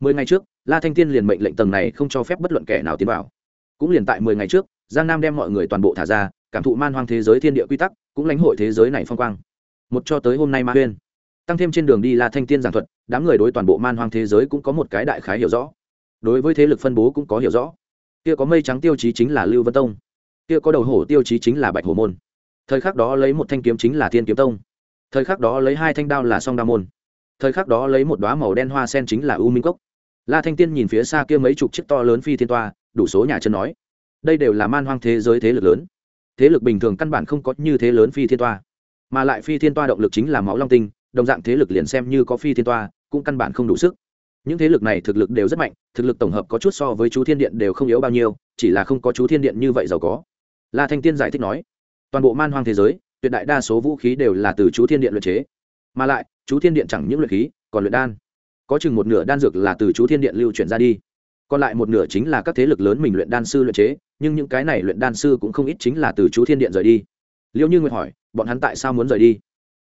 mười ngày trước, la thanh tiên liền mệnh lệnh tầng này không cho phép bất luận kẻ nào tiến vào. Cũng liền tại mười ngày trước, giang nam đem mọi người toàn bộ thả ra, cảm thụ man hoang thế giới thiên địa quy tắc, cũng lãnh hội thế giới này phong quang. Một cho tới hôm nay ma huyên, tăng thêm trên đường đi la thanh tiên giảng thuật, đám người đối toàn bộ man hoang thế giới cũng có một cái đại khái hiểu rõ. Đối với thế lực phân bố cũng có hiểu rõ. Kia có mây trắng tiêu chí chính là lưu vân tông. Kia có đầu hổ tiêu chí chính là bạch hổ môn. Thời khắc đó lấy một thanh kiếm chính là thiên kiếm tông. Thời khắc đó lấy hai thanh đao là song đao môn. Thời khắc đó lấy một đoá màu đen hoa sen chính là u minh cốc la thanh tiên nhìn phía xa kia mấy chục chiếc to lớn phi thiên toa, đủ số nhà chân nói, đây đều là man hoang thế giới thế lực lớn. Thế lực bình thường căn bản không có như thế lớn phi thiên toa, mà lại phi thiên toa động lực chính là máu long tinh, đồng dạng thế lực liền xem như có phi thiên toa, cũng căn bản không đủ sức. Những thế lực này thực lực đều rất mạnh, thực lực tổng hợp có chút so với chú thiên điện đều không yếu bao nhiêu, chỉ là không có chú thiên điện như vậy giàu có. La thanh tiên giải thích nói, toàn bộ man hoang thế giới, tuyệt đại đa số vũ khí đều là từ chú thiên điện luyện chế, mà lại, chú thiên điện chẳng những luyện khí, còn luyện đan có chừng một nửa đan dược là từ chú thiên điện lưu chuyển ra đi. Còn lại một nửa chính là các thế lực lớn mình luyện đan sư luyện chế, nhưng những cái này luyện đan sư cũng không ít chính là từ chú thiên điện rời đi. Liêu như nguyệt hỏi, bọn hắn tại sao muốn rời đi?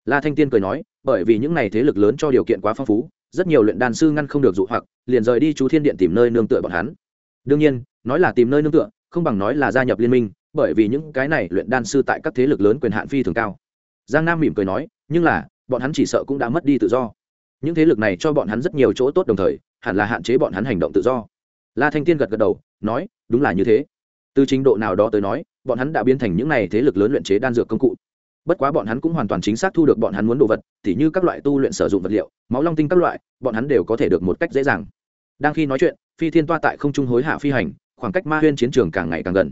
La thanh tiên cười nói, bởi vì những này thế lực lớn cho điều kiện quá phong phú, rất nhiều luyện đan sư ngăn không được dụ hoặc, liền rời đi chú thiên điện tìm nơi nương tựa bọn hắn. Đương nhiên, nói là tìm nơi nương tựa, không bằng nói là gia nhập liên minh, bởi vì những cái này luyện đan sư tại các thế lực lớn quyền hạn phi thường cao. Giang nam mỉm cười nói, nhưng là, bọn hắn chỉ sợ cũng đã mất đi tự do những thế lực này cho bọn hắn rất nhiều chỗ tốt đồng thời, hẳn là hạn chế bọn hắn hành động tự do. La thanh tiên gật gật đầu, nói, đúng là như thế. Từ trình độ nào đó tới nói, bọn hắn đã biến thành những này thế lực lớn luyện chế đan dược công cụ. Bất quá bọn hắn cũng hoàn toàn chính xác thu được bọn hắn muốn đồ vật, tỉ như các loại tu luyện sử dụng vật liệu, máu long tinh các loại, bọn hắn đều có thể được một cách dễ dàng. Đang khi nói chuyện, phi thiên toa tại không trung hối hạ phi hành, khoảng cách ma huyên chiến trường càng ngày càng gần.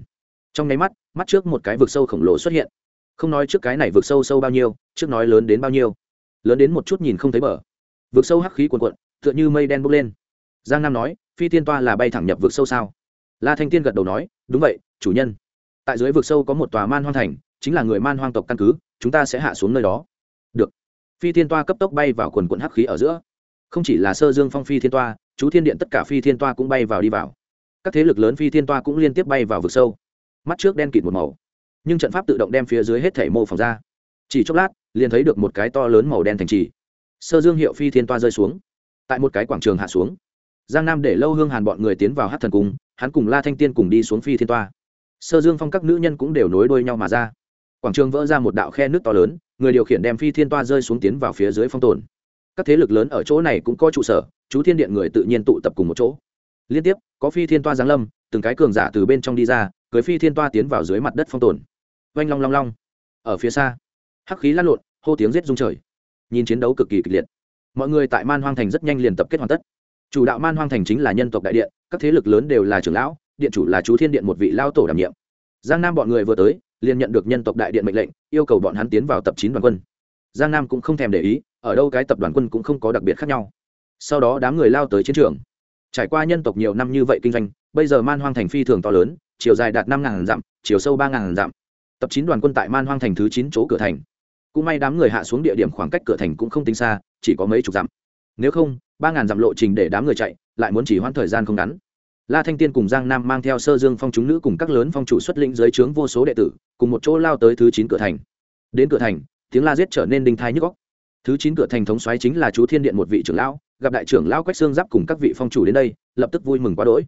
Trong nháy mắt mắt trước một cái vực sâu khổng lồ xuất hiện. Không nói trước cái này vực sâu sâu bao nhiêu, trước nói lớn đến bao nhiêu. Lớn đến một chút nhìn không thấy bờ vực sâu hắc khí cuồn cuộn, tựa như mây đen bốc lên. Giang nam nói, phi thiên toa là bay thẳng nhập vực sâu sao? La thanh tiên gật đầu nói, đúng vậy, chủ nhân. Tại dưới vực sâu có một tòa man hoang thành, chính là người man hoang tộc căn cứ, chúng ta sẽ hạ xuống nơi đó. Được. Phi thiên toa cấp tốc bay vào quần quận hắc khí ở giữa. Không chỉ là sơ dương phong phi thiên toa, chú thiên điện tất cả phi thiên toa cũng bay vào đi vào. Các thế lực lớn phi thiên toa cũng liên tiếp bay vào vực sâu. Mắt trước đen kịt một màu. Nhưng trận pháp tự động đem phía dưới hết thể mô phỏng ra. Chỉ chốc lát, liền thấy được một cái to lớn màu đen thành trì sơ dương hiệu phi thiên toa rơi xuống, tại một cái quảng trường hạ xuống. Giang nam để lâu hương hàn bọn người tiến vào hát thần cung, hắn cùng la thanh tiên cùng đi xuống phi thiên toa. Sơ dương phong các nữ nhân cũng đều nối đuôi nhau mà ra. Quảng trường vỡ ra một đạo khe nước to lớn, người điều khiển đem phi thiên toa rơi xuống tiến vào phía dưới phong tồn. Các thế lực lớn ở chỗ này cũng có trụ sở, chú thiên điện người tự nhiên tụ tập cùng một chỗ. Liên tiếp, có phi thiên toa giáng lâm, từng cái cường giả từ bên trong đi ra cưới phi thiên toa tiến vào dưới mặt đất phong tồn. Oanh long long long. Ở phía xa, hắc khí lăn lộn, hô tiếng rết rung trời nhìn chiến đấu cực kỳ kịch liệt. Mọi người tại man hoang thành rất nhanh liền tập kết hoàn tất. Chủ đạo man hoang thành chính là nhân tộc đại điện, các thế lực lớn đều là trưởng lão, điện chủ là chú thiên điện một vị lao tổ đảm nhiệm. Giang nam bọn người vừa tới, liền nhận được nhân tộc đại điện mệnh lệnh, yêu cầu bọn hắn tiến vào tập chín đoàn quân. Giang nam cũng không thèm để ý, ở đâu cái tập đoàn quân cũng không có đặc biệt khác nhau. Sau đó đám người lao tới chiến trường. Trải qua nhân tộc nhiều năm như vậy kinh doanh, bây giờ man hoang thành phi thường to lớn, chiều dài đạt năm ngàn dặm, chiều sâu ba ngàn dặm. Tập chín đoàn quân tại man hoang thành thứ chín chỗ cửa thành cũng may đám người hạ xuống địa điểm khoảng cách cửa thành cũng không tính xa, chỉ có mấy chục dặm. Nếu không, ba ngàn dặm lộ trình để đám người chạy, lại muốn chỉ hoãn thời gian không ngắn. La thanh tiên cùng giang nam mang theo sơ dương phong chúng nữ cùng các lớn phong chủ xuất lĩnh dưới trướng vô số đệ tử, cùng một chỗ lao tới thứ chín cửa thành. Đến cửa thành, tiếng la giết trở nên đinh thai nhức góc thứ chín cửa thành thống xoáy chính là chú thiên điện một vị trưởng lão, gặp đại trưởng lão quách xương giáp cùng các vị phong chủ đến đây, lập tức vui mừng quá đỗi.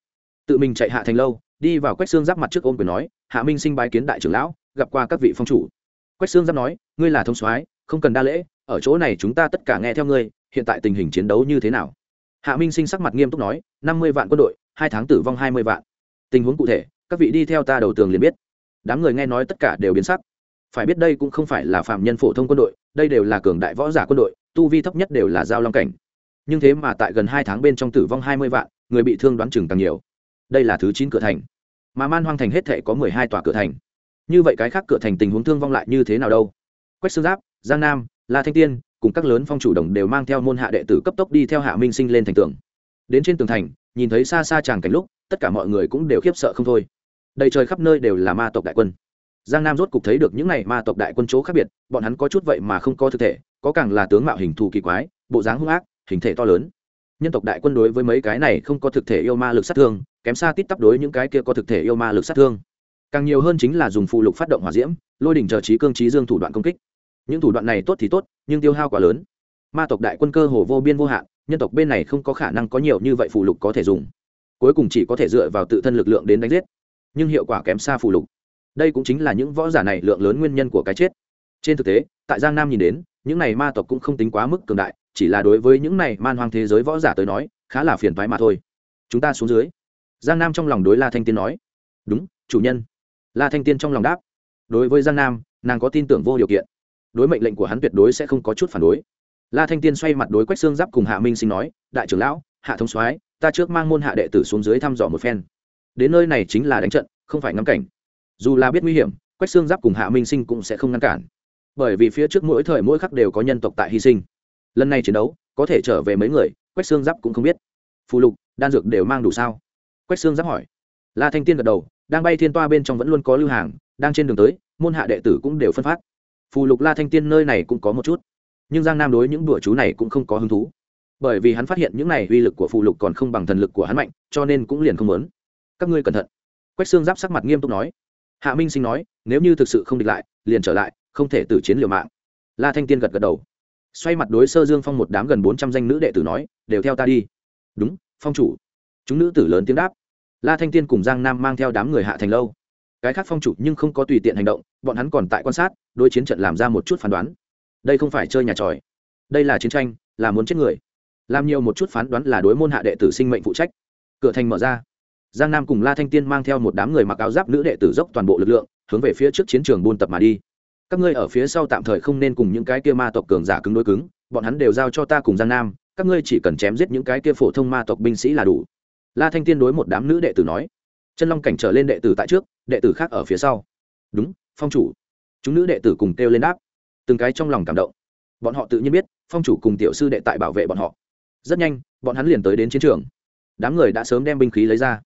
Tự mình chạy hạ thành lâu, đi vào quách xương giáp mặt trước ôm quyền nói, hạ minh sinh bái kiến đại trưởng lão, gặp qua các vị phong chủ quách xương giáp nói, ngươi là thống soái, không cần đa lễ, ở chỗ này chúng ta tất cả nghe theo ngươi, hiện tại tình hình chiến đấu như thế nào? Hạ minh sinh sắc mặt nghiêm túc nói, năm mươi vạn quân đội, hai tháng tử vong hai mươi vạn. Tình huống cụ thể, các vị đi theo ta đầu tường liền biết. Đám người nghe nói tất cả đều biến sắc. Phải biết đây cũng không phải là phạm nhân phổ thông quân đội, đây đều là cường đại võ giả quân đội, tu vi thấp nhất đều là giao long cảnh. Nhưng thế mà tại gần hai tháng bên trong tử vong hai mươi vạn, người bị thương đoán chừng càng nhiều. Đây là thứ chín cửa thành. Mà man hoang thành hết thể có mười hai tòa cửa thành như vậy cái khác cửa thành tình huống thương vong lại như thế nào đâu? Quách sương giáp, giang nam, la thanh tiên cùng các lớn phong chủ đồng đều mang theo môn hạ đệ tử cấp tốc đi theo hạ minh sinh lên thành tường. Đến trên tường thành, nhìn thấy xa xa tràng cảnh lúc, tất cả mọi người cũng đều khiếp sợ không thôi. Đầy trời khắp nơi đều là ma tộc đại quân. Giang nam rốt cục thấy được những n à y ma tộc đại quân chỗ khác biệt, bọn hắn có chút vậy mà không có thực thể, có càng là tướng mạo hình thù kỳ quái, bộ dáng hung ác, hình thể to lớn. Nhân tộc đại quân đối với mấy cái này không có thực thể yêu ma lực sát thương, kém xa tít tắp đối những cái kia có thực thể yêu ma lực sát thương càng nhiều hơn chính là dùng phụ lục phát động hỏa diễm, lôi đỉnh chờ trí cương trí dương thủ đoạn công kích. Những thủ đoạn này tốt thì tốt, nhưng tiêu hao quá lớn. Ma tộc đại quân cơ hồ vô biên vô hạn, nhân tộc bên này không có khả năng có nhiều như vậy phụ lục có thể dùng. Cuối cùng chỉ có thể dựa vào tự thân lực lượng đến đánh giết. Nhưng hiệu quả kém xa phụ lục. Đây cũng chính là những võ giả này lượng lớn nguyên nhân của cái chết. Trên thực tế, tại giang nam nhìn đến, những này ma tộc cũng không tính quá mức cường đại, chỉ là đối với những này man hoang thế giới võ giả tới nói, khá là phiền thoái mà thôi. Chúng ta xuống dưới. Giang nam trong lòng đối la thanh tiên nói, đúng, chủ nhân la thanh tiên trong lòng đáp. Đối với giang nam, nàng có tin tưởng vô điều kiện. Đối mệnh lệnh của hắn tuyệt đối sẽ không có chút phản đối. La thanh tiên xoay mặt đối quách xương giáp cùng hạ minh sinh nói, đại trưởng lão, hạ thông soái, ta trước mang môn hạ đệ tử xuống dưới thăm dò một phen. Đến nơi này chính là đánh trận, không phải ngắm cảnh. Dù là biết nguy hiểm, quách xương giáp cùng hạ minh sinh cũng sẽ không ngăn cản. Bởi vì phía trước mỗi thời mỗi khắc đều có nhân tộc tại hy sinh. Lần này chiến đấu, có thể trở về mấy người, quách xương giáp cũng không biết. Phù lục, đan dược đều mang đủ sao? Quách xương giáp hỏi. La thanh tiên gật đầu đang bay thiên toa bên trong vẫn luôn có lưu hàng, đang trên đường tới, môn hạ đệ tử cũng đều phân phát. Phù lục la thanh tiên nơi này cũng có một chút, nhưng giang nam đối những đùa chú này cũng không có hứng thú. Bởi vì hắn phát hiện những này uy lực của phù lục còn không bằng thần lực của hắn mạnh, cho nên cũng liền không muốn. Các ngươi cẩn thận. Quách xương giáp sắc mặt nghiêm túc nói. Hạ minh sinh nói, nếu như thực sự không địch lại, liền trở lại, không thể tử chiến liều mạng. La thanh tiên gật gật đầu. Xoay mặt đối sơ dương phong một đám gần bốn trăm danh nữ đệ tử nói, đều theo ta đi. Đúng, phong chủ. Chúng nữ tử lớn tiếng đáp la thanh tiên cùng giang nam mang theo đám người hạ thành lâu. Cái khác phong chủ nhưng không có tùy tiện hành động, bọn hắn còn tại quan sát đôi chiến trận làm ra một chút phán đoán. Đây không phải chơi nhà tròi. Đây là chiến tranh, là muốn chết người. Làm nhiều một chút phán đoán là đối môn hạ đệ tử sinh mệnh phụ trách. Cửa thành mở ra. Giang nam cùng la thanh tiên mang theo một đám người mặc áo giáp nữ đệ tử dốc toàn bộ lực lượng, hướng về phía trước chiến trường buôn tập mà đi. Các ngươi ở phía sau tạm thời không nên cùng những cái kia ma tộc cường giả cứng đối cứng, bọn hắn đều giao cho ta cùng giang nam, các ngươi chỉ cần chém giết những cái kia phổ thông ma tộc binh sĩ là đủ la thanh tiên đối một đám nữ đệ tử nói, chân long cảnh trở lên đệ tử tại trước, đệ tử khác ở phía sau. Đúng, phong chủ. Chúng nữ đệ tử cùng kêu lên đáp. Từng cái trong lòng cảm động. Bọn họ tự nhiên biết, phong chủ cùng tiểu sư đệ tại bảo vệ bọn họ. Rất nhanh, bọn hắn liền tới đến chiến trường. Đám người đã sớm đem binh khí lấy ra.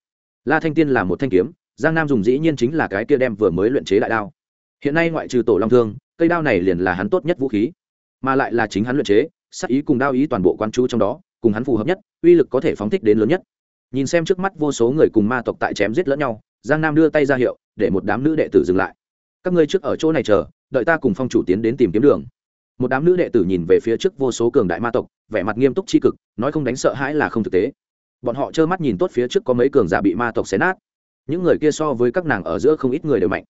La thanh tiên là một thanh kiếm, giang nam dùng dĩ nhiên chính là cái kia đem vừa mới luyện chế đại đao. Hiện nay ngoại trừ tổ long thương, cây đao này liền là hắn tốt nhất vũ khí, mà lại là chính hắn luyện chế, sắc ý cùng đao ý toàn bộ quan chú trong đó, cùng hắn phù hợp nhất, uy lực có thể phóng thích đến lớn nhất nhìn xem trước mắt vô số người cùng ma tộc tại chém giết lẫn nhau, giang nam đưa tay ra hiệu, để một đám nữ đệ tử dừng lại. Các ngươi trước ở chỗ này chờ, đợi ta cùng phong chủ tiến đến tìm kiếm đường. Một đám nữ đệ tử nhìn về phía trước vô số cường đại ma tộc, vẻ mặt nghiêm túc tri cực, nói không đánh sợ hãi là không thực tế. Bọn họ trơ mắt nhìn tốt phía trước có mấy cường giả bị ma tộc xé nát. Những người kia so với các nàng ở giữa không ít người đều mạnh.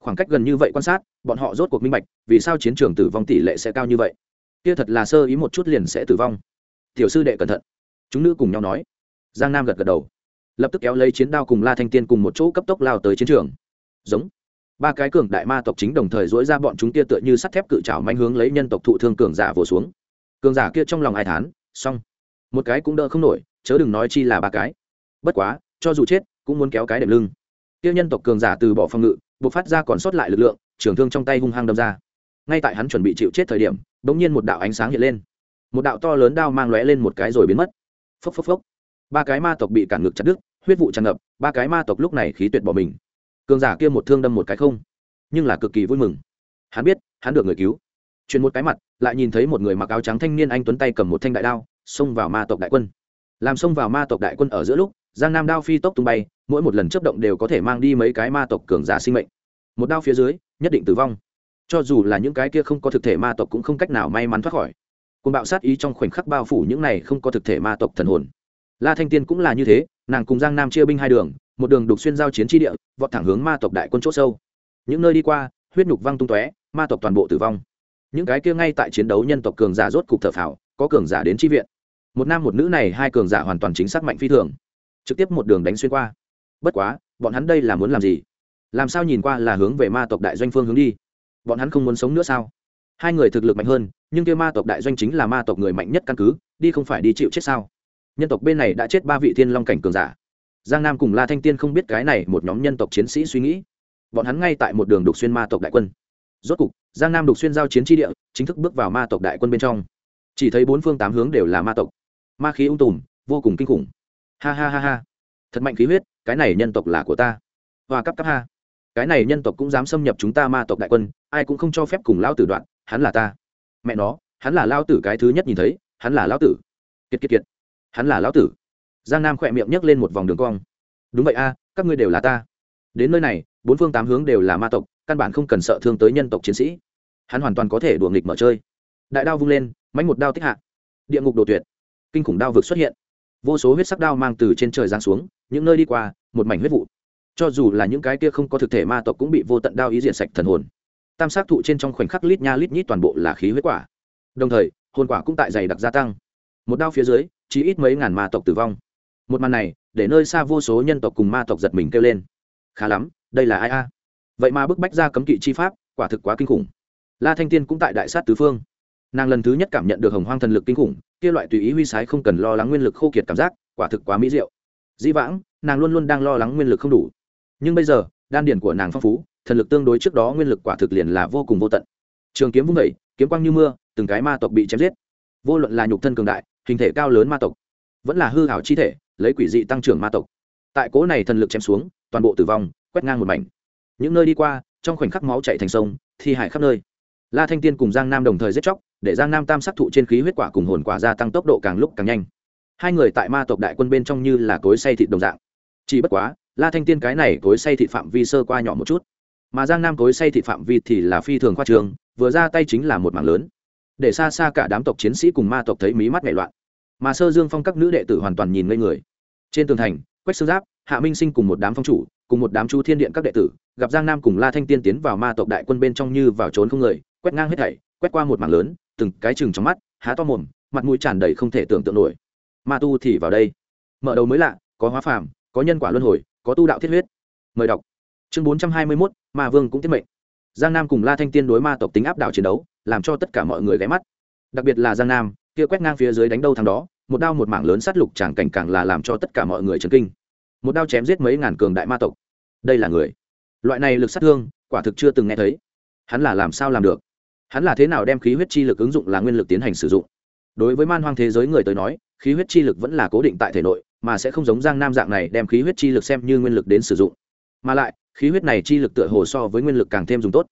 Khoảng cách gần như vậy quan sát, bọn họ rốt cuộc minh bạch, vì sao chiến trường tử vong tỷ lệ sẽ cao như vậy. Kia thật là sơ ý một chút liền sẽ tử vong. Tiểu sư đệ cẩn thận. Chúng nữ cùng nhau nói giang nam gật gật đầu. Lập tức kéo lấy chiến đao cùng la thanh tiên cùng một chỗ cấp tốc lao tới chiến trường. Giống. Ba cái cường đại ma tộc chính đồng thời dỗi ra bọn chúng kia tựa như sắt thép cự trào manh hướng lấy nhân tộc thụ thương cường giả vồ xuống. Cường giả kia trong lòng ai thán, xong. Một cái cũng đỡ không nổi, chớ đừng nói chi là ba cái. Bất quá, cho dù chết, cũng muốn kéo cái đệm lưng. Tiêu nhân tộc cường giả từ bỏ phòng ngự buộc phát ra còn sót lại lực lượng, trường thương trong tay hung hăng đâm ra. Ngay tại hắn chuẩn bị chịu chết thời điểm đ ỗ n g nhiên một đạo ánh sáng hiện lên. Một đạo to lớn đao mang lóe lên một cái rồi biến mất. Phốc phốc phốc ba cái ma tộc bị cản ngực chặt đứt, huyết vụ tràn ngập, ba cái ma tộc lúc này khí tuyệt bỏ mình. Cường giả kia một thương đâm một cái không, nhưng là cực kỳ vui mừng. Hắn biết, hắn được người cứu. Chuyển một cái mặt, lại nhìn thấy một người mặc áo trắng thanh niên anh tuấn tay cầm một thanh đại đao, xông vào ma tộc đại quân. Làm xông vào ma tộc đại quân ở giữa lúc, giang nam đao phi tốc tung bay, mỗi một lần chấp động đều có thể mang đi mấy cái ma tộc cường giả sinh mệnh. Một đao phía dưới, nhất định tử vong. Cho dù là những cái kia không có thực thể ma tộc cũng không cách nào may mắn thoát khỏi. Côn bạo sát ý trong khoảnh khắc bao phủ những này không có thực thể ma tộc thần hồn la thanh tiên cũng là như thế, nàng cùng giang nam chia binh hai đường, một đường đục xuyên giao chiến tri địa, vọt thẳng hướng ma tộc đại quân c h ỗ sâu. Những nơi đi qua, huyết nhục văng tung tóe, ma tộc toàn bộ tử vong. Những cái kia ngay tại chiến đấu nhân tộc cường giả rốt cục thở phào, có cường giả đến tri viện. Một nam một nữ này, hai cường giả hoàn toàn chính xác mạnh phi thường. Trực tiếp một đường đánh xuyên qua. Bất quá, bọn hắn đây là muốn làm gì? Làm sao nhìn qua là hướng về ma tộc đại doanh phương hướng đi? Bọn hắn không muốn sống nữa sao? Hai người thực lực mạnh hơn, nhưng kia ma tộc đại doanh chính là ma tộc người mạnh nhất căn cứ, đi không phải đi chịu chết sao? Nhân tộc bên này đã chết ba vị thiên long cảnh cường giả. Giang nam cùng la thanh tiên không biết cái này một nhóm nhân tộc chiến sĩ suy nghĩ. Bọn hắn ngay tại một đường đục xuyên ma tộc đại quân. Rốt cục, giang nam đục xuyên giao chiến tri địa, chính thức bước vào ma tộc đại quân bên trong. Chỉ thấy bốn phương tám hướng đều là ma tộc. Ma khí ung tùm, vô cùng kinh khủng. Ha ha ha ha. Thật mạnh khí huyết, cái này nhân tộc là của ta. Hoa cấp cấp ha. Cái này nhân tộc cũng dám xâm nhập chúng ta ma tộc đại quân, ai cũng không cho phép cùng lao tử đoạn, hắn là ta. Mẹ nó, hắn là lao tử cái thứ nhất nhìn thấy, hắn là lao tử. Kiệt kiệt kiệt hắn là lão tử. Giang nam khỏe miệng nhấc lên một vòng đường cong. Đúng vậy a, các ngươi đều là ta. Đến nơi này, bốn phương tám hướng đều là ma tộc, căn bản không cần sợ thương tới nhân tộc chiến sĩ. Hắn hoàn toàn có thể đùa nghịch mở chơi. Đại đao vung lên mánh một đao tích hạ. Địa ngục đồ tuyệt. Kinh khủng đao vực xuất hiện. Vô số huyết sắc đao mang từ trên trời giáng xuống, những nơi đi qua, một mảnh huyết vụ. Cho dù là những cái kia không có thực thể ma tộc cũng bị vô tận đao ý diện sạch thần hồn. Tam sát thụ trên trong khoảnh khắc lít nha lít nhít toàn bộ là khí huyết quả. Đồng thời, hồn quả cũng tại dày đặc gia tăng một đao phía dưới, chỉ ít mấy ngàn ma tộc tử vong. Một màn này, để nơi xa vô số nhân tộc cùng ma tộc giật mình kêu lên. Khá lắm, đây là ai a? Vậy mà bức bách ra cấm kỵ chi pháp, quả thực quá kinh khủng. La thanh tiên cũng tại đại sát tứ phương. Nàng lần thứ nhất cảm nhận được hồng hoang thần lực kinh khủng, kia loại tùy ý huy sái không cần lo lắng nguyên lực khô kiệt cảm giác, quả thực quá mỹ diệu. Dĩ vãng, nàng luôn luôn đang lo lắng nguyên lực không đủ. Nhưng bây giờ, đan điển của nàng phong phú, thần lực tương đối trước đó nguyên lực quả thực liền là vô cùng vô tận. Trường kiếm vung vẩy kiếm quang như mưa, từng cái ma tộc bị chém giết vô luận là nhục thân cường đại, hình thể cao lớn ma tộc, vẫn là hư hảo chi thể, lấy quỷ dị tăng trưởng ma tộc. Tại cố này thần lực chém xuống, toàn bộ tử vong, quét ngang một mảnh. Những nơi đi qua, trong khoảnh khắc máu chạy thành sông, thi hải khắp nơi. La thanh tiên cùng giang nam đồng thời giết chóc, để giang nam tam sắc thụ trên khí huyết quả cùng hồn quả gia tăng tốc độ càng lúc càng nhanh. Hai người tại ma tộc đại quân bên trong như là cối say thịt đồng dạng. Chỉ bất quá, la thanh tiên cái này cối say thịt phạm vi sơ qua nhỏ một chút. Mà giang nam cối say thịt phạm vi thì là phi thường khoa trường vừa ra tay chính là một mảng lớn để xa xa cả đám tộc chiến sĩ cùng ma tộc thấy mí mắt nhảy loạn. Mà sơ dương phong các nữ đệ tử hoàn toàn nhìn ngây người. Trên tường thành, quách sơ giáp, hạ minh sinh cùng một đám phong chủ, cùng một đám chu thiên điện các đệ tử, gặp giang nam cùng la thanh tiên tiến vào ma tộc đại quân bên trong như vào trốn không người, quét ngang hết thảy, quét qua một mảng lớn, từng cái chừng trong mắt, há to mồm, mặt mũi tràn đầy không thể tưởng tượng nổi. Ma tu thì vào đây. Mở đầu mới lạ, có hóa phàm, có nhân quả luân hồi, có tu đạo thiết huyết. Mời đọc. Chương bốn trăm hai mươi mốt, ma vương cũng tiết mệnh. Giang nam cùng la thanh tiên đối ma tộc tính áp đảo chiến đấu làm cho tất cả mọi người ghé mắt. Đặc biệt là giang nam, kia quét ngang phía dưới đánh đâu thằng đó, một đao một mảng lớn sát lục chẳng cảnh càng là làm cho tất cả mọi người chấn kinh. Một đao chém giết mấy ngàn cường đại ma tộc. Đây là người. Loại này lực sát thương, quả thực chưa từng nghe thấy. Hắn là làm sao làm được? Hắn là thế nào đem khí huyết chi lực ứng dụng là nguyên lực tiến hành sử dụng? Đối với man hoang thế giới người tới nói, khí huyết chi lực vẫn là cố định tại thể nội, mà sẽ không giống giang nam dạng này đem khí huyết chi lực xem như nguyên lực đến sử dụng. Mà lại, khí huyết này chi lực tựa hồ so với nguyên lực càng thêm dùng tốt.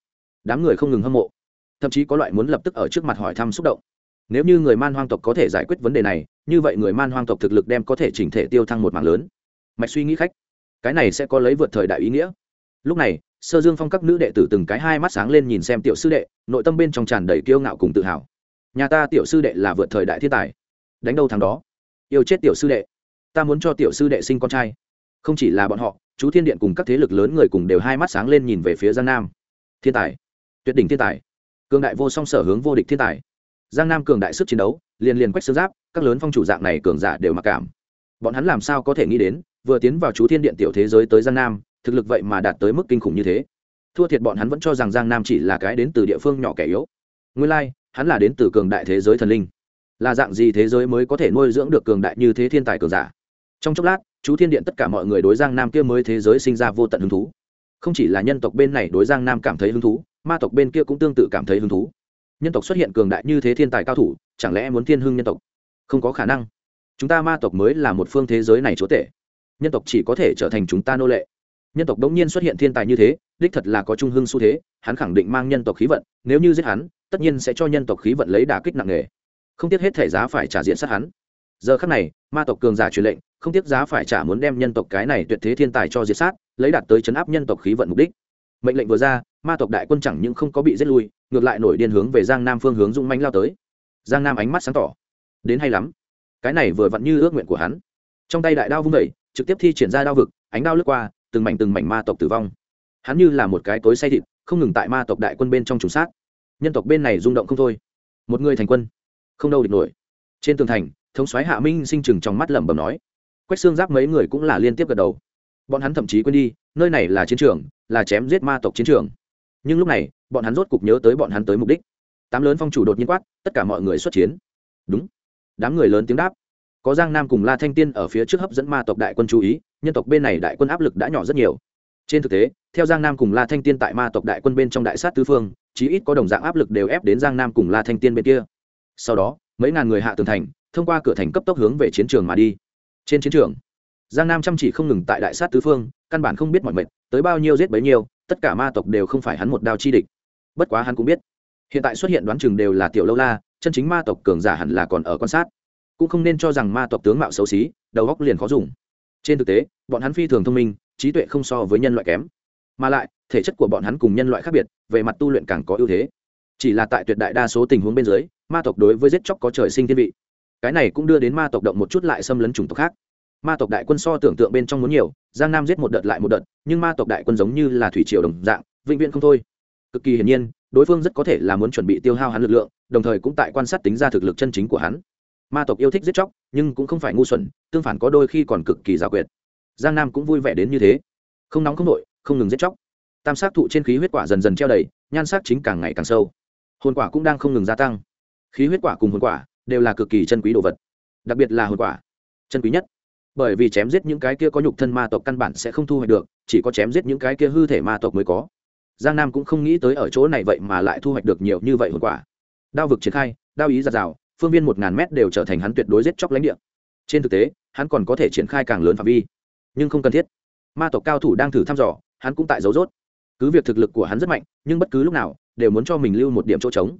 Đám người không ngừng hâm mộ thậm chí có loại muốn lập tức ở trước mặt hỏi thăm xúc động. Nếu như người man hoang tộc có thể giải quyết vấn đề này, như vậy người man hoang tộc thực lực đem có thể chỉnh thể tiêu thăng một mạng lớn. Mạch suy nghĩ khách. Cái này sẽ có lấy vượt thời đại ý nghĩa. Lúc này, sơ dương phong các nữ đệ tử từng cái hai mắt sáng lên nhìn xem tiểu sư đệ, nội tâm bên trong tràn đầy kiêu ngạo cùng tự hào. Nhà ta tiểu sư đệ là vượt thời đại thiên tài. Đánh đâu thằng đó? Yêu chết tiểu sư đệ. Ta muốn cho tiểu sư đệ sinh con trai. Không chỉ là bọn họ, chú thiên điện cùng các thế lực lớn người cùng đều hai mắt sáng lên nhìn về phía giang nam. Thiên tài. Tuyệt đỉnh thiên tài cường đại vô song sở hướng vô địch thiên tài. Giang nam cường đại sức chiến đấu liền liền quách sơ giáp các lớn phong chủ dạng này cường giả đều mặc cảm. Bọn hắn làm sao có thể nghĩ đến vừa tiến vào chú thiên điện tiểu thế giới tới giang nam thực lực vậy mà đạt tới mức kinh khủng như thế. Thua thiệt bọn hắn vẫn cho rằng giang nam chỉ là cái đến từ địa phương nhỏ kẻ yếu. Nguyên lai、like, hắn là đến từ cường đại thế giới thần linh. Là dạng gì thế giới mới có thể nuôi dưỡng được cường đại như thế thiên tài cường giả? Trong chốc lát chú thiên điện tất cả mọi người đối giang nam kia mới thế giới sinh ra vô tận hứng thú. Không chỉ là nhân tộc bên này đối giang nam cảm thấy hứng thú ma tộc bên kia cũng tương tự cảm thấy hứng thú. Nhân tộc xuất hiện cường đại như thế thiên tài cao thủ, chẳng lẽ muốn thiên hưng nhân tộc? Không có khả năng. Chúng ta ma tộc mới là một phương thế giới này chúa tể. Nhân tộc chỉ có thể trở thành chúng ta nô lệ. Nhân tộc đống nhiên xuất hiện thiên tài như thế, đích thật là có trung hưng xu thế, hắn khẳng định mang nhân tộc khí vận, nếu như giết hắn, tất nhiên sẽ cho nhân tộc khí vận lấy đà kích nặng nề. Không tiếc hết thể giá phải trả diện sát hắn. Giờ khắc này, ma tộc cường giả truyền lệnh, không tiếc giá phải trả muốn đem nhân tộc cái này tuyệt thế thiên tài cho diệt sát, lấy đạt tới chấn áp nhân tộc khí vận mục đích. Mệnh lệnh vừa ra ma tộc đại quân chẳng những không có bị giết lui, ngược lại nổi điên hướng về giang nam phương hướng dũng manh lao tới. Giang nam ánh mắt sáng tỏ. Đến hay lắm. Cái này vừa vặn như ước nguyện của hắn. Trong tay đại đao vung vẩy trực tiếp thi triển ra đao vực, ánh đao lướt qua, từng mảnh từng mảnh ma tộc tử vong. Hắn như là một cái cối say thịt, không ngừng tại ma tộc đại quân bên trong trùng sát. Nhân tộc bên này rung động không thôi. Một người thành quân. Không đâu địch nổi. Trên tường thành, thống soái hạ minh sinh chừng trong mắt lẩm bẩm nói. Quách xương giáp mấy người cũng là liên tiếp gật đầu. Bọn hắn thậm chí quên đi, nơi này là chiến trường, là chém giết ma tộc chiến trường nhưng lúc này, bọn hắn rốt cục nhớ tới bọn hắn tới mục đích. Tám lớn phong chủ đột nhiên quát, tất cả mọi người xuất chiến. Đúng. Đám người lớn tiếng đáp. Có giang nam cùng la thanh tiên ở phía trước hấp dẫn ma tộc đại quân chú ý, nhân tộc bên này đại quân áp lực đã nhỏ rất nhiều. Trên thực tế, theo giang nam cùng la thanh tiên tại ma tộc đại quân bên trong đại sát tứ phương, chí ít có đồng dạng áp lực đều ép đến giang nam cùng la thanh tiên bên kia. Sau đó, mấy ngàn người hạ tường thành, thông qua cửa thành cấp tốc hướng về chiến trường mà đi. Trên chiến trường, giang nam chăm chỉ không ngừng tại đại sát tứ phương, căn bản không biết mọi mệnh, tới bao nhiêu giết bấy nhiêu tất cả ma tộc đều không phải hắn một đao chi địch. Bất quá hắn cũng biết, hiện tại xuất hiện đoán chừng đều là tiểu lâu la, chân chính ma tộc cường giả hẳn là còn ở quan sát. Cũng không nên cho rằng ma tộc tướng mạo xấu xí, đầu góc liền khó dùng. Trên thực tế, bọn hắn phi thường thông minh, trí tuệ không so với nhân loại kém. Mà lại, thể chất của bọn hắn cùng nhân loại khác biệt, về mặt tu luyện càng có ưu thế. Chỉ là tại tuyệt đại đa số tình huống bên dưới, ma tộc đối với giết chóc có trời sinh thiên vị. Cái này cũng đưa đến ma tộc động một chút lại xâm lấn chủng tộc khác ma tộc đại quân so tưởng tượng bên trong muốn nhiều, giang nam giết một đợt lại một đợt, nhưng ma tộc đại quân giống như là thủy triều đồng dạng, vĩnh viễn không thôi. Cực kỳ hiển nhiên, đối phương rất có thể là muốn chuẩn bị tiêu hao hắn lực lượng, đồng thời cũng tại quan sát tính ra thực lực chân chính của hắn. Ma tộc yêu thích giết chóc, nhưng cũng không phải ngu xuẩn, tương phản có đôi khi còn cực kỳ giả quyệt. Giang nam cũng vui vẻ đến như thế. Không nóng không nội không ngừng giết chóc. Tam sát thụ trên khí huyết quả dần dần treo đầy, nhan sắc chính càng ngày càng sâu. Hồn quả cũng đang không ngừng gia tăng. Khí huyết quả cùng hồn quả đều là cực kỳ chân quý đồ vật. Đặc biệt là hồn quả. Chân quý nhất bởi vì chém giết những cái kia có nhục thân ma tộc căn bản sẽ không thu hoạch được, chỉ có chém giết những cái kia hư thể ma tộc mới có. Giang nam cũng không nghĩ tới ở chỗ này vậy mà lại thu hoạch được nhiều như vậy hồn quả. Đao vực triển khai, đao ý giạt rào, phương viên một ngàn mét đều trở thành hắn tuyệt đối giết chóc lãnh địa. Trên thực tế, hắn còn có thể triển khai càng lớn phạm vi, nhưng không cần thiết. Ma tộc cao thủ đang thử thăm dò, hắn cũng tại dấu rốt. Cứ việc thực lực của hắn rất mạnh, nhưng bất cứ lúc nào, đều muốn cho mình lưu một điểm chỗ trống.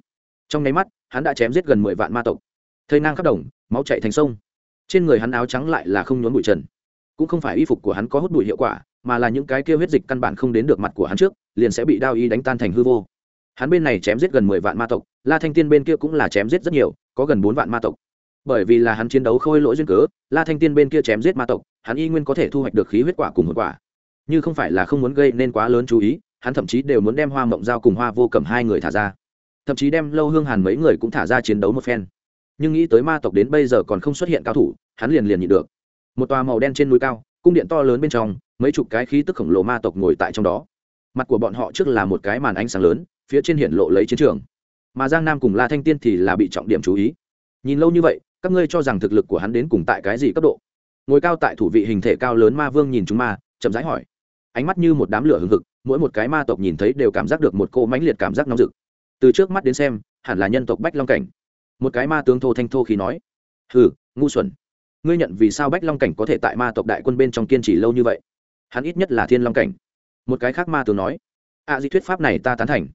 Trong nháy mắt, hắn đã chém giết gần mười vạn ma tộc. Thây nang khắp đồng, máu chạy thành sông trên người hắn áo trắng lại là không nhốn bụi trần. Cũng không phải y phục của hắn có hút bụi hiệu quả, mà là những cái kia huyết dịch căn bản không đến được mặt của hắn trước, liền sẽ bị đao y đánh tan thành hư vô. Hắn bên này chém giết gần mười vạn ma tộc, la thanh tiên bên kia cũng là chém giết rất nhiều, có gần bốn vạn ma tộc. Bởi vì là hắn chiến đấu khôi lỗi duyên cớ, la thanh tiên bên kia chém giết ma tộc, hắn y nguyên có thể thu hoạch được khí huyết quả cùng một quả. Như không phải là không muốn gây nên quá lớn chú ý, hắn thậm chí đều muốn đem hoa mộng giao cùng hoa vô cầm hai người thả ra. Thậm chí đem lâu hương hàn mấy người cũng thả ra chiến đấu một phen nhưng nghĩ tới ma tộc đến bây giờ còn không xuất hiện cao thủ, hắn liền liền nhịn được. Một tòa màu đen trên núi cao, cung điện to lớn bên trong, mấy chục cái khí tức khổng lồ ma tộc ngồi tại trong đó. Mặt của bọn họ trước là một cái màn ánh sáng lớn, phía trên hiện lộ lấy chiến trường. Mà giang nam cùng la thanh tiên thì là bị trọng điểm chú ý. Nhìn lâu như vậy, các ngươi cho rằng thực lực của hắn đến cùng tại cái gì cấp độ? Ngồi cao tại thủ vị hình thể cao lớn ma vương nhìn chúng ma, chậm rãi hỏi. Ánh mắt như một đám lửa hừng hực, mỗi một cái ma tộc nhìn thấy đều cảm giác được một cô mãnh liệt cảm giác nóng rực. Từ trước mắt đến xem, hẳn là nhân tộc bách long cảnh một cái ma tướng thô thanh thô khí nói hừ ngu xuẩn. Ngươi nhận vì sao bách long cảnh có thể tại ma tộc đại quân bên trong kiên trì lâu như vậy? Hắn ít nhất là thiên long cảnh. Một cái khác ma tướng nói ạ, à, di thuyết pháp này ta tán thành.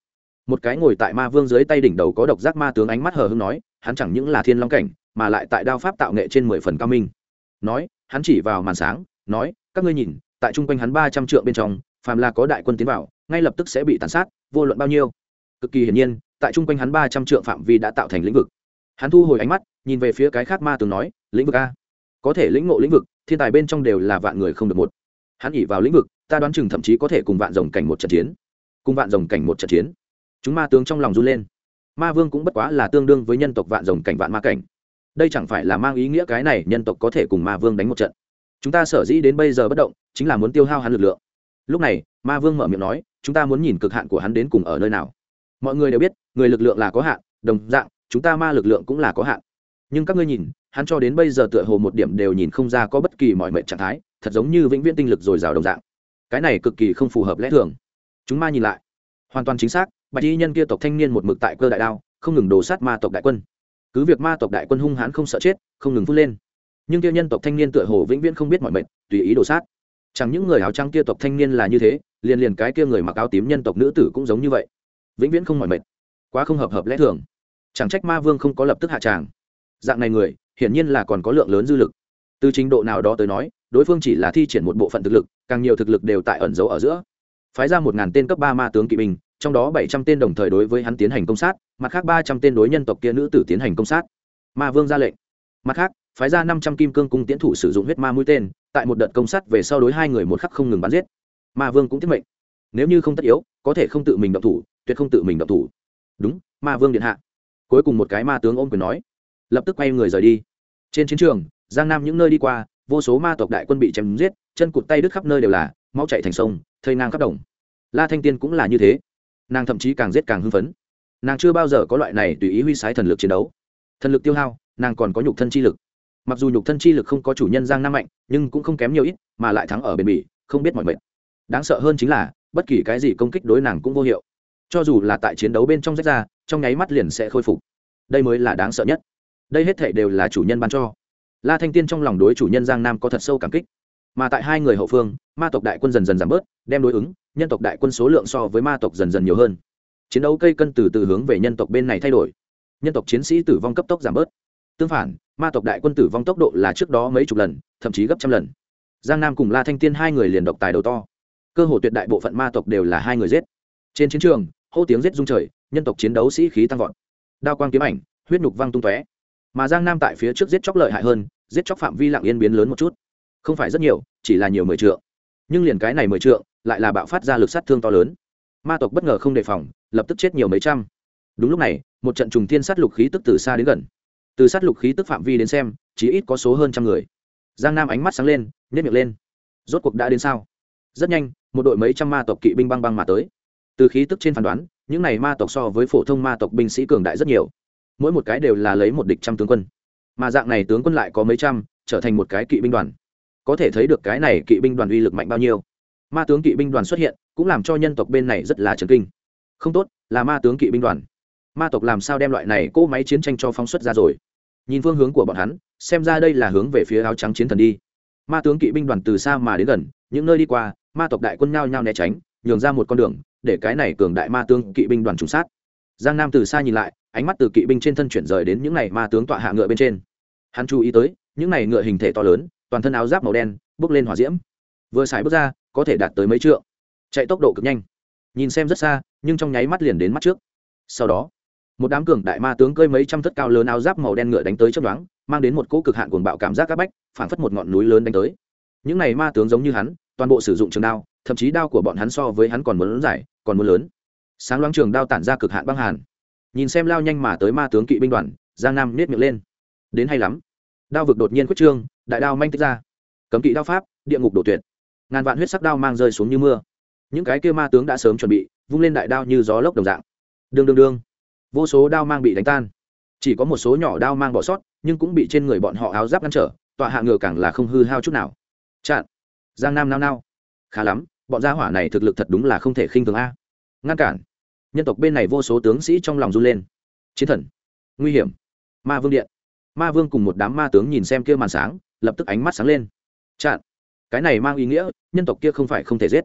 Một cái ngồi tại ma vương dưới tay đỉnh đầu có độc giác ma tướng ánh mắt hờ hưng nói hắn chẳng những là thiên long cảnh mà lại tại đao pháp tạo nghệ trên mười phần cao minh. Nói hắn chỉ vào màn sáng nói các ngươi nhìn tại chung quanh hắn ba trăm triệu bên trong phàm là có đại quân tiến vào ngay lập tức sẽ bị tàn sát vô luận bao nhiêu. Cực kỳ hiển nhiên tại chung quanh hắn ba trăm triệu phạm vi đã tạo thành lĩnh vực hắn thu hồi ánh mắt, nhìn về phía cái khác ma tướng nói, lĩnh vực a. Có thể lĩnh ngộ lĩnh vực, thiên tài bên trong đều là vạn người không được một. Hắn ỉ vào lĩnh vực, ta đoán chừng thậm chí có thể cùng vạn rồng cảnh một trận chiến. Cùng vạn rồng cảnh một trận chiến. Chúng ma tướng trong lòng run lên. Ma vương cũng bất quá là tương đương với nhân tộc vạn rồng cảnh, vạn ma cảnh. Đây chẳng phải là mang ý nghĩa cái này nhân tộc có thể cùng ma vương đánh một trận. Chúng ta sở dĩ đến bây giờ bất động, chính là muốn tiêu hao hắn lực lượng. Lúc này, ma vương mở miệng nói, chúng ta muốn nhìn cực hạn của hắn đến cùng ở nơi nào? Mọi người đều biết, người lực lượng là có hạn, đồng dạng chúng ta ma lực lượng cũng là có hạn. Nhưng các ngươi nhìn, hắn cho đến bây giờ tựa hồ một điểm đều nhìn không ra có bất kỳ mọi mệnh trạng thái, thật giống như vĩnh viễn tinh lực dồi dào đồng dạng. Cái này cực kỳ không phù hợp lẽ thường. Chúng ma nhìn lại. Hoàn toàn chính xác, bạch y nhân kia tộc thanh niên một mực tại cơ đại đao, không ngừng đổ sát ma tộc đại quân. Cứ việc ma tộc đại quân hung hãn không sợ chết, không ngừng vươn lên. Nhưng kia nhân tộc thanh niên tựa hồ vĩnh viễn không biết mọi mệnh, tùy ý đổ sát. Chẳng những người áo trắng kia tộc thanh niên là như thế, liền liền cái kia người mặc áo tím nhân tộc nữ tử cũng giống như vậy. Vĩnh viễn không mọi mệnh. Quá không hợp hợp lẽ thường chẳng trách ma vương không có lập tức hạ tràng. Dạng này người, hiển nhiên là còn có lượng lớn dư lực. Từ trình độ nào đó tới nói, đối phương chỉ là thi triển một bộ phận thực lực, càng nhiều thực lực đều tại ẩn giấu ở giữa. Phái ra một ngàn tên cấp ba ma tướng kỵ binh, trong đó bảy trăm tên đồng thời đối với hắn tiến hành công sát, mặt khác ba trăm tên đối nhân tộc kia nữ tử tiến hành công sát. Ma vương ra lệnh. Mặt khác, phái ra năm trăm kim cương cung tiến thủ sử dụng huyết ma mũi tên, tại một đợt công sát về sau đối hai người một khắc không ngừng bắn giết. Ma vương cũng tiết mệnh. Nếu như không tất yếu, có thể không tự mình động thủ, tuyệt không tự mình động thủ. Đúng, ma vương điện hạ cuối cùng một cái ma tướng ôm quyền nói, lập tức quay người rời đi. Trên chiến trường, giang nam những nơi đi qua, vô số ma tộc đại quân bị chém giết, chân cụt tay đứt khắp nơi đều là máu chạy thành sông, thây ngang khắp đồng. La thanh tiên cũng là như thế. Nàng thậm chí càng giết càng hưng phấn. Nàng chưa bao giờ có loại này tùy ý huy sái thần lực chiến đấu. Thần lực tiêu hao, nàng còn có nhục thân chi lực. Mặc dù nhục thân chi lực không có chủ nhân giang nam mạnh, nhưng cũng không kém nhiều ít, mà lại thắng ở bền bỉ, không biết mọi mệt đáng sợ hơn chính là, bất kỳ cái gì công kích đối nàng cũng vô hiệu cho dù là tại chiến đấu bên trong rách ra, trong nháy mắt liền sẽ khôi phục. Đây mới là đáng sợ nhất. Đây hết thể đều là chủ nhân ban cho. La thanh tiên trong lòng đối chủ nhân giang nam có thật sâu cảm kích. Mà tại hai người hậu phương, ma tộc đại quân dần dần giảm bớt, đem đối ứng, nhân tộc đại quân số lượng so với ma tộc dần dần nhiều hơn. Chiến đấu cây cân từ từ hướng về nhân tộc bên này thay đổi. Nhân tộc chiến sĩ tử vong cấp tốc giảm bớt. Tương phản, ma tộc đại quân tử vong tốc độ là trước đó mấy chục lần, thậm chí gấp trăm lần. Giang nam cùng la thanh tiên hai người liền độc tài đầu to. Cơ hồ tuyệt đại bộ phận ma tộc đều là hai người giết. Trên chiến trường hô tiếng giết rung trời, nhân tộc chiến đấu sĩ khí tăng vọt. Đao quang kiếm ảnh, huyết nhục văng tung tóe. Mà giang nam tại phía trước giết chóc lợi hại hơn, giết chóc phạm vi lặng yên biến lớn một chút. Không phải rất nhiều, chỉ là nhiều mười trượng. Nhưng liền cái này mười trượng, lại là bạo phát ra lực sát thương to lớn. Ma tộc bất ngờ không đề phòng, lập tức chết nhiều mấy trăm. Đúng lúc này, một trận trùng thiên sát lục khí tức từ xa đến gần. Từ sát lục khí tức phạm vi đến xem chỉ ít có số hơn trăm người. Giang nam ánh mắt sáng lên nhét miệng lên. Rốt cuộc đã đến sao? Rất nhanh, một đội mấy trăm ma tộc kỵ binh băng băng mà tới từ khí tức trên phán đoán, những này ma tộc so với phổ thông ma tộc binh sĩ cường đại rất nhiều. Mỗi một cái đều là lấy một địch trăm tướng quân. Mà dạng này tướng quân lại có mấy trăm, trở thành một cái kỵ binh đoàn. Có thể thấy được cái này kỵ binh đoàn uy lực mạnh bao nhiêu. Ma tướng kỵ binh đoàn xuất hiện, cũng làm cho nhân tộc bên này rất là trấn kinh. Không tốt, là ma tướng kỵ binh đoàn. Ma tộc làm sao đem loại này cỗ máy chiến tranh cho phóng xuất ra rồi? Nhìn phương hướng của bọn hắn, xem ra đây là hướng về phía áo trắng chiến thần đi. Ma tướng kỵ binh đoàn từ xa mà đến gần, những nơi đi qua, ma tộc đại quân nhao nhao né tránh, nhường ra một con đường để cái này cường đại ma tướng kỵ binh đoàn trùng sát. Giang nam từ xa nhìn lại, ánh mắt từ kỵ binh trên thân chuyển rời đến những này ma tướng tọa hạ ngựa bên trên. Hắn chú ý tới, những này ngựa hình thể to lớn, toàn thân áo giáp màu đen, bước lên hỏa diễm. Vừa xài bước ra, có thể đạt tới mấy trượng. Chạy tốc độ cực nhanh. Nhìn xem rất xa, nhưng trong nháy mắt liền đến mắt trước. Sau đó, một đám cường đại ma tướng cơi mấy trăm thất cao lớn áo giáp màu đen ngựa đánh tới chấp đoán mang đến một cỗ cực hạn cuồng bạo cảm giác các bách, phảng phất một ngọn núi lớn đánh tới. Những này ma tướng giống như hắn, toàn bộ sử dụng trường đao, thậm chí đao của bọn hắn so với hắn còn muốn lớn dài còn muốn lớn. Sáng loáng trường đao tản ra cực hạn băng hàn. Nhìn xem lao nhanh mà tới ma tướng kỵ binh đoàn, giang nam nết miệng lên. Đến hay lắm. Đao vực đột nhiên quyết trương, đại đao manh tích ra. Cấm kỵ đao pháp, địa ngục đổ tuyệt. Ngàn vạn huyết sắc đao mang rơi xuống như mưa. Những cái kia ma tướng đã sớm chuẩn bị, vung lên đại đao như gió lốc đồng dạng. Đương đương đương. Vô số đao mang bị đánh tan. Chỉ có một số nhỏ đao mang bỏ sót, nhưng cũng bị trên người bọn họ áo giáp ngăn trở, tọa hạ ngựa càng là không hư hao chút nào. Chặn. Giang nam nao nao. Khá lắm bọn gia hỏa này thực lực thật đúng là không thể khinh thường a. Ngăn cản. Nhân tộc bên này vô số tướng sĩ trong lòng run lên. Chiến thần. Nguy hiểm. Ma vương điện. Ma vương cùng một đám ma tướng nhìn xem kia màn sáng, lập tức ánh mắt sáng lên. Chặn. Cái này mang ý nghĩa, nhân tộc kia không phải không thể giết,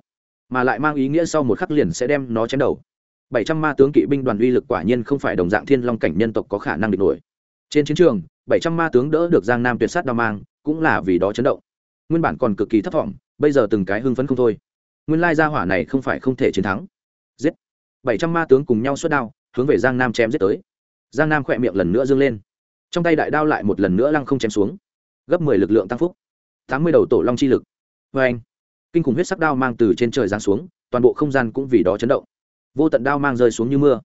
mà lại mang ý nghĩa sau một khắc liền sẽ đem nó chém đầu. Bảy trăm ma tướng kỵ binh đoàn uy lực quả nhiên không phải đồng dạng thiên long cảnh nhân tộc có khả năng địch nổi. Trên chiến trường, bảy trăm ma tướng đỡ được giang nam tuyệt sát đao mang, cũng là vì đó chấn động. Nguyên bản còn cực kỳ thấp thỏm, bây giờ từng cái hưng phấn không thôi nguyên lai gia hỏa này không phải không thể chiến thắng. Giết. Bảy trăm ma tướng cùng nhau xuất đao, hướng về giang nam chém giết tới. Giang nam khỏe miệng lần nữa dâng lên. Trong tay đại đao lại một lần nữa lăng không chém xuống. Gấp mười lực lượng tăng phúc. Tám mươi đầu tổ long chi lực. Vê anh, kinh khủng huyết sắc đao mang từ trên trời giáng xuống, toàn bộ không gian cũng vì đó chấn động. Vô tận đao mang rơi xuống như mưa.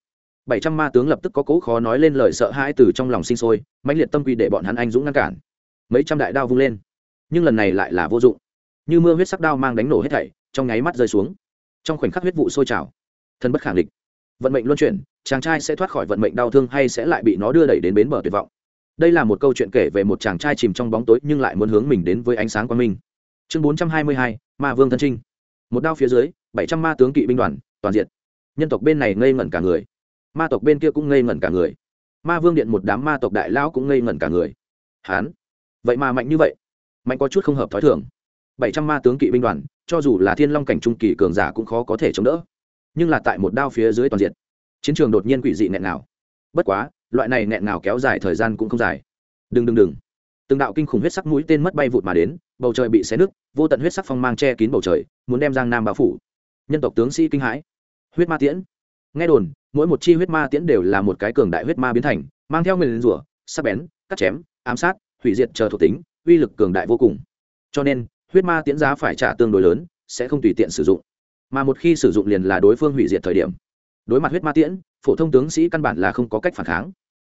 Bảy trăm ma tướng lập tức có cố khó nói lên lời sợ hãi từ trong lòng sinh sôi, mãnh liệt tâm quy để bọn hắn anh dũng ngăn cản. Mấy trăm đại đao vung lên. Nhưng lần này lại là vô dụng. Như mưa huyết sắc đao mang đánh nổ hết thảy trong nháy mắt rơi xuống. Trong khoảnh khắc huyết vụ sôi trào thân bất khẳng định vận mệnh luân chuyển, chàng trai sẽ thoát khỏi vận mệnh đau thương hay sẽ lại bị nó đưa đẩy đến bến bờ tuyệt vọng. Đây là một câu chuyện kể về một chàng trai chìm trong bóng tối nhưng lại muốn hướng mình đến với ánh sáng quang minh. Chương bốn trăm hai mươi hai, ma vương thân trinh. Một đao phía dưới, bảy trăm ma tướng kỵ binh đoàn, toàn diện. Nhân tộc bên này ngây ngẩn cả người. Ma tộc bên kia cũng ngây ngẩn cả người. Ma vương điện một đám ma tộc đại lão cũng ngây ngẩn cả người. Hán. Vậy mà mạnh như vậy, mạnh có chút không hợp t h ó i thường bảy trăm ma tướng kỵ binh đoàn, cho dù là thiên long cảnh trung kỳ cường giả cũng khó có thể chống đỡ. Nhưng là tại một đao phía dưới toàn diện, chiến trường đột nhiên quỷ dị nghẹn nào bất quá, loại này nghẹn nào kéo dài thời gian cũng không dài. Đừng đừng đừng. Từng đạo kinh khủng huyết sắc mũi tên mất bay vụt mà đến, bầu trời bị xé nứt, vô tận huyết sắc phong mang che kín bầu trời, muốn đem giang nam bao phủ. Nhân tộc tướng sĩ kinh hãi. Huyết ma tiễn. Nghe đồn, mỗi một chi huyết ma tiễn đều là một cái cường đại huyết ma biến thành, mang theo nguyền rủa, sắc bén, cắt chém, ám sát, hủy diệt chờ thuộc tính, uy lực cường đại vô cùng. Cho nên huyết ma tiễn giá phải trả tương đối lớn, sẽ không tùy tiện sử dụng. Mà một khi sử dụng liền là đối phương hủy diệt thời điểm. Đối mặt huyết ma tiễn, phổ thông tướng sĩ căn bản là không có cách phản kháng.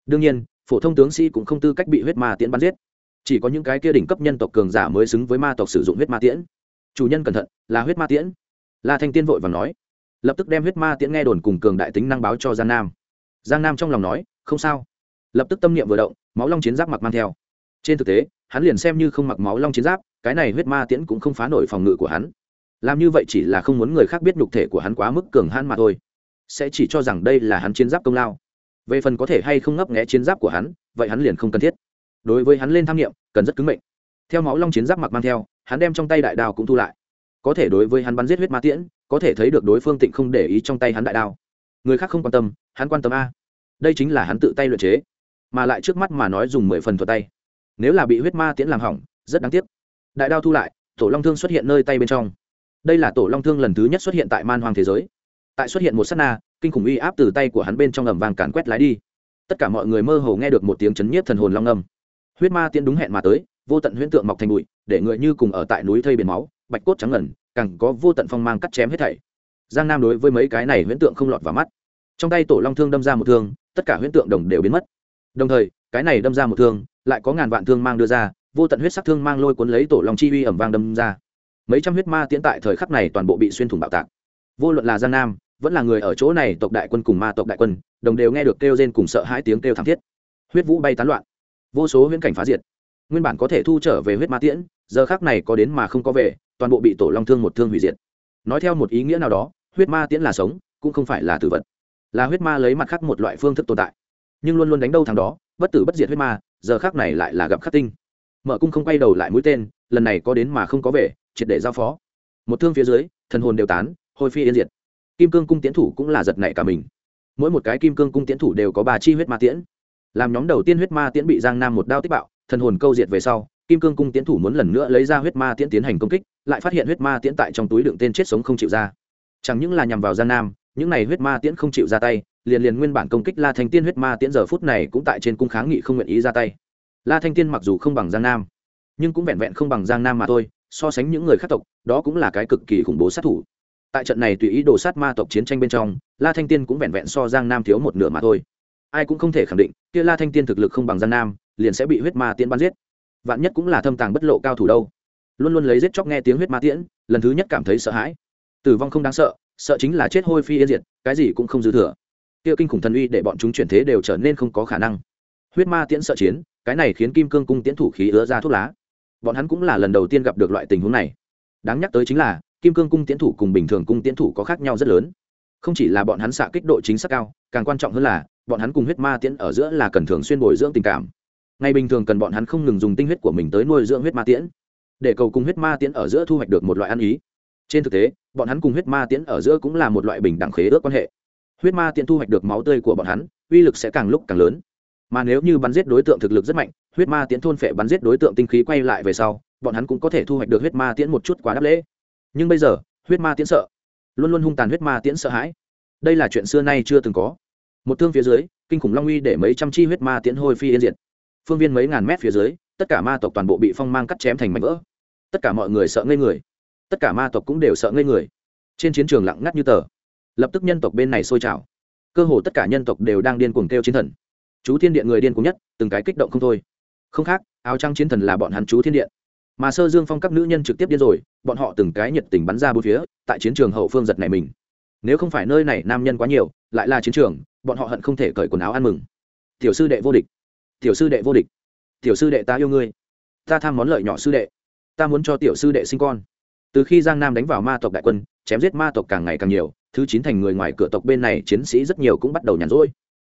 Đương nhiên, phổ thông tướng sĩ cũng không tư cách bị huyết ma tiễn bắn giết. Chỉ có những cái kia đỉnh cấp nhân tộc cường giả mới xứng với ma tộc sử dụng huyết ma tiễn. Chủ nhân cẩn thận, là huyết ma tiễn. La thanh tiên vội và nói. Lập tức đem huyết ma tiễn nghe đồn cùng cường đại tính năng báo cho giang nam. Giang nam trong lòng nói, không sao. Lập tức tâm niệm vừa động, máu long chiến giáp mặc mang theo. Trên thực tế, hắn liền xem như không mặc máu long chiến giáp cái này huyết ma tiễn cũng không phá nổi phòng ngự của hắn. Làm như vậy chỉ là không muốn người khác biết nhục thể của hắn quá mức cường hãn mà thôi. Sẽ chỉ cho rằng đây là hắn chiến giáp công lao. Về phần có thể hay không ngấp nghẽ chiến giáp của hắn, vậy hắn liền không cần thiết. Đối với hắn lên tham nghiệm, cần rất cứng mệnh. Theo máu long chiến giáp mặc mang theo, hắn đem trong tay đại đao cũng thu lại. Có thể đối với hắn bắn giết huyết ma tiễn, có thể thấy được đối phương tịnh không để ý trong tay hắn đại đao. Người khác không quan tâm, hắn quan tâm a. Đây chính là hắn tự tay luyện chế. Mà lại trước mắt mà nói dùng mười phần thuật tay. Nếu là bị huyết ma tiễn làm hỏng, rất đáng tiếc đại đao thu lại, tổ long thương xuất hiện nơi tay bên trong. Đây là tổ long thương lần thứ nhất xuất hiện tại man hoàng thế giới. Tại xuất hiện một s á t na, kinh khủng uy áp từ tay của hắn bên trong ẩm vàng càn quét lái đi. Tất cả mọi người mơ hồ nghe được một tiếng chấn nhiếp thần hồn long âm. Huyết ma tiễn đúng hẹn mà tới, vô tận huyễn tượng mọc thành bụi, để người như cùng ở tại núi thây biển máu, bạch cốt trắng ngần, càng có vô tận phong mang cắt chém hết thảy. Giang nam đối với mấy cái này huyễn tượng không lọt vào mắt. Trong tay tổ long thương đâm ra một thương, tất cả huyễn tượng đồng đều biến mất. Đồng thời, cái này đâm ra một thương, lại có ngàn vạn thương mang đưa ra vô tận huyết sắc thương mang lôi cuốn lấy tổ long chi uy ẩm vang đâm ra. Mấy trăm huyết ma tiễn tại thời khắc này toàn bộ bị xuyên thủng bạo tạc. Vô luận là giang nam, vẫn là người ở chỗ này tộc đại quân cùng ma tộc đại quân, đồng đều nghe được kêu rên cùng sợ hãi tiếng kêu thảm thiết. Huyết vũ bay tán loạn. Vô số huyễn cảnh phá diệt. Nguyên bản có thể thu trở về huyết ma tiễn, giờ khác này có đến mà không có về, toàn bộ bị tổ long thương một thương hủy diệt. Nói theo một ý nghĩa nào đó, huyết ma tiễn là sống, cũng không phải là tử vật. Là huyết ma lấy mặt khác một loại phương thức tồn tại. Nhưng luôn luôn đánh đâu thằng đó, bất tử bất diệt huyết ma, giờ khác này lại là gặp khắc tinh mở cung không quay đầu lại mũi tên, lần này có đến mà không có về, triệt để giao phó. Một thương phía dưới, thần hồn đều tán, hôi phi yên diệt. Kim cương cung tiến thủ cũng là giật nảy cả mình. Mỗi một cái kim cương cung tiến thủ đều có ba chi huyết ma tiễn. Làm nhóm đầu tiên huyết ma tiễn bị giang nam một đao tích bạo, thần hồn câu diệt về sau, kim cương cung tiến thủ muốn lần nữa lấy ra huyết ma tiễn tiến hành công kích, lại phát hiện huyết ma tiễn tại trong túi đựng tên chết sống không chịu ra. Chẳng những là nhằm vào giang nam, những này huyết ma tiễn không chịu ra tay, liền liền nguyên bản công kích la thành tiên huyết ma tiễn giờ phút này cũng tại trên cung kháng nghị không nguyện ý ra tay la thanh tiên mặc dù không bằng giang nam, nhưng cũng vẹn vẹn không bằng giang nam mà thôi, so sánh những người khác tộc, đó cũng là cái cực kỳ khủng bố sát thủ. Tại trận này tùy ý đồ sát ma tộc chiến tranh bên trong, la thanh tiên cũng vẹn vẹn so giang nam thiếu một nửa mà thôi. Ai cũng không thể khẳng định, kia la thanh tiên thực lực không bằng giang nam, liền sẽ bị huyết ma tiễn bắn giết. Vạn nhất cũng là thâm tàng bất lộ cao thủ đâu. Luôn luôn lấy giết chóc nghe tiếng huyết ma tiễn, lần thứ nhất cảm thấy sợ hãi. Tử vong không đáng sợ sợ chính là chết hôi phi yên diệt, cái gì cũng không dư thừa. Kia kinh khủng thần uy để bọn chúng chuyển thế đều trở nên không có khả năng huyết ma tiễn sợ chiến, cái này khiến kim cương cung tiễn thủ khí ứa ra thuốc lá. Bọn hắn cũng là lần đầu tiên gặp được loại tình huống này. Đáng nhắc tới chính là, kim cương cung tiễn thủ cùng bình thường cung tiễn thủ có khác nhau rất lớn. Không chỉ là bọn hắn xạ kích độ chính xác cao, càng quan trọng hơn là, bọn hắn cùng huyết ma tiễn ở giữa là cần thường xuyên bồi dưỡng tình cảm. Ngày bình thường cần bọn hắn không ngừng dùng tinh huyết của mình tới nuôi dưỡng huyết ma tiễn. Để cầu cùng huyết ma tiễn ở giữa thu hoạch được một loại ăn ý. Trên thực tế, bọn hắn cùng huyết ma tiễn ở giữa cũng là một loại bình đẳng khế ước quan hệ. Huyết ma tiễn thu hoạch được máu tươi của bọn hắn, uy lực sẽ càng lúc càng lớn mà nếu như bắn giết đối tượng thực lực rất mạnh, huyết ma tiễn thôn phệ bắn giết đối tượng tinh khí quay lại về sau, bọn hắn cũng có thể thu hoạch được huyết ma tiễn một chút quá đáp lễ. Nhưng bây giờ, huyết ma tiễn sợ. Luôn luôn hung tàn huyết ma tiễn sợ hãi. Đây là chuyện xưa nay chưa từng có. Một thương phía dưới, kinh khủng long uy để mấy trăm chi huyết ma tiễn hôi phi yên diệt. Phương viên mấy ngàn mét phía dưới, tất cả ma tộc toàn bộ bị phong mang cắt chém thành mảnh vỡ. Tất cả mọi người sợ ngây người. Tất cả ma tộc cũng đều sợ ngây người. Trên chiến trường lặng ngắt như tờ. Lập tức nhân tộc bên này sôi trào. Cơ hồ tất cả nhân tộc đều đang điên cuồng kêu chiến thần chú thiên điện người điên cuồng nhất, từng cái kích động không thôi. Không khác, áo trăng chiến thần là bọn hắn chú thiên điện mà sơ dương phong các nữ nhân trực tiếp điên rồi, bọn họ từng cái nhiệt tình bắn ra bốn phía, tại chiến trường hậu phương giật này mình. Nếu không phải nơi này nam nhân quá nhiều, lại là chiến trường, bọn họ hận không thể cởi quần áo ăn mừng. Tiểu sư đệ vô địch. Tiểu sư đệ vô địch. Tiểu sư đệ ta yêu ngươi. Ta tham món lợi nhỏ sư đệ. Ta muốn cho tiểu sư đệ sinh con. Từ khi giang nam đánh vào ma tộc đại quân, chém giết ma tộc càng ngày càng nhiều, thứ chín thành người ngoài cửa tộc bên này chiến sĩ rất nhiều cũng bắt đầu nhàn rỗi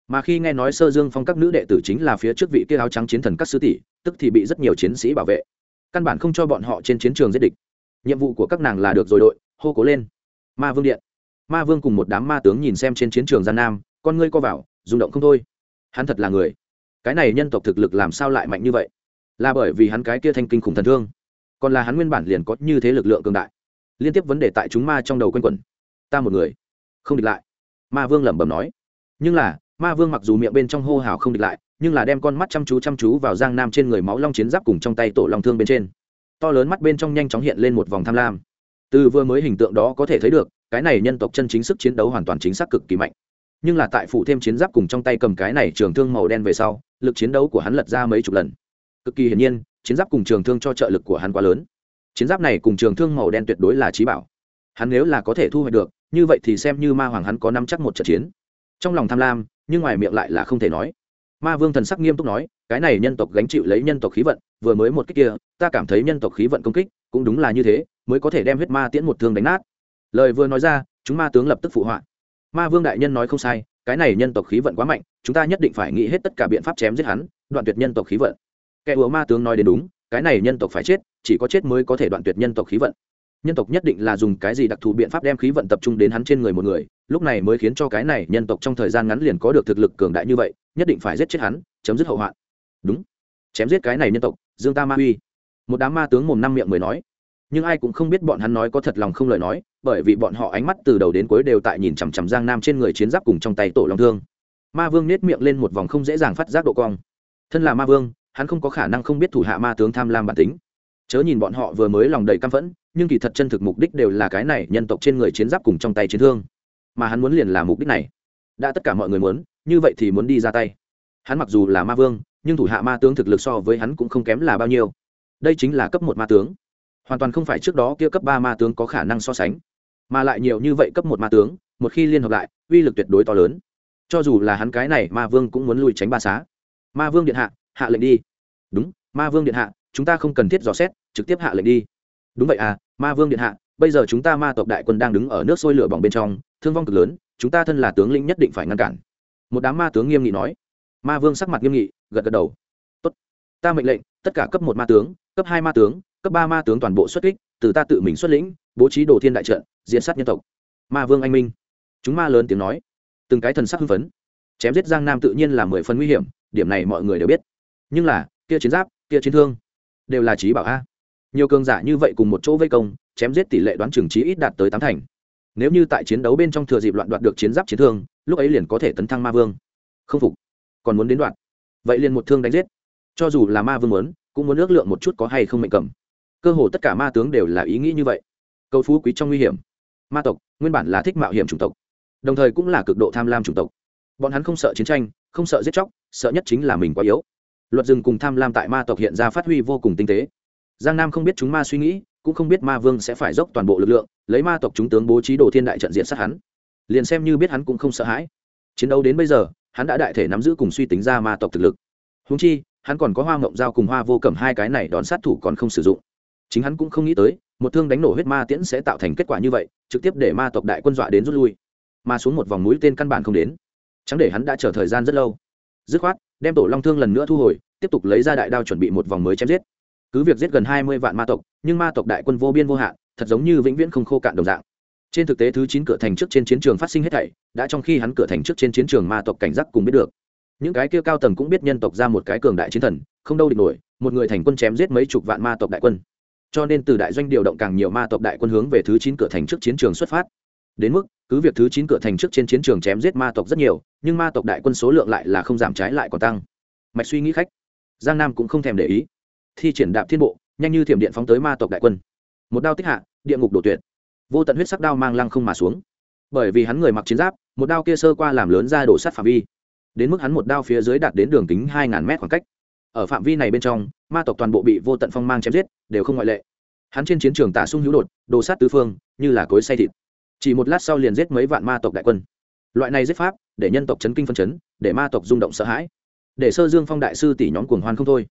mà khi nghe nói sơ dương phong các nữ đệ tử chính là phía trước vị kia áo trắng chiến thần các sư tỷ, tức thì bị rất nhiều chiến sĩ bảo vệ. Căn bản không cho bọn họ trên chiến trường giết địch. Nhiệm vụ của các nàng là được rồi đội, hô cố lên. Ma vương điện. Ma vương cùng một đám ma tướng nhìn xem trên chiến trường gian nam, con ngươi co vào, rung động không thôi. Hắn thật là người. Cái này nhân tộc thực lực làm sao lại mạnh như vậy? Là bởi vì hắn cái kia thanh kinh khủng thần thương. Còn là hắn nguyên bản liền có như thế lực lượng cường đại. Liên tiếp vấn đề tại chúng ma trong đầu quanh quẩn. Ta một người. Không địch lại. Ma vương lẩm bẩm nói. Nhưng là ma vương mặc dù miệng bên trong hô hào không địch lại, nhưng là đem con mắt chăm chú chăm chú vào giang nam trên người máu long chiến giáp cùng trong tay tổ long thương bên trên. To lớn mắt bên trong nhanh chóng hiện lên một vòng tham lam. Từ vừa mới hình tượng đó có thể thấy được, cái này nhân tộc chân chính sức chiến đấu hoàn toàn chính xác cực kỳ mạnh. Nhưng là tại phụ thêm chiến giáp cùng trong tay cầm cái này trường thương màu đen về sau, lực chiến đấu của hắn lật ra mấy chục lần. Cực kỳ hiển nhiên, chiến giáp cùng trường thương cho trợ lực của hắn quá lớn. Chiến giáp này cùng trường thương màu đen tuyệt đối là trí bảo. Hắn nếu là có thể thu hoạch được, như vậy thì xem như ma hoàng hắn có năm chắc một trận chiến. Trong lòng tham lam nhưng ngoài miệng lại là không thể nói. Ma vương thần sắc nghiêm túc nói, cái này nhân tộc gánh chịu lấy nhân tộc khí vận, vừa mới một cách kia, ta cảm thấy nhân tộc khí vận công kích, cũng đúng là như thế, mới có thể đem huyết ma tiễn một thương đánh nát. Lời vừa nói ra, chúng ma tướng lập tức phụ họa. Ma vương đại nhân nói không sai, cái này nhân tộc khí vận quá mạnh, chúng ta nhất định phải nghĩ hết tất cả biện pháp chém giết hắn, đoạn tuyệt nhân tộc khí vận. Kẻ ủa ma tướng nói đến đúng, cái này nhân tộc phải chết, chỉ có chết mới có thể đoạn tuyệt nhân tộc khí vận nhân tộc nhất định là dùng cái gì đặc thù biện pháp đem khí vận tập trung đến hắn trên người một người, lúc này mới khiến cho cái này nhân tộc trong thời gian ngắn liền có được thực lực cường đại như vậy, nhất định phải giết chết hắn, chấm dứt hậu hoạn. Đúng. Chém giết cái này nhân tộc, dương ta ma uy một đám ma tướng mồm năm miệng mới nói. Nhưng ai cũng không biết bọn hắn nói có thật lòng không lời nói, bởi vì bọn họ ánh mắt từ đầu đến cuối đều tại nhìn chằm chằm giang nam trên người chiến giáp cùng trong tay tổ long thương. Ma vương nết miệng lên một vòng không dễ dàng phát giác độ cong. Thân là ma vương, hắn không có khả năng không biết thủ hạ ma tướng tham lam bản tính. Chớ nhìn bọn họ vừa mới lòng đầy căm phẫn nhưng kỳ thật chân thực mục đích đều là cái này nhân tộc trên người chiến giáp cùng trong tay chiến thương. Mà hắn muốn liền là mục đích này. Đã tất cả mọi người muốn, như vậy thì muốn đi ra tay. Hắn mặc dù là ma vương, nhưng thủ hạ ma tướng thực lực so với hắn cũng không kém là bao nhiêu. Đây chính là cấp một ma tướng. Hoàn toàn không phải trước đó kia cấp ba ma tướng có khả năng so sánh. Mà lại nhiều như vậy cấp một ma tướng, một khi liên hợp lại, uy lực tuyệt đối to lớn. Cho dù là hắn cái này, ma vương cũng muốn lui tránh ba xá. Ma vương điện hạ hạ lệnh đi. Đúng, ma vương điện hạ, chúng ta không cần thiết dò xét, trực tiếp hạ lệnh đi đúng vậy à ma vương điện hạ, bây giờ chúng ta ma tộc đại quân đang đứng ở nước sôi lửa bỏng bên trong, thương vong cực lớn, chúng ta thân là tướng lĩnh nhất định phải ngăn cản. Một đám ma tướng nghiêm nghị nói. Ma vương sắc mặt nghiêm nghị, gật gật đầu. Tốt. ta mệnh lệnh, tất cả cấp một ma tướng, cấp hai ma tướng, cấp ba ma tướng toàn bộ xuất kích, từ ta tự mình xuất lĩnh, bố trí đồ thiên đại trận diện sát nhân tộc. Ma vương anh minh. Chúng ma lớn tiếng nói. Từng cái thần sắc hưng phấn. Chém giết giang nam tự nhiên là mười phần nguy hiểm, điểm này mọi người đều biết. Nhưng là, kia chiến giáp, kia chiến thương, đều là trí bảo a nhiều cường giả như vậy cùng một chỗ vây công, chém giết tỷ lệ đoán trừng trí ít đạt tới tám thành. Nếu như tại chiến đấu bên trong thừa dịp loạn đoạt được chiến giáp chiến thương, lúc ấy liền có thể tấn thăng ma vương. Không phục. Còn muốn đến đoạn. Vậy liền một thương đánh giết. Cho dù là ma vương muốn, cũng muốn ước lượng một chút có hay không mệnh cầm. Cơ hồ tất cả ma tướng đều là ý nghĩ như vậy. Câu phú quý trong nguy hiểm. Ma tộc, nguyên bản là thích mạo hiểm chủng tộc, đồng thời cũng là cực độ tham lam chủng tộc. Bọn hắn không sợ chiến tranh, không sợ giết chóc, sợ nhất chính là mình quá yếu. Luật rừng cùng tham lam tại ma tộc hiện ra phát huy vô cùng tinh tế giang nam không biết chúng ma suy nghĩ, cũng không biết ma vương sẽ phải dốc toàn bộ lực lượng, lấy ma tộc chúng tướng bố trí đồ thiên đại trận diện sát hắn. Liền xem như biết hắn cũng không sợ hãi. Chiến đấu đến bây giờ, hắn đã đại thể nắm giữ cùng suy tính ra ma tộc thực lực. Húng chi, hắn còn có hoa ngộng dao cùng hoa vô cầm hai cái này đón sát thủ còn không sử dụng. Chính hắn cũng không nghĩ tới, một thương đánh nổ huyết ma tiễn sẽ tạo thành kết quả như vậy, trực tiếp để ma tộc đại quân dọa đến rút lui. Mà xuống một vòng mũi tên căn bản không đến. Chẳng để hắn đã chờ thời gian rất lâu. Dứt khoát, đem tổ long thương lần nữa thu hồi, tiếp tục lấy ra đại đao chuẩn bị một vòng mới chém giết cứ việc giết gần hai mươi vạn ma tộc, nhưng ma tộc đại quân vô biên vô hạn, thật giống như vĩnh viễn không khô cạn đồng dạng. Trên thực tế thứ chín cửa thành trước trên chiến trường phát sinh hết thảy, đã trong khi hắn cửa thành trước trên chiến trường ma tộc cảnh giác cùng biết được. Những cái kia cao tầng cũng biết nhân tộc ra một cái cường đại chiến thần, không đâu địch nổi, một người thành quân chém giết mấy chục vạn ma tộc đại quân. Cho nên từ đại doanh điều động càng nhiều ma tộc đại quân hướng về thứ chín cửa thành trước chiến trường xuất phát. Đến mức, cứ việc thứ chín cửa thành trước trên chiến trường chém giết ma tộc rất nhiều, nhưng ma tộc đại quân số lượng lại là không giảm trái lại còn tăng. Mạch suy nghĩ khách. Giang nam cũng không thèm để ý thi triển đạp thiên bộ, nhanh như thiểm điện phóng tới ma tộc đại quân. Một đao tích hạ, địa ngục đổ tuyệt. Vô tận huyết sắc đao mang lăng không mà xuống. Bởi vì hắn người mặc chiến giáp, một đao kia sơ qua làm lớn ra đổ sát phạm vi. Đến mức hắn một đao phía dưới đạt đến đường kính hai ngàn mét khoảng cách. Ở phạm vi này bên trong, ma tộc toàn bộ bị vô tận phong mang chém giết, đều không ngoại lệ. Hắn trên chiến trường tả sung hữu đột, đồ sát tứ phương, như là cối say thịt. Chỉ một lát sau liền giết mấy vạn ma tộc đại quân. Loại này giết pháp, để nhân tộc chấn kinh phân chấn, để ma tộc rung động sợ hãi. Để sơ dương phong đại sư tỷ nhóm cuồng hoan không thôi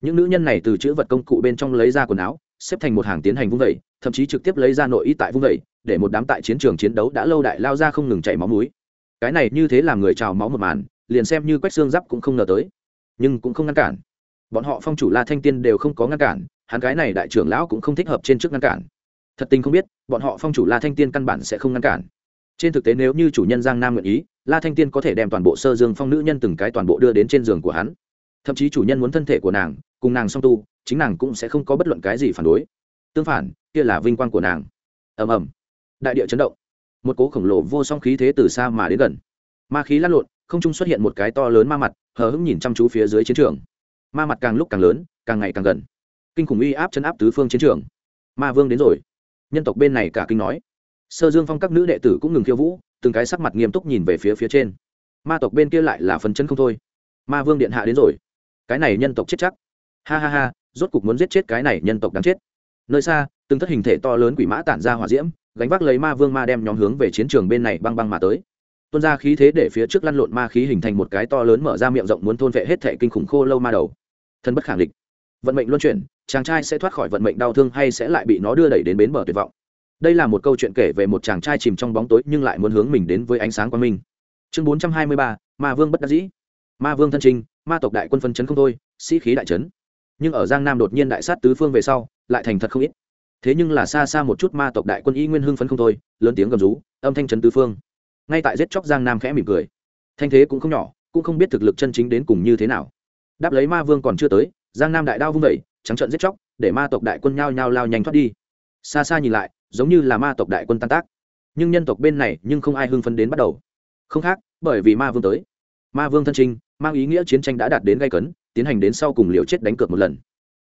những nữ nhân này từ chữ vật công cụ bên trong lấy ra quần áo, xếp thành một hàng tiến hành vung vẩy thậm chí trực tiếp lấy ra nội y tại vung vẩy để một đám tại chiến trường chiến đấu đã lâu đại lao ra không ngừng chảy máu mũi. Cái này như thế làm người trào máu một màn, liền xem như quách xương giáp cũng không ngờ tới, nhưng cũng không ngăn cản. Bọn họ phong chủ la thanh tiên đều không có ngăn cản, hắn cái này đại trưởng lão cũng không thích hợp trên trước ngăn cản. Thật tình không biết, bọn họ phong chủ la thanh tiên căn bản sẽ không ngăn cản. Trên thực tế nếu như chủ nhân giang nam nguyện ý, la thanh tiên có thể đem toàn bộ sơ dương phong nữ nhân từng cái toàn bộ đưa đến trên giường của hắn. Thậm chí chủ nhân muốn thân thể của nàng cùng nàng song tu, chính nàng cũng sẽ không có bất luận cái gì phản đối. Tương phản, kia là vinh quang của nàng. Ầm ầm. Đại địa chấn động. Một cố khổng lồ vô song khí thế từ xa mà đến gần. Ma khí lăn lộn, không trung xuất hiện một cái to lớn ma mặt, hờ hững nhìn chăm chú phía dưới chiến trường. Ma mặt càng lúc càng lớn, càng ngày càng gần. Kinh khủng uy áp chấn áp tứ phương chiến trường. Ma vương đến rồi. Nhân tộc bên này cả kinh nói. Sơ dương phong các nữ đệ tử cũng ngừng khiêu vũ, từng cái sắc mặt nghiêm túc nhìn về phía phía trên. Ma tộc bên kia lại là phần chân không thôi. Ma vương điện hạ đến rồi. Cái này nhân tộc chết chắc ha ha ha, rốt cục muốn giết chết cái này nhân tộc đáng chết. Nơi xa, từng thất hình thể to lớn quỷ mã tản ra hỏa diễm, gánh vác lấy ma vương ma đem nhóm hướng về chiến trường bên này băng băng mà tới. Tuôn ra khí thế để phía trước lăn lộn ma khí hình thành một cái to lớn mở ra miệng rộng muốn thôn vệ hết thể kinh khủng khô lâu ma đầu. Thân bất khẳng định vận mệnh luân chuyển, chàng trai sẽ thoát khỏi vận mệnh đau thương hay sẽ lại bị nó đưa đẩy đến bến bờ tuyệt vọng. Đây là một câu chuyện kể về một chàng trai chìm trong bóng tối nhưng lại muốn hướng mình đến với ánh sáng quang minh. Chương bốn trăm hai mươi ba, ma vương bất đắc dĩ. Ma vương thân trinh ma tộc đại quân phân chấn không thôi, sĩ khí đại trấn nhưng ở giang nam đột nhiên đại sát tứ phương về sau, lại thành thật không ít. Thế nhưng là xa xa một chút ma tộc đại quân y nguyên hưng phấn không thôi, lớn tiếng gầm rú, âm thanh trấn tứ phương. Ngay tại giết chóc giang nam khẽ mỉm cười. Thanh thế cũng không nhỏ, cũng không biết thực lực chân chính đến cùng như thế nào. Đáp lấy ma vương còn chưa tới, giang nam đại đao vung vẩy trắng trận giết chóc, để ma tộc đại quân nhao nhao lao nhanh thoát đi. Xa xa nhìn lại, giống như là ma tộc đại quân tan tác. Nhưng nhân tộc bên này nhưng không ai hưng phấn đến bắt đầu. Không khác, bởi vì ma vương tới. Ma vương thân trinh mang ý nghĩa chiến tranh đã đạt đến gây cấn tiến hành đến sau cùng liều chết đánh cược một lần.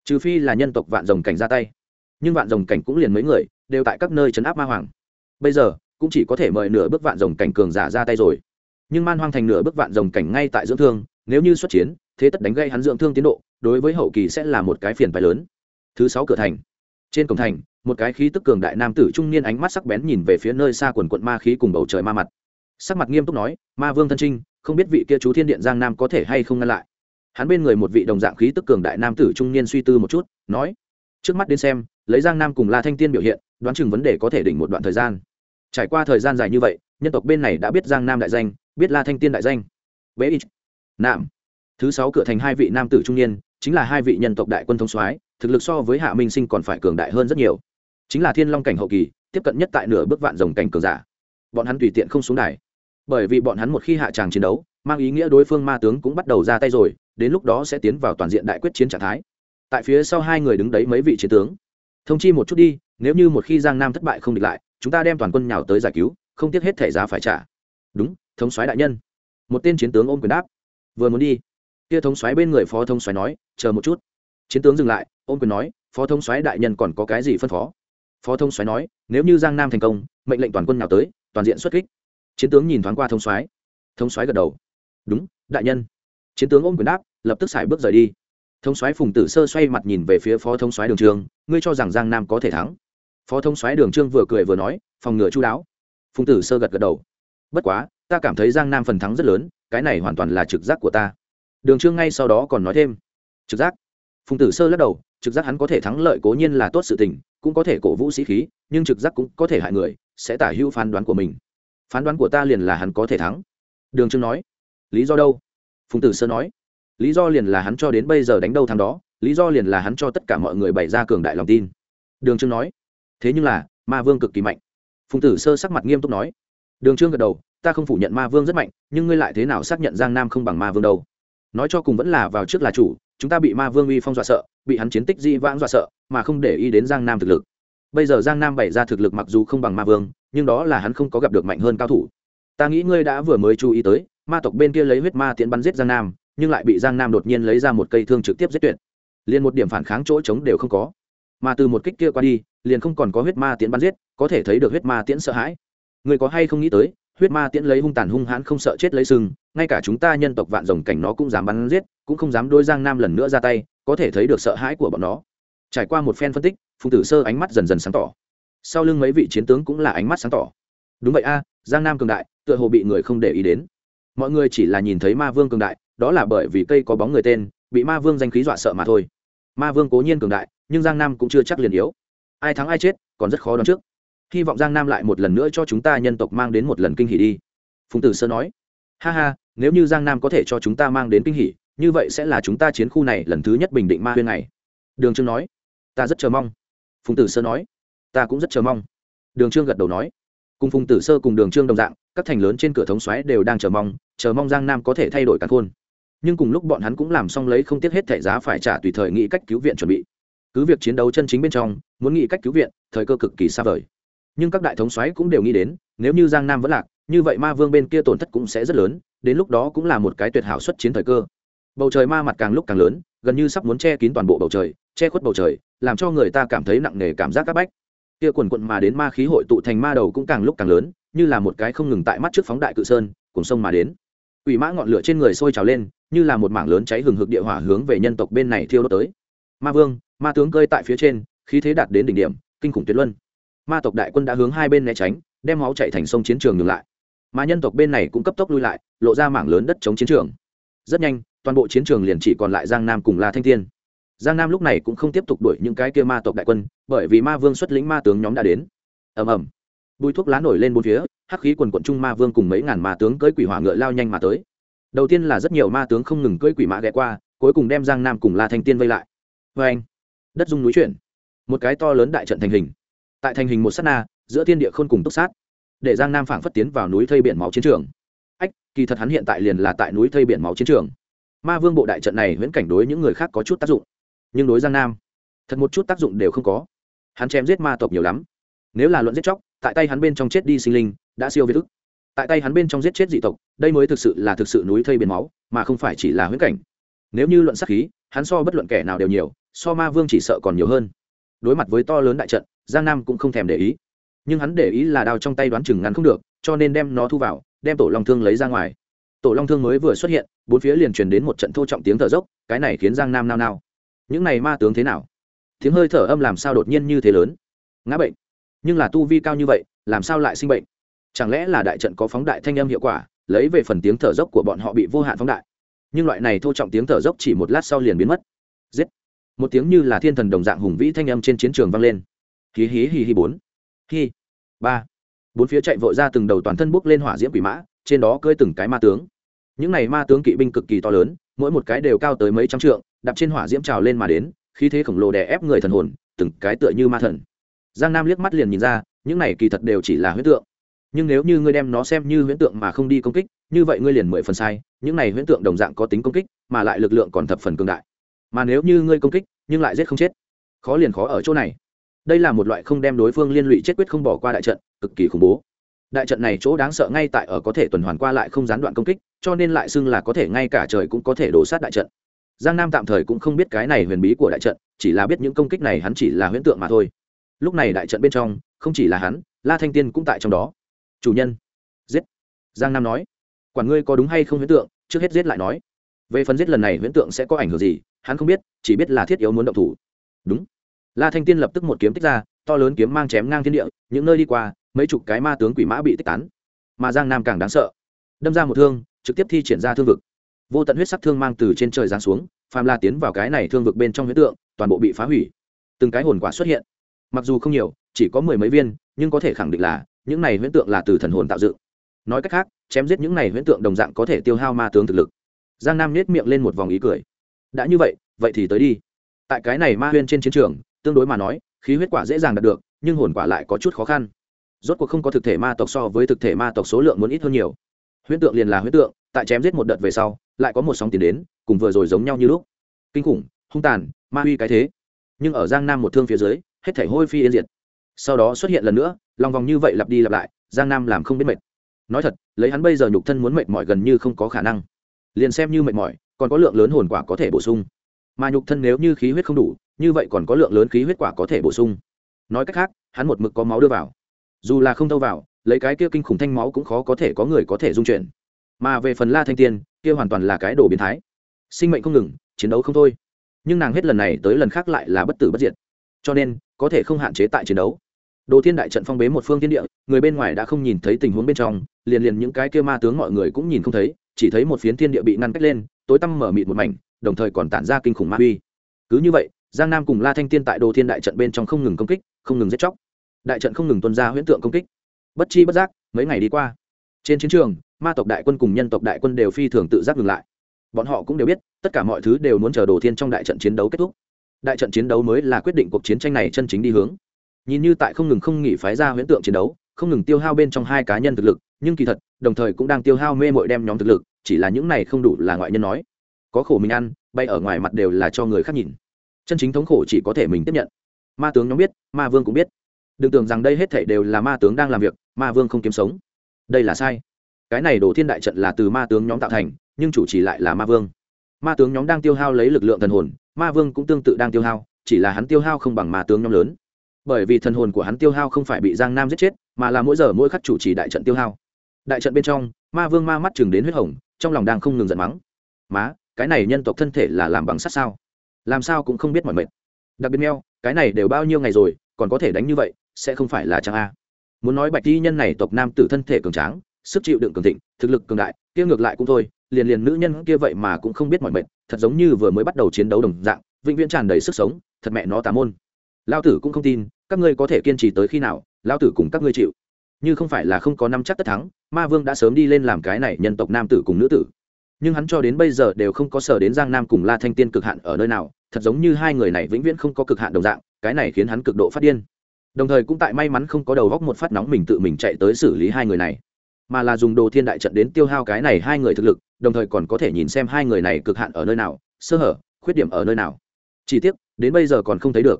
Trừ phi là nhân tộc vạn rồng cảnh ra tay. Nhưng vạn rồng cảnh cũng liền mấy người, đều tại các nơi chấn áp ma hoàng. Bây giờ, cũng chỉ có thể mời nửa bước vạn rồng cảnh cường giả ra tay rồi. Nhưng man hoang thành nửa bước vạn rồng cảnh ngay tại dưỡng thương, nếu như xuất chiến, thế tất đánh gây hắn dưỡng thương tiến độ, đối với hậu kỳ sẽ là một cái phiền phái lớn. Thứ sáu cửa thành. Trên cổng thành, một cái khí tức cường đại nam tử trung niên ánh mắt sắc bén nhìn về phía nơi xa quần quận ma khí cùng bầu trời ma mặt. Sắc mặt nghiêm túc nói, ma vương thân trinh, không biết vị kia chú thiên điện giang nam có thể hay không ngăn lại? Hắn bên người một vị đồng dạng khí tức cường đại nam tử trung niên suy tư một chút, nói, trước mắt đến xem, lấy giang nam cùng la thanh tiên biểu hiện, đoán chừng vấn đề có thể đỉnh một đoạn thời gian. Trải qua thời gian dài như vậy, nhân tộc bên này đã biết giang nam đại danh, biết la thanh tiên đại danh. Bế ít nam. Thứ sáu cửa thành hai vị nam tử trung niên, chính là hai vị nhân tộc đại quân thông soái, thực lực so với hạ minh sinh còn phải cường đại hơn rất nhiều. Chính là thiên long cảnh hậu kỳ, tiếp cận nhất tại nửa bước vạn dòng cảnh cường giả. Bọn hắn tùy tiện không xuống đài. Bởi vì bọn hắn một khi hạ tràng chiến đấu, mang ý nghĩa đối phương ma tướng cũng bắt đầu ra tay rồi đến lúc đó sẽ tiến vào toàn diện đại quyết chiến trạng thái. Tại phía sau hai người đứng đấy mấy vị chiến tướng. Thông chi một chút đi, nếu như một khi giang nam thất bại không địch lại, chúng ta đem toàn quân nhào tới giải cứu, không tiếc hết thể giá phải trả. Đúng, thống soái đại nhân. Một tên chiến tướng ôm quyền đáp. Vừa muốn đi, kia thống soái bên người phó thống soái nói, chờ một chút. Chiến tướng dừng lại, ôm quyền nói, phó thống soái đại nhân còn có cái gì phân phó? Phó thống soái nói, nếu như giang nam thành công, mệnh lệnh toàn quân nhào tới, toàn diện xuất kích. Chiến tướng nhìn thoáng qua thống soái. Thống soái gật đầu. Đúng, đại nhân chiến tướng ôm quyền đáp, lập tức xài bước rời đi. Thống soái phùng tử sơ xoay mặt nhìn về phía phó thống soái đường trương ngươi cho rằng giang nam có thể thắng? Phó thống soái đường trương vừa cười vừa nói, phòng ngừa chú đáo. Phùng tử sơ gật gật đầu. Bất quá, ta cảm thấy giang nam phần thắng rất lớn, cái này hoàn toàn là trực giác của ta. Đường trương ngay sau đó còn nói thêm. Trực giác. Phùng tử sơ lắc đầu, trực giác hắn có thể thắng lợi cố nhiên là tốt sự tình, cũng có thể cổ vũ sĩ khí, nhưng trực giác cũng có thể hại người, sẽ tả hữu phán đoán của mình. Phán đoán của ta liền là hắn có thể thắng. Đường trương nói. Lý do đâu? Phùng tử sơ nói, lý do liền là hắn cho đến bây giờ đánh đâu thằng đó, lý do liền là hắn cho tất cả mọi người bày ra cường đại lòng tin. Đường trương nói, thế nhưng là, ma vương cực kỳ mạnh. Phùng tử sơ sắc mặt nghiêm túc nói, đường trương gật đầu, ta không phủ nhận ma vương rất mạnh, nhưng ngươi lại thế nào xác nhận giang nam không bằng ma vương đâu? Nói cho cùng vẫn là vào trước là chủ, chúng ta bị ma vương uy phong dọa sợ, bị hắn chiến tích di vãng dọa sợ, mà không để ý đến giang nam thực lực. Bây giờ giang nam bày ra thực lực mặc dù không bằng ma vương, nhưng đó là hắn không có gặp được mạnh hơn cao thủ. Ta nghĩ ngươi đã vừa mới chú ý tới ma tộc bên kia lấy huyết ma tiễn bắn giết giang nam, nhưng lại bị giang nam đột nhiên lấy ra một cây thương trực tiếp giết tuyệt. Liền một điểm phản kháng chỗ trống đều không có. Mà từ một kích kia qua đi, liền không còn có huyết ma tiễn bắn giết, có thể thấy được huyết ma tiễn sợ hãi. Người có hay không nghĩ tới, huyết ma tiễn lấy hung tàn hung hãn không sợ chết lấy sừng, ngay cả chúng ta nhân tộc vạn rồng cảnh nó cũng dám bắn giết, cũng không dám đôi giang nam lần nữa ra tay, có thể thấy được sợ hãi của bọn nó. Trải qua một phen phân tích, phùng tử sơ ánh mắt dần dần sáng tỏ. Sau lưng mấy vị chiến tướng cũng là ánh mắt sáng tỏ. Đúng vậy a, giang nam cường đại, tựa hồ bị người không để ý đến mọi người chỉ là nhìn thấy ma vương cường đại, đó là bởi vì cây có bóng người tên, bị ma vương danh khí dọa sợ mà thôi. Ma vương cố nhiên cường đại, nhưng giang nam cũng chưa chắc liền yếu. Ai thắng ai chết, còn rất khó đoán trước. Hy vọng giang nam lại một lần nữa cho chúng ta nhân tộc mang đến một lần kinh hỉ đi. Phùng tử sơ nói. Ha ha, nếu như giang nam có thể cho chúng ta mang đến kinh hỉ, như vậy sẽ là chúng ta chiến khu này lần thứ nhất bình định ma huyên này. Đường trương nói. Ta rất chờ mong. Phùng tử sơ nói. Ta cũng rất chờ mong. Đường trương gật đầu nói. Cùng phùng tử sơ cùng đường trương đồng dạng, các thành lớn trên cửa thống xoáy đều đang chờ mong chờ mong giang nam có thể thay đổi cả khuôn nhưng cùng lúc bọn hắn cũng làm xong lấy không tiếc hết thẻ giá phải trả tùy thời nghĩ cách cứu viện chuẩn bị. Cứ việc chiến đấu chân chính bên trong, muốn nghĩ cách cứu viện, thời cơ cực kỳ xa vời. Nhưng các đại thống xoáy cũng đều nghĩ đến, nếu như giang nam vẫn lạc, như vậy ma vương bên kia tổn thất cũng sẽ rất lớn, đến lúc đó cũng là một cái tuyệt hảo xuất chiến thời cơ. Bầu trời ma mặt càng lúc càng lớn, gần như sắp muốn che kín toàn bộ bầu trời, che khuất bầu trời, làm cho người ta cảm thấy nặng nề cảm giác áp bách. Kia quần quận mà đến ma khí hội tụ thành ma đầu cũng càng lúc càng lớn, như là một cái không ngừng tại mắt trước phóng đại cự sơn, cùng sông mà đến quỷ mã ngọn lửa trên người sôi trào lên, như là một mảng lớn cháy hừng hực địa hỏa hướng về nhân tộc bên này thiêu đốt tới. Ma vương, ma tướng cơi tại phía trên, khí thế đạt đến đỉnh điểm, kinh khủng tuyệt luân. Ma tộc đại quân đã hướng hai bên né tránh, đem máu chạy thành sông chiến trường ngừng lại. Mà nhân tộc bên này cũng cấp tốc lui lại, lộ ra mảng lớn đất chống chiến trường. Rất nhanh, toàn bộ chiến trường liền chỉ còn lại giang nam cùng la thanh thiên. Giang nam lúc này cũng không tiếp tục đuổi những cái kia ma tộc đại quân, bởi vì ma vương xuất lĩnh ma tướng nhóm đã đến. Ầm ầm. Bùi thuốc lá nổi lên bốn phía hắc khí quần quận trung ma vương cùng mấy ngàn ma tướng cưỡi quỷ hỏa ngựa lao nhanh mà tới. Đầu tiên là rất nhiều ma tướng không ngừng cưỡi quỷ mã ghé qua, cuối cùng đem giang nam cùng la thanh tiên vây lại. Vê anh, đất dung núi chuyển. Một cái to lớn đại trận thành hình. Tại thành hình một s á t na, giữa thiên địa khôn cùng túc sát, để giang nam phảng phất tiến vào núi thây biển máu chiến trường. Ách, kỳ thật hắn hiện tại liền là tại núi thây biển máu chiến trường. Ma vương bộ đại trận này huyễn cảnh đối những người khác có chút tác dụng. Nhưng đối giang nam, thật một chút tác dụng đều không có. Hắn chém giết ma tộc nhiều lắm. Nếu là luận giết chóc, tại tay hắn bên trong chết đi sinh linh đã siêu việt ức. Tại tay hắn bên trong giết chết dị tộc, đây mới thực sự là thực sự núi thây biển máu, mà không phải chỉ là huyễn cảnh. Nếu như luận sắc khí, hắn so bất luận kẻ nào đều nhiều, so ma vương chỉ sợ còn nhiều hơn. Đối mặt với to lớn đại trận, giang nam cũng không thèm để ý. Nhưng hắn để ý là đao trong tay đoán chừng ngắn không được, cho nên đem nó thu vào, đem tổ long thương lấy ra ngoài. Tổ long thương mới vừa xuất hiện, bốn phía liền truyền đến một trận thô trọng tiếng thở dốc, cái này khiến giang nam nao nao. Những này ma tướng thế nào? Tiếng hơi thở âm làm sao đột nhiên như thế lớn? Ngã bệnh. Nhưng là tu vi cao như vậy, làm sao lại sinh bệnh? Chẳng lẽ là đại trận có phóng đại thanh âm hiệu quả, lấy về phần tiếng thở dốc của bọn họ bị vô hạn phóng đại? Nhưng loại này thô trọng tiếng thở dốc chỉ một lát sau liền biến mất. Giết! Một tiếng như là thiên thần đồng dạng hùng vĩ thanh âm trên chiến trường vang lên. Hí hí hí hí bốn. Hí! Ba! Bốn phía chạy vội ra từng đầu toàn thân bốc lên hỏa diễm quỷ mã, trên đó cưỡi từng cái ma tướng. Những này ma tướng kỵ binh cực kỳ to lớn, mỗi một cái đều cao tới mấy trăm trượng, đạp trên hỏa diễm trào lên mà đến, khí thế khổng lồ đè ép người thần hồn, từng cái tựa như ma thần. Giang nam liếc mắt liền nhìn ra, những này kỳ thật đều chỉ là huyết tượng nhưng nếu như ngươi đem nó xem như huyễn tượng mà không đi công kích, như vậy ngươi liền mười phần sai, những này huyễn tượng đồng dạng có tính công kích, mà lại lực lượng còn thập phần cường đại. Mà nếu như ngươi công kích, nhưng lại giết không chết, khó liền khó ở chỗ này. Đây là một loại không đem đối phương liên lụy chết quyết không bỏ qua đại trận, cực kỳ khủng bố. Đại trận này chỗ đáng sợ ngay tại ở có thể tuần hoàn qua lại không gián đoạn công kích, cho nên lại xưng là có thể ngay cả trời cũng có thể đổ sát đại trận. Giang nam tạm thời cũng không biết cái này huyền bí của đại trận, chỉ là biết những công kích này hắn chỉ là huyễn tượng mà thôi. Lúc này đại trận bên trong, không chỉ là hắn, la thanh tiên cũng tại trong đó chủ nhân. Giết. Giang nam nói. Quản ngươi có đúng hay không huyễn tượng, trước hết giết lại nói. Về phần giết lần này huyễn tượng sẽ có ảnh hưởng gì, hắn không biết, chỉ biết là thiết yếu muốn động thủ. Đúng. La thanh tiên lập tức một kiếm tích ra, to lớn kiếm mang chém ngang thiên địa, những nơi đi qua, mấy chục cái ma tướng quỷ mã bị tích tán. Mà giang nam càng đáng sợ. Đâm ra một thương, trực tiếp thi triển ra thương vực. Vô tận huyết sắc thương mang từ trên trời giáng xuống, phàm la tiến vào cái này thương vực bên trong Huyễn tượng, toàn bộ bị phá hủy. Từng cái hồn quả xuất hiện. Mặc dù không nhiều, chỉ có mười mấy viên, nhưng có thể khẳng định là những này huyễn tượng là từ thần hồn tạo dựng. Nói cách khác, chém giết những này huyễn tượng đồng dạng có thể tiêu hao ma tướng thực lực. Giang nam nhét miệng lên một vòng ý cười. Đã như vậy vậy thì tới đi. Tại cái này ma huyên trên chiến trường, tương đối mà nói, khí huyết quả dễ dàng đạt được, nhưng hồn quả lại có chút khó khăn. Rốt cuộc không có thực thể ma tộc so với thực thể ma tộc số lượng muốn ít hơn nhiều. Huyễn tượng liền là huyễn tượng, tại chém giết một đợt về sau, lại có một sóng tiền đến, cùng vừa rồi giống nhau như lúc. Kinh khủng, hung tàn, ma huy cái thế. Nhưng ở giang nam một thương phía dưới, hết thể hôi phi yên diệt sau đó xuất hiện lần nữa lòng vòng như vậy lặp đi lặp lại, giang nam làm không biết mệt. Nói thật, lấy hắn bây giờ nhục thân muốn mệt mỏi gần như không có khả năng. Liền xem như mệt mỏi, còn có lượng lớn hồn quả có thể bổ sung. Mà nhục thân nếu như khí huyết không đủ, như vậy còn có lượng lớn khí huyết quả có thể bổ sung. Nói cách khác, hắn một mực có máu đưa vào. Dù là không thâu vào, lấy cái kia kinh khủng thanh máu cũng khó có thể có người có thể dung chuyển. Mà về phần la thanh tiên, kia hoàn toàn là cái đồ biến thái. Sinh mệnh không ngừng, chiến đấu không thôi. Nhưng nàng hết lần này tới lần khác lại là bất tử bất diệt. Cho nên có thể không hạn chế tại chiến đấu. Đồ thiên đại trận phong bế một phương thiên địa, người bên ngoài đã không nhìn thấy tình huống bên trong, liền liền những cái kia ma tướng mọi người cũng nhìn không thấy, chỉ thấy một phiến thiên địa bị ngăn cách lên, tối tăm mở mịt một mảnh, đồng thời còn tản ra kinh khủng ma uy. Cứ như vậy, giang nam cùng la thanh tiên tại đồ thiên đại trận bên trong không ngừng công kích, không ngừng giết chóc. Đại trận không ngừng tuân ra huyễn tượng công kích. Bất chi bất giác, mấy ngày đi qua, trên chiến trường, ma tộc đại quân cùng nhân tộc đại quân đều phi thường tự giác ngừng lại. Bọn họ cũng đều biết, tất cả mọi thứ đều muốn chờ đồ thiên trong đại trận chiến đấu kết thúc đại trận chiến đấu mới là quyết định cuộc chiến tranh này chân chính đi hướng. Nhìn như tại không ngừng không nghỉ phái ra huyễn tượng chiến đấu, không ngừng tiêu hao bên trong hai cá nhân thực lực, nhưng kỳ thật, đồng thời cũng đang tiêu hao mê mội đem nhóm thực lực, chỉ là những này không đủ là ngoại nhân nói. Có khổ mình ăn, bay ở ngoài mặt đều là cho người khác nhìn. Chân chính thống khổ chỉ có thể mình tiếp nhận. Ma tướng nhóm biết, ma vương cũng biết. Đừng tưởng rằng đây hết thể đều là ma tướng đang làm việc, ma vương không kiếm sống. Đây là sai. Cái này đổ thiên đại trận là từ ma tướng nhóm tạo thành, nhưng chủ chỉ lại là ma vương. Ma tướng nhóm đang tiêu hao lấy lực lượng thần hồn ma vương cũng tương tự đang tiêu hao, chỉ là hắn tiêu hao không bằng ma tướng nhóm lớn. Bởi vì thần hồn của hắn tiêu hao không phải bị giang nam giết chết, mà là mỗi giờ mỗi khắc chủ trì đại trận tiêu hao. Đại trận bên trong, ma vương ma mắt chừng đến huyết hồng, trong lòng đang không ngừng giận mắng. Má, cái này nhân tộc thân thể là làm bằng sắt sao? Làm sao cũng không biết mọi mệt. Đặc biệt meo cái này đều bao nhiêu ngày rồi, còn có thể đánh như vậy, sẽ không phải là trang a? Muốn nói bạch thi nhân này tộc nam tử thân thể cường tráng, sức chịu đựng cường thịnh, thực lực cường đại, kia ngược lại cũng thôi, liền liền nữ nhân kia vậy mà cũng không biết mọi mệt thật giống như vừa mới bắt đầu chiến đấu đồng dạng, vĩnh viễn tràn đầy sức sống, thật mẹ nó tà môn. Lao tử cũng không tin, các ngươi có thể kiên trì tới khi nào lao tử cùng các ngươi chịu. Như không phải là không có năm chắc tất thắng, ma vương đã sớm đi lên làm cái này nhân tộc nam tử cùng nữ tử. Nhưng hắn cho đến bây giờ đều không có sở đến giang nam cùng la thanh tiên cực hạn ở nơi nào, thật giống như hai người này vĩnh viễn không có cực hạn đồng dạng, cái này khiến hắn cực độ phát điên. Đồng thời cũng tại may mắn không có đầu góc một phát nóng mình tự mình chạy tới xử lý hai người này mà là dùng đồ thiên đại trận đến tiêu hao cái này hai người thực lực, đồng thời còn có thể nhìn xem hai người này cực hạn ở nơi nào, sơ hở, khuyết điểm ở nơi nào. Chỉ tiếc, đến bây giờ còn không thấy được.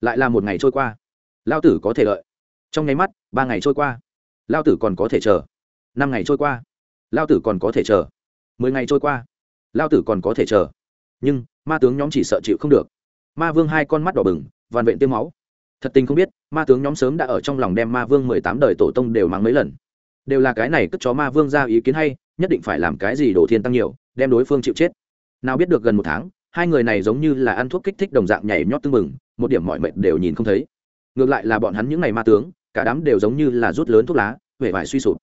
Lại là một ngày trôi qua. Lao tử có thể lợi trong nháy mắt, ba ngày trôi qua. Lao tử còn có thể chờ. Năm ngày trôi qua. Lao tử còn có thể chờ. Mười ngày trôi qua. Lao tử còn có thể chờ. Nhưng, ma tướng nhóm chỉ sợ chịu không được. Ma vương hai con mắt đỏ bừng, vằn vện tiêm máu. Thật tình không biết, ma tướng nhóm sớm đã ở trong lòng đem ma vương mười tám đời tổ tông đều mang mấy lần đều là cái này cất chó ma vương ra ý kiến hay, nhất định phải làm cái gì đổ thiên tăng nhiều, đem đối phương chịu chết. Nào biết được gần một tháng, hai người này giống như là ăn thuốc kích thích đồng dạng nhảy nhót tưng mừng một điểm mọi mệnh đều nhìn không thấy. Ngược lại là bọn hắn những ngày ma tướng, cả đám đều giống như là rút lớn thuốc lá, vẻ vải suy sụp.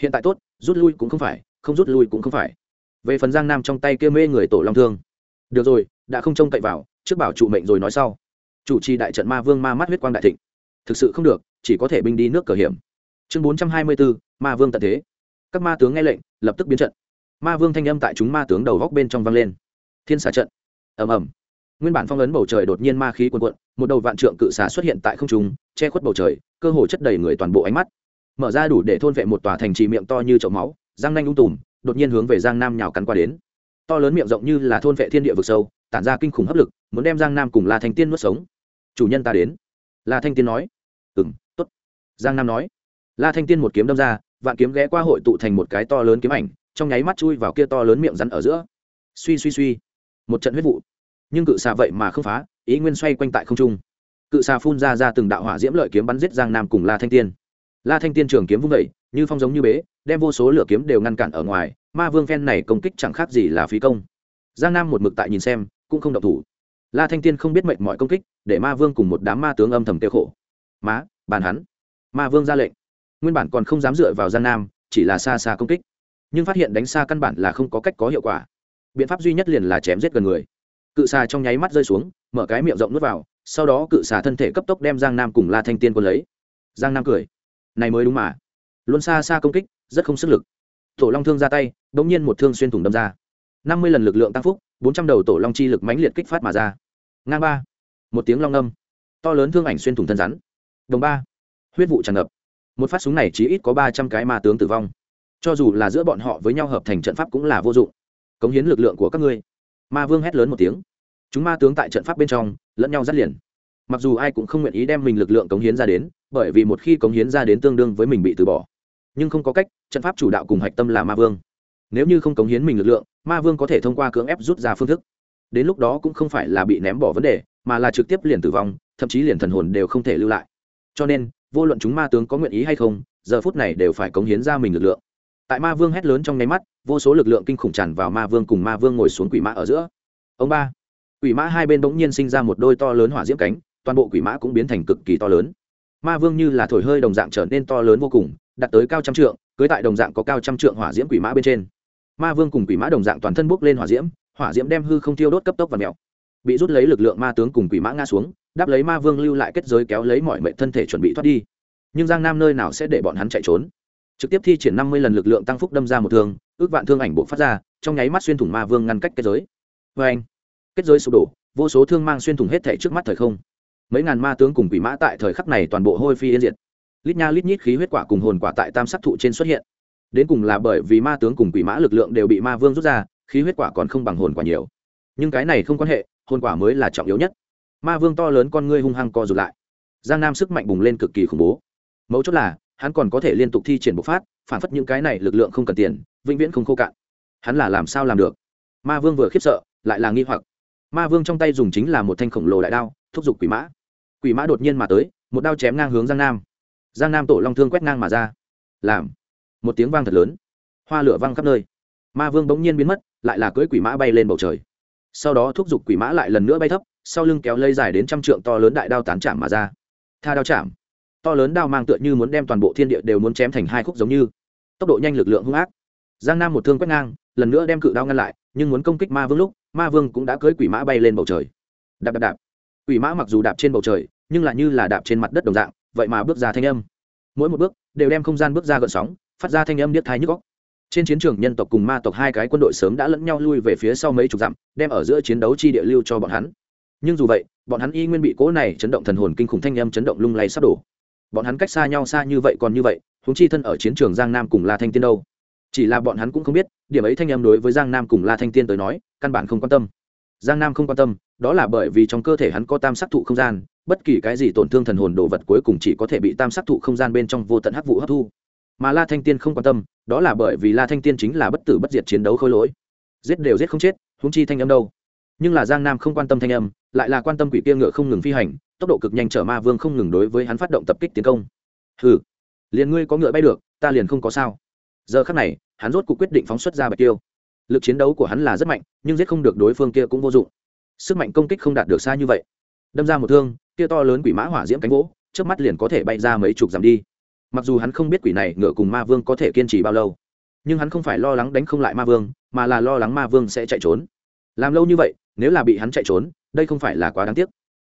Hiện tại tốt, rút lui cũng không phải, không rút lui cũng không phải. Về phần giang nam trong tay kia mê người tổ long thương. Được rồi, đã không trông cậy vào, trước bảo trụ mệnh rồi nói sau. Chủ trì đại trận ma vương ma mắt huyết quang đại thịnh. Thực sự không được, chỉ có thể binh đi nước cờ hiểm chương bốn trăm hai mươi bốn ma vương tận thế. Các ma tướng nghe lệnh, lập tức biến trận. Ma vương thanh âm tại chúng ma tướng đầu góc bên trong vang lên. Thiên xà trận. Ầm ầm. Nguyên bản phong ấn bầu trời đột nhiên ma khí cuồn cuộn, một đầu vạn trượng cự xà xuất hiện tại không trung, che khuất bầu trời, cơ hồ chất đầy người toàn bộ ánh mắt. Mở ra đủ để thôn vệ một tòa thành trì miệng to như chậu máu, răng nanh ung tùm, đột nhiên hướng về giang nam nhào cắn qua đến. To lớn miệng rộng như là thôn vệ thiên địa vực sâu, tản ra kinh khủng hấp lực, muốn đem giang nam cùng la thanh tiên nuốt sống. Chủ nhân ta đến. La thanh tiên nói. Ừng t ố t giang nam nói la thanh tiên một kiếm đâm ra, vạn kiếm ghé qua hội tụ thành một cái to lớn kiếm ảnh, trong nháy mắt chui vào kia to lớn miệng rắn ở giữa. Suy suy suy. Một trận huyết vụ. Nhưng cự xà vậy mà không phá, ý nguyên xoay quanh tại không trung. Cự xà phun ra ra từng đạo hỏa diễm lợi kiếm bắn giết giang nam cùng la thanh tiên. La thanh tiên trường kiếm vung vẩy như phong giống như bế, đem vô số lửa kiếm đều ngăn cản ở ngoài, ma vương phen này công kích chẳng khác gì là phí công. Giang nam một mực tại nhìn xem, cũng không động thủ. La thanh tiên không biết mệnh mọi công kích, để ma vương cùng một đám ma tướng âm thầm tiêu khổ. Má, bàn hắn. Ma vương ra lệnh nguyên bản còn không dám dựa vào giang nam, chỉ là xa xa công kích. Nhưng phát hiện đánh xa căn bản là không có cách có hiệu quả. Biện pháp duy nhất liền là chém giết gần người. Cự xà trong nháy mắt rơi xuống, mở cái miệng rộng nuốt vào, sau đó cự xà thân thể cấp tốc đem giang nam cùng la thanh tiên quân lấy. Giang nam cười. Này mới đúng mà. Luôn xa xa công kích, rất không sức lực. Tổ long thương ra tay đ ỗ n g nhiên một thương xuyên thủng đâm ra. Năm mươi lần lực lượng tăng phúc, bốn trăm đầu tổ long chi lực mãnh liệt kích phát mà ra. Ngang ba. Một tiếng long âm. To lớn thương ảnh xuyên thủng thân rắn. Đồng ba. Huyết vụ tràn ngập một phát súng này chỉ ít có ba trăm cái ma tướng tử vong. Cho dù là giữa bọn họ với nhau hợp thành trận pháp cũng là vô dụng. Cống hiến lực lượng của các ngươi. Ma vương hét lớn một tiếng. Chúng ma tướng tại trận pháp bên trong, lẫn nhau dắt liền. Mặc dù ai cũng không nguyện ý đem mình lực lượng cống hiến ra đến, bởi vì một khi cống hiến ra đến tương đương với mình bị từ bỏ. Nhưng không có cách, trận pháp chủ đạo cùng hạch tâm là ma vương. Nếu như không cống hiến mình lực lượng, ma vương có thể thông qua cưỡng ép rút ra phương thức. Đến lúc đó cũng không phải là bị ném bỏ vấn đề, mà là trực tiếp liền tử vong, thậm chí liền thần hồn đều không thể lưu lại. Cho nên vô luận chúng ma tướng có nguyện ý hay không, giờ phút này đều phải cống hiến ra mình lực lượng. Tại ma vương hét lớn trong nháy mắt, vô số lực lượng kinh khủng tràn vào ma vương cùng ma vương ngồi xuống quỷ mã ở giữa. Ông ba, quỷ mã hai bên bỗng nhiên sinh ra một đôi to lớn hỏa diễm cánh, toàn bộ quỷ mã cũng biến thành cực kỳ to lớn. Ma vương như là thổi hơi đồng dạng trở nên to lớn vô cùng, đạt tới cao trăm trượng, cưới tại đồng dạng có cao trăm trượng hỏa diễm quỷ mã bên trên. Ma vương cùng quỷ mã đồng dạng toàn thân bốc lên hỏa diễm hỏa diễm đem hư không tiêu đốt cấp tốc và mèo bị rút lấy lực lượng ma tướng cùng quỷ mã ngã xuống, đáp lấy ma vương lưu lại kết giới kéo lấy mọi mệnh thân thể chuẩn bị thoát đi. Nhưng giang nam nơi nào sẽ để bọn hắn chạy trốn? Trực tiếp thi triển năm mươi lần lực lượng tăng phúc đâm ra một thương, ước vạn thương ảnh bộ phát ra, trong nháy mắt xuyên thủng ma vương ngăn cách kết giới. Vê anh, kết giới sụp đổ, vô số thương mang xuyên thủng hết thể trước mắt thời không. Mấy ngàn ma tướng cùng quỷ mã tại thời khắc này toàn bộ hôi phi yên diệt. Lít nha lít nhít khí huyết quả cùng hồn quả tại tam sắc thụ trên xuất hiện. Đến cùng là bởi vì ma tướng cùng quỷ mã lực lượng đều bị ma vương rút ra, khí huyết quả còn không bằng hồn quả nhiều. Nhưng cái này không quan hệ hồn quả mới là trọng yếu nhất. Ma vương to lớn con ngươi hung hăng co rụt lại. Giang nam sức mạnh bùng lên cực kỳ khủng bố. Mấu chốt là, hắn còn có thể liên tục thi triển bộc phát, phản phất những cái này lực lượng không cần tiền, vĩnh viễn không khô cạn. Hắn là làm sao làm được? Ma vương vừa khiếp sợ, lại là nghi hoặc. Ma vương trong tay dùng chính là một thanh khổng lồ đại đao, thúc giục quỷ mã. Quỷ mã đột nhiên mà tới, một đao chém ngang hướng giang nam. Giang nam tổ long thương quét ngang mà ra. Làm. Một tiếng vang thật lớn. Hoa lửa văng khắp nơi. Ma vương bỗng nhiên biến mất, lại là cưỡi quỷ mã bay lên bầu trời sau đó thúc giục quỷ mã lại lần nữa bay thấp, sau lưng kéo lây dài đến trăm trượng to lớn đại đao tán chạm mà ra. Tha đao chạm. To lớn đao mang tựa như muốn đem toàn bộ thiên địa đều muốn chém thành hai khúc giống như. Tốc độ nhanh lực lượng hung ác. Giang nam một thương quét ngang, lần nữa đem cự đao ngăn lại, nhưng muốn công kích ma vương lúc, ma vương cũng đã cưỡi quỷ mã bay lên bầu trời. Đạp đạp đạp. Quỷ mã mặc dù đạp trên bầu trời, nhưng lại như là đạp trên mặt đất đồng dạng, vậy mà bước ra thanh âm. Mỗi một bước đều đem không gian bước ra gợn sóng, phát ra thanh âm điếc thai nhức góc trên chiến trường nhân tộc cùng ma tộc hai cái quân đội sớm đã lẫn nhau lui về phía sau mấy chục dặm, đem ở giữa chiến đấu chi địa lưu cho bọn hắn. Nhưng dù vậy, bọn hắn y nguyên bị cố này chấn động thần hồn kinh khủng thanh âm chấn động lung lay sắp đổ. Bọn hắn cách xa nhau xa như vậy còn như vậy húng chi thân ở chiến trường giang nam cùng la thanh tiên đâu? Chỉ là bọn hắn cũng không biết, điểm ấy thanh âm đối với giang nam cùng la thanh tiên tới nói, căn bản không quan tâm. Giang nam không quan tâm, đó là bởi vì trong cơ thể hắn có tam sắc thụ không gian, bất kỳ cái gì tổn thương thần hồn đồ vật cuối cùng chỉ có thể bị tam sắc thụ không gian bên trong vô tận hắc vụ hấp thu mà la thanh tiên không quan tâm, đó là bởi vì la thanh tiên chính là bất tử bất diệt chiến đấu khôi lỗi. Giết đều giết không chết húng chi thanh âm đâu. Nhưng là giang nam không quan tâm thanh âm, lại là quan tâm quỷ kia ngựa không ngừng phi hành, tốc độ cực nhanh chở ma vương không ngừng đối với hắn phát động tập kích tiến công. Ừ liền ngươi có ngựa bay được, ta liền không có sao. Giờ khắc này, hắn rốt cuộc quyết định phóng xuất ra bạch tiêu lực chiến đấu của hắn là rất mạnh, nhưng giết không được đối phương kia cũng vô dụng. Sức mạnh công kích không đạt được xa như vậy. Đâm ra một thương, kia to lớn quỷ mã hỏa diễm cánh gỗ trước mắt liền có thể bay ra mấy chục dặm đi mặc dù hắn không biết quỷ này ngựa cùng ma vương có thể kiên trì bao lâu, nhưng hắn không phải lo lắng đánh không lại ma vương, mà là lo lắng ma vương sẽ chạy trốn. Làm lâu như vậy, nếu là bị hắn chạy trốn, đây không phải là quá đáng tiếc.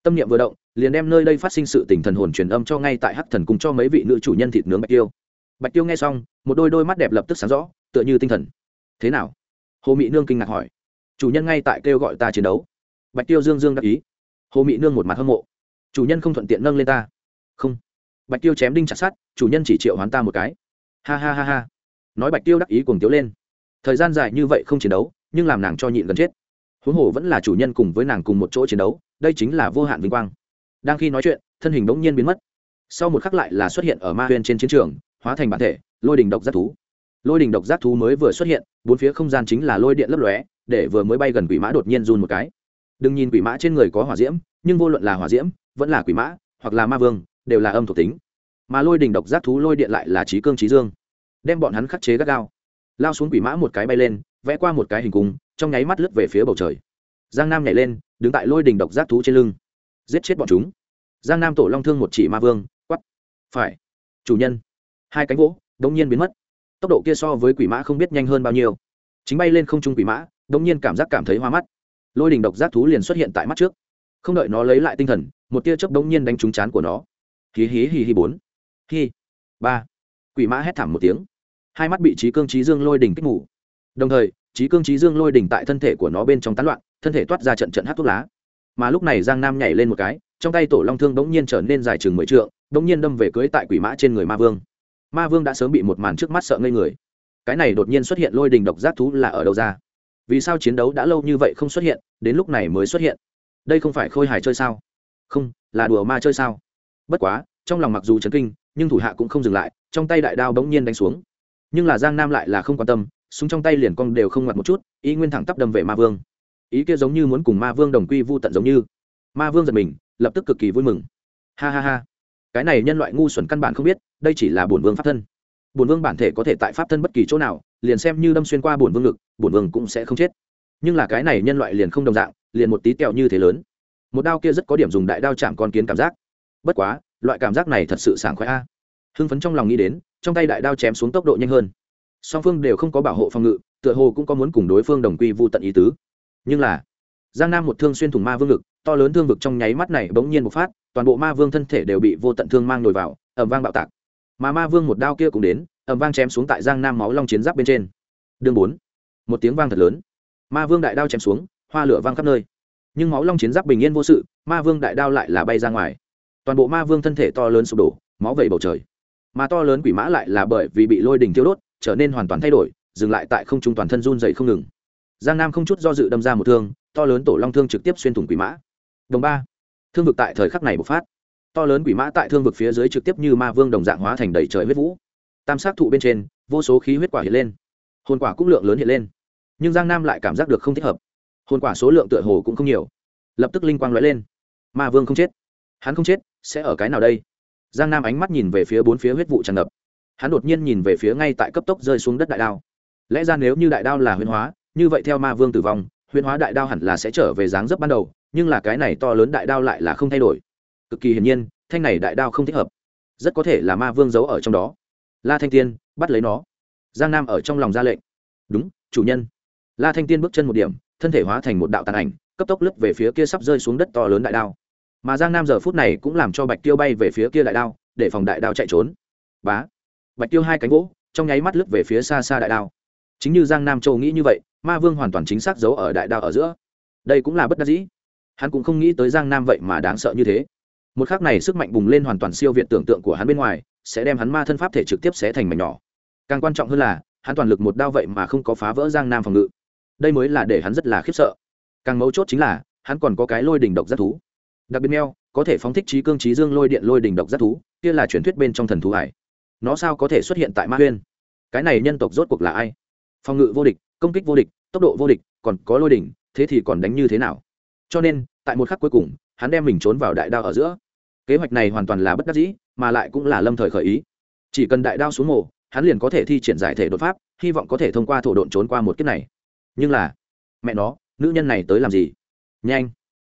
Tâm niệm vừa động, liền đem nơi đây phát sinh sự tình thần hồn truyền âm cho ngay tại hắc thần cùng cho mấy vị nữ chủ nhân thịt nướng bạch tiêu. Bạch tiêu nghe xong, một đôi đôi mắt đẹp lập tức sáng rõ, tựa như tinh thần. Thế nào? Hồ mỹ nương kinh ngạc hỏi. Chủ nhân ngay tại kêu gọi ta chiến đấu. Bạch tiêu dương dương đắc ý. Hồ mỹ nương một mặt hâm mộ. Chủ nhân không thuận tiện nâng lên ta. Không bạch tiêu chém đinh chặt sát chủ nhân chỉ triệu hoán ta một cái. Ha ha ha ha. Nói bạch tiêu đắc ý cùng tiếu lên. Thời gian dài như vậy không chiến đấu, nhưng làm nàng cho nhịn gần chết. Huống hồ vẫn là chủ nhân cùng với nàng cùng một chỗ chiến đấu, đây chính là vô hạn vinh quang. Đang khi nói chuyện, thân hình bỗng nhiên biến mất. Sau một khắc lại là xuất hiện ở ma huyên trên chiến trường, hóa thành bản thể, lôi đình độc giác thú. Lôi đình độc giác thú mới vừa xuất hiện, bốn phía không gian chính là lôi điện lấp lóe, để vừa mới bay gần quỷ mã đột nhiên run một cái. Đừng nhìn quỷ mã trên người có hỏa diễm, nhưng vô luận là hỏa diễm, vẫn là quỷ mã, hoặc là ma vương đều là âm thuộc tính. Mà lôi đình độc giác thú lôi điện lại là trí cương trí dương. Đem bọn hắn khắc chế gắt gao. Lao xuống quỷ mã một cái bay lên, vẽ qua một cái hình cung, trong nháy mắt lướt về phía bầu trời. Giang nam nhảy lên, đứng tại lôi đình độc giác thú trên lưng. Giết chết bọn chúng. Giang nam tổ long thương một chỉ ma vương quắp phải. Chủ nhân. Hai cánh gỗ, đống nhiên biến mất. Tốc độ kia so với quỷ mã không biết nhanh hơn bao nhiêu. Chính bay lên không trung quỷ mã, đống nhiên cảm giác cảm thấy hoa mắt. Lôi đình độc giác thú liền xuất hiện tại mắt trước. Không đợi nó lấy lại tinh thần, một tia chớp đống nhiên đánh trúng chán của nó hí hí hí hí bốn. Hí. Ba. Quỷ mã hét thảm một tiếng. Hai mắt bị trí cương trí dương lôi đỉnh kích ngủ đồng thời, trí cương trí dương lôi đỉnh tại thân thể của nó bên trong tán loạn, thân thể toát ra trận trận hát thuốc lá. Mà lúc này giang nam nhảy lên một cái, trong tay tổ long thương bỗng nhiên trở nên dài chừng mười trượng, bỗng nhiên đâm về cưới tại quỷ mã trên người ma vương. Ma vương đã sớm bị một màn trước mắt sợ ngây người. Cái này đột nhiên xuất hiện lôi đình độc giác thú là ở đâu ra? Vì sao chiến đấu đã lâu như vậy không xuất hiện, đến lúc này mới xuất hiện? Đây không phải khôi hài chơi sao? Không, là đùa ma chơi sao? Bất quá, trong lòng mặc dù chấn kinh, nhưng thủ hạ cũng không dừng lại, trong tay đại đao bỗng nhiên đánh xuống. Nhưng là giang nam lại là không quan tâm, súng trong tay liền cong đều không ngoặt một chút ý nguyên thẳng tắp đâm về ma vương. Ý kia giống như muốn cùng ma vương đồng quy vô tận giống như. Ma vương giật mình, lập tức cực kỳ vui mừng. Ha ha ha. Cái này nhân loại ngu xuẩn căn bản không biết, đây chỉ là bổn vương pháp thân. Bổn vương bản thể có thể tại pháp thân bất kỳ chỗ nào, liền xem như đâm xuyên qua bổn vương ngực, bổn vương cũng sẽ không chết. Nhưng là cái này nhân loại liền không đồng dạng, liền một tí tẹo như thế lớn. Một đao kia rất có điểm dùng đại đao chạm con kiến cảm giác bất quá, loại cảm giác này thật sự sảng khoái a. Hưng phấn trong lòng nghĩ đến, trong tay đại đao chém xuống tốc độ nhanh hơn. Song phương đều không có bảo hộ phòng ngự, tựa hồ cũng có muốn cùng đối phương đồng quy vô tận ý tứ. Nhưng là, giang nam một thương xuyên thủng ma vương ngực, to lớn thương vực trong nháy mắt này bỗng nhiên một phát, toàn bộ ma vương thân thể đều bị vô tận thương mang nổi vào ẩm vang bạo tạc. Mà ma vương một đao kia cũng đến ẩm vang chém xuống tại giang nam máu long chiến giáp bên trên. Đương bốn, một tiếng vang thật lớn. Ma vương đại đao chém xuống, hoa lửa vang khắp nơi. Nhưng máu long chiến giáp bình yên vô sự, ma vương đại đao lại là bay ra ngoài toàn bộ ma vương thân thể to lớn sụp đổ, máu vẩy bầu trời. Mà to lớn quỷ mã lại là bởi vì bị lôi đình thiêu đốt, trở nên hoàn toàn thay đổi, dừng lại tại không trung toàn thân run dậy không ngừng. Giang nam không chút do dự đâm ra một thương, to lớn tổ long thương trực tiếp xuyên thủng quỷ mã. Đồng ba. Thương vực tại thời khắc này bộc phát. To lớn quỷ mã tại thương vực phía dưới trực tiếp như ma vương đồng dạng hóa thành đầy trời huyết vũ. Tam sát thụ bên trên, vô số khí huyết quả hiện lên. Hồn quả cũng lượng lớn hiện lên. Nhưng giang nam lại cảm giác được không thích hợp. Hồn quả số lượng tựa hồ cũng không nhiều. Lập tức linh quang lóe lên. Ma vương không chết. Hắn không chết sẽ ở cái nào đây? Giang nam ánh mắt nhìn về phía bốn phía huyết vụ tràn ngập. Hắn đột nhiên nhìn về phía ngay tại cấp tốc rơi xuống đất đại đao. Lẽ ra nếu như đại đao là huyên hóa, như vậy theo ma vương tử vong huyên hóa đại đao hẳn là sẽ trở về dáng dấp ban đầu, nhưng là cái này to lớn đại đao lại là không thay đổi. Cực kỳ hiển nhiên, thanh này đại đao không thích hợp. Rất có thể là ma vương giấu ở trong đó. La thanh tiên, bắt lấy nó. Giang nam ở trong lòng ra lệnh. Đúng, chủ nhân. La thanh tiên bước chân một điểm, thân thể hóa thành một đạo tàn ảnh, cấp tốc lướt về phía kia sắp rơi xuống đất to lớn đại đao mà giang nam giờ phút này cũng làm cho bạch tiêu bay về phía kia đại đao, để phòng đại đao chạy trốn. Bá. Bạch tiêu hai cánh gỗ, trong nháy mắt lướt về phía xa xa đại đao. Chính như giang nam châu nghĩ như vậy, ma vương hoàn toàn chính xác giấu ở đại đao ở giữa. Đây cũng là bất đắc dĩ. Hắn cũng không nghĩ tới giang nam vậy mà đáng sợ như thế. Một khác này sức mạnh bùng lên hoàn toàn siêu việt tưởng tượng của hắn bên ngoài, sẽ đem hắn ma thân pháp thể trực tiếp xé thành mảnh nhỏ. Càng quan trọng hơn là, hắn toàn lực một đao vậy mà không có phá vỡ giang nam phòng ngự. Đây mới là để hắn rất là khiếp sợ. Càng mấu chốt chính là, hắn còn có cái lôi đình độc giác thú đặc biệt meo có thể phóng thích trí cương trí dương lôi điện lôi đình độc giác thú kia là truyền thuyết bên trong thần thú hải. Nó sao có thể xuất hiện tại ma huyên? Cái này nhân tộc rốt cuộc là ai? Phòng ngự vô địch công kích vô địch tốc độ vô địch còn có lôi đình, thế thì còn đánh như thế nào? Cho nên tại một khắc cuối cùng hắn đem mình trốn vào đại đao ở giữa. Kế hoạch này hoàn toàn là bất đắc dĩ mà lại cũng là lâm thời khởi ý. Chỉ cần đại đao xuống mổ hắn liền có thể thi triển giải thể đột pháp hy vọng có thể thông qua thổ độn trốn qua một kiếp này. Nhưng là mẹ nó nữ nhân này tới làm gì? Nhanh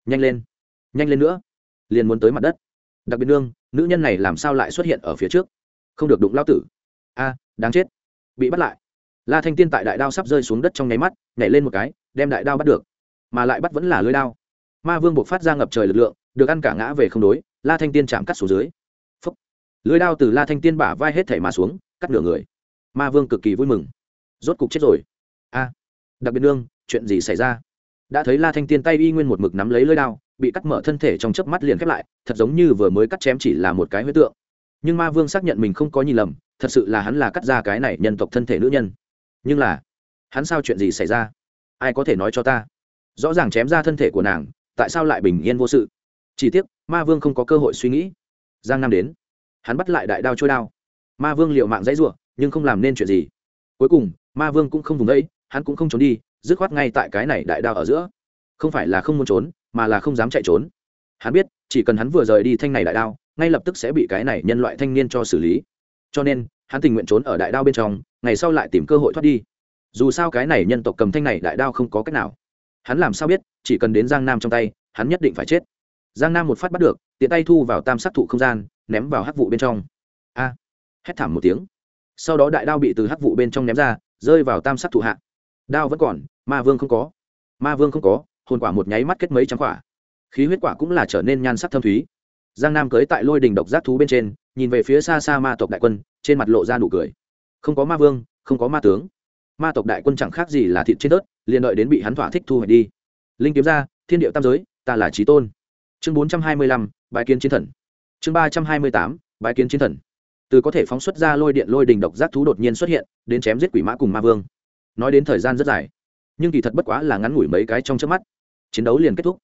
nhanh lên nhanh lên nữa. Liền muốn tới mặt đất. Đặc biệt nương, nữ nhân này làm sao lại xuất hiện ở phía trước? Không được đụng lao tử. A, đáng chết. Bị bắt lại. La thanh tiên tại đại đao sắp rơi xuống đất trong nháy mắt, nhảy lên một cái, đem đại đao bắt được. Mà lại bắt vẫn là lưới đao. Ma vương buộc phát ra ngập trời lực lượng, được ăn cả ngã về không đối, la thanh tiên chạm cắt xuống dưới. Phấp lưới đao từ la thanh tiên bả vai hết thảy mà xuống, cắt nửa người. Ma vương cực kỳ vui mừng. Rốt cục chết rồi. A. Đặc biệt nương, chuyện gì xảy ra? Đã thấy la thanh tiên tay y nguyên một mực nắm lấy lưới đao bị cắt mở thân thể trong chớp mắt liền khép lại, thật giống như vừa mới cắt chém chỉ là một cái huyết tượng. Nhưng ma vương xác nhận mình không có nhìn lầm, thật sự là hắn là cắt ra cái này nhân tộc thân thể nữ nhân. Nhưng là, hắn sao chuyện gì xảy ra? Ai có thể nói cho ta? Rõ ràng chém ra thân thể của nàng, tại sao lại bình yên vô sự? Chỉ tiếc, ma vương không có cơ hội suy nghĩ. Giang nam đến. Hắn bắt lại đại đao trôi đao. Ma vương liệu mạng dãy ruộng nhưng không làm nên chuyện gì. Cuối cùng, ma vương cũng không vùng đấy hắn cũng không trốn đi, dứt khoát ngay tại cái này đại đao ở giữa. Không phải là không muốn trốn mà là không dám chạy trốn. Hắn biết, chỉ cần hắn vừa rời đi thanh này đại đao, ngay lập tức sẽ bị cái này nhân loại thanh niên cho xử lý. Cho nên, hắn tình nguyện trốn ở đại đao bên trong, ngày sau lại tìm cơ hội thoát đi. Dù sao cái này nhân tộc cầm thanh này đại đao không có cách nào. Hắn làm sao biết, chỉ cần đến giang nam trong tay, hắn nhất định phải chết. Giang nam một phát bắt được, tiện tay thu vào tam sát thụ không gian, ném vào hắc vụ bên trong. A! Hét thảm một tiếng. Sau đó đại đao bị từ hắc vụ bên trong ném ra, rơi vào tam sát thụ hạ. Đao vẫn còn, ma vương không có. Ma vương không có hồn quả một nháy mắt kết mấy trăm quả. Khí huyết quả cũng là trở nên nhan sắc thâm thúy. Giang nam cưới tại lôi đình độc giác thú bên trên, nhìn về phía xa xa ma tộc đại quân, trên mặt lộ ra nụ cười. Không có ma vương, không có ma tướng. Ma tộc đại quân chẳng khác gì là thịt trên tớt liền đợi đến bị hắn thỏa thích thu hoạch đi. Linh kiếm ra, thiên điệu tam giới, ta là trí tôn. Chương bốn trăm hai mươi lăm bãi kiến chiến thần. Chương ba trăm hai mươi tám bãi kiến chiến thần. Từ có thể phóng xuất ra lôi điện lôi đình độc giác thú đột nhiên xuất hiện, đến chém giết quỷ mã cùng ma vương. Nói đến thời gian rất dài, nhưng kỳ thật bất quá là ngắn ngủi mấy cái trong trước mắt chiến đấu liền kết thúc.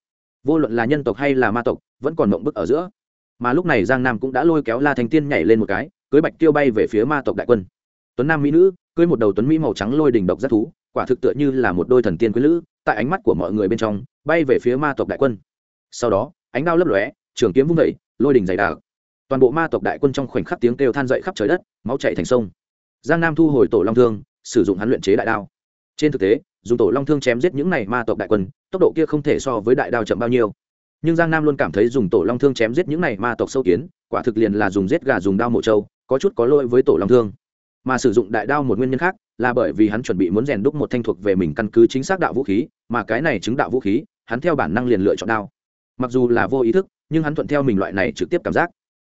Vô luận là nhân tộc hay là ma tộc, vẫn còn mộng bức ở giữa. Mà lúc này giang nam cũng đã lôi kéo la thành tiên nhảy lên một cái, cưới bạch tiêu bay về phía ma tộc đại quân. Tuấn nam mỹ nữ, cưới một đầu tuấn mỹ màu trắng lôi đình độc giác thú, quả thực tựa như là một đôi thần tiên quý lữ, tại ánh mắt của mọi người bên trong, bay về phía ma tộc đại quân. Sau đó, ánh đao lấp lóe, trường kiếm vung vẩy lôi đình dày đặc. Toàn bộ ma tộc đại quân trong khoảnh khắc tiếng kêu than dậy khắp trời đất, máu chạy thành sông. Giang nam thu hồi tổ long thương, sử dụng hắn luyện chế đại đao. Trên thực tế dùng tổ long thương chém giết những này ma tộc đại quân, tốc độ kia không thể so với đại đao chậm bao nhiêu. Nhưng giang nam luôn cảm thấy dùng tổ long thương chém giết những này ma tộc sâu kiến, quả thực liền là dùng giết gà dùng đao mộ trâu, có chút có lỗi với tổ long thương. Mà sử dụng đại đao một nguyên nhân khác, là bởi vì hắn chuẩn bị muốn rèn đúc một thanh thuộc về mình căn cứ chính xác đạo vũ khí, mà cái này chứng đạo vũ khí, hắn theo bản năng liền lựa chọn đao. Mặc dù là vô ý thức, nhưng hắn thuận theo mình loại này trực tiếp cảm giác.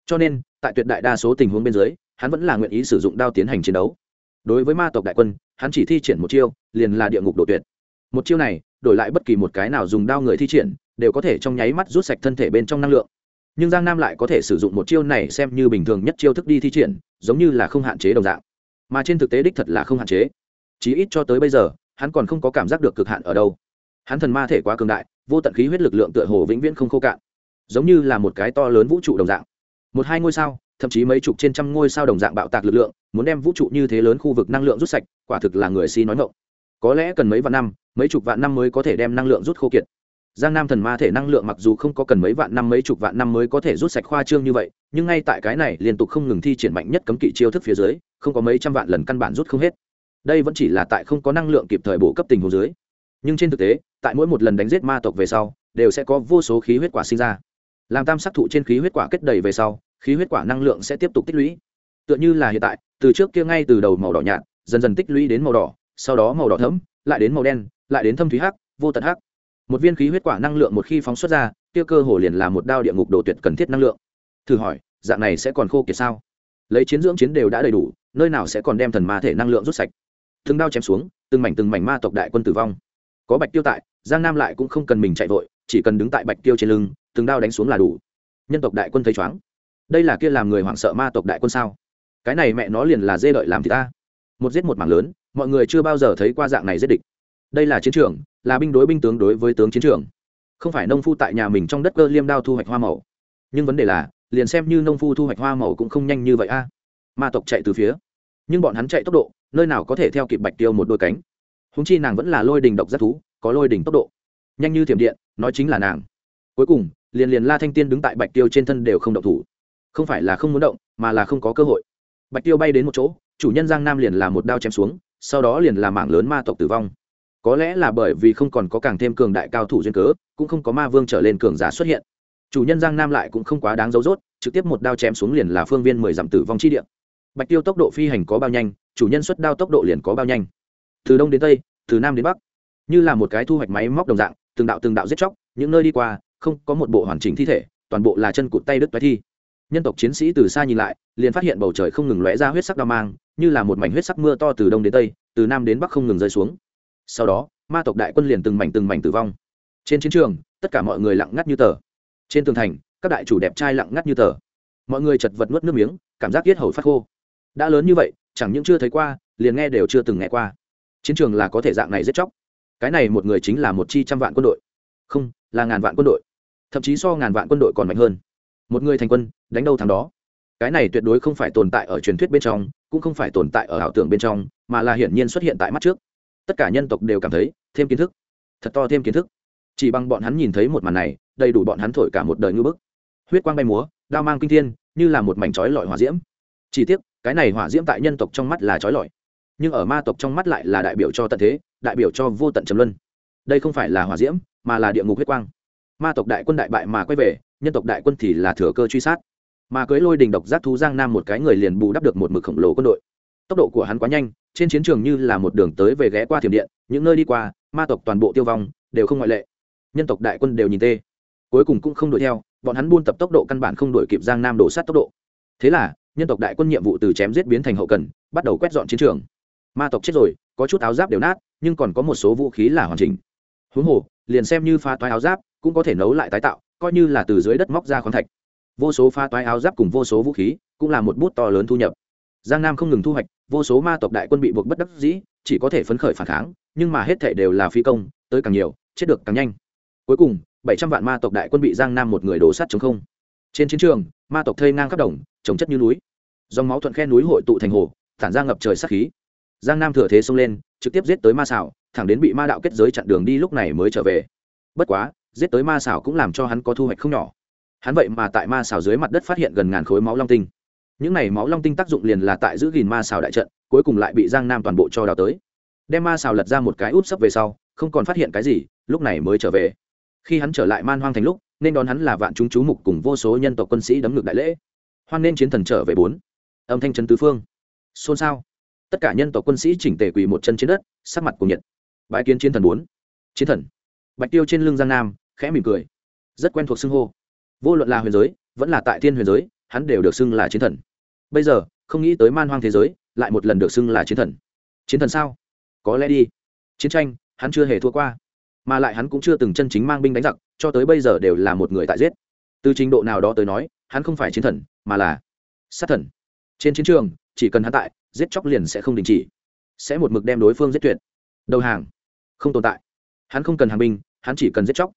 Cho nên, tại tuyệt đại đa số tình huống bên dưới, hắn vẫn là nguyện ý sử dụng đao tiến hành chiến đấu đối với ma tộc đại quân, hắn chỉ thi triển một chiêu, liền là địa ngục đổ tuyệt. Một chiêu này, đổi lại bất kỳ một cái nào dùng đao người thi triển, đều có thể trong nháy mắt rút sạch thân thể bên trong năng lượng. Nhưng giang nam lại có thể sử dụng một chiêu này xem như bình thường nhất chiêu thức đi thi triển, giống như là không hạn chế đồng dạng. Mà trên thực tế đích thật là không hạn chế. Chí ít cho tới bây giờ, hắn còn không có cảm giác được cực hạn ở đâu. Hắn thần ma thể quá cường đại, vô tận khí huyết lực lượng tựa hồ vĩnh viễn không khô cạn. Giống như là một cái to lớn vũ trụ đồng dạng. Một hai ngôi sao, thậm chí mấy chục trên trăm ngôi sao đồng dạng bạo tạc lực lượng muốn đem vũ trụ như thế lớn khu vực năng lượng rút sạch, quả thực là người si nói ngộng có lẽ cần mấy vạn năm, mấy chục vạn năm mới có thể đem năng lượng rút khô kiệt. Giang nam thần ma thể năng lượng mặc dù không có cần mấy vạn năm, mấy chục vạn năm mới có thể rút sạch khoa trương như vậy, nhưng ngay tại cái này liên tục không ngừng thi triển mạnh nhất cấm kỵ chiêu thức phía dưới, không có mấy trăm vạn lần căn bản rút không hết. Đây vẫn chỉ là tại không có năng lượng kịp thời bổ cấp tình hồ dưới. Nhưng trên thực tế, tại mỗi một lần đánh giết ma tộc về sau, đều sẽ có vô số khí huyết quả sinh ra. Làm tam sắc thụ trên khí huyết quả kết đầy về sau, khí huyết quả năng lượng sẽ tiếp tục tích lũy tựa như là hiện tại, từ trước kia ngay từ đầu màu đỏ nhạt, dần dần tích lũy đến màu đỏ, sau đó màu đỏ thẫm, lại đến màu đen, lại đến thâm thúy hắc, vô tận hắc. Một viên khí huyết quả năng lượng một khi phóng xuất ra, kia cơ hồ liền là một đao địa ngục đồ tuyệt cần thiết năng lượng. Thử hỏi, dạng này sẽ còn khô kiệt sao? Lấy chiến dưỡng chiến đều đã đầy đủ, nơi nào sẽ còn đem thần ma thể năng lượng rút sạch? Từng đao chém xuống, từng mảnh từng mảnh ma tộc đại quân tử vong. Có bạch tiêu tại, giang nam lại cũng không cần mình chạy vội, chỉ cần đứng tại bạch tiêu trên lưng, từng đao đánh xuống là đủ. Nhân tộc đại quân thấy chóng đây là kia làm người hoảng sợ ma tộc đại quân sao? Cái này mẹ nó liền là dê đợi làm thì ta. Một giết một mảng lớn, mọi người chưa bao giờ thấy qua dạng này giết địch. Đây là chiến trường, là binh đối binh tướng đối với tướng chiến trường. Không phải nông phu tại nhà mình trong đất cơ liêm đao thu hoạch hoa màu. Nhưng vấn đề là, liền xem như nông phu thu hoạch hoa màu cũng không nhanh như vậy a. Ma tộc chạy từ phía. Nhưng bọn hắn chạy tốc độ, nơi nào có thể theo kịp bạch tiêu một đôi cánh. Húng chi nàng vẫn là lôi đình độc giác thú, có lôi đình tốc độ. Nhanh như thiểm điện, nói chính là nàng. Cuối cùng, liền liền la thanh tiên đứng tại bạch tiêu trên thân đều không động thủ. Không phải là không muốn động, mà là không có cơ hội bạch tiêu bay đến một chỗ, chủ nhân giang nam liền là một đao chém xuống, sau đó liền là mảng lớn ma tộc tử vong. Có lẽ là bởi vì không còn có càng thêm cường đại cao thủ duyên cớ, cũng không có ma vương trở lên cường giả xuất hiện. Chủ nhân giang nam lại cũng không quá đáng dấu dốt trực tiếp một đao chém xuống liền là phương viên mười dặm tử vong chi địa. Bạch tiêu tốc độ phi hành có bao nhanh, chủ nhân xuất đao tốc độ liền có bao nhanh. Từ đông đến tây, từ nam đến bắc, như là một cái thu hoạch máy móc đồng dạng, từng đạo từng đạo giết chóc, những nơi đi qua, không có một bộ hoàn chỉnh thi thể, toàn bộ là chân cụt tay đứt toái thi nhân tộc chiến sĩ từ xa nhìn lại, liền phát hiện bầu trời không ngừng lóe ra huyết sắc đao mang, như là một mảnh huyết sắc mưa to từ đông đến tây, từ nam đến bắc không ngừng rơi xuống. Sau đó, ma tộc đại quân liền từng mảnh từng mảnh tử vong. Trên chiến trường, tất cả mọi người lặng ngắt như tờ. Trên tường thành, các đại chủ đẹp trai lặng ngắt như tờ. Mọi người chật vật nuốt nước miếng, cảm giác yết hầu phát khô. Đã lớn như vậy, chẳng những chưa thấy qua, liền nghe đều chưa từng nghe qua. Chiến trường là có thể dạng này giết chóc. Cái này một người chính là một chi trăm vạn quân đội. Không, là ngàn vạn quân đội. Thậm chí so ngàn vạn quân đội còn mạnh hơn một người thành quân, đánh đâu thắng đó. Cái này tuyệt đối không phải tồn tại ở truyền thuyết bên trong, cũng không phải tồn tại ở ảo tưởng bên trong, mà là hiển nhiên xuất hiện tại mắt trước. Tất cả nhân tộc đều cảm thấy, thêm kiến thức. Thật to thêm kiến thức. Chỉ bằng bọn hắn nhìn thấy một màn này, đầy đủ bọn hắn thổi cả một đời ngư bức. Huyết quang bay múa, đao mang kinh thiên, như là một mảnh trói lọi hỏa diễm. Chỉ tiếc, cái này hỏa diễm tại nhân tộc trong mắt là trói lọi. Nhưng ở ma tộc trong mắt lại là đại biểu cho tận thế, đại biểu cho vô tận trầm luân. Đây không phải là hỏa diễm, mà là địa ngục huyết quang. Ma tộc đại quân đại bại mà quay về nhân tộc đại quân thì là thừa cơ truy sát. Mà cưới lôi đình độc giác thú giang nam một cái người liền bù đắp được một mực khổng lồ quân đội. Tốc độ của hắn quá nhanh, trên chiến trường như là một đường tới về ghé qua thiểm điện, những nơi đi qua, ma tộc toàn bộ tiêu vong, đều không ngoại lệ. Nhân tộc đại quân đều nhìn tê. Cuối cùng cũng không đuổi theo, bọn hắn buôn tập tốc độ căn bản không đuổi kịp giang nam đổ sát tốc độ. Thế là, nhân tộc đại quân nhiệm vụ từ chém giết biến thành hậu cần, bắt đầu quét dọn chiến trường. Ma tộc chết rồi, có chút áo giáp đều nát, nhưng còn có một số vũ khí là hoàn chỉnh. Huống hồ, liền xem như pha toái áo giáp, cũng có thể nấu lại tái tạo coi như là từ dưới đất móc ra khoáng thạch. Vô số pha toái áo giáp cùng vô số vũ khí cũng là một bút to lớn thu nhập. Giang nam không ngừng thu hoạch, vô số ma tộc đại quân bị buộc bất đắc dĩ, chỉ có thể phấn khởi phản kháng, nhưng mà hết thể đều là phi công, tới càng nhiều, chết được càng nhanh. Cuối cùng, bảy trăm vạn ma tộc đại quân bị giang nam một người đổ sát chống không. Trên chiến trường, ma tộc thây ngang khắp đồng, trồng chất như núi. Dòng máu thuận khe núi hội tụ thành hồ thản ra ngập trời sát khí. Giang nam thừa thế xông lên, trực tiếp giết tới ma xảo, thẳng đến bị ma đạo kết giới chặn đường đi lúc này mới trở về. Bất quá giết tới ma xảo cũng làm cho hắn có thu hoạch không nhỏ. Hắn vậy mà tại ma xảo dưới mặt đất phát hiện gần ngàn khối máu long tinh. Những này máu long tinh tác dụng liền là tại giữ gìn ma xảo đại trận, cuối cùng lại bị giang nam toàn bộ cho đào tới. Đem ma xảo lật ra một cái úp sấp về sau, không còn phát hiện cái gì, lúc này mới trở về. Khi hắn trở lại man hoang thành lúc, nên đón hắn là vạn chúng chú mục cùng vô số nhân tộc quân sĩ đấm ngược đại lễ. Hoan nên chiến thần trở về bốn. Âm thanh trấn tứ phương. Xôn xao. Tất cả nhân tộc quân sĩ chỉnh tề quỳ một chân trên đất, sắc mặt cùng nhiệt. Bãi kiến chiến thần bốn. Chiến thần. Bạch tiêu trên lưng giang nam khẽ mỉm cười. Rất quen thuộc xưng hô. Vô luận là huyền giới, vẫn là tại thiên huyền giới, hắn đều được xưng là chiến thần. Bây giờ, không nghĩ tới man hoang thế giới, lại một lần được xưng là chiến thần. Chiến thần sao? Có lẽ đi. Chiến tranh, hắn chưa hề thua qua. Mà lại hắn cũng chưa từng chân chính mang binh đánh giặc, cho tới bây giờ đều là một người tại giết. Từ trình độ nào đó tới nói, hắn không phải chiến thần, mà là sát thần. Trên chiến trường, chỉ cần hắn tại, giết chóc liền sẽ không đình chỉ. Sẽ một mực đem đối phương giết tuyệt. Đầu hàng. Không tồn tại. Hắn không cần hàng binh, hắn chỉ cần giết chóc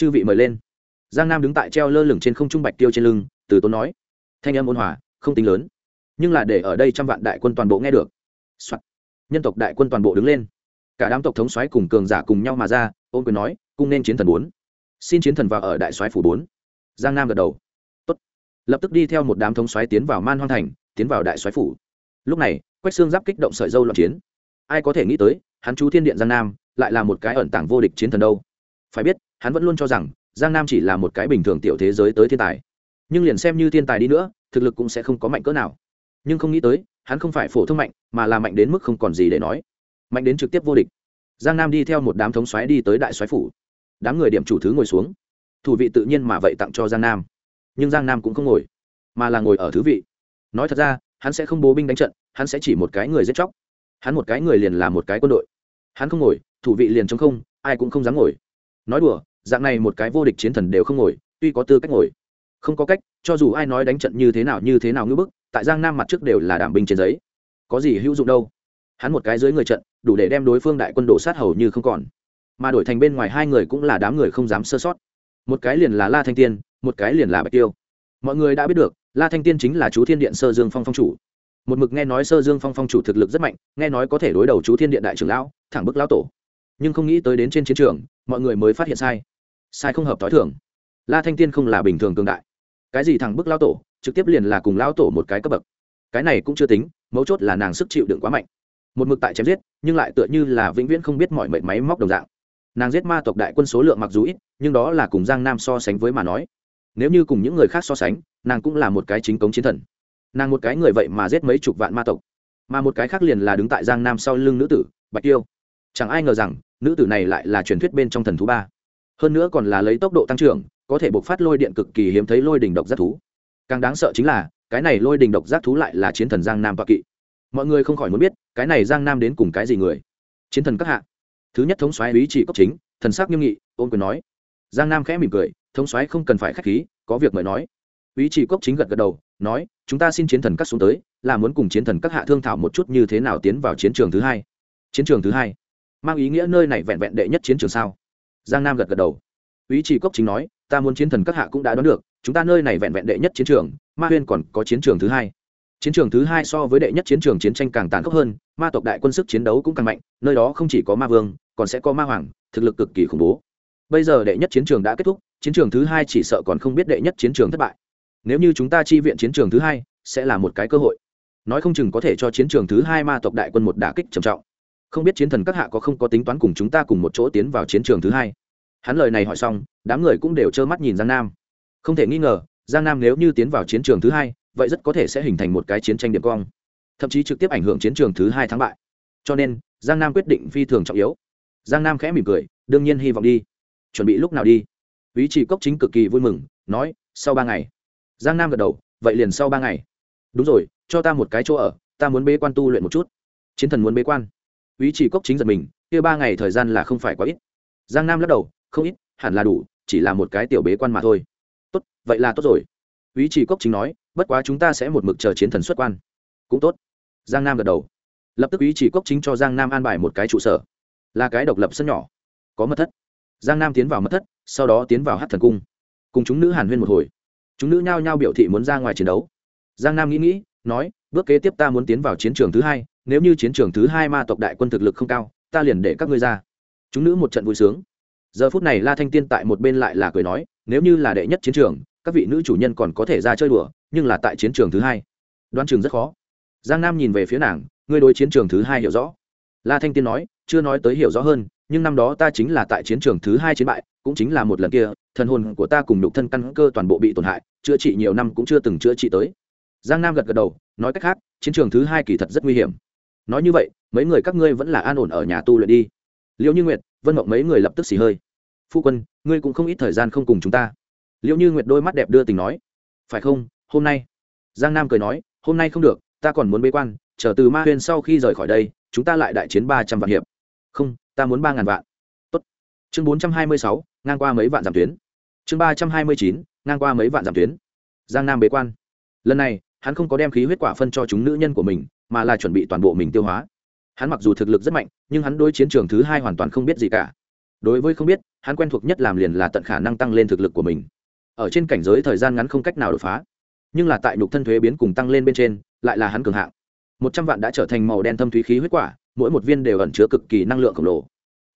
chư vị mời lên. Giang nam đứng tại treo lơ lửng trên không trung bạch tiêu trên lưng, từ tốn nói. Thanh âm ôn hòa, không tính lớn, nhưng là để ở đây trăm vạn đại quân toàn bộ nghe được、Soạn. nhân tộc đại quân toàn bộ đứng lên. Cả đám tộc thống xoáy cùng cường giả cùng nhau mà ra, Ôn quyền nói, cung nên chiến thần bốn. Xin chiến thần vào ở đại soái phủ bốn. Giang nam gật đầu. Tốt. lập tức đi theo một đám thống xoáy tiến vào man hoang thành, tiến vào đại soái phủ. Lúc này, quách xương giáp kích động sợi dâu loạn chiến. Ai có thể nghĩ tới, hắn chú thiên điện giang nam, lại là một cái ẩn tàng vô địch chiến thần đâu phải biết, hắn vẫn luôn cho rằng, giang nam chỉ là một cái bình thường tiểu thế giới tới thiên tài. Nhưng liền xem như thiên tài đi nữa, thực lực cũng sẽ không có mạnh cỡ nào. Nhưng không nghĩ tới, hắn không phải phổ thông mạnh, mà là mạnh đến mức không còn gì để nói. Mạnh đến trực tiếp vô địch. Giang nam đi theo một đám thống xoáy đi tới đại xoáy phủ. Đám người điểm chủ thứ ngồi xuống. Thủ vị tự nhiên mà vậy tặng cho giang nam. Nhưng giang nam cũng không ngồi, mà là ngồi ở thứ vị. Nói thật ra, hắn sẽ không bố binh đánh trận, hắn sẽ chỉ một cái người giết chóc. Hắn một cái người liền là một cái quân đội. Hắn không ngồi, thủ vị liền chống không, ai cũng không dám ngồi nói đùa, dạng này một cái vô địch chiến thần đều không ngồi, tuy có tư cách ngồi. Không có cách, cho dù ai nói đánh trận như thế nào như thế nào ngưỡng bức, tại giang nam mặt trước đều là đảm binh trên giấy. Có gì hữu dụng đâu? Hắn một cái dưới người trận, đủ để đem đối phương đại quân đổ sát hầu như không còn. Mà đổi thành bên ngoài hai người cũng là đám người không dám sơ sót. Một cái liền là la thanh tiên, một cái liền là bạch tiêu. Mọi người đã biết được, la thanh tiên chính là chú thiên điện sơ dương phong phong chủ. Một mực nghe nói sơ dương phong phong chủ thực lực rất mạnh, nghe nói có thể đối đầu chú thiên điện đại trưởng lão, thẳng bức lão tổ nhưng không nghĩ tới đến trên chiến trường, mọi người mới phát hiện sai. Sai không hợp t h o i thường. La thanh tiên không là bình thường cường đại. Cái gì thằng bức lao tổ, trực tiếp liền là cùng lao tổ một cái cấp bậc. Cái này cũng chưa tính, mấu chốt là nàng sức chịu đựng quá mạnh. Một mực tại chém giết, nhưng lại tựa như là vĩnh viễn không biết mọi mệnh máy móc đồng dạng. Nàng giết ma tộc đại quân số lượng mặc dù ít, nhưng đó là cùng giang nam so sánh với mà nói. Nếu như cùng những người khác so sánh, nàng cũng là một cái chính cống chiến thần. Nàng một cái người vậy mà giết mấy chục vạn ma tộc, mà một cái khác liền là đứng tại giang nam sau lưng nữ tử, bạch tiêu. Chẳng ai ngờ rằng nữ tử này lại là truyền thuyết bên trong thần thú ba. Hơn nữa còn là lấy tốc độ tăng trưởng, có thể bộc phát lôi điện cực kỳ hiếm thấy lôi đình độc giác thú. Càng đáng sợ chính là, cái này lôi đình độc giác thú lại là chiến thần giang nam toa kỵ. Mọi người không khỏi muốn biết, cái này giang nam đến cùng cái gì người? Chiến thần các hạ. Thứ nhất thống xoáy ý chỉ cốc chính, thần sắc nghiêm nghị, ôn quyền nói. Giang nam khẽ mỉm cười, thống xoáy không cần phải k h á c h khí, có việc mời nói. Ý chỉ cốc chính gật gật đầu, nói, chúng ta xin chiến thần các xuống tới, là muốn cùng chiến thần các hạ thương thảo một chút như thế nào tiến vào chiến trường thứ hai. Chiến trường thứ hai mang ý nghĩa nơi này vẹn vẹn đệ nhất chiến trường sao? Giang nam gật gật đầu. Ý chỉ cốc chính nói, ta muốn chiến thần các hạ cũng đã đoán được, chúng ta nơi này vẹn vẹn đệ nhất chiến trường, ma huyên còn có chiến trường thứ hai. Chiến trường thứ hai so với đệ nhất chiến trường chiến tranh càng tàn khốc hơn, ma tộc đại quân sức chiến đấu cũng càng mạnh, nơi đó không chỉ có ma vương, còn sẽ có ma hoàng, thực lực cực kỳ khủng bố. Bây giờ đệ nhất chiến trường đã kết thúc, chiến trường thứ hai chỉ sợ còn không biết đệ nhất chiến trường thất bại. Nếu như chúng ta chi viện chiến trường thứ hai, sẽ là một cái cơ hội. Nói không chừng có thể cho chiến trường thứ hai ma tộc đại quân một đả kích trầm trọng không biết chiến thần các hạ có không có tính toán cùng chúng ta cùng một chỗ tiến vào chiến trường thứ hai. Hắn lời này hỏi xong, đám người cũng đều trơ mắt nhìn giang nam. Không thể nghi ngờ, giang nam nếu như tiến vào chiến trường thứ hai, vậy rất có thể sẽ hình thành một cái chiến tranh điểm cong, thậm chí trực tiếp ảnh hưởng chiến trường thứ hai thắng bại. Cho nên, giang nam quyết định phi thường trọng yếu. Giang nam khẽ mỉm cười, đương nhiên hy vọng đi. Chuẩn bị lúc nào đi? Ý chỉ cốc chính cực kỳ vui mừng, nói, sau ba ngày. Giang nam gật đầu, vậy liền sau ba ngày. Đúng rồi, cho ta một cái chỗ ở, ta muốn bế quan tu luyện một chút. Chiến thần muốn bế quan ý chỉ cốc chính giật mình, kia ba ngày thời gian là không phải quá ít. Giang nam lắc đầu, không ít, hẳn là đủ, chỉ là một cái tiểu bế quan mà thôi. Tốt, vậy là tốt rồi. Ý chỉ cốc chính nói, bất quá chúng ta sẽ một mực chờ chiến thần xuất quan. Cũng tốt. Giang nam gật đầu. Lập tức ý chỉ cốc chính cho giang nam an bài một cái trụ sở. Là cái độc lập sân nhỏ. Có mật thất. Giang nam tiến vào mật thất, sau đó tiến vào hát thần cung. Cùng chúng nữ hàn huyên một hồi. Chúng nữ nhao nhao biểu thị muốn ra ngoài chiến đấu. Giang nam nghĩ nghĩ, nói, bước kế tiếp ta muốn tiến vào chiến trường thứ hai nếu như chiến trường thứ hai ma tộc đại quân thực lực không cao, ta liền để các ngươi ra. Chúng nữ một trận vui sướng. Giờ phút này la thanh tiên tại một bên lại là cười nói, nếu như là đệ nhất chiến trường, các vị nữ chủ nhân còn có thể ra chơi đùa, nhưng là tại chiến trường thứ hai. Đoán trường rất khó. Giang nam nhìn về phía nàng, ngươi đối chiến trường thứ hai hiểu rõ. La thanh tiên nói, chưa nói tới hiểu rõ hơn, nhưng năm đó ta chính là tại chiến trường thứ hai chiến bại, cũng chính là một lần kia, thần hồn của ta cùng nhục thân căn cơ toàn bộ bị tổn hại, chữa trị nhiều năm cũng chưa từng chữa trị tới. Giang nam gật gật đầu, nói cách khác, chiến trường thứ hai kỳ thật rất nguy hiểm nói như vậy, mấy người các ngươi vẫn là an ổn ở nhà tu luyện đi. Liệu như nguyệt, vân mộng mấy người lập tức xì hơi. Phu quân, ngươi cũng không ít thời gian không cùng chúng ta. Liệu như nguyệt đôi mắt đẹp đưa tình nói. Phải không, hôm nay? Giang nam cười nói, hôm nay không được, ta còn muốn bế quan, chờ từ ma huyên sau khi rời khỏi đây, chúng ta lại đại chiến ba trăm vạn hiệp. Không, ta muốn ba ngàn vạn. Tốt. chương bốn trăm hai mươi sáu, ngang qua mấy vạn giảm tuyến. Chương ba trăm hai mươi chín, ngang qua mấy vạn giảm tuyến. Giang nam bế quan. Lần này, hắn không có đem khí huyết quả phân cho chúng nữ nhân của mình mà là chuẩn bị toàn bộ mình tiêu hóa. Hắn mặc dù thực lực rất mạnh, nhưng hắn đối chiến trường thứ hai hoàn toàn không biết gì cả. Đối với không biết, hắn quen thuộc nhất làm liền là tận khả năng tăng lên thực lực của mình. Ở trên cảnh giới thời gian ngắn không cách nào đột phá, nhưng là tại nhục thân thuế biến cùng tăng lên bên trên, lại là hắn cường hạng. Một trăm vạn đã trở thành màu đen thâm thúy khí huyết quả, mỗi một viên đều ẩn chứa cực kỳ năng lượng khổng lồ.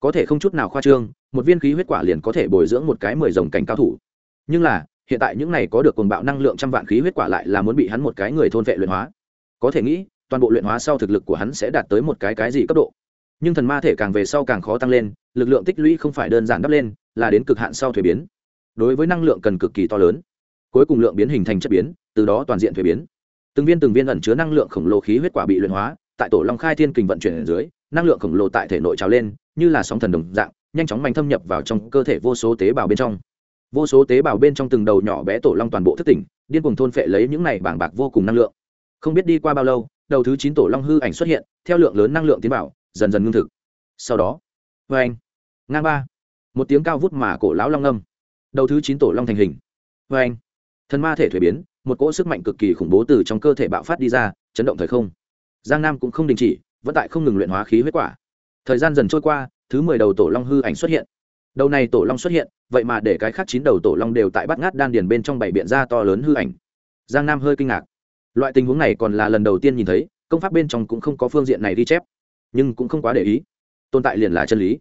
Có thể không chút nào khoa trương, một viên khí huyết quả liền có thể bồi dưỡng một cái mười dòng cảnh cao thủ. Nhưng là, hiện tại những này có được cuồng bạo năng lượng trăm vạn khí huyết quả lại là muốn bị hắn một cái người thôn vệ luyện hóa. Có thể nghĩ toàn bộ luyện hóa sau thực lực của hắn sẽ đạt tới một cái cái gì cấp độ. Nhưng thần ma thể càng về sau càng khó tăng lên, lực lượng tích lũy không phải đơn giản đắp lên, là đến cực hạn sau thuế biến. Đối với năng lượng cần cực kỳ to lớn. Cuối cùng lượng biến hình thành chất biến, từ đó toàn diện thuế biến. Từng viên từng viên ẩn chứa năng lượng khổng lồ khí huyết quả bị luyện hóa, tại tổ long khai thiên kình vận chuyển ở dưới, năng lượng khổng lồ tại thể nội trào lên, như là sóng thần đồng dạng, nhanh chóng mạnh thâm nhập vào trong cơ thể vô số tế bào bên trong. Vô số tế bào bên trong từng đầu nhỏ bé tổ long toàn bộ thức tỉnh, điên cuồng thôn phệ lấy những này bảng bạc vô cùng năng lượng. Không biết đi qua bao lâu đầu thứ chín tổ long hư ảnh xuất hiện, theo lượng lớn năng lượng tiến vào, dần dần ngưng thực. Sau đó, vê anh, ngang ba, một tiếng cao vút mà cổ lão long âm. Đầu thứ chín tổ long thành hình, vê anh. Thần ma thể thuế biến, một cỗ sức mạnh cực kỳ khủng bố từ trong cơ thể bạo phát đi ra, chấn động thời không. Giang nam cũng không đình chỉ, vẫn tại không ngừng luyện hóa khí huyết quả. Thời gian dần trôi qua, thứ mười đầu tổ long hư ảnh xuất hiện. Đầu này tổ long xuất hiện, vậy mà để cái khác chín đầu tổ long đều tại bắt ngát đan điền bên trong bảy biện ra to lớn hư ảnh. Giang nam hơi kinh ngạc loại tình huống này còn là lần đầu tiên nhìn thấy, công pháp bên trong cũng không có phương diện này ghi chép, nhưng cũng không quá để ý. Tồn tại liền là chân lý.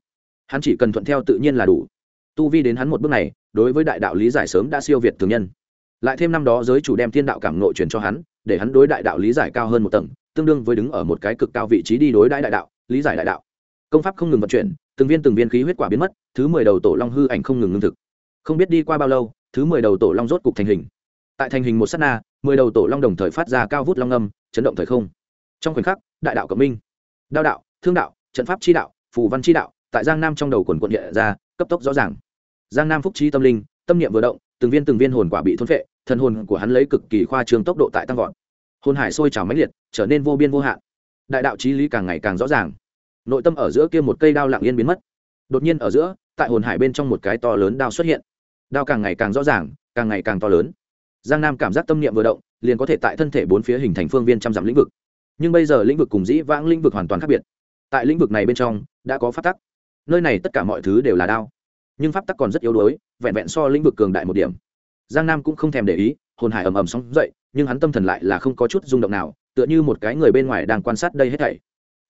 Hắn chỉ cần thuận theo tự nhiên là đủ. Tu vi đến hắn một bước này, đối với đại đạo lý giải sớm đã siêu việt thường nhân. Lại thêm năm đó giới chủ đem thiên đạo cảm nội truyền cho hắn, để hắn đối đại đạo lý giải cao hơn một tầng, tương đương với đứng ở một cái cực cao vị trí đi đối đại đại đạo, lý giải đại đạo. Công pháp không ngừng vận chuyển, từng viên từng viên khí huyết quả biến mất, thứ mười đầu tổ long hư ảnh không ngừng ngưng thực. Không biết đi qua bao lâu, thứ mười đầu tổ long rốt cục thành hình tại thành hình một s á t na, mười đầu tổ long đồng thời phát ra cao vút long âm, chấn động thời không. Trong khoảnh khắc, đại đạo cộng minh. Đao đạo, thương đạo, trận pháp chi đạo, phù văn chi đạo, tại giang nam trong đầu quần quận địa ra, cấp tốc rõ ràng. Giang nam phúc trí tâm linh, tâm niệm vừa động, từng viên từng viên hồn quả bị thôn phệ, thần hồn của hắn lấy cực kỳ khoa trương tốc độ tại tăng vọt. Hồn hải sôi trào mãnh liệt, trở nên vô biên vô hạn. Đại đạo trí lý càng ngày càng rõ ràng. Nội tâm ở giữa kia một cây đao lặng yên biến mất. Đột nhiên ở giữa, tại hồn hải bên trong một cái to lớn đao xuất hiện. Đao càng ngày càng rõ ràng, càng ngày càng to lớn giang nam cảm giác tâm niệm vừa động, liền có thể tại thân thể bốn phía hình thành phương viên trăm dặm lĩnh vực. Nhưng bây giờ lĩnh vực cùng dĩ vãng lĩnh vực hoàn toàn khác biệt. Tại lĩnh vực này bên trong, đã có pháp tắc. Nơi này tất cả mọi thứ đều là đao. Nhưng pháp tắc còn rất yếu đuối, vẹn vẹn so lĩnh vực cường đại một điểm. Giang nam cũng không thèm để ý, hồn hải ầm ầm sóng dậy, nhưng hắn tâm thần lại là không có chút rung động nào, tựa như một cái người bên ngoài đang quan sát đây hết thảy.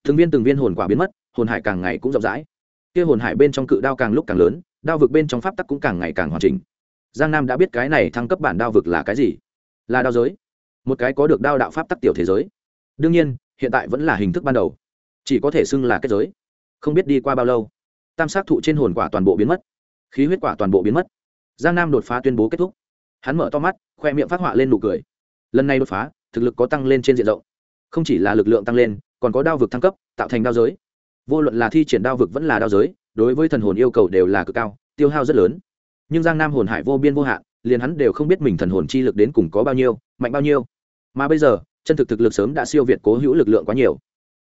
Từng viên từng viên hồn quả biến mất, hồn hải càng ngày cũng rộng rãi. Kia hồn hải bên trong cự đao càng lúc càng lớn, đao vực bên trong pháp tắc cũng càng ngày càng hoàn chỉnh giang nam đã biết cái này thăng cấp bản đao vực là cái gì. Là đao giới. Một cái có được đao đạo pháp tắc tiểu thế giới. Đương nhiên, hiện tại vẫn là hình thức ban đầu. Chỉ có thể xưng là kết giới. Không biết đi qua bao lâu, tam sát thụ trên hồn quả toàn bộ biến mất. Khí huyết quả toàn bộ biến mất. Giang nam đột phá tuyên bố kết thúc. Hắn mở to mắt, khoe miệng phát họa lên nụ cười. Lần này đột phá, thực lực có tăng lên trên diện rộng. Không chỉ là lực lượng tăng lên, còn có đao vực thăng cấp, tạo thành đao giới. Vô luận là thi triển đao vực vẫn là đao giới, đối với thần hồn yêu cầu đều là cực cao, tiêu hao rất lớn nhưng giang nam hồn hải vô biên vô hạn, liền hắn đều không biết mình thần hồn chi lực đến cùng có bao nhiêu, mạnh bao nhiêu. Mà bây giờ, chân thực thực lực sớm đã siêu việt cố hữu lực lượng quá nhiều.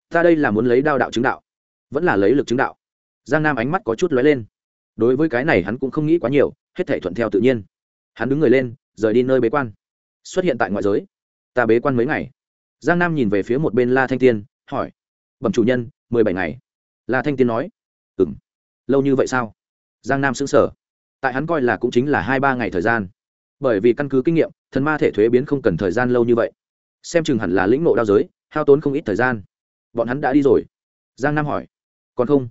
Ta đây là muốn lấy đao đạo chứng đạo, vẫn là lấy lực chứng đạo? Giang nam ánh mắt có chút lóe lên. Đối với cái này hắn cũng không nghĩ quá nhiều, hết thể thuận theo tự nhiên. Hắn đứng người lên, rời đi nơi bế quan. Xuất hiện tại ngoại giới. Ta bế quan mấy ngày? Giang nam nhìn về phía một bên la thanh tiên, hỏi. Bẩm chủ nhân, mười bảy ngày. La thanh tiên nói. Ừ m lâu như vậy sao? Giang nam xứng sở tại hắn coi là cũng chính là hai ba ngày thời gian. Bởi vì căn cứ kinh nghiệm, thần ma thể thuế biến không cần thời gian lâu như vậy. Xem chừng hẳn là lĩnh nộ đao giới, hao tốn không ít thời gian. Bọn hắn đã đi rồi. Giang nam hỏi. Còn không?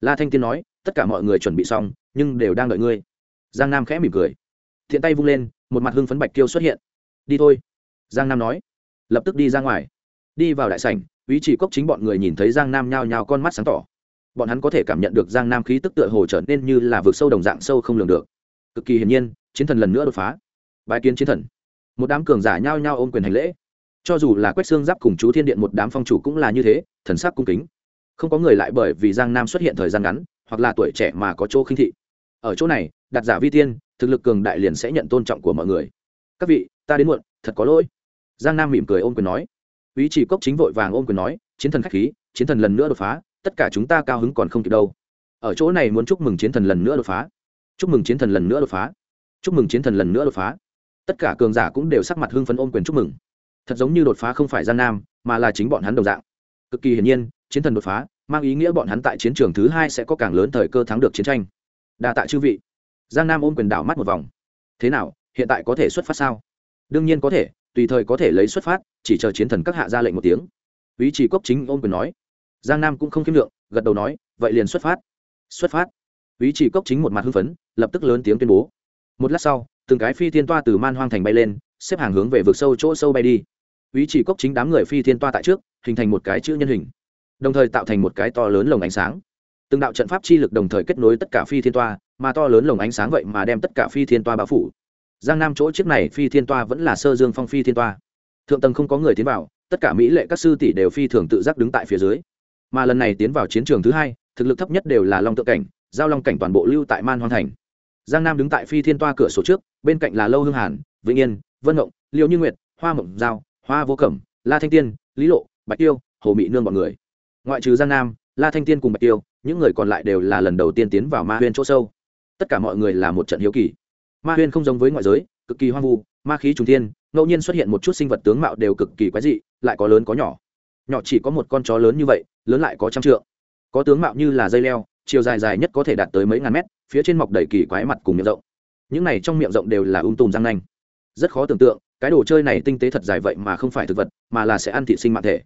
La thanh tiên nói, tất cả mọi người chuẩn bị xong, nhưng đều đang đợi ngươi. Giang nam khẽ mỉm cười. Thiện tay vung lên, một mặt hưng phấn bạch kiêu xuất hiện. Đi thôi. Giang nam nói. Lập tức đi ra ngoài. Đi vào đại sảnh, ý chỉ cốc chính bọn người nhìn thấy giang nam nhao nhao con mắt sáng tỏ bọn hắn có thể cảm nhận được giang nam khí tức tựa hồ trở nên như là vượt sâu đồng dạng sâu không lường được. Cực kỳ hiển nhiên, chiến thần lần nữa đột phá. Bái kiến chiến thần. Một đám cường giả nhao nhao ôm quyền hành lễ. Cho dù là quét xương giáp cùng chú thiên điện một đám phong chủ cũng là như thế, thần sắc cung kính. Không có người lại bởi vì giang nam xuất hiện thời gian ngắn, hoặc là tuổi trẻ mà có chỗ khinh thị. Ở chỗ này đặt giả vi tiên, thực lực cường đại liền sẽ nhận tôn trọng của mọi người. Các vị, ta đến muộn, thật có lỗi. Giang nam mỉm cười ôm quyền nói. Ý chỉ cốc chính vội vàng ôm quyền nói, chiến thần khách khí, chiến thần lần nữa đột phá tất cả chúng ta cao hứng còn không kịp đâu. Ở chỗ này muốn chúc mừng chiến thần lần nữa đột phá. Chúc mừng chiến thần lần nữa đột phá. Chúc mừng chiến thần lần nữa đột phá. Tất cả cường giả cũng đều sắc mặt hưng phấn ôm quyền chúc mừng. Thật giống như đột phá không phải gian nam, mà là chính bọn hắn đồng dạng. Cực kỳ hiển nhiên, chiến thần đột phá mang ý nghĩa bọn hắn tại chiến trường thứ hai sẽ có càng lớn thời cơ thắng được chiến tranh. Đa tạ chư vị. Giang nam ôm quyền đảo mắt một vòng. Thế nào, hiện tại có thể xuất phát sao? Đương nhiên có thể, tùy thời có thể lấy xuất phát, chỉ chờ chiến thần các hạ ra lệnh một tiếng. Ý chỉ cốc chính ôm quyền nói giang nam cũng không khiêm lượng gật đầu nói, vậy liền xuất phát. Xuất phát. Ý chỉ cốc chính một mặt hưng phấn, lập tức lớn tiếng tuyên bố. Một lát sau, từng cái phi thiên toa từ man hoang thành bay lên, xếp hàng hướng về vực sâu chỗ sâu bay đi. Ý chỉ cốc chính đám người phi thiên toa tại trước, hình thành một cái chữ nhân hình, đồng thời tạo thành một cái to lớn lồng ánh sáng. Từng đạo trận pháp chi lực đồng thời kết nối tất cả phi thiên toa, mà to lớn lồng ánh sáng vậy mà đem tất cả phi thiên toa bao phủ. Giang nam chỗ chiếc này phi thiên toa vẫn là sơ dương phong phi thiên toa. Thượng tầng không có người tiến vào, tất cả mỹ lệ các sư tỷ đều phi thường tự giác đứng tại phía dưới mà lần này tiến vào chiến trường thứ hai, thực lực thấp nhất đều là long Tượng cảnh, giao long cảnh toàn bộ lưu tại man hoang thành. Giang nam đứng tại phi thiên toa cửa sổ trước, bên cạnh là lâu hương hàn, vĩnh yên, vân ngộng liệu như nguyệt, hoa mộng giao, hoa vô cẩm, la thanh tiên, lý lộ, bạch tiêu, hồ mỹ nương b ọ n người. Ngoại trừ giang nam, la thanh tiên cùng bạch tiêu, những người còn lại đều là lần đầu tiên tiến vào ma huyên chỗ sâu. Tất cả mọi người là một trận hiếu kỳ. Ma huyên không giống với ngoại giới, cực kỳ hoang vu, ma khí trùng thiên, ngẫu nhiên xuất hiện một chút sinh vật tướng mạo đều cực kỳ quái dị, lại có lớn có nhỏ. Nhỏ chỉ có một con chó lớn như vậy lớn lại có trăm trượng. Có tướng mạo như là dây leo, chiều dài dài nhất có thể đạt tới mấy ngàn mét, phía trên mọc đầy kỳ quái mặt cùng miệng rộng. Những này trong miệng rộng đều là um tùm răng nanh. Rất khó tưởng tượng, cái đồ chơi này tinh tế thật dài vậy mà không phải thực vật, mà là sẽ ăn thị sinh mạng thể.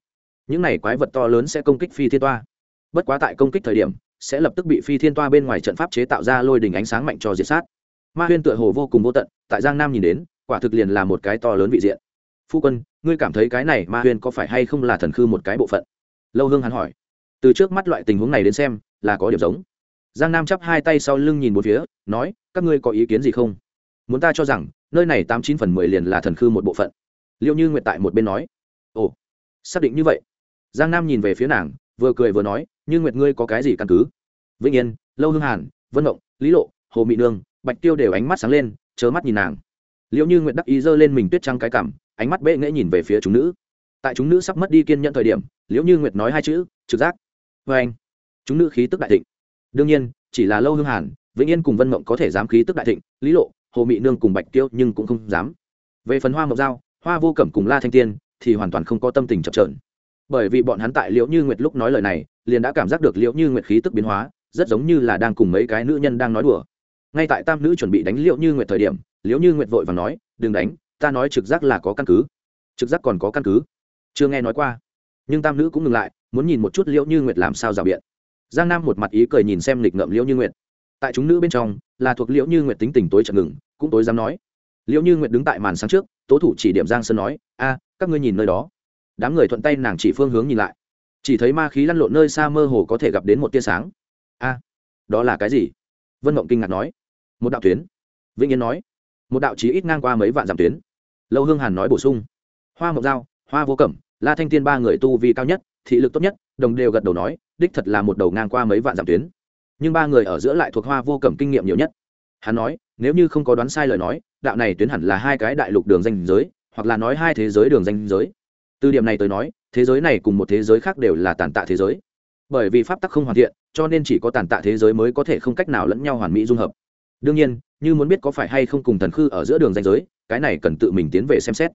Những này quái vật to lớn sẽ công kích phi thiên toa. Bất quá tại công kích thời điểm, sẽ lập tức bị phi thiên toa bên ngoài trận pháp chế tạo ra lôi đình ánh sáng mạnh cho diệt sát. Ma huyên tựa hồ vô cùng vô tận, tại giang nam nhìn đến, quả thực liền là một cái to lớn vị diện. Phu quân, ngươi cảm thấy cái này ma huyên có phải hay không là thần khư một cái bộ phận? Lâu hương hắn hỏi. Từ trước mắt loại tình huống này đến xem, là có điểm giống. Giang nam chắp hai tay sau lưng nhìn một phía, nói, các ngươi có ý kiến gì không? Muốn ta cho rằng, nơi này tám chín phần mười liền là thần khư một bộ phận. Liệu như nguyệt tại một bên nói. Ồ, xác định như vậy. Giang nam nhìn về phía nàng, vừa cười vừa nói, như nguyệt ngươi có cái gì căn cứ? Vĩnh yên, lâu hương hàn, vân động lý lộ, hồ mị nương, bạch tiêu đều ánh mắt sáng lên, chớ mắt nhìn nàng. Liệu như nguyệt đắc ý giơ lên mình tuyết trăng cái cảm ánh mắt bệ nghễ nhìn về phía chúng nữ tại chúng nữ sắp mất đi kiên nhận thời điểm, liễu như nguyệt nói hai chữ, trực giác. Vê anh, chúng nữ khí tức đại thịnh. Đương nhiên, chỉ là lâu hương hàn, vĩnh yên cùng vân mộng có thể dám khí tức đại thịnh, lý lộ, hồ mị nương cùng bạch tiêu nhưng cũng không dám. Về phần hoa mộng giao, hoa vô cẩm cùng la thanh tiên thì hoàn toàn không có tâm tình chập trờn bởi vì bọn hắn tại liễu như nguyệt lúc nói lời này, liền đã cảm giác được liễu như nguyệt khí tức biến hóa, rất giống như là đang cùng mấy cái nữ nhân đang nói đùa. Ngay tại tam nữ chuẩn bị đánh liễu như nguyệt thời điểm, liễu như nguyệt vội và nói, đừng đánh, ta nói trực giác là có căn cứ. Trực giác còn có căn cứ chưa nghe nói qua. Nhưng tam nữ cũng ngừng lại, muốn nhìn một chút liễu như nguyệt làm sao rào biện. Giang nam một mặt ý cười nhìn xem lịch ngậm liễu như nguyệt. Tại chúng nữ bên trong, là thuộc liễu như nguyệt tính tình tối chậm ngừng, cũng tối dám nói. Liễu như nguyệt đứng tại màn sáng trước, tố thủ chỉ điểm giang sơn nói, a, các ngươi nhìn nơi đó. Đám người thuận tay nàng chỉ phương hướng nhìn lại. Chỉ thấy ma khí lăn lộn nơi xa mơ hồ có thể gặp đến một tia sáng. A, đó là cái gì? Vân mộng kinh ngạc nói. Một đạo tuyến. Vĩnh yên nói. Một đạo chí ít ngang qua mấy vạn dặm tuyến. Lâu hương hàn nói bổ sung. Hoa mộng dao hoa vô cẩm la thanh tiên ba người tu vi cao nhất, thị lực tốt nhất, đồng đều gật đầu nói, đích thật là một đầu ngang qua mấy vạn dặm tuyến. Nhưng ba người ở giữa lại thuộc hoa vô cẩm kinh nghiệm nhiều nhất. Hắn nói, nếu như không có đoán sai lời nói, đạo này tuyến hẳn là hai cái đại lục đường danh giới, hoặc là nói hai thế giới đường danh giới. Từ điểm này tới nói, thế giới này cùng một thế giới khác đều là tàn tạ thế giới. Bởi vì pháp tắc không hoàn thiện, cho nên chỉ có tàn tạ thế giới mới có thể không cách nào lẫn nhau hoàn mỹ dung hợp. Đương nhiên, như muốn biết có phải hay không cùng thần khư ở giữa đường danh giới, cái này cần tự mình tiến về xem xét.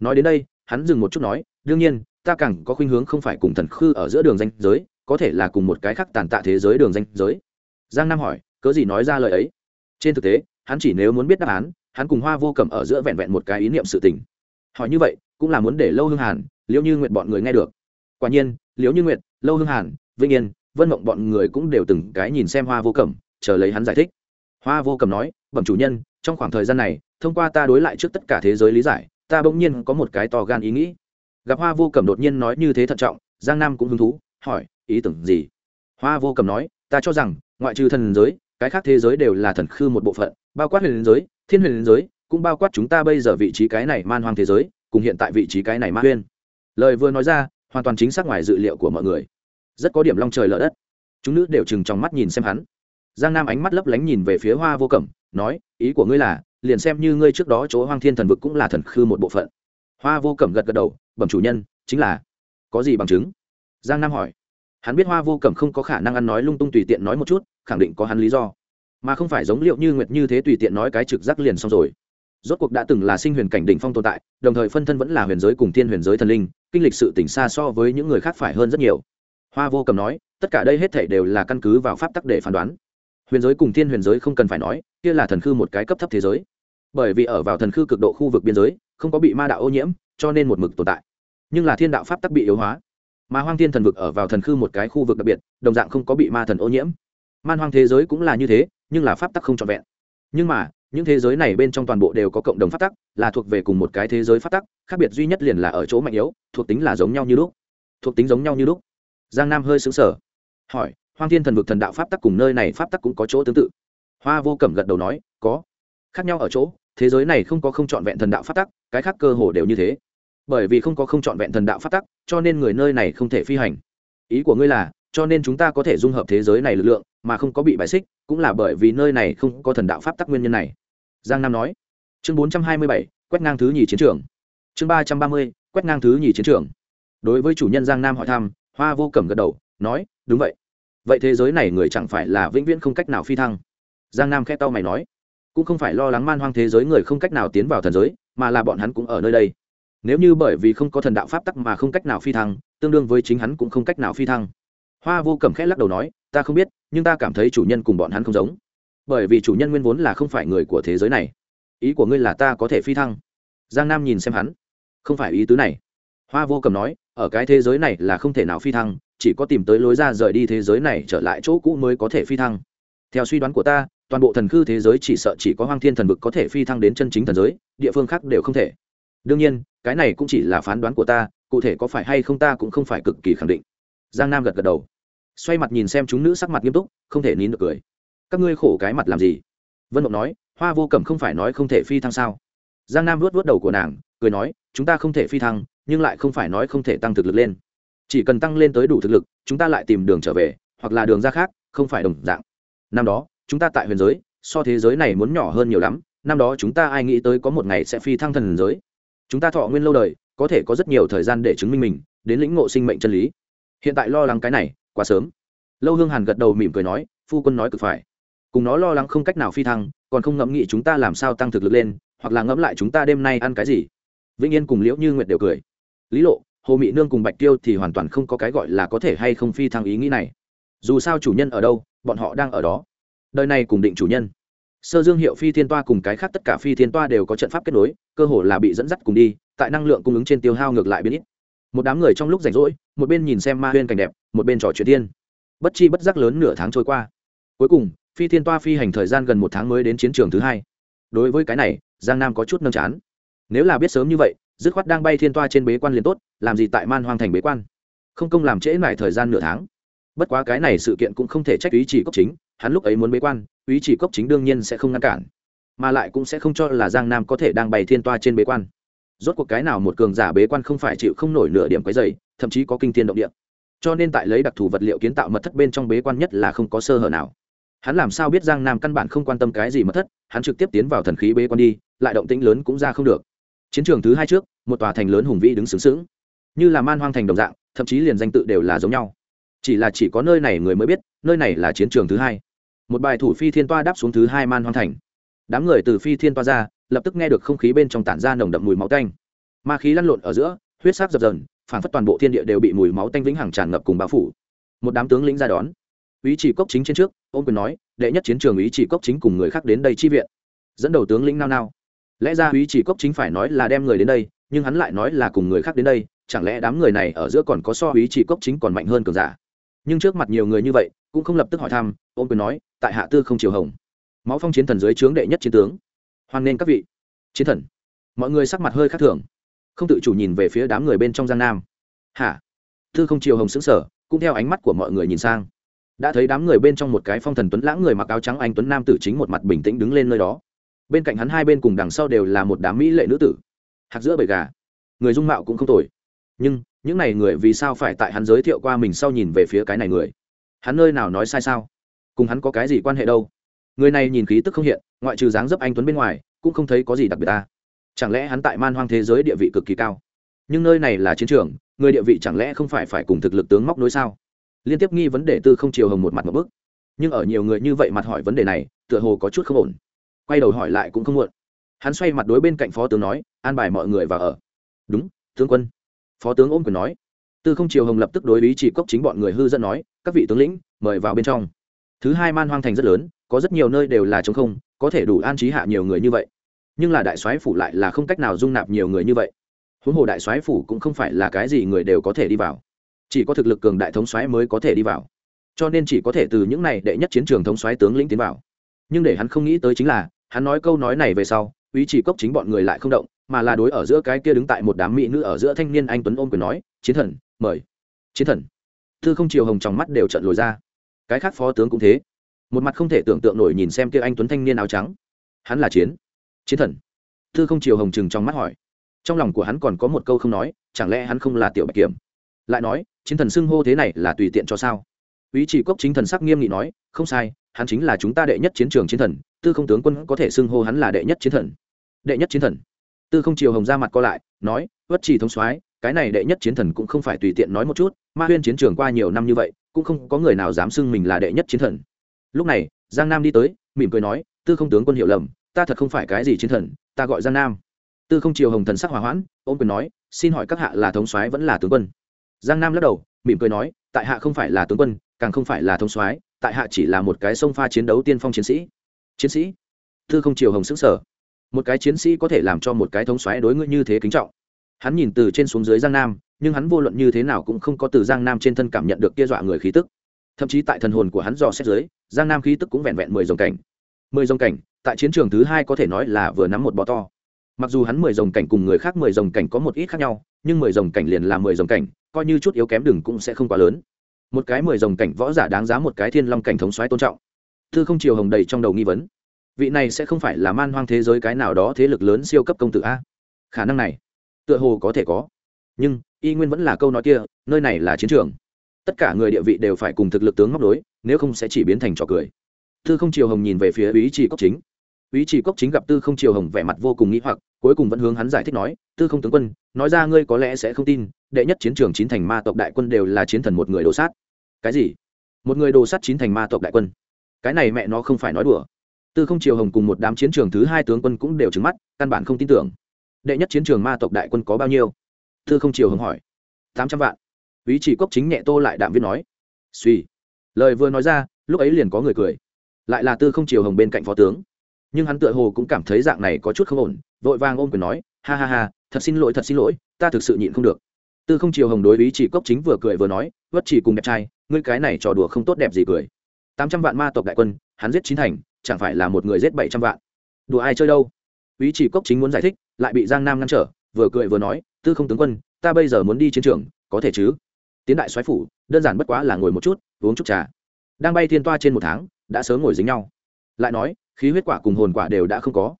Nói đến đây, hắn dừng một chút nói đương nhiên, ta càng có khuynh hướng không phải cùng thần khư ở giữa đường danh giới, có thể là cùng một cái khác tàn tạ thế giới đường danh giới. Giang nam hỏi, cớ gì nói ra lời ấy? Trên thực tế, hắn chỉ nếu muốn biết đáp án, hắn cùng hoa vô cầm ở giữa vẹn vẹn một cái ý niệm sự tình. Hỏi như vậy, cũng là muốn để lâu hương hàn, liễu như nguyện bọn người nghe được. Quả nhiên, liễu như nguyện lâu hương hàn, vĩnh yên, vân mộng bọn người cũng đều từng cái nhìn xem hoa vô cẩm, chờ lấy hắn giải thích. Hoa vô cầm nói, bẩm chủ nhân, trong khoảng thời gian này, thông qua ta đối lại trước tất cả thế giới lý giải, ta bỗng nhiên có một cái to gan ý nghĩ gặp hoa vô cầm đột nhiên nói như thế thận trọng, giang nam cũng hứng thú, hỏi, ý tưởng gì? Hoa vô cầm nói, ta cho rằng, ngoại trừ thần giới, cái khác thế giới đều là thần khư một bộ phận, bao quát huyền giới, thiên huyền giới, cũng bao quát chúng ta bây giờ vị trí cái này man hoang thế giới, cùng hiện tại vị trí cái này ma huyên. Lời vừa nói ra, hoàn toàn chính xác ngoài dự liệu của mọi người. Rất có điểm long trời lở đất. Chúng nữ đều chừng trong mắt nhìn xem hắn. Giang nam ánh mắt lấp lánh nhìn về phía hoa vô cẩm, nói, ý của ngươi là, liền xem như ngươi trước đó chỗ hoang thiên thần vực cũng là thần khư một bộ phận. Hoa vô cẩm gật gật đầu bẩm chủ nhân, chính là, có gì bằng chứng? Giang nam hỏi. Hắn biết hoa vô cẩm không có khả năng ăn nói lung tung tùy tiện nói một chút, khẳng định có hắn lý do. Mà không phải giống liệu như nguyệt như thế tùy tiện nói cái trực giác liền xong rồi. Rốt cuộc đã từng là sinh huyền cảnh đỉnh phong tồn tại, đồng thời phân thân vẫn là huyền giới cùng thiên huyền giới thần linh, kinh lịch sự tỉnh xa so với những người khác phải hơn rất nhiều. Hoa vô cầm nói, tất cả đây hết thể đều là căn cứ vào pháp tắc để phán đoán. Huyền giới cùng thiên huyền giới không cần phải nói, kia là thần khư một cái cấp thấp thế giới. Bởi vì ở vào thần khư cực độ khu vực biên giới không có bị ma đạo ô nhiễm, cho nên một mực tồn tại. Nhưng là thiên đạo pháp tắc bị yếu hóa. Mà hoang thiên thần vực ở vào thần khư một cái khu vực đặc biệt, đồng dạng không có bị ma thần ô nhiễm. Man hoang thế giới cũng là như thế, nhưng là pháp tắc không trọn vẹn. Nhưng mà, những thế giới này bên trong toàn bộ đều có cộng đồng pháp tắc, là thuộc về cùng một cái thế giới pháp tắc, khác biệt duy nhất liền là ở chỗ mạnh yếu, thuộc tính là giống nhau như lúc. Thuộc tính giống nhau như lúc. Giang nam hơi xứng sở hỏi, hoang thiên thần vực thần đạo pháp tắc cùng nơi này pháp tắc cũng có chỗ tương tự? Hoa vô cẩm gật đầu nói, có. Khác nhau ở chỗ, thế giới này không có không trọn vẹn thần đạo pháp tắc cái khác cơ hồ đều như thế. Bởi vì không có không trọn vẹn thần đạo pháp tắc, cho nên người nơi này không thể phi hành. Ý của ngươi là, cho nên chúng ta có thể dung hợp thế giới này lực lượng, mà không có bị bài xích, cũng là bởi vì nơi này không có thần đạo pháp tắc nguyên nhân này. Giang nam nói. Chương bốn trăm hai mươi bảy, quét ngang thứ nhì chiến trường. Chương ba trăm ba mươi, quét ngang thứ nhì chiến trường. Đối với chủ nhân giang nam hỏi thăm, hoa vô cẩm gật đầu, nói, đúng vậy. Vậy thế giới này người chẳng phải là vĩnh viễn không cách nào phi thăng. Giang nam khét tao mày nói cũng không phải lo lắng man hoang thế giới người không cách nào tiến vào thần giới, mà là bọn hắn cũng ở nơi đây. Nếu như bởi vì không có thần đạo pháp tắc mà không cách nào phi thăng, tương đương với chính hắn cũng không cách nào phi thăng. Hoa vô cầm khẽ lắc đầu nói, ta không biết, nhưng ta cảm thấy chủ nhân cùng bọn hắn không giống. Bởi vì chủ nhân nguyên vốn là không phải người của thế giới này. Ý của ngươi là ta có thể phi thăng. Giang nam nhìn xem hắn. Không phải ý tứ này. Hoa vô cầm nói, ở cái thế giới này là không thể nào phi thăng, chỉ có tìm tới lối ra rời đi thế giới này trở lại chỗ cũ mới có thể phi thăng. Theo suy đoán của ta toàn bộ thần khư thế giới chỉ sợ chỉ có hoang thiên thần vực có thể phi thăng đến chân chính thần giới, địa phương khác đều không thể. Đương nhiên, cái này cũng chỉ là phán đoán của ta, cụ thể có phải hay không ta cũng không phải cực kỳ khẳng định. Giang nam gật gật đầu. Xoay mặt nhìn xem chúng nữ sắc mặt nghiêm túc, không thể nín được cười. Các ngươi khổ cái mặt làm gì? Vân mộng nói, hoa vô cẩm không phải nói không thể phi thăng sao? Giang nam vuốt vuốt đầu của nàng, cười nói, chúng ta không thể phi thăng, nhưng lại không phải nói không thể tăng thực lực lên. Chỉ cần tăng lên tới đủ thực lực, chúng ta lại tìm đường trở về, hoặc là đường ra khác, không phải đồng dạng. Năm đó chúng ta tại huyền giới, so thế giới này muốn nhỏ hơn nhiều lắm, năm đó chúng ta ai nghĩ tới có một ngày sẽ phi thăng thần giới. Chúng ta thọ nguyên lâu đời, có thể có rất nhiều thời gian để chứng minh mình, đến lĩnh ngộ sinh mệnh chân lý. Hiện tại lo lắng cái này, quá sớm. Lâu hương hàn gật đầu mỉm cười nói, phu quân nói cực phải. Cùng nó lo lắng không cách nào phi thăng, còn không ngẫm nghĩ chúng ta làm sao tăng thực lực lên, hoặc là ngẫm lại chúng ta đêm nay ăn cái gì. Vĩnh yên cùng liễu như nguyệt đều cười. Lý lộ, hồ mị nương cùng bạch tiêu thì hoàn toàn không có cái gọi là có thể hay không phi thăng ý nghĩ này. Dù sao chủ nhân ở đâu, bọn họ đang ở đó đời này cùng định chủ nhân. Sơ dương hiệu phi thiên toa cùng cái khác tất cả phi thiên toa đều có trận pháp kết nối, cơ hồ là bị dẫn dắt cùng đi, tại năng lượng cung ứng trên tiêu hao ngược lại biến ít. Một đám người trong lúc rảnh rỗi, một bên nhìn xem ma huyên cảnh đẹp, một bên trò chuyện tiên bất chi bất giác lớn nửa tháng trôi qua. Cuối cùng, phi thiên toa phi hành thời gian gần một tháng mới đến chiến trường thứ hai. Đối với cái này, giang nam có chút nâng chán. Nếu là biết sớm như vậy, dứt khoát đang bay thiên toa trên bế quan liền tốt, làm gì tại man hoang thành bế quan? Không công làm trễ lại thời gian nửa tháng. Bất quá cái này sự kiện cũng không thể trách ý chỉ cốc chính hắn lúc ấy muốn bế quan, ý chỉ cốc chính đương nhiên sẽ không ngăn cản, mà lại cũng sẽ không cho là giang nam có thể đang bày thiên toa trên bế quan. Rốt cuộc cái nào một cường giả bế quan không phải chịu không nổi nửa điểm quấy dày thậm chí có kinh thiên động địa. Cho nên tại lấy đặc thù vật liệu kiến tạo mật thất bên trong bế quan nhất là không có sơ hở nào. Hắn làm sao biết giang nam căn bản không quan tâm cái gì mật thất, hắn trực tiếp tiến vào thần khí bế quan đi, lại động tĩnh lớn cũng ra không được. Chiến trường thứ hai trước, một tòa thành lớn hùng vĩ đứng sướng sướng như là man hoang thành đồng dạng, thậm chí liền danh tự đều là giống nhau. Chỉ là chỉ có nơi này người mới biết, nơi này là chiến trường thứ hai một bài thủ phi thiên toa đáp xuống thứ hai man hoang thành. Đám người từ phi thiên toa ra, lập tức nghe được không khí bên trong tản ra nồng đậm mùi máu tanh. Ma khí lăn lộn ở giữa, huyết sắc dập dần phản phất toàn bộ thiên địa đều bị mùi máu tanh vĩnh hằng tràn ngập cùng bao phủ. Một đám tướng lĩnh ra đón. Ý chỉ cốc chính trên trước ôm quyền nói, đệ nhất chiến trường ý chỉ cốc chính cùng người khác đến đây chi viện. Dẫn đầu tướng lĩnh nao nao. Lẽ ra ý chỉ cốc chính phải nói là đem người đến đây, nhưng hắn lại nói là cùng người khác đến đây, chẳng lẽ đám người này ở giữa còn có so ý chỉ cốc chính còn mạnh hơn cường giả? Nhưng trước mặt nhiều người như vậy cũng không lập tức hỏi thăm, ôm quyền nói, tại hạ tư không chiều hồng. Máu phong chiến thần dưới trướng đệ nhất chiến tướng. Hoan nghênh các vị. Chiến thần. Mọi người sắc mặt hơi khác thường. Không tự chủ nhìn về phía đám người bên trong gian nam. Hả? Tư không chiều hồng xứng sở cũng theo ánh mắt của mọi người nhìn sang. Đã thấy đám người bên trong một cái phong thần tuấn lãng người mặc áo trắng anh tuấn nam tử chính một mặt bình tĩnh đứng lên nơi đó. Bên cạnh hắn hai bên cùng đằng sau đều là một đám mỹ lệ nữ tử. Hạt giữa bầy gà. Người dung mạo cũng không tồi. Nhưng, những này người vì sao phải tại hắn giới thiệu qua mình sau nhìn về phía cái này người? Hắn nơi nào nói sai sao? Cùng hắn có cái gì quan hệ đâu? Người này nhìn khí tức không hiện, ngoại trừ dáng dấp anh tuấn bên ngoài, cũng không thấy có gì đặc biệt ta. Chẳng lẽ hắn tại man hoang thế giới địa vị cực kỳ cao? Nhưng nơi này là chiến trường, người địa vị chẳng lẽ không phải phải cùng thực lực tướng móc nối sao? Liên tiếp nghi vấn đề tư không chiều hồng một mặt một bức. Nhưng ở nhiều người như vậy mặt hỏi vấn đề này, tựa hồ có chút không ổn. Quay đầu hỏi lại cũng không muộn. Hắn xoay mặt đối bên cạnh phó tướng nói, an bài mọi người vào ở. Đúng, tướng quân. Phó tướng ôm quyền nói. Tư không chiều hồng lập tức đối ý chỉ cốc chính bọn người hư dẫn nói các vị tướng lĩnh, mời vào bên trong. Thứ hai man hoang thành rất lớn, có rất nhiều nơi đều là t không, có thể đủ an trí hạ nhiều người như vậy. Nhưng là đại soái phủ lại là không cách nào dung nạp nhiều người như vậy. Huống hồ đại soái phủ cũng không phải là cái gì người đều có thể đi vào. Chỉ có thực lực cường đại thống soái mới có thể đi vào. Cho nên chỉ có thể từ những này đệ nhất chiến trường thống soái tướng lĩnh tiến vào. Nhưng để hắn không nghĩ tới chính là, hắn nói câu nói này về sau, ý chỉ cốc chính bọn người lại không động, mà là đối ở giữa cái kia đứng tại một đám mỹ nữ ở giữa thanh niên anh tuấn ôm quyền nói, chiến thần, mời. Chiến thần? Thư không chiều hồng trong mắt đều trận lồi ra. Cái khác phó tướng cũng thế. Một mặt không thể tưởng tượng nổi nhìn xem kia anh tuấn thanh niên áo trắng. Hắn là chiến. Chiến thần. Thư không chiều hồng chừng trong mắt hỏi. Trong lòng của hắn còn có một câu không nói, chẳng lẽ hắn không là tiểu bạch kiểm? Lại nói, chiến thần xưng hô thế này là tùy tiện cho sao? Ý chỉ cốc chính thần sắc nghiêm nghị nói, không sai, hắn chính là chúng ta đệ nhất chiến trường chiến thần, tư không tướng quân có thể xưng hô hắn là đệ nhất chiến thần. Đệ nhất chiến thần. Tư không chiều hồng ra mặt co lại, nói vất chỉ thống soái cái này đệ nhất chiến thần cũng không phải tùy tiện nói một chút, ma huyên chiến trường qua nhiều năm như vậy, cũng không có người nào dám xưng mình là đệ nhất chiến thần. Lúc này, giang nam đi tới, mỉm cười nói, tư không tướng quân hiểu lầm, ta thật không phải cái gì chiến thần, ta gọi giang nam. Tư không chiều hồng thần sắc hòa hoãn ôm quyền nói, xin hỏi các hạ là thống soái vẫn là tướng quân? Giang nam lắc đầu, mỉm cười nói, tại hạ không phải là tướng quân, càng không phải là thống soái, tại hạ chỉ là một cái sông pha chiến đấu tiên phong chiến sĩ. Chiến sĩ? Tư không chiều hồng xứng sở một cái chiến sĩ có thể làm cho một cái thống soái đối ngữ như thế kính trọng hắn nhìn từ trên xuống dưới giang nam, nhưng hắn vô luận như thế nào cũng không có từ giang nam trên thân cảm nhận được kia dọa người khí tức. Thậm chí tại thần hồn của hắn dò xét dưới, giang nam khí tức cũng vẹn vẹn mười dòng cảnh. Mười dòng cảnh, tại chiến trường thứ hai có thể nói là vừa nắm một bọ to. Mặc dù hắn mười dòng cảnh cùng người khác mười dòng cảnh có một ít khác nhau, nhưng mười dòng cảnh liền là mười dòng cảnh, coi như chút yếu kém đừng cũng sẽ không quá lớn. Một cái mười dòng cảnh võ giả đáng giá một cái thiên long cảnh thống xoáy tôn trọng. Thư không chiều hồng đầy trong đầu nghi vấn. Vị này sẽ không phải là man hoang thế giới cái nào đó thế lực lớn siêu cấp công tử a? Khả năng này tựa hồ có thể có. Nhưng, y nguyên vẫn là câu nói kia, nơi này là chiến trường. Tất cả người địa vị đều phải cùng thực lực tướng ngóc đối, nếu không sẽ chỉ biến thành trò cười. Tư không triều hồng nhìn về phía ý chỉ cốc chính. Ý chỉ cốc chính gặp tư không triều hồng vẻ mặt vô cùng nghĩ hoặc, cuối cùng vẫn hướng hắn giải thích nói, tư không tướng quân, nói ra ngươi có lẽ sẽ không tin, đệ nhất chiến trường chín thành ma tộc đại quân đều là chiến thần một người đồ sát. Cái gì? Một người đồ sát chín thành ma tộc đại quân. Cái này mẹ nó không phải nói đùa. Tư không triều hồng cùng một đám chiến trường thứ hai tướng quân cũng đều trứng mắt, căn bản không tin tưởng đệ nhất chiến trường ma tộc đại quân có bao nhiêu? Tư không triều hưng hỏi. Tám trăm vạn. Ý chỉ cốc chính nhẹ tô lại đạm viết nói. Suy. Lời vừa nói ra, lúc ấy liền có người cười. Lại là tư không triều hồng bên cạnh phó tướng. Nhưng hắn tựa hồ cũng cảm thấy dạng này có chút không ổn, vội vàng ôm quyền nói, ha ha ha, thật xin lỗi, thật xin lỗi, ta thực sự nhịn không được. Tư không triều hồng đối ý chỉ cốc chính vừa cười vừa nói, vất chỉ cùng đẹp trai, ngươi cái này trò đùa không tốt đẹp gì cười. Tám trăm vạn ma tộc đại quân, hắn giết chín thành, chẳng phải là một người giết bảy trăm vạn. Đùa ai chơi đâu? Ý chỉ cốc chính muốn giải thích lại bị giang nam ngăn trở, vừa cười vừa nói, tư không tướng quân, ta bây giờ muốn đi chiến trường, có thể chứ? Tiến đại soái phủ, đơn giản bất quá là ngồi một chút, uống chút trà. Đang bay thiên toa trên một tháng, đã sớm ngồi dính nhau. Lại nói, khí huyết quả cùng hồn quả đều đã không có.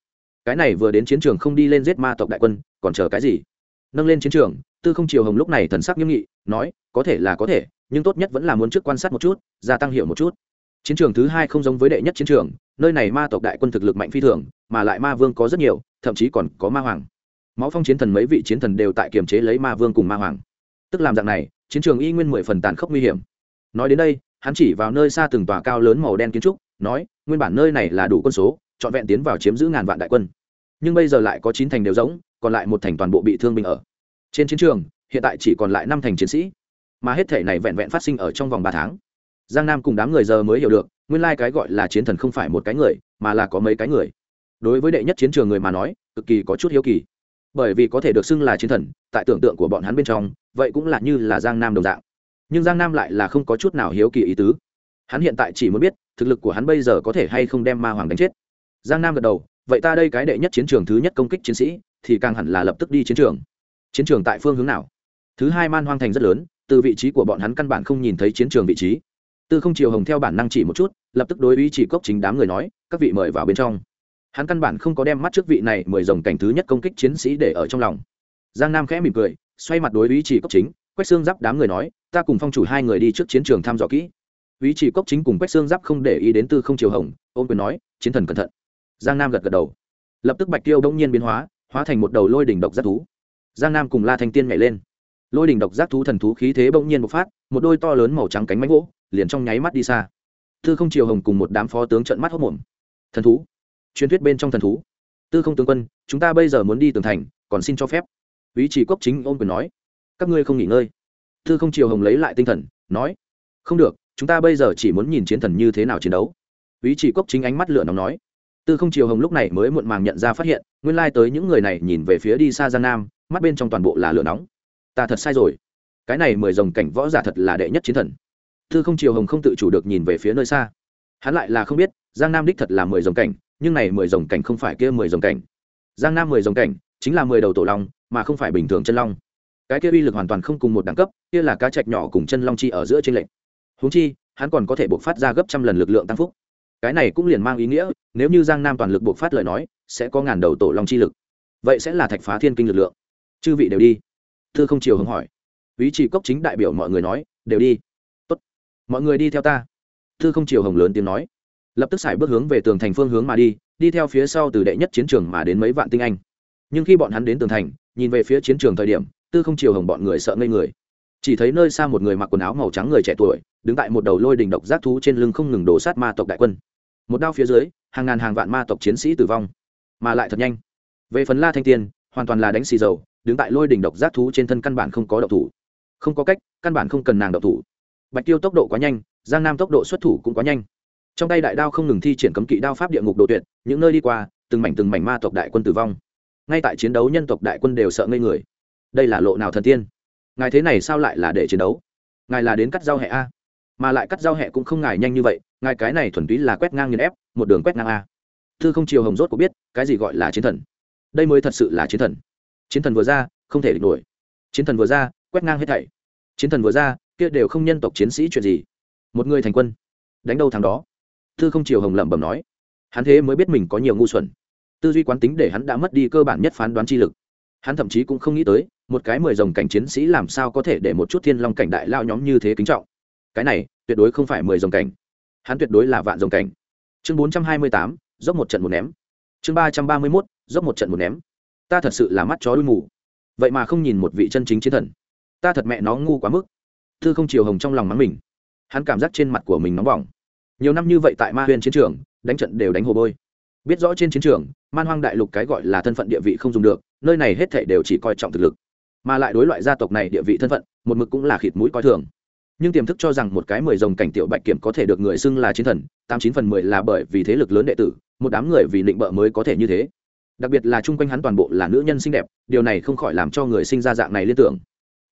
Cái này vừa đến chiến trường không đi lên giết ma tộc đại quân, còn chờ cái gì? Nâng lên chiến trường, tư không triều hồng lúc này thần sắc nghiêm nghị, nói, có thể là có thể, nhưng tốt nhất vẫn là muốn trước quan sát một chút, gia tăng hiệu một chút. Chiến trường thứ hai không giống với đệ nhất chiến trường, nơi này ma tộc đại quân thực lực mạnh phi thường mà lại ma vương có rất nhiều, thậm chí còn có ma hoàng. Máu phong chiến thần mấy vị chiến thần đều tại kiềm chế lấy ma vương cùng ma hoàng. Tức làm dạng này, chiến trường y nguyên mười phần tàn khốc nguy hiểm. Nói đến đây, hắn chỉ vào nơi xa từng tòa cao lớn màu đen kiến trúc, nói, nguyên bản nơi này là đủ quân số, trọn vẹn tiến vào chiếm giữ ngàn vạn đại quân. Nhưng bây giờ lại có chín thành đều rỗng, còn lại một thành toàn bộ bị thương binh ở. Trên chiến trường, hiện tại chỉ còn lại năm thành chiến sĩ. Mà hết thể này vẹn vẹn phát sinh ở trong vòng ba tháng. Giang nam cùng đám người giờ mới hiểu được, nguyên lai cái gọi là chiến thần không phải một cái người, mà là có mấy cái người đối với đệ nhất chiến trường người mà nói, cực kỳ có chút hiếu kỳ. Bởi vì có thể được xưng là chiến thần, tại tưởng tượng của bọn hắn bên trong, vậy cũng là như là giang nam đồng dạng. Nhưng giang nam lại là không có chút nào hiếu kỳ ý tứ. Hắn hiện tại chỉ muốn biết, thực lực của hắn bây giờ có thể hay không đem ma hoàng đánh chết. Giang nam gật đầu, vậy ta đây cái đệ nhất chiến trường thứ nhất công kích chiến sĩ, thì càng hẳn là lập tức đi chiến trường. Chiến trường tại phương hướng nào? Thứ hai man hoang thành rất lớn, từ vị trí của bọn hắn căn bản không nhìn thấy chiến trường vị trí. Tư không chiều hồng theo bản năng chỉ một chút, lập tức đối ý chỉ cốc chính đám người nói, các vị mời vào bên trong hắn căn bản không có đem mắt trước vị này mười dòng cảnh thứ nhất công kích chiến sĩ để ở trong lòng. Giang nam khẽ mỉm cười, xoay mặt đối ý chỉ cốc chính, quách xương giáp đám người nói, ta cùng phong chủ hai người đi trước chiến trường thăm dò kỹ. Ý chỉ cốc chính cùng quách xương giáp không để ý đến tư không chiều hồng ôm quyền nói, chiến thần cẩn thận. Giang nam gật gật đầu. Lập tức bạch tiêu đông nhiên biến hóa hóa thành một đầu lôi đỉnh độc giác thú. Giang nam cùng la thanh tiên nhảy lên. Lôi đỉnh độc giác thú thần thú khí thế bỗng nhiên bộc phát, một đôi to lớn màu trắng cánh mánh gỗ liền trong nháy mắt đi xa. Tư không chiều hồng cùng một đám phó tướng trận mắt hốc mồm. Thần thú truyền thuyết bên trong thần thú. Tư không tướng quân, chúng ta bây giờ muốn đi tường thành, còn xin cho phép. Ý chỉ cốc chính ôm quyền nói. Các ngươi không nghỉ ngơi. Tư không triều hồng lấy lại tinh thần, nói. Không được, chúng ta bây giờ chỉ muốn nhìn chiến thần như thế nào chiến đấu. Ý chỉ cốc chính ánh mắt lửa nóng nói. Tư không triều hồng lúc này mới muộn màng nhận ra phát hiện, nguyên lai tới những người này nhìn về phía đi xa giang nam, mắt bên trong toàn bộ là lửa nóng. Ta thật sai rồi. Cái này mười dòng cảnh võ giả thật là đệ nhất chiến thần. Tư không triều hồng không tự chủ được nhìn về phía nơi xa. Hắn lại là không biết, giang nam đích thật là mười dòng cảnh nhưng này mười dòng cảnh không phải kia mười dòng cảnh. Giang nam mười dòng cảnh chính là mười đầu tổ long, mà không phải bình thường chân long. Cái kia uy lực hoàn toàn không cùng một đẳng cấp, kia là cá trạch nhỏ cùng chân long chi ở giữa trên lệnh húng chi, hắn còn có thể buộc phát ra gấp trăm lần lực lượng tăng phúc. Cái này cũng liền mang ý nghĩa, nếu như giang nam toàn lực buộc phát lời nói, sẽ có ngàn đầu tổ long chi lực. Vậy sẽ là thạch phá thiên kinh lực lượng. Chư vị đều đi. Thư không chiều hứng hỏi. Ý chỉ cốc chính đại biểu mọi người nói, đều đi. Tốt. Mọi người đi theo ta. Thư không chiều hồng lớn tiếng nói lập tức xài bước hướng về tường thành phương hướng mà đi đi theo phía sau từ đệ nhất chiến trường mà đến mấy vạn tinh anh. Nhưng khi bọn hắn đến tường thành, nhìn về phía chiến trường thời điểm, tư không chiều hồng bọn người sợ ngây người. Chỉ thấy nơi xa một người mặc quần áo màu trắng người trẻ tuổi, đứng tại một đầu lôi đình độc giác thú trên lưng không ngừng đổ sát ma tộc đại quân. Một đao phía dưới, hàng ngàn hàng vạn ma tộc chiến sĩ tử vong, mà lại thật nhanh. Về phần la thanh tiên, hoàn toàn là đánh xì dầu, đứng tại lôi đỉnh độc giác thú trên thân căn bản không có độc thủ. Không có cách, căn bản không cần nàng độc thủ. Bạch tiêu tốc độ quá nhanh, giang nam tốc độ xuất thủ cũng quá nhanh trong tay đại đao không ngừng thi triển cấm kỵ đao pháp địa ngục độ tuyệt, những nơi đi qua, từng mảnh từng mảnh ma tộc đại quân tử vong. Ngay tại chiến đấu nhân tộc đại quân đều sợ ngây người. Đây là lộ nào thần tiên? Ngài thế này sao lại là để chiến đấu? Ngài là đến cắt giao hẹ a? Mà lại cắt giao hẹ cũng không ngài nhanh như vậy, ngài cái này thuần túy là quét ngang nghiền ép, một đường quét ngang a. Thư không chiều hồng rốt có biết, cái gì gọi là chiến thần? Đây mới thật sự là chiến thần. Chiến thần vừa ra, không thể địch nổi. Chiến thần vừa ra, quét ngang hết thảy. Chiến thần vừa ra, kia đều không nhân tộc chiến sĩ chuyện gì. Một người thành quân, đánh đâu thằng đó thư không chiều hồng lẩm bẩm nói, hắn thế mới biết mình có nhiều ngu xuẩn. Tư duy quán tính để hắn đã mất đi cơ bản nhất phán đoán chi lực. Hắn thậm chí cũng không nghĩ tới, một cái mười dòng cảnh chiến sĩ làm sao có thể để một chút thiên long cảnh đại lao nhóm như thế kính trọng. Cái này, tuyệt đối không phải mười dòng cảnh. Hắn tuyệt đối là vạn dòng cảnh. Chương bốn trăm hai mươi tám, dốc một trận một ném. Chương ba trăm ba mươi mốt, dốc một trận một ném. Ta thật sự là mắt chó đuôi mù. Vậy mà không nhìn một vị chân chính chiến thần. Ta thật mẹ nó ngu quá mức. Thư không chiều hồng trong lòng mắng mình. Hắn cảm giác trên mặt của mình nóng bỏng nhiều năm như vậy tại ma huyền chiến trường, đánh trận đều đánh hồ bôi. Biết rõ trên chiến trường, man hoang đại lục cái gọi là thân phận địa vị không dùng được, nơi này hết thể đều chỉ coi trọng thực lực. Mà lại đối loại gia tộc này địa vị thân phận, một mực cũng là khịt mũi coi thường. Nhưng tiềm thức cho rằng một cái mười dòng cảnh tiểu bạch kiểm có thể được người xưng là chiến thần, tám chín phần mười là bởi vì thế lực lớn đệ tử, một đám người vì định bợ mới có thể như thế. Đặc biệt là chung quanh hắn toàn bộ là nữ nhân xinh đẹp, điều này không khỏi làm cho người sinh ra dạng này liên tưởng.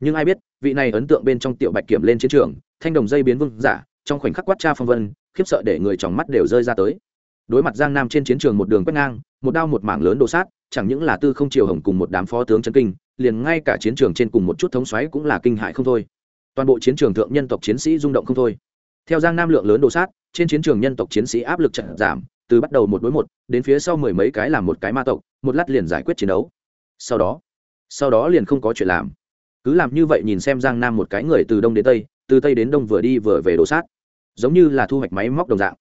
Nhưng ai biết, vị này ấn tượng bên trong tiểu bạch kiểm lên chiến trường, thanh đồng dây biến vương giả trong khoảnh khắc quát cha phong vân, khiếp sợ để người trong mắt đều rơi ra tới. Đối mặt giang nam trên chiến trường một đường quét ngang, một đao một mảng lớn đồ sát, chẳng những là tư không triều hồng cùng một đám phó tướng chân kinh, liền ngay cả chiến trường trên cùng một chút thống xoáy cũng là kinh hại không thôi. Toàn bộ chiến trường thượng nhân tộc chiến sĩ rung động không thôi. Theo giang nam lượng lớn đồ sát, trên chiến trường nhân tộc chiến sĩ áp lực trận giảm, từ bắt đầu một đối một, đến phía sau mười mấy cái làm một cái ma tộc, một lát liền giải quyết chiến đấu. Sau đó sau đó liền không có chuyện làm. Cứ làm như vậy nhìn xem giang nam một cái người từ đông đến tây, từ tây đến đông vừa đi vừa về đồ sát giống như là thu hoạch máy móc đồng dạng.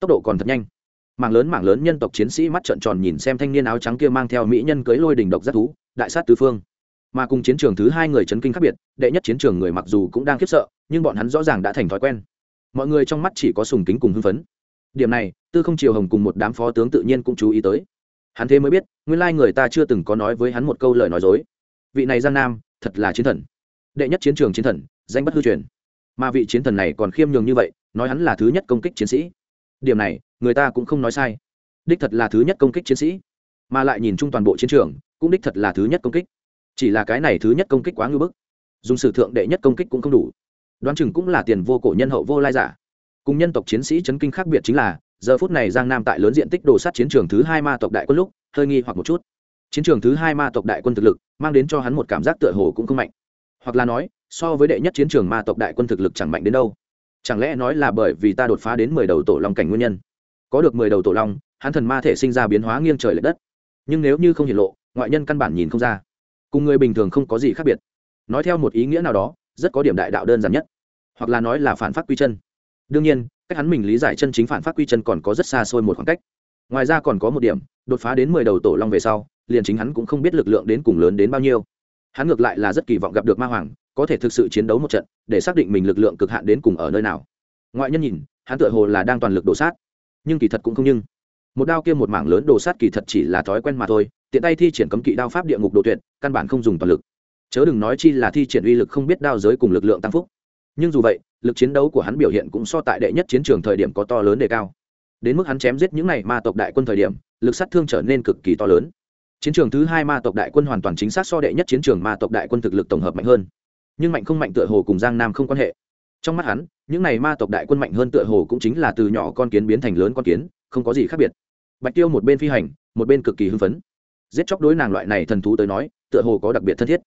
Tốc độ còn thật nhanh. Mảng lớn mảng lớn nhân tộc chiến sĩ mắt trợn tròn nhìn xem thanh niên áo trắng kia mang theo mỹ nhân cưới lôi đình độc giác thú, đại sát tứ phương. Mà cùng chiến trường thứ hai người chấn kinh khác biệt, đệ nhất chiến trường người mặc dù cũng đang khiếp sợ, nhưng bọn hắn rõ ràng đã thành thói quen. Mọi người trong mắt chỉ có sùng kính cùng hưng phấn. Điểm này, tư không triều hồng cùng một đám phó tướng tự nhiên cũng chú ý tới. Hắn thế mới biết, nguyên lai người ta chưa từng có nói với hắn một câu lời nói dối. Vị này gian nam, thật là chiến thần. Đệ nhất chiến trường chiến thần, danh bất hư truyền. Mà vị chiến thần này còn khiêm nhường như vậy nói hắn là thứ nhất công kích chiến sĩ. Điểm này, người ta cũng không nói sai. Đích thật là thứ nhất công kích chiến sĩ. Mà lại nhìn chung toàn bộ chiến trường, cũng đích thật là thứ nhất công kích. Chỉ là cái này thứ nhất công kích quá ngưỡng bức. Dùng sử thượng đệ nhất công kích cũng không đủ. Đoán chừng cũng là tiền vô cổ nhân hậu vô lai giả. Cùng nhân tộc chiến sĩ chấn kinh khác biệt chính là, giờ phút này giang nam tại lớn diện tích đồ sát chiến trường thứ hai ma tộc đại quân lúc, hơi nghi hoặc một chút. Chiến trường thứ hai ma tộc đại quân thực lực, mang đến cho hắn một cảm giác tựa hồ cũng không mạnh. Hoặc là nói, so với đệ nhất chiến trường ma tộc đại quân thực lực chẳng mạnh đến đâu chẳng lẽ nói là bởi vì ta đột phá đến mười đầu tổ long cảnh nguyên nhân? Có được mười đầu tổ long, hắn thần ma thể sinh ra biến hóa nghiêng trời l ệ đất. Nhưng nếu như không hiện lộ, ngoại nhân căn bản nhìn không ra. Cùng người bình thường không có gì khác biệt. Nói theo một ý nghĩa nào đó, rất có điểm đại đạo đơn giản nhất. Hoặc là nói là phản phát quy chân. Đương nhiên, cách hắn mình lý giải chân chính phản phát quy chân còn có rất xa xôi một khoảng cách. Ngoài ra còn có một điểm, đột phá đến mười đầu tổ long về sau, liền chính hắn cũng không biết lực lượng đến cùng lớn đến bao nhiêu. Hắn ngược lại là rất kỳ vọng gặp được ma hoàng có thể thực sự chiến đấu một trận, để xác định mình lực lượng cực hạn đến cùng ở nơi nào. Ngoại nhân nhìn, hắn tựa hồ là đang toàn lực đổ sát. Nhưng kỳ thật cũng không nhưng. Một đao kia một mảng lớn đồ sát kỳ thật chỉ là thói quen mà thôi, tiện tay thi triển cấm kỵ đao pháp địa ngục độ tuyệt, căn bản không dùng toàn lực. Chớ đừng nói chi là thi triển uy lực không biết đao giới cùng lực lượng tăng phúc. Nhưng dù vậy, lực chiến đấu của hắn biểu hiện cũng so tại đệ nhất chiến trường thời điểm có to lớn đề cao. Đến mức hắn chém giết những này ma tộc đại quân thời điểm, lực sát thương trở nên cực kỳ to lớn. Chiến trường thứ hai ma tộc đại quân hoàn toàn chính xác so đệ nhất chiến trường ma tộc đại quân thực lực tổng hợp mạnh hơn nhưng mạnh không mạnh tựa hồ cùng giang nam không quan hệ. Trong mắt hắn, những này ma tộc đại quân mạnh hơn tựa hồ cũng chính là từ nhỏ con kiến biến thành lớn con kiến, không có gì khác biệt. Bạch tiêu một bên phi hành, một bên cực kỳ hưng phấn. Giết chóc đối nàng loại này thần thú tới nói, tựa hồ có đặc biệt thân thiết.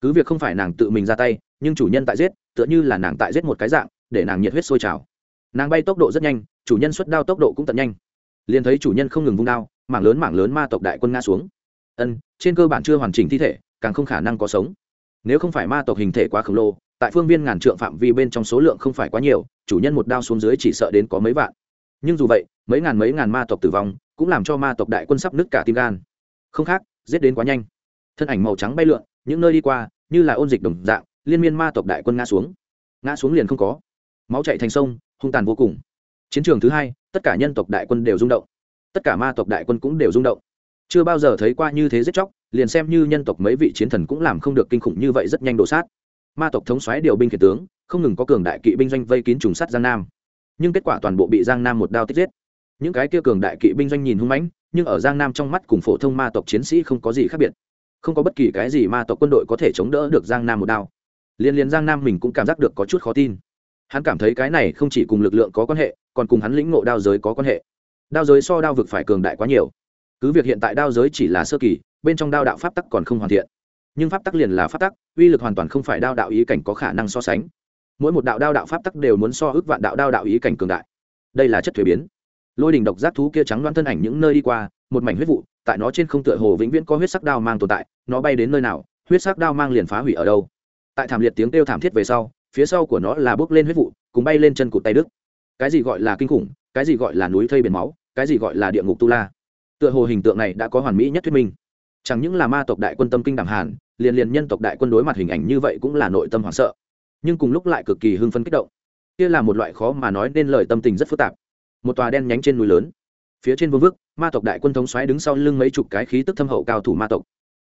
Cứ việc không phải nàng tự mình ra tay, nhưng chủ nhân tại giết, tựa như là nàng tại giết một cái dạng, để nàng nhiệt huyết sôi trào. Nàng bay tốc độ rất nhanh, chủ nhân xuất đao tốc độ cũng tận nhanh. Liền thấy chủ nhân không ngừng vung đao, mảng lớn mảng lớn ma tộc đại quân ngã xuống. Ân, trên cơ bản chưa hoàn chỉnh thi thể, càng không khả năng có sống nếu không phải ma tộc hình thể quá khổng lồ, tại phương viên ngàn trượng phạm vi bên trong số lượng không phải quá nhiều, chủ nhân một đao xuống dưới chỉ sợ đến có mấy vạn. Nhưng dù vậy, mấy ngàn mấy ngàn ma tộc tử vong cũng làm cho ma tộc đại quân sắp nứt cả tim gan. Không khác, giết đến quá nhanh. Thân ảnh màu trắng bay lượn, những nơi đi qua, như là ôn dịch đồng dạng, liên miên ma tộc đại quân ngã xuống. Ngã xuống liền không có. Máu chạy thành sông, hung tàn vô cùng. Chiến trường thứ hai, tất cả nhân tộc đại quân đều rung động. Tất cả ma tộc đại quân cũng đều rung động. Chưa bao giờ thấy qua như thế giết chóc liền xem như nhân tộc mấy vị chiến thần cũng làm không được kinh khủng như vậy rất nhanh đổ sát. Ma tộc thống xoáy điều binh khiển tướng, không ngừng có cường đại kỵ binh doanh vây kín trùng sắt giang nam. Nhưng kết quả toàn bộ bị giang nam một đao tích giết. Những cái kia cường đại kỵ binh doanh nhìn hung mãnh, nhưng ở giang nam trong mắt cùng phổ thông ma tộc chiến sĩ không có gì khác biệt. Không có bất kỳ cái gì ma tộc quân đội có thể chống đỡ được giang nam một đao. Liên liên giang nam mình cũng cảm giác được có chút khó tin. Hắn cảm thấy cái này không chỉ cùng lực lượng có quan hệ, còn cùng hắn lĩnh ngộ đao giới có quan hệ. Đao giới so đao vực phải cường đại quá nhiều. Cứ việc hiện tại đao giới chỉ là sơ kỳ bên trong đao đạo pháp tắc còn không hoàn thiện. Nhưng pháp tắc liền là pháp tắc, uy lực hoàn toàn không phải đao đạo ý cảnh có khả năng so sánh. Mỗi một đạo đao đạo pháp tắc đều muốn so ước vạn đạo đao đạo ý cảnh cường đại. Đây là chất thuế biến. Lôi đình độc giác thú kia trắng loan thân ảnh những nơi đi qua, một mảnh huyết vụ, tại nó trên không tựa hồ vĩnh viễn có huyết sắc đao mang tồn tại, nó bay đến nơi nào, huyết sắc đao mang liền phá hủy ở đâu. Tại thảm liệt tiếng kêu thảm thiết về sau, phía sau của nó là bước lên huyết vụ, cùng bay lên chân cụt tay đức cái gì gọi là kinh khủng, cái gì gọi là núi thây biển máu, cái gì gọi là địa ngục tu la. Tựa hồ hình tượng này đã có hoàn mỹ nhất thuyết minh chẳng những là ma tộc đại quân tâm kinh đẳng hàn, liền liền nhân tộc đại quân đối mặt hình ảnh như vậy cũng là nội tâm hoảng sợ. Nhưng cùng lúc lại cực kỳ hưng phấn kích động. Kia là một loại khó mà nói nên lời tâm tình rất phức tạp. Một tòa đen nhánh trên núi lớn. Phía trên vương vức, ma tộc đại quân thống xoáy đứng sau lưng mấy chục cái khí tức thâm hậu cao thủ ma tộc.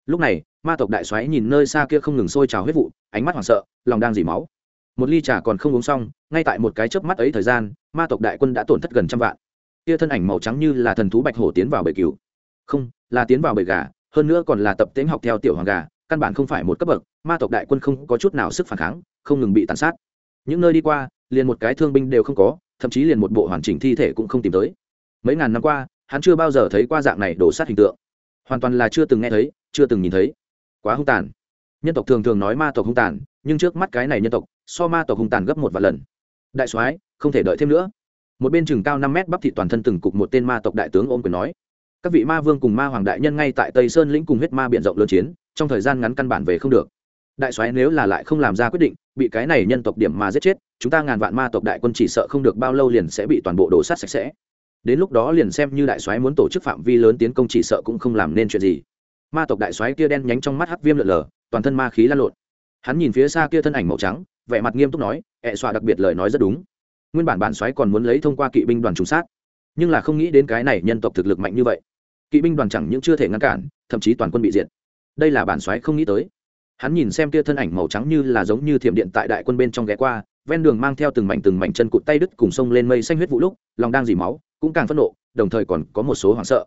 Lúc này, ma tộc đại xoáy nhìn nơi xa kia không ngừng sôi trào huyết vụ, ánh mắt hoảng sợ, lòng đang dỉ máu. Một ly trà còn không uống xong, ngay tại một cái chớp mắt ấy thời gian, ma tộc đại quân đã tổn thất gần trăm vạn. Kia thân ảnh màu trắng như là thần thú bạch hổ tiến vào bể cừu. Không, là tiến vào bể gà hơn nữa còn là tập tính học theo tiểu hoàng gà, căn bản không phải một cấp bậc, ma tộc đại quân không có chút nào sức phản kháng, không ngừng bị tàn sát. Những nơi đi qua, liền một cái thương binh đều không có, thậm chí liền một bộ hoàn chỉnh thi thể cũng không tìm tới. Mấy ngàn năm qua, hắn chưa bao giờ thấy qua dạng này đổ sát hình tượng. Hoàn toàn là chưa từng nghe thấy, chưa từng nhìn thấy. Quá hung tàn. Nhân tộc thường thường nói ma tộc hung tàn, nhưng trước mắt cái này nhân tộc, so ma tộc hung tàn gấp một vài lần. Đại soái, không thể đợi thêm nữa. Một bên chừng cao năm mét bắp thị toàn thân từng cục một tên ma tộc đại tướng ôm quyền nói các vị ma vương cùng ma hoàng đại nhân ngay tại tây sơn lĩnh cùng huyết ma b i ể n rộng lớn chiến, trong thời gian ngắn căn bản về không được. Đại soái nếu là lại không làm ra quyết định, bị cái này nhân tộc điểm mà giết chết, chúng ta ngàn vạn ma tộc đại quân chỉ sợ không được bao lâu liền sẽ bị toàn bộ đổ sát sạch sẽ. Đến lúc đó liền xem như đại soái muốn tổ chức phạm vi lớn tiến công chỉ sợ cũng không làm nên chuyện gì. Ma tộc đại soái kia đen nhánh trong mắt hắc viêm lợn lờ, toàn thân ma khí lan lộn. Hắn nhìn phía xa kia thân ảnh màu trắng, vẻ mặt nghiêm túc nói ẹ xoa đặc biệt lời nói rất đúng. Nguyên bản bản soái còn muốn lấy thông qua kỵ binh đoàn trùng sát, nhưng là không nghĩ đến cái này nhân tộc thực lực mạnh như vậy kỵ binh đoàn chẳng những chưa thể ngăn cản, thậm chí toàn quân bị diệt. Đây là bản soái không nghĩ tới. Hắn nhìn xem kia thân ảnh màu trắng như là giống như thiểm điện tại đại quân bên trong ghé qua, ven đường mang theo từng mảnh từng mảnh chân cụt tay đứt cùng sông lên mây xanh huyết vụ lúc, lòng đang dỉ máu, cũng càng phẫn nộ, đồng thời còn có một số hoảng sợ.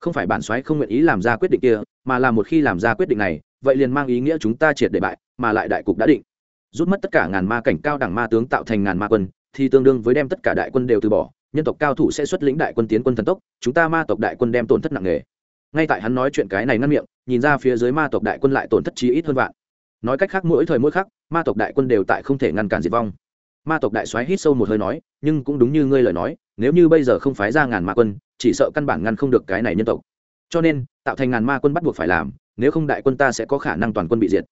Không phải bản soái không nguyện ý làm ra quyết định kia, mà là một khi làm ra quyết định này, vậy liền mang ý nghĩa chúng ta triệt để bại, mà lại đại cục đã định. Rút mất tất cả ngàn ma cảnh cao đẳng ma tướng tạo thành ngàn ma quân, thì tương đương với đem tất cả đại quân đều từ bỏ nhân tộc cao thủ sẽ xuất lĩnh đại quân tiến quân thần tốc, chúng ta ma tộc đại quân đem tổn thất nặng nề. Ngay tại hắn nói chuyện cái này ngăn miệng, nhìn ra phía dưới ma tộc đại quân lại tổn thất chí ít hơn vạn. Nói cách khác, mỗi thời mỗi khắc, ma tộc đại quân đều tại không thể ngăn cản diệt vong. Ma tộc đại soái hít sâu một hơi nói, nhưng cũng đúng như ngươi lời nói, nếu như bây giờ không phái ra ngàn ma quân, chỉ sợ căn bản ngăn không được cái này nhân tộc. Cho nên, tạo thành ngàn ma quân bắt buộc phải làm, nếu không đại quân ta sẽ có khả năng toàn quân bị diệt.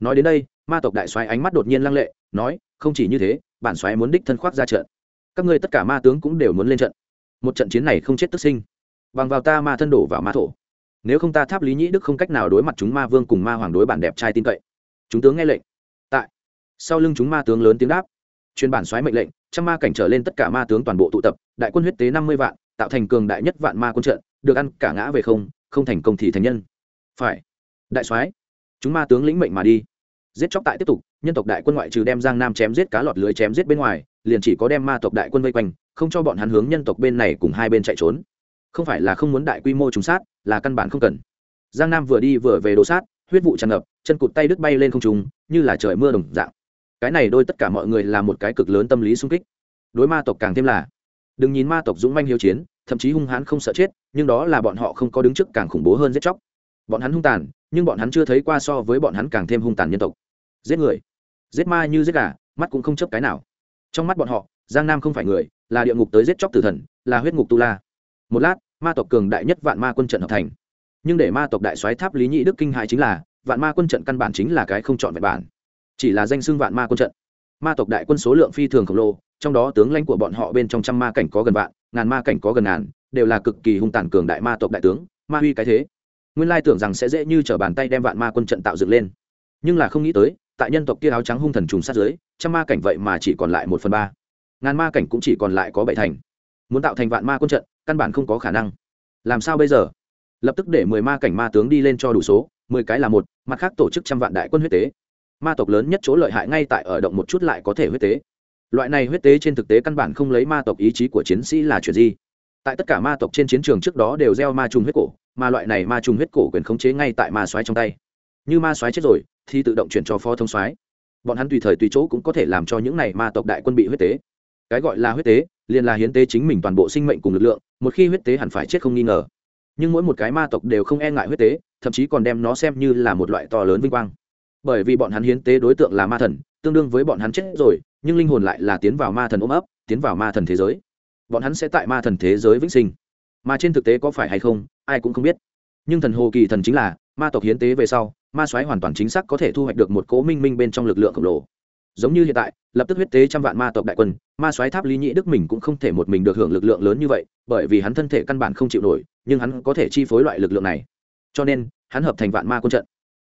Nói đến đây, ma tộc đại soái ánh mắt đột nhiên lăng lệ, nói, không chỉ như thế, bản soái muốn đích thân khoác ra trận các ngươi tất cả ma tướng cũng đều muốn lên trận. Một trận chiến này không chết tức sinh. Bằng vào ta ma thân đổ vào ma thổ. Nếu không ta tháp lý nhĩ đức không cách nào đối mặt chúng ma vương cùng ma hoàng đối bản đẹp trai tin cậy. Chúng tướng nghe lệnh. Tại. Sau lưng chúng ma tướng lớn tiếng đáp. Chuyên bản xoáy mệnh lệnh, trăm ma cảnh trở lên tất cả ma tướng toàn bộ tụ tập, đại quân huyết tế năm mươi vạn, tạo thành cường đại nhất vạn ma quân trận, được ăn cả ngã về không không thành công thì thành nhân. Phải. Đại soái chúng ma tướng lĩnh mệnh mà đi. Giết chóc tại tiếp tục, nhân tộc đại quân ngoại trừ đem giang nam chém giết cá lọt lưới chém giết bên ngoài liền chỉ có đem ma tộc đại quân vây quanh, không cho bọn hắn hướng nhân tộc bên này cùng hai bên chạy trốn. Không phải là không muốn đại quy mô trùng sát, là căn bản không cần. Giang nam vừa đi vừa về đổ sát, huyết vụ tràn ngập, chân cụt tay đứt bay lên không trùng như là trời mưa đồng dạng. Cái này đôi tất cả mọi người là một cái cực lớn tâm lý sung kích. Đối ma tộc càng thêm là, đừng nhìn ma tộc dũng manh hiếu chiến, thậm chí hung hãn không sợ chết, nhưng đó là bọn họ không có đứng trước càng khủng bố hơn giết chóc. Bọn hắn hung tàn, nhưng bọn hắn chưa thấy qua so với bọn hắn càng thêm hung tàn nhân tộc. Giết người, giết ma như giết gà, mắt cũng không chấp cái nào trong mắt bọn họ, giang nam không phải người, là địa ngục tới giết chóc tử thần, là huyết ngục tu la. Một lát, ma tộc cường đại nhất vạn ma quân trận hợp thành. Nhưng để ma tộc đại soái tháp lý nhị đức kinh hại chính là, vạn ma quân trận căn bản chính là cái không chọn vẹn bản. Chỉ là danh xưng vạn ma quân trận. Ma tộc đại quân số lượng phi thường khổng lồ, trong đó tướng lãnh của bọn họ bên trong trăm ma cảnh có gần vạn, ngàn ma cảnh có gần ngàn, đều là cực kỳ hung tàn cường đại ma tộc đại tướng, ma huy cái thế. Nguyên lai tưởng rằng sẽ dễ như t r ở bàn tay đem vạn ma quân trận tạo dựng lên. Nhưng là không nghĩ tới, tại nhân tộc kia áo trắng hung thần trùng sát giới trăm ma cảnh vậy mà chỉ còn lại một phần ba. Ngàn ma cảnh cũng chỉ còn lại có bảy thành. Muốn tạo thành vạn ma quân trận, căn bản không có khả năng. Làm sao bây giờ? Lập tức để mười ma cảnh ma tướng đi lên cho đủ số, mười cái là một, mặt khác tổ chức trăm vạn đại quân huyết tế. Ma tộc lớn nhất chỗ lợi hại ngay tại ở động một chút lại có thể huyết tế. Loại này huyết tế trên thực tế căn bản không lấy ma tộc ý chí của chiến sĩ là chuyện gì? Tại tất cả ma tộc trên chiến trường trước đó đều gieo ma trùng huyết cổ, mà loại này ma trùng huyết cổ quyền khống chế ngay tại ma soái trong tay. Như ma soái chết rồi, thì tự động chuyển cho phó thông soái bọn hắn tùy thời tùy chỗ cũng có thể làm cho những này ma tộc đại quân bị huyết tế. Cái gọi là huyết tế, liền là hiến tế chính mình toàn bộ sinh mệnh cùng lực lượng, một khi huyết tế hẳn phải chết không nghi ngờ. Nhưng mỗi một cái ma tộc đều không e ngại huyết tế, thậm chí còn đem nó xem như là một loại to lớn vinh quang. Bởi vì bọn hắn hiến tế đối tượng là ma thần, tương đương với bọn hắn chết rồi, nhưng linh hồn lại là tiến vào ma thần ôm ấp, tiến vào ma thần thế giới. Bọn hắn sẽ tại ma thần thế giới vĩnh sinh. Mà trên thực tế có phải hay không, ai cũng không biết. Nhưng thần hồ kỳ thần chính là, ma tộc hiến tế về sau ma soái hoàn toàn chính xác có thể thu hoạch được một cố minh minh bên trong lực lượng khổng lồ. Giống như hiện tại, lập tức huyết tế trăm vạn ma tộc đại quân, ma soái tháp lý nhĩ đức mình cũng không thể một mình được hưởng lực lượng lớn như vậy, bởi vì hắn thân thể căn bản không chịu nổi, nhưng hắn có thể chi phối loại lực lượng này. Cho nên, hắn hợp thành vạn ma quân trận.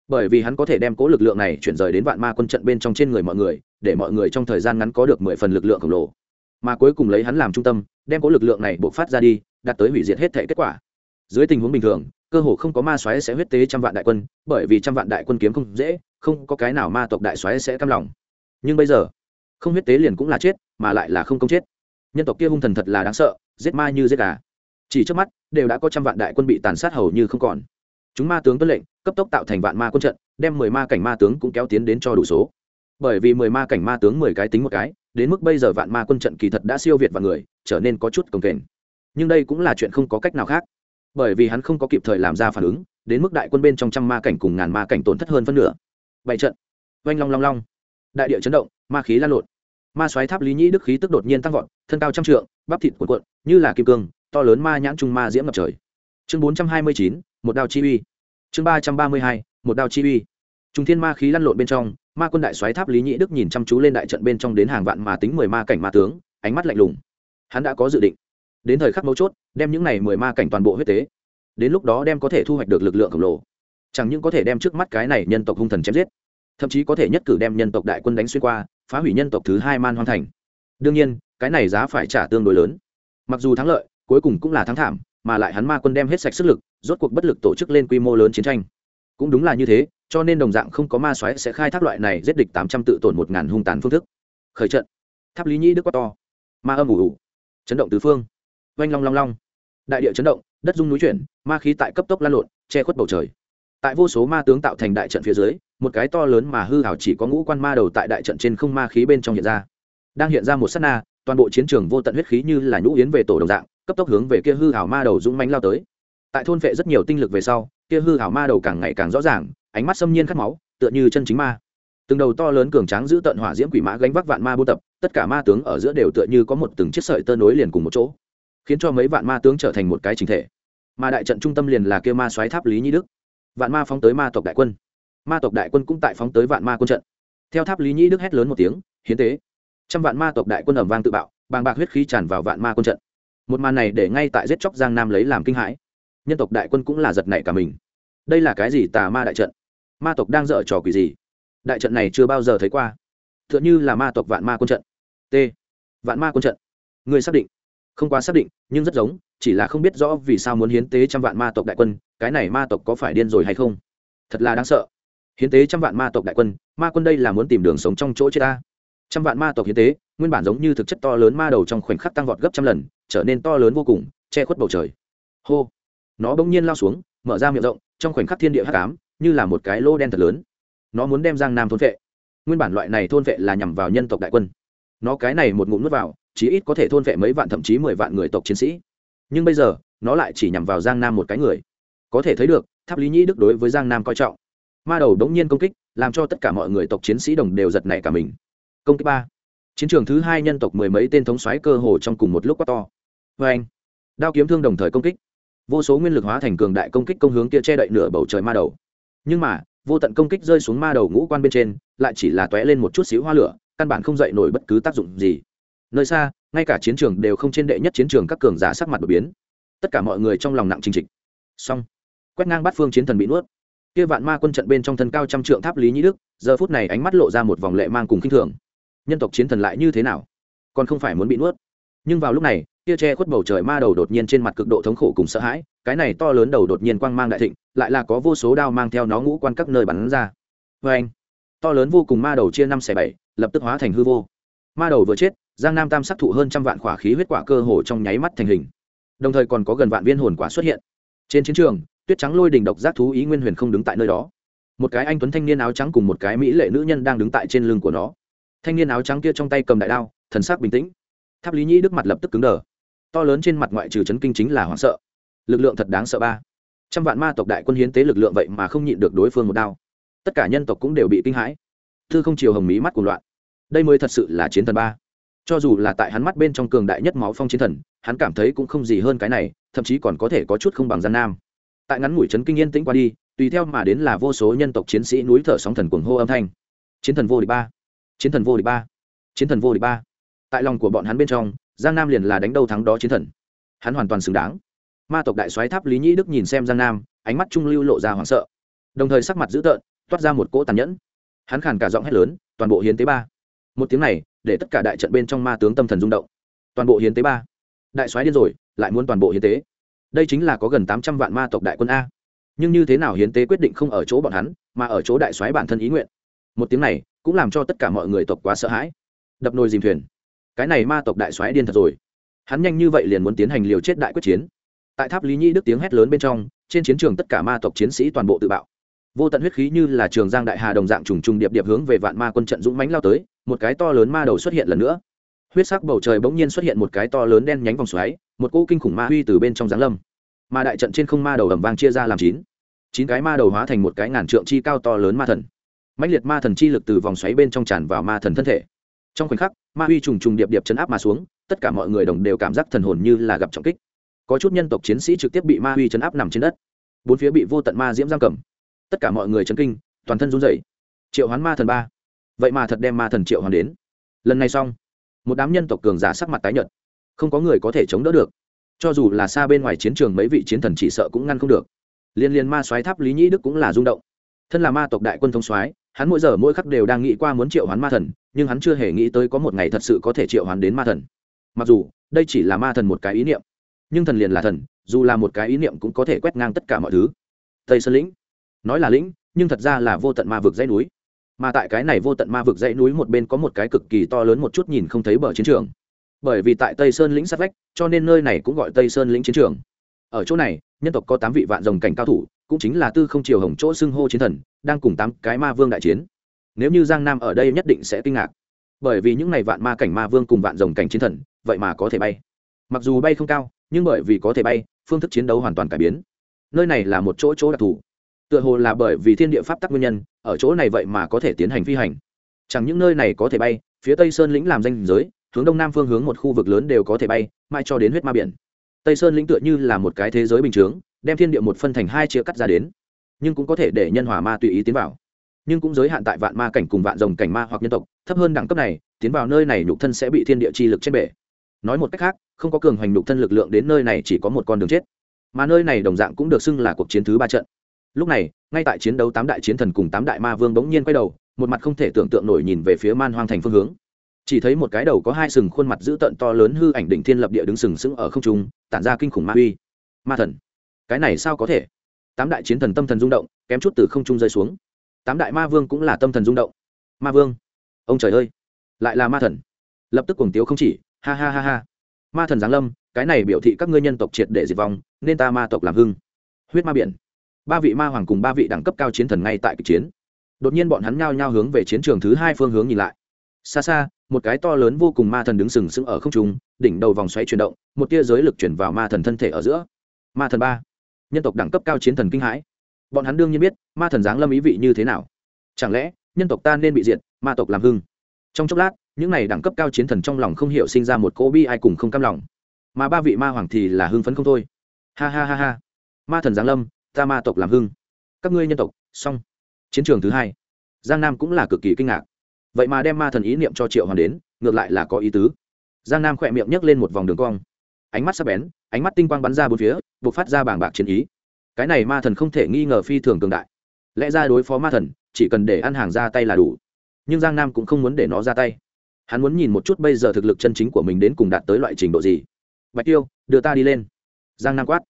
Bởi vì hắn có thể đem cố lực lượng này chuyển rời đến vạn ma quân trận bên trong trên người mọi người, để mọi người trong thời gian ngắn có được mười phần lực lượng khổng lồ. Mà cuối cùng lấy hắn làm trung tâm, đem cố lực lượng này buộc phát ra đi, đạt tới hủy diệt hết thể kết quả. Dưới tình huống bình thường cơ hồ không có ma soái sẽ huyết tế trăm vạn đại quân, bởi vì trăm vạn đại quân kiếm không dễ, không có cái nào ma tộc đại soái sẽ cam lòng. Nhưng bây giờ, không huyết tế liền cũng là chết, mà lại là không công chết. Nhân tộc kia hung thần thật là đáng sợ, giết ma như giết gà. Chỉ trước mắt, đều đã có trăm vạn đại quân bị tàn sát hầu như không còn. Chúng ma tướng tuân lệnh, cấp tốc tạo thành vạn ma quân trận, đem mười ma cảnh ma tướng cũng kéo tiến đến cho đủ số. Bởi vì mười ma cảnh ma tướng mười cái tính một cái, đến mức bây giờ vạn ma quân trận kỳ thật đã siêu việt vào người, trở nên có chút cồng kềnh. Nhưng đây cũng là chuyện không có cách nào khác bởi vì hắn không có kịp thời làm ra phản ứng, đến mức đại quân bên trong trăm ma cảnh cùng ngàn ma cảnh tổn thất hơn phân nửa. Bảy trận. Oanh long long long. Đại địa chấn động, ma khí lan lộn. Ma xoáy tháp lý nhĩ đức khí tức đột nhiên tăng vọt, thân cao trăm trượng, bắp thịt cuộn cuộn, như là kim cương, to lớn ma nhãn trung ma diễm ngập trời. Chương bốn trăm hai mươi chín, một đao chi uy. Chương ba trăm ba mươi hai, một đao chi uy. Trung thiên ma khí lăn lộn bên trong, ma quân đại xoáy tháp lý nhĩ đức nhìn chăm chú lên đại trận bên trong đến hàng vạn mà tính mười ma cảnh ma tướng, ánh mắt lạnh lùng. Hắn đã có dự định đến thời khắc mấu chốt, đem những này mười ma cảnh toàn bộ huyết tế. Đến lúc đó đem có thể thu hoạch được lực lượng khổng lồ. Chẳng những có thể đem trước mắt cái này nhân tộc hung thần chém giết, thậm chí có thể nhất cử đem nhân tộc đại quân đánh xuyên qua, phá hủy nhân tộc thứ hai man hoang thành. Đương nhiên, cái này giá phải trả tương đối lớn. Mặc dù thắng lợi, cuối cùng cũng là thắng thảm, mà lại hắn ma quân đem hết sạch sức lực, rốt cuộc bất lực tổ chức lên quy mô lớn chiến tranh. Cũng đúng là như thế, cho nên đồng dạng không có ma xoáy sẽ khai thác loại này giết địch tám trăm tự tổn một ngàn hung tàn phương thức. Khởi trận. Tháp lý nhĩ đức quá to. Ma âm ủ ủ. Chấn động tứ phương oanh long long long. Đại địa chấn động, đất rung núi chuyển, ma khí tại cấp tốc lan lộn, che khuất bầu trời. Tại vô số ma tướng tạo thành đại trận phía dưới, một cái to lớn mà hư hảo chỉ có ngũ quan ma đầu tại đại trận trên không ma khí bên trong hiện ra. Đang hiện ra một s á t na, toàn bộ chiến trường vô tận huyết khí như là nhũ yến về tổ đồng dạng, cấp tốc hướng về kia hư hảo ma đầu dũng mánh lao tới. Tại thôn vệ rất nhiều tinh lực về sau, kia hư hảo ma đầu càng ngày càng rõ ràng, ánh mắt xâm nhiên khát máu, tựa như chân chính ma. Từng đầu to lớn cường tráng giữ tận hỏa diễm quỷ mã gánh vác vạn ma buôn tập, tất cả ma tướng ở giữa đều tựa như có một từng chiếc sợi tơ nối liền cùng một chỗ khiến cho mấy vạn ma tướng trở thành một cái chính thể. Mà đại trận trung tâm liền là kia ma xoáy tháp lý nhĩ đức. Vạn ma phóng tới ma tộc đại quân. Ma tộc đại quân cũng tại phóng tới vạn ma quân trận. Theo tháp lý nhĩ đức hét lớn một tiếng, hiến tế! Trăm vạn ma tộc đại quân ẩm vang tự bạo, bàng bạc huyết khí tràn vào vạn ma quân trận. Một màn này để ngay tại giết chóc giang nam lấy làm kinh hãi. Nhân tộc đại quân cũng là giật nảy cả mình. Đây là cái gì tà ma đại trận? Ma tộc đang dở trò quỷ gì? Đại trận này chưa bao giờ thấy qua. T h ư ợ n như là ma tộc vạn ma quân trận. T. Vạn ma quân trận. Người xác định không quá xác định, nhưng rất giống, chỉ là không biết rõ vì sao muốn hiến tế trăm vạn ma tộc đại quân, cái này ma tộc có phải điên rồi hay không? Thật là đáng sợ. Hiến tế trăm vạn ma tộc đại quân, ma quân đây là muốn tìm đường sống trong chỗ chết ta. Trăm vạn ma tộc hiến tế, nguyên bản giống như thực chất to lớn ma đầu trong khoảnh khắc tăng vọt gấp trăm lần, trở nên to lớn vô cùng, che khuất bầu trời. Hô! Nó bỗng nhiên lao xuống, mở ra miệng rộng, trong khoảnh khắc thiên địa hắc ám, như là một cái lô đen thật lớn. Nó muốn đem giang nam thôn vệ nguyên bản loại này thôn vệ là nhằm vào nhân tộc đại quân. Nó cái này một ngụm nuốt vào chí ít có thể thôn vệ mấy vạn thậm chí mười vạn người tộc chiến sĩ. Nhưng bây giờ, nó lại chỉ nhằm vào giang nam một cái người. Có thể thấy được, tháp lý nhĩ đức đối với giang nam coi trọng. Ma đầu đống nhiên công kích, làm cho tất cả mọi người tộc chiến sĩ đồng đều giật nảy cả mình. Công kích ba. Chiến trường thứ hai nhân tộc mười mấy tên thống xoáy cơ hồ trong cùng một lúc quá to. Vê anh, đao kiếm thương đồng thời công kích. Vô số nguyên lực hóa thành cường đại công kích công hướng kia che đậy nửa bầu trời ma đầu. Nhưng mà, vô tận công kích rơi xuống ma đầu ngũ quan bên trên, lại chỉ là t lên một chút xíu hoa lửa, căn bản không dậy nổi bất cứ tác dụng gì nơi xa, ngay cả chiến trường đều không trên đệ nhất chiến trường các cường giả sắc mặt đột biến. Tất cả mọi người trong lòng nặng trình trịch. Xong, quét ngang bắt phương chiến thần bị nuốt. Kia vạn ma quân trận bên trong thân cao trăm trượng tháp lý nhĩ đức, giờ phút này ánh mắt lộ ra một vòng lệ mang cùng k i n h thường. Nhân tộc chiến thần lại như thế nào? Còn không phải muốn bị nuốt. Nhưng vào lúc này, kia che khuất bầu trời ma đầu đột nhiên trên mặt cực độ thống khổ cùng sợ hãi, cái này to lớn đầu đột nhiên quang mang đại thịnh, lại là có vô số đao mang theo nó ngũ quan các nơi bắn ra. Vê anh to lớn vô cùng ma đầu chia năm xẻ bảy, lập tức hóa thành hư vô. Ma đầu vừa chết giang nam tam sắc thụ hơn trăm vạn khỏa khí huyết quả cơ hồ trong nháy mắt thành hình. Đồng thời còn có gần vạn viên hồn quả xuất hiện. Trên chiến trường, tuyết trắng lôi đình độc giác thú ý nguyên huyền không đứng tại nơi đó. Một cái anh tuấn thanh niên áo trắng cùng một cái mỹ lệ nữ nhân đang đứng tại trên lưng của nó. Thanh niên áo trắng kia trong tay cầm đại đao, thần sắc bình tĩnh. Tháp lý nhĩ đức mặt lập tức cứng đờ. To lớn trên mặt ngoại trừ chấn kinh chính là hoảng sợ. Lực lượng thật đáng sợ ba. Trăm vạn ma tộc đại quân hiến tế lực lượng vậy mà không nhịn được đối phương một đao. Tất cả nhân tộc cũng đều bị kinh hãi. Thư không chiều hồng mỹ mắt của loạn. Đây mới thật sự là chiến thần ba cho dù là tại hắn mắt bên trong cường đại nhất máu phong chiến thần, hắn cảm thấy cũng không gì hơn cái này, thậm chí còn có thể có chút không bằng gian nam. Tại ngắn ngủi trấn kinh yên tĩnh qua đi, tùy theo mà đến là vô số nhân tộc chiến sĩ núi thở sóng thần cuồng hô âm thanh. Chiến thần vô địch ba. Chiến thần vô địch ba. Chiến thần vô địch ba. Tại lòng của bọn hắn bên trong, giang nam liền là đánh đầu thắng đó chiến thần. Hắn hoàn toàn xứng đáng. Ma tộc đại soái tháp lý nhĩ đức nhìn xem giang nam, ánh mắt trung lưu lộ ra hoảng sợ. Đồng thời sắc mặt dữ tợn, toát ra một cỗ tàn nhẫn. Hắn khàn cả giọng hét lớn, toàn bộ hiến tế ba một tiếng này, để tất cả đại trận bên trong ma tướng tâm thần rung động. Toàn bộ hiến tế ba. Đại soái điên rồi, lại muốn toàn bộ hiến tế. Đây chính là có gần tám trăm vạn ma tộc đại quân a. Nhưng như thế nào hiến tế quyết định không ở chỗ bọn hắn, mà ở chỗ đại soái bản thân ý nguyện. Một tiếng này, cũng làm cho tất cả mọi người tộc quá sợ hãi. Đập nồi dìm thuyền. Cái này ma tộc đại soái điên thật rồi. Hắn nhanh như vậy liền muốn tiến hành liều chết đại quyết chiến. Tại tháp lý nhi đức tiếng hét lớn bên trong, trên chiến trường tất cả ma tộc chiến sĩ toàn bộ tự bạo vô tận huyết khí như là trường giang đại hà đồng dạng trùng trùng điệp điệp hướng về vạn ma quân trận dũng mánh lao tới, một cái to lớn ma đầu xuất hiện lần nữa. Huyết sắc bầu trời bỗng nhiên xuất hiện một cái to lớn đen nhánh vòng xoáy, một cỗ kinh khủng ma huy từ bên trong giáng lâm. Mà đại trận trên không ma đầu ẩm vang chia ra làm chín. Chín cái ma đầu hóa thành một cái ngàn trượng chi cao to lớn ma thần. Mãnh liệt ma thần chi lực từ vòng xoáy bên trong tràn vào ma thần thân thể. Trong khoảnh khắc, ma huy trùng trùng điệp điệp chấn áp mà xuống, tất cả mọi người đồng đều cảm giác thần hồn như là gặp trọng kích. Có chút nhân tộc chiến sĩ trực tiếp bị ma huy chấn áp nằm trên đất. Bốn phía bị vô tận ma diễm giam cầm tất cả mọi người chấn kinh, toàn thân run rẩy. Triệu hoán ma thần ba. Vậy mà thật đem ma thần triệu hoán đến. Lần này xong, một đám nhân tộc cường giả sắc mặt tái nhợt. Không có người có thể chống đỡ được. Cho dù là xa bên ngoài chiến trường mấy vị chiến thần chỉ sợ cũng ngăn không được. Liên liên ma soái tháp lý nhĩ đức cũng là rung động. Thân là ma tộc đại quân thông soái, hắn mỗi giờ mỗi khắc đều đang nghĩ qua muốn triệu hoán ma thần, nhưng hắn chưa hề nghĩ tới có một ngày thật sự có thể triệu hoán đến ma thần. Mặc dù, đây chỉ là ma thần một cái ý niệm, nhưng thần liền là thần, dù là một cái ý niệm cũng có thể quét ngang tất cả mọi thứ. Tây sơn lĩnh nói là lĩnh, nhưng thật ra là vô tận ma vực dãy núi. Mà tại cái này vô tận ma vực dãy núi một bên có một cái cực kỳ to lớn một chút nhìn không thấy bờ chiến trường. Bởi vì tại tây sơn lĩnh sát vách, cho nên nơi này cũng gọi tây sơn lĩnh chiến trường. Ở chỗ này, nhân tộc có tám vị vạn rồng cảnh cao thủ, cũng chính là tư không triều hồng chỗ xưng hô chiến thần, đang cùng tám cái ma vương đại chiến. Nếu như giang nam ở đây nhất định sẽ kinh ngạc. Bởi vì những n à y vạn ma cảnh ma vương cùng vạn rồng cảnh chiến thần, vậy mà có thể bay. Mặc dù bay không cao, nhưng bởi vì có thể bay, phương thức chiến đấu hoàn toàn cải biến. Nơi này là một chỗ chỗ đặc thù tựa hồ là bởi vì thiên địa pháp tắc nguyên nhân, ở chỗ này vậy mà có thể tiến hành phi hành. Chẳng những nơi này có thể bay, phía tây sơn lĩnh làm danh giới, hướng đông nam phương hướng một khu vực lớn đều có thể bay mai cho đến huyết ma biển. Tây sơn lĩnh tựa như là một cái thế giới bình chướng, đem thiên địa một phân thành hai chia cắt ra đến, nhưng cũng có thể để nhân hòa ma tùy ý tiến vào. Nhưng cũng giới hạn tại vạn ma cảnh cùng vạn rồng cảnh ma hoặc nhân tộc, thấp hơn đẳng cấp này, tiến vào nơi này nhục thân sẽ bị thiên địa chi lực trên bể. Nói một cách khác, không có cường hoành nhục thân lực lượng đến nơi này chỉ có một con đường chết. Mà nơi này đồng dạng cũng được xưng là cuộc chiến thứ ba trận lúc này, ngay tại chiến đấu tám đại chiến thần cùng tám đại ma vương bỗng nhiên quay đầu, một mặt không thể tưởng tượng nổi nhìn về phía man hoang thành phương hướng. Chỉ thấy một cái đầu có hai sừng khuôn mặt dữ tợn to lớn hư ảnh đỉnh thiên lập địa đứng sừng sững ở không trung, tản ra kinh khủng ma uy. Ma thần, cái này sao có thể? Tám đại chiến thần tâm thần rung động, kém chút từ không trung rơi xuống. Tám đại ma vương cũng là tâm thần rung động. Ma vương, ông trời ơi, lại là ma thần. Lập tức cuồng tiếu không chỉ, ha ha ha ha. Ma thần giáng lâm, cái này biểu thị các ngươi nhân tộc triệt để diệt vong, nên ta ma tộc làm hưng. Huyết ma biển ba vị ma hoàng cùng ba vị đẳng cấp cao chiến thần ngay tại kịch chiến. Đột nhiên bọn hắn nhao nhao hướng về chiến trường thứ hai phương hướng nhìn lại. Xa xa, một cái to lớn vô cùng ma thần đứng sừng sững ở không trung, đỉnh đầu vòng xoáy chuyển động, một tia giới lực chuyển vào ma thần thân thể ở giữa. Ma thần ba. Nhân tộc đẳng cấp cao chiến thần kinh hãi. Bọn hắn đương nhiên biết, ma thần giáng lâm ý vị như thế nào. Chẳng lẽ, nhân tộc ta nên bị diệt, ma tộc làm hưng? Trong chốc lát, những này đẳng cấp cao chiến thần trong lòng không hiểu sinh ra một cỗ bi ai cùng không cam lòng. Mà ba vị ma hoàng thì là hưng phấn không thôi. Ha ha ha ha. Ma thần giáng lâm ta ma tộc làm hưng. Các ngươi nhân tộc, xong. Chiến trường thứ hai. Giang nam cũng là cực kỳ kinh ngạc. Vậy mà đem ma thần ý niệm cho triệu hoàn đến, ngược lại là có ý tứ. Giang nam khỏe miệng nhấc lên một vòng đường cong. Ánh mắt sắp bén, ánh mắt tinh quang bắn ra bốn phía buộc phát ra bảng bạc chiến ý. Cái này ma thần không thể nghi ngờ phi thường cường đại. Lẽ ra đối phó ma thần, chỉ cần để ăn hàng ra tay là đủ. Nhưng giang nam cũng không muốn để nó ra tay. Hắn muốn nhìn một chút bây giờ thực lực chân chính của mình đến cùng đạt tới loại trình độ gì. Bạch tiêu, đưa ta đi lên. Giang nam quát.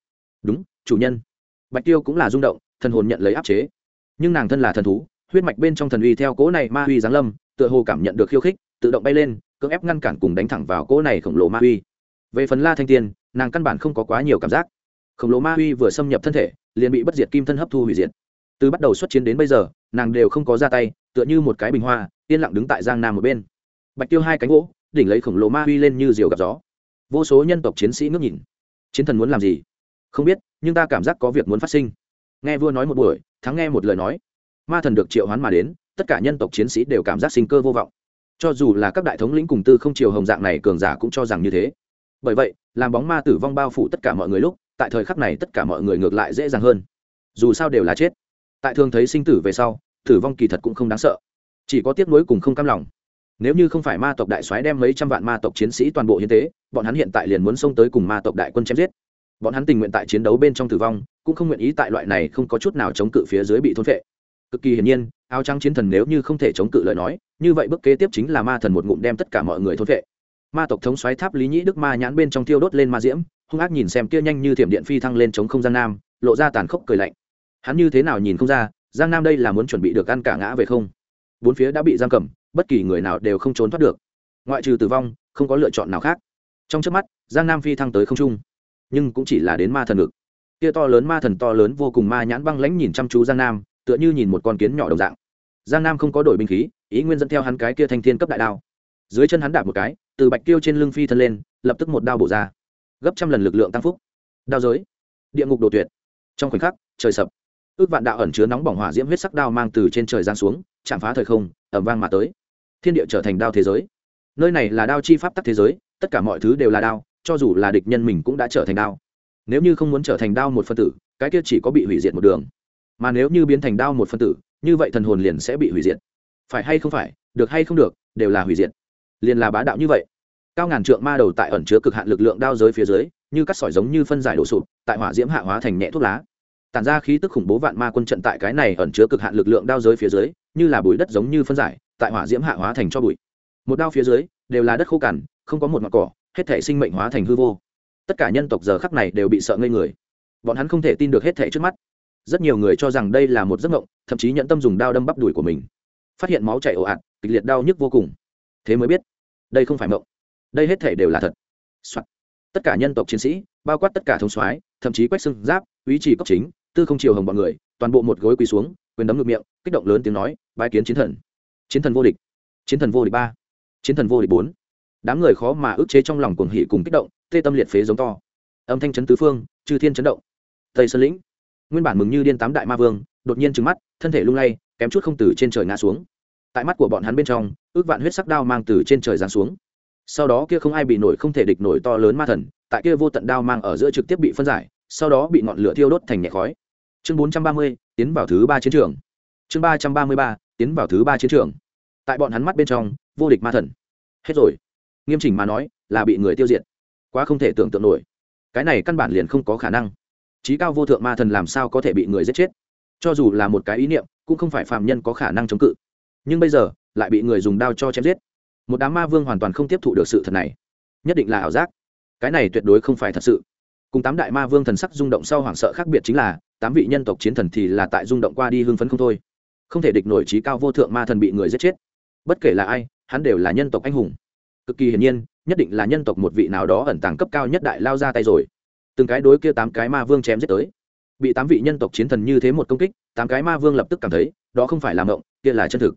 Đúng, chủ nhân bạch tiêu cũng là rung động, thần hồn nhận lấy áp chế. Nhưng nàng thân là thần thú, huyết mạch bên trong thần uy theo cỗ này ma uy giáng lâm, tựa hồ cảm nhận được khiêu khích, tự động bay lên, cưỡng ép ngăn cản cùng đánh thẳng vào cỗ này khổng lồ ma uy về phần la thanh tiên, nàng căn bản không có quá nhiều cảm giác. Khổng lồ ma uy vừa xâm nhập thân thể, liền bị bất diệt kim thân hấp thu hủy diệt. Từ bắt đầu xuất chiến đến bây giờ, nàng đều không có ra tay, tựa như một cái bình hoa, yên lặng đứng tại giang nam một bên. Bạch tiêu hai cánh gỗ, đỉnh lấy khổng lồ ma uy lên như diều gặp gió. Vô số nhân tộc chiến sĩ ngước nhìn. Chiến thần muốn làm gì? Không biết nhưng ta cảm giác có việc muốn phát sinh. Nghe vua nói một buổi, thắng nghe một lời nói. Ma thần được triệu hoán mà đến, tất cả nhân tộc chiến sĩ đều cảm giác sinh cơ vô vọng. Cho dù là các đại thống lĩnh cùng tư không chiều hồng dạng này cường giả cũng cho rằng như thế. Bởi vậy, làm bóng ma tử vong bao phủ tất cả mọi người lúc, tại thời khắc này tất cả mọi người ngược lại dễ dàng hơn. Dù sao đều là chết. Tại thường thấy sinh tử về sau, tử vong kỳ thật cũng không đáng sợ. Chỉ có tiếc nuối cùng không cam lòng. Nếu như không phải ma tộc đại soái đem mấy trăm vạn ma tộc chiến sĩ toàn bộ hiến tế, bọn hắn hiện tại liền muốn xông tới cùng ma tộc đại quân chém giết bọn hắn tình nguyện tại chiến đấu bên trong tử vong, cũng không nguyện ý tại loại này không có chút nào chống cự phía dưới bị thôn vệ cực kỳ hiển nhiên, áo trắng chiến thần nếu như không thể chống cự lời nói, như vậy bước kế tiếp chính là ma thần một ngụm đem tất cả mọi người thôn vệ ma tộc thống xoáy tháp lý nhĩ đức ma nhãn bên trong thiêu đốt lên ma diễm, hung ác nhìn xem kia nhanh như thiểm điện phi thăng lên chống không gian nam, lộ ra tàn khốc cười lạnh. Hắn như thế nào nhìn không ra, giang nam đây là muốn chuẩn bị được ăn cả ngã về không? Bốn phía đã bị giam cầm, bất kỳ người nào đều không trốn thoát được. Ngoại trừ tử vong, không có lựa chọn nào khác. Trong trước mắt, giang nam phi thăng tới không trung nhưng cũng chỉ là đến ma thần ngực. Kia to lớn ma thần to lớn vô cùng ma nhãn băng lãnh nhìn chăm chú giang nam, tựa như nhìn một con kiến nhỏ đồng dạng. Giang nam không có đổi binh khí, ý nguyên dẫn theo hắn cái kia thanh thiên cấp đại đao. Dưới chân hắn đạp một cái, từ bạch tiêu trên lưng phi thân lên, lập tức một đao bổ ra. Gấp trăm lần lực lượng tăng phúc. Đao giới. Địa ngục đồ tuyệt. Trong khoảnh khắc, trời sập. Ước vạn đạo ẩn chứa nóng bỏng hỏa diễm huyết sắc đao mang từ trên trời giáng xuống, chạm phá thời không ẩm vang mà tới. Thiên địa trở thành đao thế giới. Nơi này là đao chi pháp tắc thế giới, tất cả mọi thứ đều là đao cho dù là địch nhân mình cũng đã trở thành đao. Nếu như không muốn trở thành đao một phân tử, cái kia chỉ có bị hủy diệt một đường. Mà nếu như biến thành đao một phân tử, như vậy thần hồn liền sẽ bị hủy diệt. Phải hay không phải, được hay không được, đều là hủy diệt. Liền là bá đạo như vậy. Cao ngàn trượng ma đầu tại ẩn chứa cực hạn lực lượng đao giới phía dưới, như cắt sỏi giống như phân giải đổ sụp, tại hỏa diễm hạ hóa thành nhẹ thuốc lá. Tản ra khí tức khủng bố vạn ma quân trận tại cái này ẩn chứa cực hạn lực lượng đao giới phía dưới, như là bụi đất giống như phân giải, tại hỏa diễm hạ hóa thành cho bụi. Một đao phía dưới, đều là đất khô cằn, không có một mặt cỏ hết thể sinh mệnh hóa thành hư vô. Tất cả nhân tộc giờ khắc này đều bị sợ ngây người. Bọn hắn không thể tin được hết thể trước mắt. Rất nhiều người cho rằng đây là một giấc mộng, thậm chí nhận tâm dùng đao đâm bắp đùi của mình. Phát hiện máu chảy ồ ạt, kịch liệt đau nhức vô cùng. Thế mới biết, đây không phải mộng. Đây hết thể đều là thật、Soạn. tất cả nhân tộc chiến sĩ, bao quát tất cả thông soái, thậm chí quách xưng giáp, ý chỉ cốc chính, tư không chiều hồng bọn người, toàn bộ một gối quỳ xuống, quyền đấm ngược miệng, kích động lớn tiếng nói, bái kiến chiến thần. Chiến thần vô địch. Chiến thần vô địch ba. Chiến thần vô địch bốn đám người khó mà ức chế trong lòng cuồng hỉ cùng kích động, tê tâm liệt phế giống to. Âm thanh chấn tứ phương, chư thiên chấn động. Tây sơn lĩnh, nguyên bản mừng như điên tám đại ma vương, đột nhiên trừng mắt, thân thể lung lay, kém chút không từ trên trời ngã xuống. Tại mắt của bọn hắn bên trong, ước vạn huyết sắc đao mang từ trên trời giáng xuống. Sau đó kia không ai bị nổi không thể địch nổi to lớn ma thần, tại kia vô tận đao mang ở giữa trực tiếp bị phân giải, sau đó bị ngọn lửa thiêu đốt thành nhẹ khói. Chương bốn trăm ba mươi, tiến vào thứ ba chiến trường. Chương ba trăm ba mươi ba, tiến vào thứ ba chiến trường. Tại bọn hắn mắt bên trong, vô địch ma thần. Hết rồi nghiêm chỉnh mà nói, là bị người tiêu diệt. Quá không thể tưởng tượng nổi. Cái này căn bản liền không có khả năng. Trí cao vô thượng ma thần làm sao có thể bị người giết chết? Cho dù là một cái ý niệm, cũng không phải phạm nhân có khả năng chống cự. Nhưng bây giờ, lại bị người dùng đao cho chém giết. Một đám ma vương hoàn toàn không tiếp thụ được sự thật này. Nhất định là ảo giác. Cái này tuyệt đối không phải thật sự. Cùng tám đại ma vương thần sắc rung động sau hoảng sợ khác biệt chính là, tám vị nhân tộc chiến thần thì là tại rung động qua đi hưng phấn không thôi. Không thể địch nổi trí cao vô thượng ma thần bị người giết chết. Bất kể là ai, hắn đều là nhân tộc anh hùng cực kỳ hiển nhiên, nhất định là nhân tộc một vị nào đó ẩn tàng cấp cao nhất đại lao ra tay rồi. Từng cái đối kia tám cái ma vương chém giết tới. Bị tám vị nhân tộc chiến thần như thế một công kích, tám cái ma vương lập tức cảm thấy, đó không phải là mộng, kia là chân thực.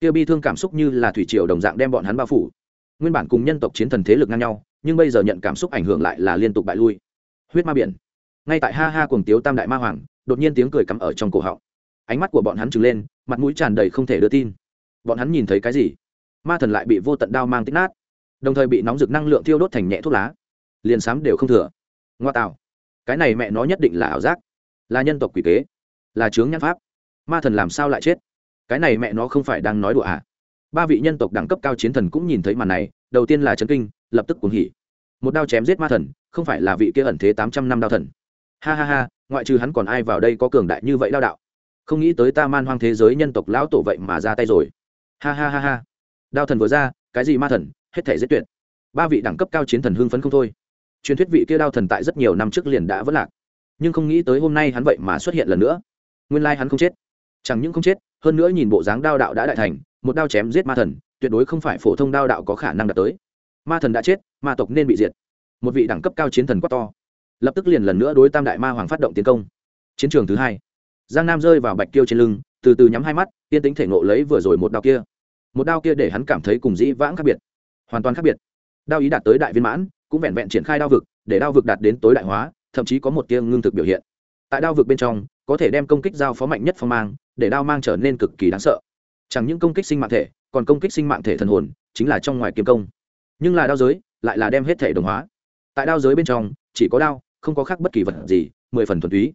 Kia bi thương cảm xúc như là thủy triều đồng dạng đem bọn hắn bao phủ. Nguyên bản cùng nhân tộc chiến thần thế lực ngang nhau, nhưng bây giờ nhận cảm xúc ảnh hưởng lại là liên tục bại lui. Huyết ma biển. Ngay tại ha ha cuồng tiếu tam đại ma hoàng, đột nhiên tiếng cười cắm ở trong cổ họng. Ánh mắt của bọn hắn trừng lên, mặt mũi tràn đầy không thể đưa tin. Bọn hắn nhìn thấy cái gì? Ma thần lại bị vô tận đao mang tích nát đồng thời bị nóng rực năng lượng thiêu đốt thành nhẹ thuốc lá. Liền sám đều không thừa. Ngoa tạo. Cái này mẹ nó nhất định là ảo giác. Là nhân tộc quỷ kế. Là chướng nhãn pháp. Ma thần làm sao lại chết? Cái này mẹ nó không phải đang nói đùa à? Ba vị nhân tộc đẳng cấp cao chiến thần cũng nhìn thấy màn này, đầu tiên là trấn kinh, lập tức cuồng hỉ. Một đao chém giết ma thần, không phải là vị kia ẩn thế tám trăm năm đao thần. Ha ha ha, ngoại trừ hắn còn ai vào đây có cường đại như vậy đao đạo? Không nghĩ tới ta man hoang thế giới nhân tộc lão tổ vậy mà ra tay rồi. Ha ha ha ha. Đao thần vừa ra, cái gì ma thần? Hết thể giết tuyệt. Ba vị đẳng cấp cao chiến thần hưng phấn không thôi. Truyền thuyết vị kia đao thần tại rất nhiều năm trước liền đã vất lạc. Nhưng không nghĩ tới hôm nay hắn vậy mà xuất hiện lần nữa. Nguyên lai hắn không chết. Chẳng những không chết, hơn nữa nhìn bộ dáng đao đạo đã đại thành, một đao chém giết ma thần, tuyệt đối không phải phổ thông đao đạo có khả năng đạt tới. Ma thần đã chết, ma tộc nên bị diệt. Một vị đẳng cấp cao chiến thần quát to. Lập tức liền lần nữa đối tam đại ma hoàng phát động tiến công. Chiến trường thứ hai. Giang nam rơi vào bạch tiêu trên lưng, từ từ nhắm hai mắt tiên tính thể nộ lấy vừa rồi một đao kia. Một đao kia để hắn cảm thấy cùng dĩ vãng khác biệt hoàn toàn khác biệt. Đao ý đạt tới đại viên mãn, cũng vẹn vẹn triển khai đao vực, để đao vực đạt đến tối đại hóa, thậm chí có một tia ngưng thực biểu hiện. Tại đao vực bên trong, có thể đem công kích giao phó mạnh nhất phong mang, để đao mang trở nên cực kỳ đáng sợ. Chẳng những công kích sinh mạng thể, còn công kích sinh mạng thể thần hồn, chính là trong ngoài kiếm công. Nhưng là đao giới, lại là đem hết thể đồng hóa. Tại đao giới bên trong, chỉ có đao, không có khác bất kỳ vật gì, mười phần thuần túy.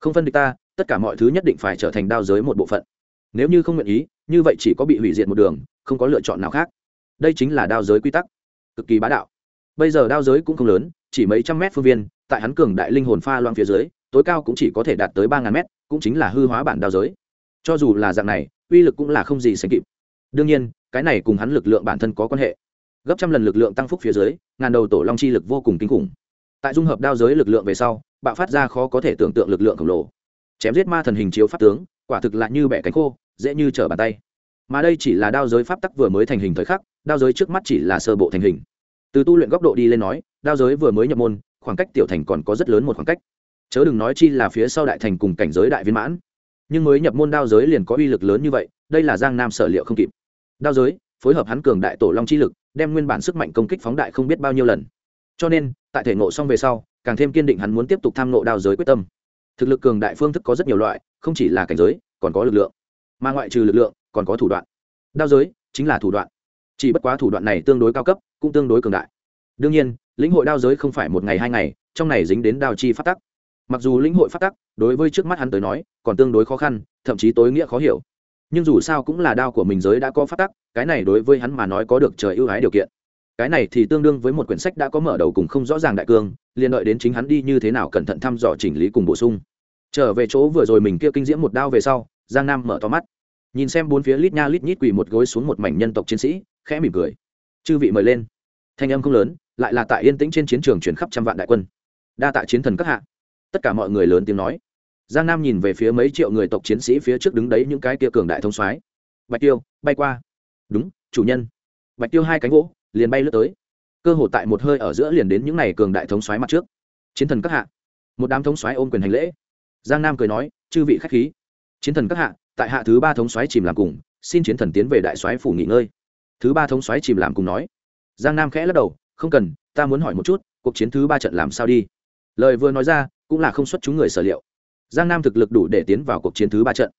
Không phân địch ta, tất cả mọi thứ nhất định phải trở thành đao giới một bộ phận. Nếu như không nguyện ý, như vậy chỉ có bị hủy diệt một đường, không có lựa chọn nào khác đây chính là đao giới quy tắc. Cực kỳ bá đạo. Bây giờ đao giới cũng không lớn, chỉ mấy trăm mét phương viên, tại hắn cường đại linh hồn pha loang phía dưới, tối cao cũng chỉ có thể đạt tới ba ngàn mét, cũng chính là hư hóa bản đao giới. Cho dù là dạng này, uy lực cũng là không gì sánh kịp. Đương nhiên, cái này cùng hắn lực lượng bản thân có quan hệ. Gấp trăm lần lực lượng tăng phúc phía dưới, ngàn đầu tổ long chi lực vô cùng kinh khủng. Tại dung hợp đao giới lực lượng về sau, bạo phát ra khó có thể tưởng tượng lực lượng khổng lồ. Chém giết ma thần hình chiếu pháp tướng, quả thực lại như bẻ cánh khô, dễ như trở bàn tay mà đây chỉ là đao giới pháp tắc vừa mới thành hình thời khắc, đao giới trước mắt chỉ là sơ bộ thành hình. Từ tu luyện góc độ đi lên nói, đao giới vừa mới nhập môn, khoảng cách tiểu thành còn có rất lớn một khoảng cách. Chớ đừng nói chi là phía sau đại thành cùng cảnh giới đại viên mãn. Nhưng mới nhập môn đao giới liền có uy lực lớn như vậy, đây là giang nam sở liệu không kịp. Đao giới, phối hợp hắn cường đại tổ long chi lực, đem nguyên bản sức mạnh công kích phóng đại không biết bao nhiêu lần. Cho nên, tại thể ngộ xong về sau, càng thêm kiên định hắn muốn tiếp tục tham ngộ đao giới quyết tâm. Thực lực cường đại phương thức có rất nhiều loại, không chỉ là cảnh giới, còn có lực lượng. Mà ngoại trừ lực lượng còn có thủ đoạn. Đao giới chính là thủ đoạn. Chỉ bất quá thủ đoạn này tương đối cao cấp, cũng tương đối cường đại. Đương nhiên, lĩnh hội đao giới không phải một ngày hai ngày, trong này dính đến đao chi phát tắc. Mặc dù lĩnh hội phát tắc, đối với trước mắt hắn tới nói, còn tương đối khó khăn, thậm chí tối nghĩa khó hiểu. Nhưng dù sao cũng là đao của mình giới đã có phát tắc, cái này đối với hắn mà nói có được trời ưu ái điều kiện. Cái này thì tương đương với một quyển sách đã có mở đầu cùng không rõ ràng đại cương, liền đợi đến chính hắn đi như thế nào cẩn thận thăm dò chỉnh lý cùng bổ sung. Trở về chỗ vừa rồi mình kia kinh diễm một đao về sau, giang nam mở to mắt nhìn xem bốn phía lít nha lít nhít quỳ một gối xuống một mảnh nhân tộc chiến sĩ, khẽ mỉm cười. Chư vị mời lên. Thanh âm không lớn, lại là tại yên tĩnh trên chiến trường chuyển khắp trăm vạn đại quân. Đa tạ chiến thần các hạ. Tất cả mọi người lớn tiếng nói. Giang nam nhìn về phía mấy triệu người tộc chiến sĩ phía trước đứng đấy những cái kia cường đại thông soái. Bạch tiêu, bay qua. Đúng, chủ nhân. Bạch tiêu hai cánh gỗ, liền bay lướt tới. Cơ hội tại một hơi ở giữa liền đến những n à y cường đại thống soái mặt trước. Chiến thần các hạ. Một đám thống soái ôm quyền hành lễ. Giang nam cười nói, chư vị k h á c h khí. Chiến thần các hạ tại hạ thứ ba thống xoáy chìm làm cùng, xin chiến thần tiến về đại xoáy phủ nghỉ ngơi. Thứ ba thống xoáy chìm làm cùng nói. Giang nam khẽ lắc đầu, không cần, ta muốn hỏi một chút, cuộc chiến thứ ba trận làm sao đi? Lời vừa nói ra, cũng là không xuất chúng người sở liệu. Giang nam thực lực đủ để tiến vào cuộc chiến thứ ba trận.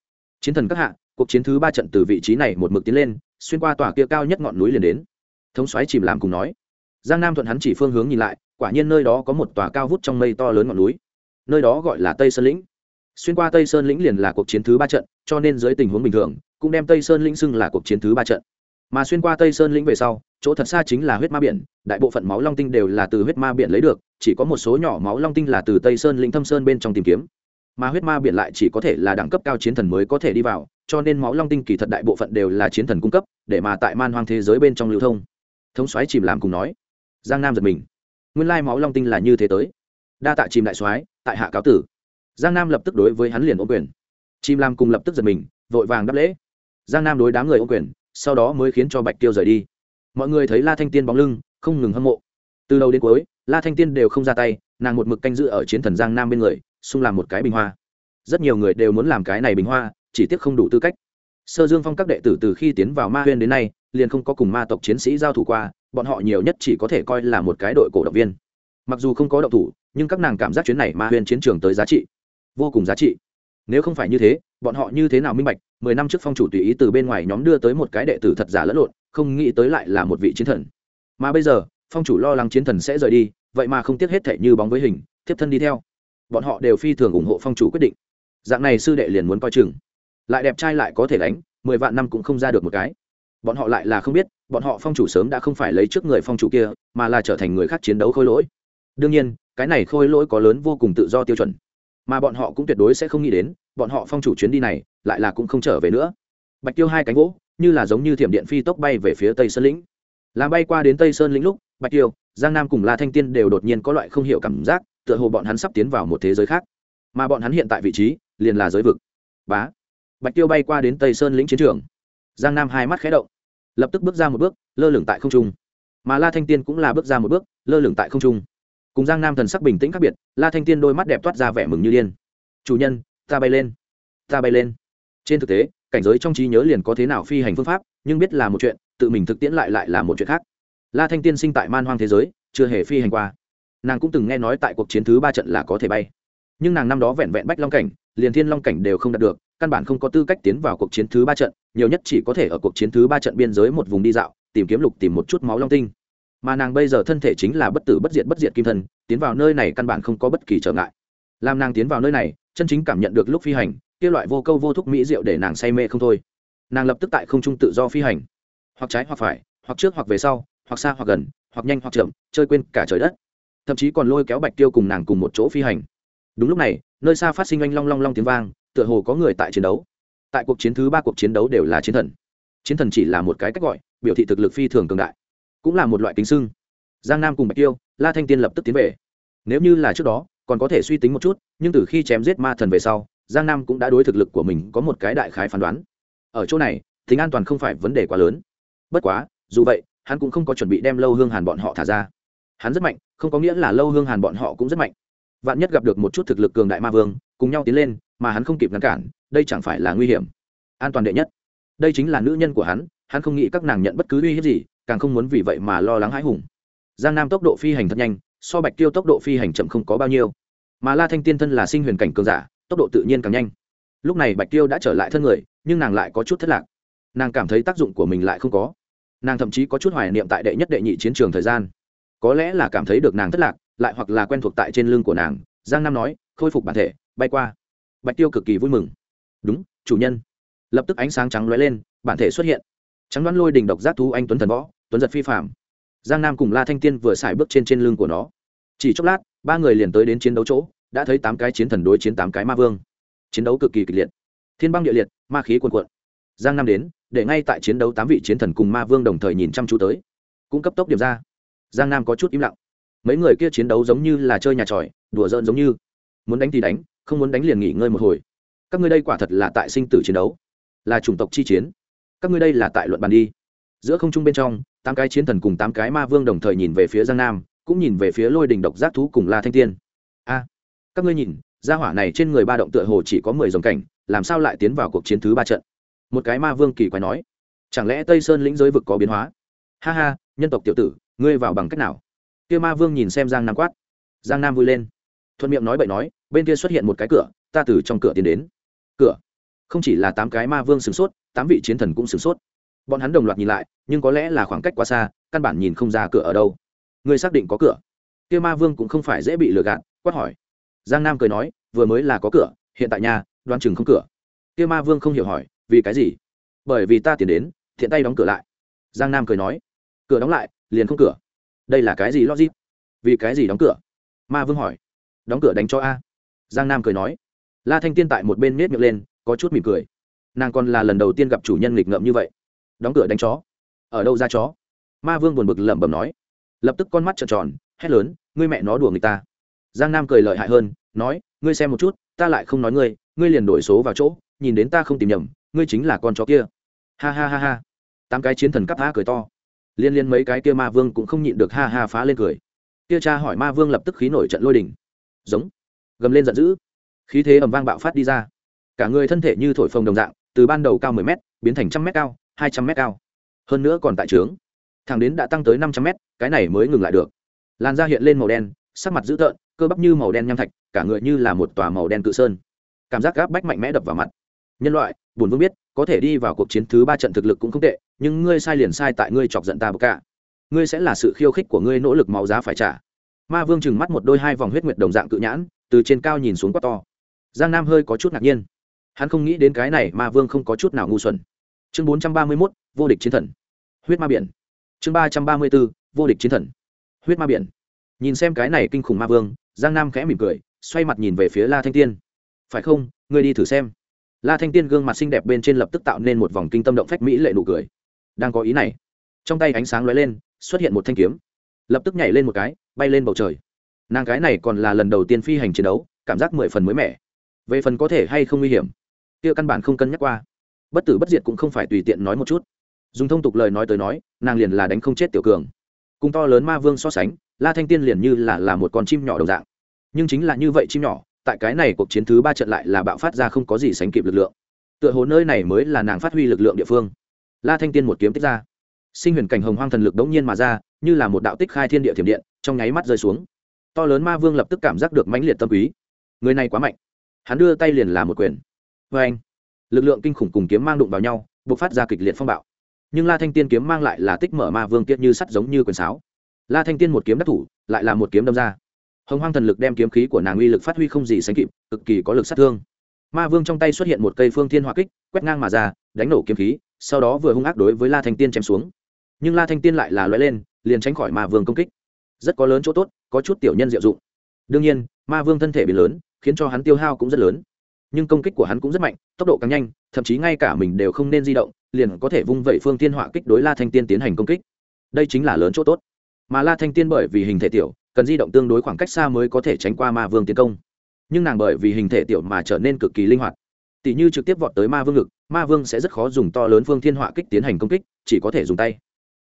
Chiến thần các hạ, cuộc chiến thứ ba trận từ vị trí này một mực tiến lên, xuyên qua tòa kia cao nhất ngọn núi liền đến. Thống xoáy chìm làm cùng nói. Giang nam thuận hắn chỉ phương hướng nhìn lại, quả nhiên nơi đó có một tòa cao vút trong mây to lớn ngọn núi. Nơi đó gọi là tây sơn lĩnh. Xuyên qua tây sơn lĩnh liền là cuộc chiến thứ ba trận cho nên dưới tình huống bình thường, cũng đem tây sơn lĩnh xưng là cuộc chiến thứ ba trận. Mà xuyên qua tây sơn lĩnh về sau, chỗ thật xa chính là huyết ma biển, đại bộ phận máu long tinh đều là từ huyết ma biển lấy được, chỉ có một số nhỏ máu long tinh là từ tây sơn lĩnh thâm sơn bên trong tìm kiếm. Mà huyết ma biển lại chỉ có thể là đẳng cấp cao chiến thần mới có thể đi vào, cho nên máu long tinh kỳ thật đại bộ phận đều là chiến thần cung cấp, để mà tại man hoang thế giới bên trong lưu thông. Thống soái chìm làm cùng nói. Giang nam giật mình. Nguyên lai máu long tinh là như thế tới. Đa tạ chìm đại soái, tại hạ cáo tử. Giang nam lập tức đối với hắn liền ô quyền. Chim Lam cùng lập tức giật mình, vội vàng đáp lễ. Giang nam đối đám người ô quyền, sau đó mới khiến cho bạch tiêu rời đi. Mọi người thấy la thanh tiên bóng lưng, không ngừng hâm mộ. Từ đầu đến cuối, la thanh tiên đều không ra tay, nàng một mực canh giữ ở chiến thần giang nam bên người, xung làm một cái bình hoa. Rất nhiều người đều muốn làm cái này bình hoa, chỉ tiếc không đủ tư cách. Sơ dương phong các đệ tử từ khi tiến vào ma huyên đến nay, liền không có cùng ma tộc chiến sĩ giao thủ qua, bọn họ nhiều nhất chỉ có thể coi là một cái đội cổ động viên. Mặc dù không có động thủ, nhưng các nàng cảm giác chuyến này ma huyên chiến trường tới giá trị. Vô cùng giá trị nếu không phải như thế, bọn họ như thế nào minh bạch, mười năm trước phong chủ tùy ý từ bên ngoài nhóm đưa tới một cái đệ tử thật giả lẫn lộn, không nghĩ tới lại là một vị chiến thần. Mà bây giờ, phong chủ lo lắng chiến thần sẽ rời đi, vậy mà không tiếc hết thể như bóng với hình tiếp thân đi theo. Bọn họ đều phi thường ủng hộ phong chủ quyết định. Dạng này sư đệ liền muốn coi chừng. Lại đẹp trai lại có thể đánh, mười vạn năm cũng không ra được một cái. Bọn họ lại là không biết, bọn họ phong chủ sớm đã không phải lấy trước người phong chủ kia, mà là trở thành người khác chiến đấu khôi lỗi. Đương nhiên, cái này khôi lỗi có lớn vô cùng tự do tiêu chuẩn mà bọn họ cũng tuyệt đối sẽ không nghĩ đến, bọn họ phong chủ chuyến đi này, lại là cũng không trở về nữa. Bạch tiêu hai cánh gỗ như là giống như thiểm điện phi tốc bay về phía tây sơn lĩnh. Làm bay qua đến tây sơn lĩnh lúc, bạch tiêu, giang nam cùng la thanh tiên đều đột nhiên có loại không hiểu cảm giác, tựa hồ bọn hắn sắp tiến vào một thế giới khác. Mà bọn hắn hiện tại vị trí, liền là giới vực. Bá. Bạch tiêu bay qua đến tây sơn lĩnh chiến trường. Giang nam hai mắt khé động. Lập tức bước ra một bước, lơ lửng tại không trung. Mà la thanh tiên cũng là bước ra một bước, lơ lửng tại không trung cùng giang nam thần sắc bình tĩnh khác biệt la thanh tiên đôi mắt đẹp toát ra vẻ mừng như điên chủ nhân ta bay lên ta bay lên trên thực tế cảnh giới trong trí nhớ liền có thế nào phi hành phương pháp nhưng biết là một chuyện tự mình thực tiễn lại lại là một chuyện khác la thanh tiên sinh tại man hoang thế giới chưa hề phi hành qua nàng cũng từng nghe nói tại cuộc chiến thứ ba trận là có thể bay nhưng nàng năm đó vẹn vẹn bách long cảnh liền thiên long cảnh đều không đạt được căn bản không có tư cách tiến vào cuộc chiến thứ ba trận nhiều nhất chỉ có thể ở cuộc chiến thứ ba trận biên giới một vùng đi dạo tìm kiếm lục tìm một chút máu long tinh mà nàng bây giờ thân thể chính là bất tử bất diệt bất diệt kim thân, tiến vào nơi này căn bản không có bất kỳ trở ngại. Làm nàng tiến vào nơi này, chân chính cảm nhận được lúc phi hành, kia loại vô câu vô thúc mỹ diệu để nàng say mê không thôi. Nàng lập tức tại không trung tự do phi hành. Hoặc trái hoặc phải, hoặc trước hoặc về sau, hoặc xa hoặc gần, hoặc nhanh hoặc chậm, chơi quên cả trời đất. Thậm chí còn lôi kéo bạch tiêu cùng nàng cùng một chỗ phi hành. Đúng lúc này, nơi xa phát sinh oanh long long long tiếng vang, tựa hồ có người tại chiến đấu. Tại cuộc chiến thứ ba cuộc chiến đấu đều là chiến thần. Chiến thần chỉ là một cái cách gọi, biểu thị thực lực phi thường cường đại cũng là một loại kính sưng. Giang nam cùng bạch tiêu, la thanh tiên lập tức tiến về. Nếu như là trước đó, còn có thể suy tính một chút, nhưng từ khi chém giết ma thần về sau, giang nam cũng đã đối thực lực của mình có một cái đại khái phán đoán. Ở chỗ này, tính an toàn không phải vấn đề quá lớn. Bất quá, dù vậy, hắn cũng không có chuẩn bị đem lâu hương hàn bọn họ thả ra. Hắn rất mạnh, không có nghĩa là lâu hương hàn bọn họ cũng rất mạnh. Vạn nhất gặp được một chút thực lực cường đại ma vương, cùng nhau tiến lên, mà hắn không kịp ngăn cản, đây chẳng phải là nguy hiểm. An toàn đệ nhất. Đây chính là nữ nhân của hắn hắn không nghĩ các nàng nhận bất cứ uy hiếp gì càng không muốn vì vậy mà lo lắng hãi hùng. Giang nam tốc độ phi hành thật nhanh, so bạch tiêu tốc độ phi hành chậm không có bao nhiêu. Mà la thanh tiên thân là sinh huyền cảnh cường giả, tốc độ tự nhiên càng nhanh. Lúc này bạch tiêu đã trở lại thân người, nhưng nàng lại có chút thất lạc. Nàng cảm thấy tác dụng của mình lại không có. Nàng thậm chí có chút hoài niệm tại đệ nhất đệ nhị chiến trường thời gian. Có lẽ là cảm thấy được nàng thất lạc, lại hoặc là quen thuộc tại trên lưng của nàng, giang nam nói, khôi phục bản thể, bay qua. Bạch tiêu cực kỳ vui mừng. Đúng, chủ nhân. Lập tức ánh sáng trắng lóe lên, bản thể xuất hiện trắng đoán lôi đình độc giác thú anh tuấn thần võ, tuấn giật phi phạm giang nam cùng la thanh tiên vừa xài bước trên trên lưng của nó. Chỉ chốc lát, ba người liền tới đến chiến đấu chỗ, đã thấy tám cái chiến thần đối chiến tám cái ma vương. Chiến đấu cực kỳ kịch liệt. Thiên băng địa liệt, ma khí cuồn cuộn. Giang nam đến, để ngay tại chiến đấu tám vị chiến thần cùng ma vương đồng thời nhìn chăm chú tới. Cũng cấp tốc điểm ra. Giang nam có chút im lặng. Mấy người kia chiến đấu giống như là chơi nhà tròi, đùa giỡn giống như. Muốn đánh thì đánh, không muốn đánh liền nghỉ ngơi một hồi. Các ngươi đây quả thật là tại sinh tử chiến đấu. Là chủng tộc chi chiến các ngươi đây là tại luận bàn đi. Giữa không trung bên trong, tám cái chiến thần cùng tám cái ma vương đồng thời nhìn về phía giang nam, cũng nhìn về phía lôi đình độc giác thú cùng la thanh tiên. A, các ngươi nhìn, gia hỏa này trên người ba động tựa hồ chỉ có mười dòng cảnh, làm sao lại tiến vào cuộc chiến thứ ba trận? Một cái ma vương kỳ quái nói, chẳng lẽ tây sơn lĩnh giới vực có biến hóa? Ha ha, nhân tộc tiểu tử, ngươi vào bằng cách nào? Kia ma vương nhìn xem giang nam quát. Giang nam vui lên. Thuận miệng nói bậy nói, bên kia xuất hiện một cái cửa, ta từ trong cửa tiến đến. Cửa? Không chỉ là tám cái ma vương sửng sốt, tám vị chiến thần cũng sửng sốt. Bọn hắn đồng loạt nhìn lại, nhưng có lẽ là khoảng cách quá xa, căn bản nhìn không ra cửa ở đâu. Người xác định có cửa. Kia ma vương cũng không phải dễ bị lừa gạt, quát hỏi. Giang nam cười nói, vừa mới là có cửa, hiện tại nhà đoan chừng không cửa. Kia ma vương không hiểu hỏi, vì cái gì? Bởi vì ta tiền đến, thiện tay đóng cửa lại. Giang nam cười nói, cửa đóng lại, liền không cửa. Đây là cái gì logic? Vì cái gì đóng cửa? Ma vương hỏi. Đóng cửa đánh cho a. Giang nam cười nói. La thanh tiên tại một bên nết miệng lên có chút mỉm cười. Nàng còn là lần đầu tiên gặp chủ nhân nghịch ngợm như vậy. Đóng cửa đánh chó. Ở đâu ra chó? Ma vương buồn bực lẩm bẩm nói. Lập tức con mắt trợn tròn, hét lớn, ngươi mẹ nó đùa người ta. Giang nam cười lợi hại hơn, nói, ngươi xem một chút, ta lại không nói ngươi ngươi liền đổi số vào chỗ, nhìn đến ta không tìm nhầm, ngươi chính là con chó kia. Ha ha ha ha. Tám cái chiến thần cắp há cười to. Liên liên mấy cái kia ma vương cũng không nhịn được ha ha phá lên cười. Kia cha hỏi ma vương lập tức khí nổi trận lôi đỉnh giống. Gầm lên giận dữ. Khí thế ầm vang bạo phát đi ra cả người thân thể như thổi phồng đồng dạng, từ ban đầu cao mười m biến thành trăm m cao, hai trăm m cao. Hơn nữa còn tại trướng. Thằng đến đã tăng tới năm trăm m cái này mới ngừng lại được. Làn da hiện lên màu đen, sắc mặt dữ tợn, cơ bắp như màu đen nham thạch, cả người như là một tòa màu đen cự sơn. Cảm giác gáp bách mạnh mẽ đập vào mặt. Nhân loại bùn vương biết, có thể đi vào cuộc chiến thứ ba trận thực lực cũng không tệ, nhưng ngươi sai liền sai tại ngươi chọc giận ta bậc cả ngươi sẽ là sự khiêu khích của ngươi nỗ lực máu giá phải trả. Ma vương chừng mắt một đôi hai vòng huyết nguyệt đồng dạng cự nhãn, từ trên cao nhìn xuống quát to. Giang nam hơi có chút ngạc nhiên hắn không nghĩ đến cái này ma vương không có chút nào ngu xuẩn. Chương bốn trăm ba mươi mốt, vô địch chiến thần. Huyết ma biển. Chương ba trăm ba mươi b ố vô địch chiến thần. Huyết ma biển. Nhìn xem cái này kinh khủng ma vương, giang nam khẽ mỉm cười, xoay mặt nhìn về phía la thanh tiên. Phải không, ngươi đi thử xem. La thanh tiên gương mặt xinh đẹp bên trên lập tức tạo nên một vòng kinh tâm động phách mỹ lệ nụ cười. Đang có ý này. Trong tay ánh sáng lóe lên, xuất hiện một thanh kiếm. Lập tức nhảy lên một cái, bay lên bầu trời. Nàng cái này còn là lần đầu tiên phi hành chiến đấu, cảm giác mười phần mới mẻ. Về phần có thể hay không nguy hiểm kia căn bản không cân nhắc qua. Bất tử bất diệt cũng không phải tùy tiện nói một chút. Dùng thông tục lời nói tới nói, nàng liền là đánh không chết tiểu cường. Cùng to lớn ma vương so sánh, la thanh tiên liền như là là một con chim nhỏ đồng dạng. Nhưng chính là như vậy chim nhỏ, tại cái này cuộc chiến thứ ba trận lại là bạo phát ra không có gì sánh kịp lực lượng. Tựa hồ nơi này mới là nàng phát huy lực lượng địa phương. La thanh tiên một kiếm tích ra. Sinh huyền cảnh hồng hoang thần lực đống nhiên mà ra, như là một đạo tích khai thiên địa thiểm điện, trong nháy mắt rơi xuống. To lớn ma vương lập tức cảm giác được mãnh liệt tâm quý. Người này quá mạnh. Hắn đưa tay liền làm một quyền vê anh. Lực lượng kinh khủng cùng kiếm mang đụng vào nhau buộc phát ra kịch liệt phong bạo. Nhưng la thanh tiên kiếm mang lại là tích mở ma vương tiết như sắt giống như quyền sáo. La thanh tiên một kiếm đắc thủ, lại là một kiếm đâm ra. Hồng hoang thần lực đem kiếm khí của nàng uy lực phát huy không gì sánh kịp, cực kỳ có lực sát thương. Ma vương trong tay xuất hiện một cây phương thiên Hoa kích, quét ngang mà ra, đánh nổ kiếm khí, sau đó vừa hung ác đối với la thanh tiên chém xuống. Nhưng la thanh tiên lại là loại lên, liền tránh khỏi ma vương công kích. Rất có lớn chỗ tốt, có chút tiểu nhân diệu dụng. Đương nhiên, ma vương thân thể bị lớn, khiến cho hắn tiêu hao cũng rất lớn nhưng công kích của hắn cũng rất mạnh, tốc độ càng nhanh, thậm chí ngay cả mình đều không nên di động, liền có thể vung vẩy phương tiên họa kích đối la thanh tiên tiến hành công kích. Đây chính là lớn chỗ tốt. Mà la thanh tiên bởi vì hình thể tiểu, cần di động tương đối khoảng cách xa mới có thể tránh qua ma vương tiến công. Nhưng nàng bởi vì hình thể tiểu mà trở nên cực kỳ linh hoạt. Tỷ như trực tiếp vọt tới ma vương ngực, ma vương sẽ rất khó dùng to lớn phương thiên họa kích tiến hành công kích, chỉ có thể dùng tay.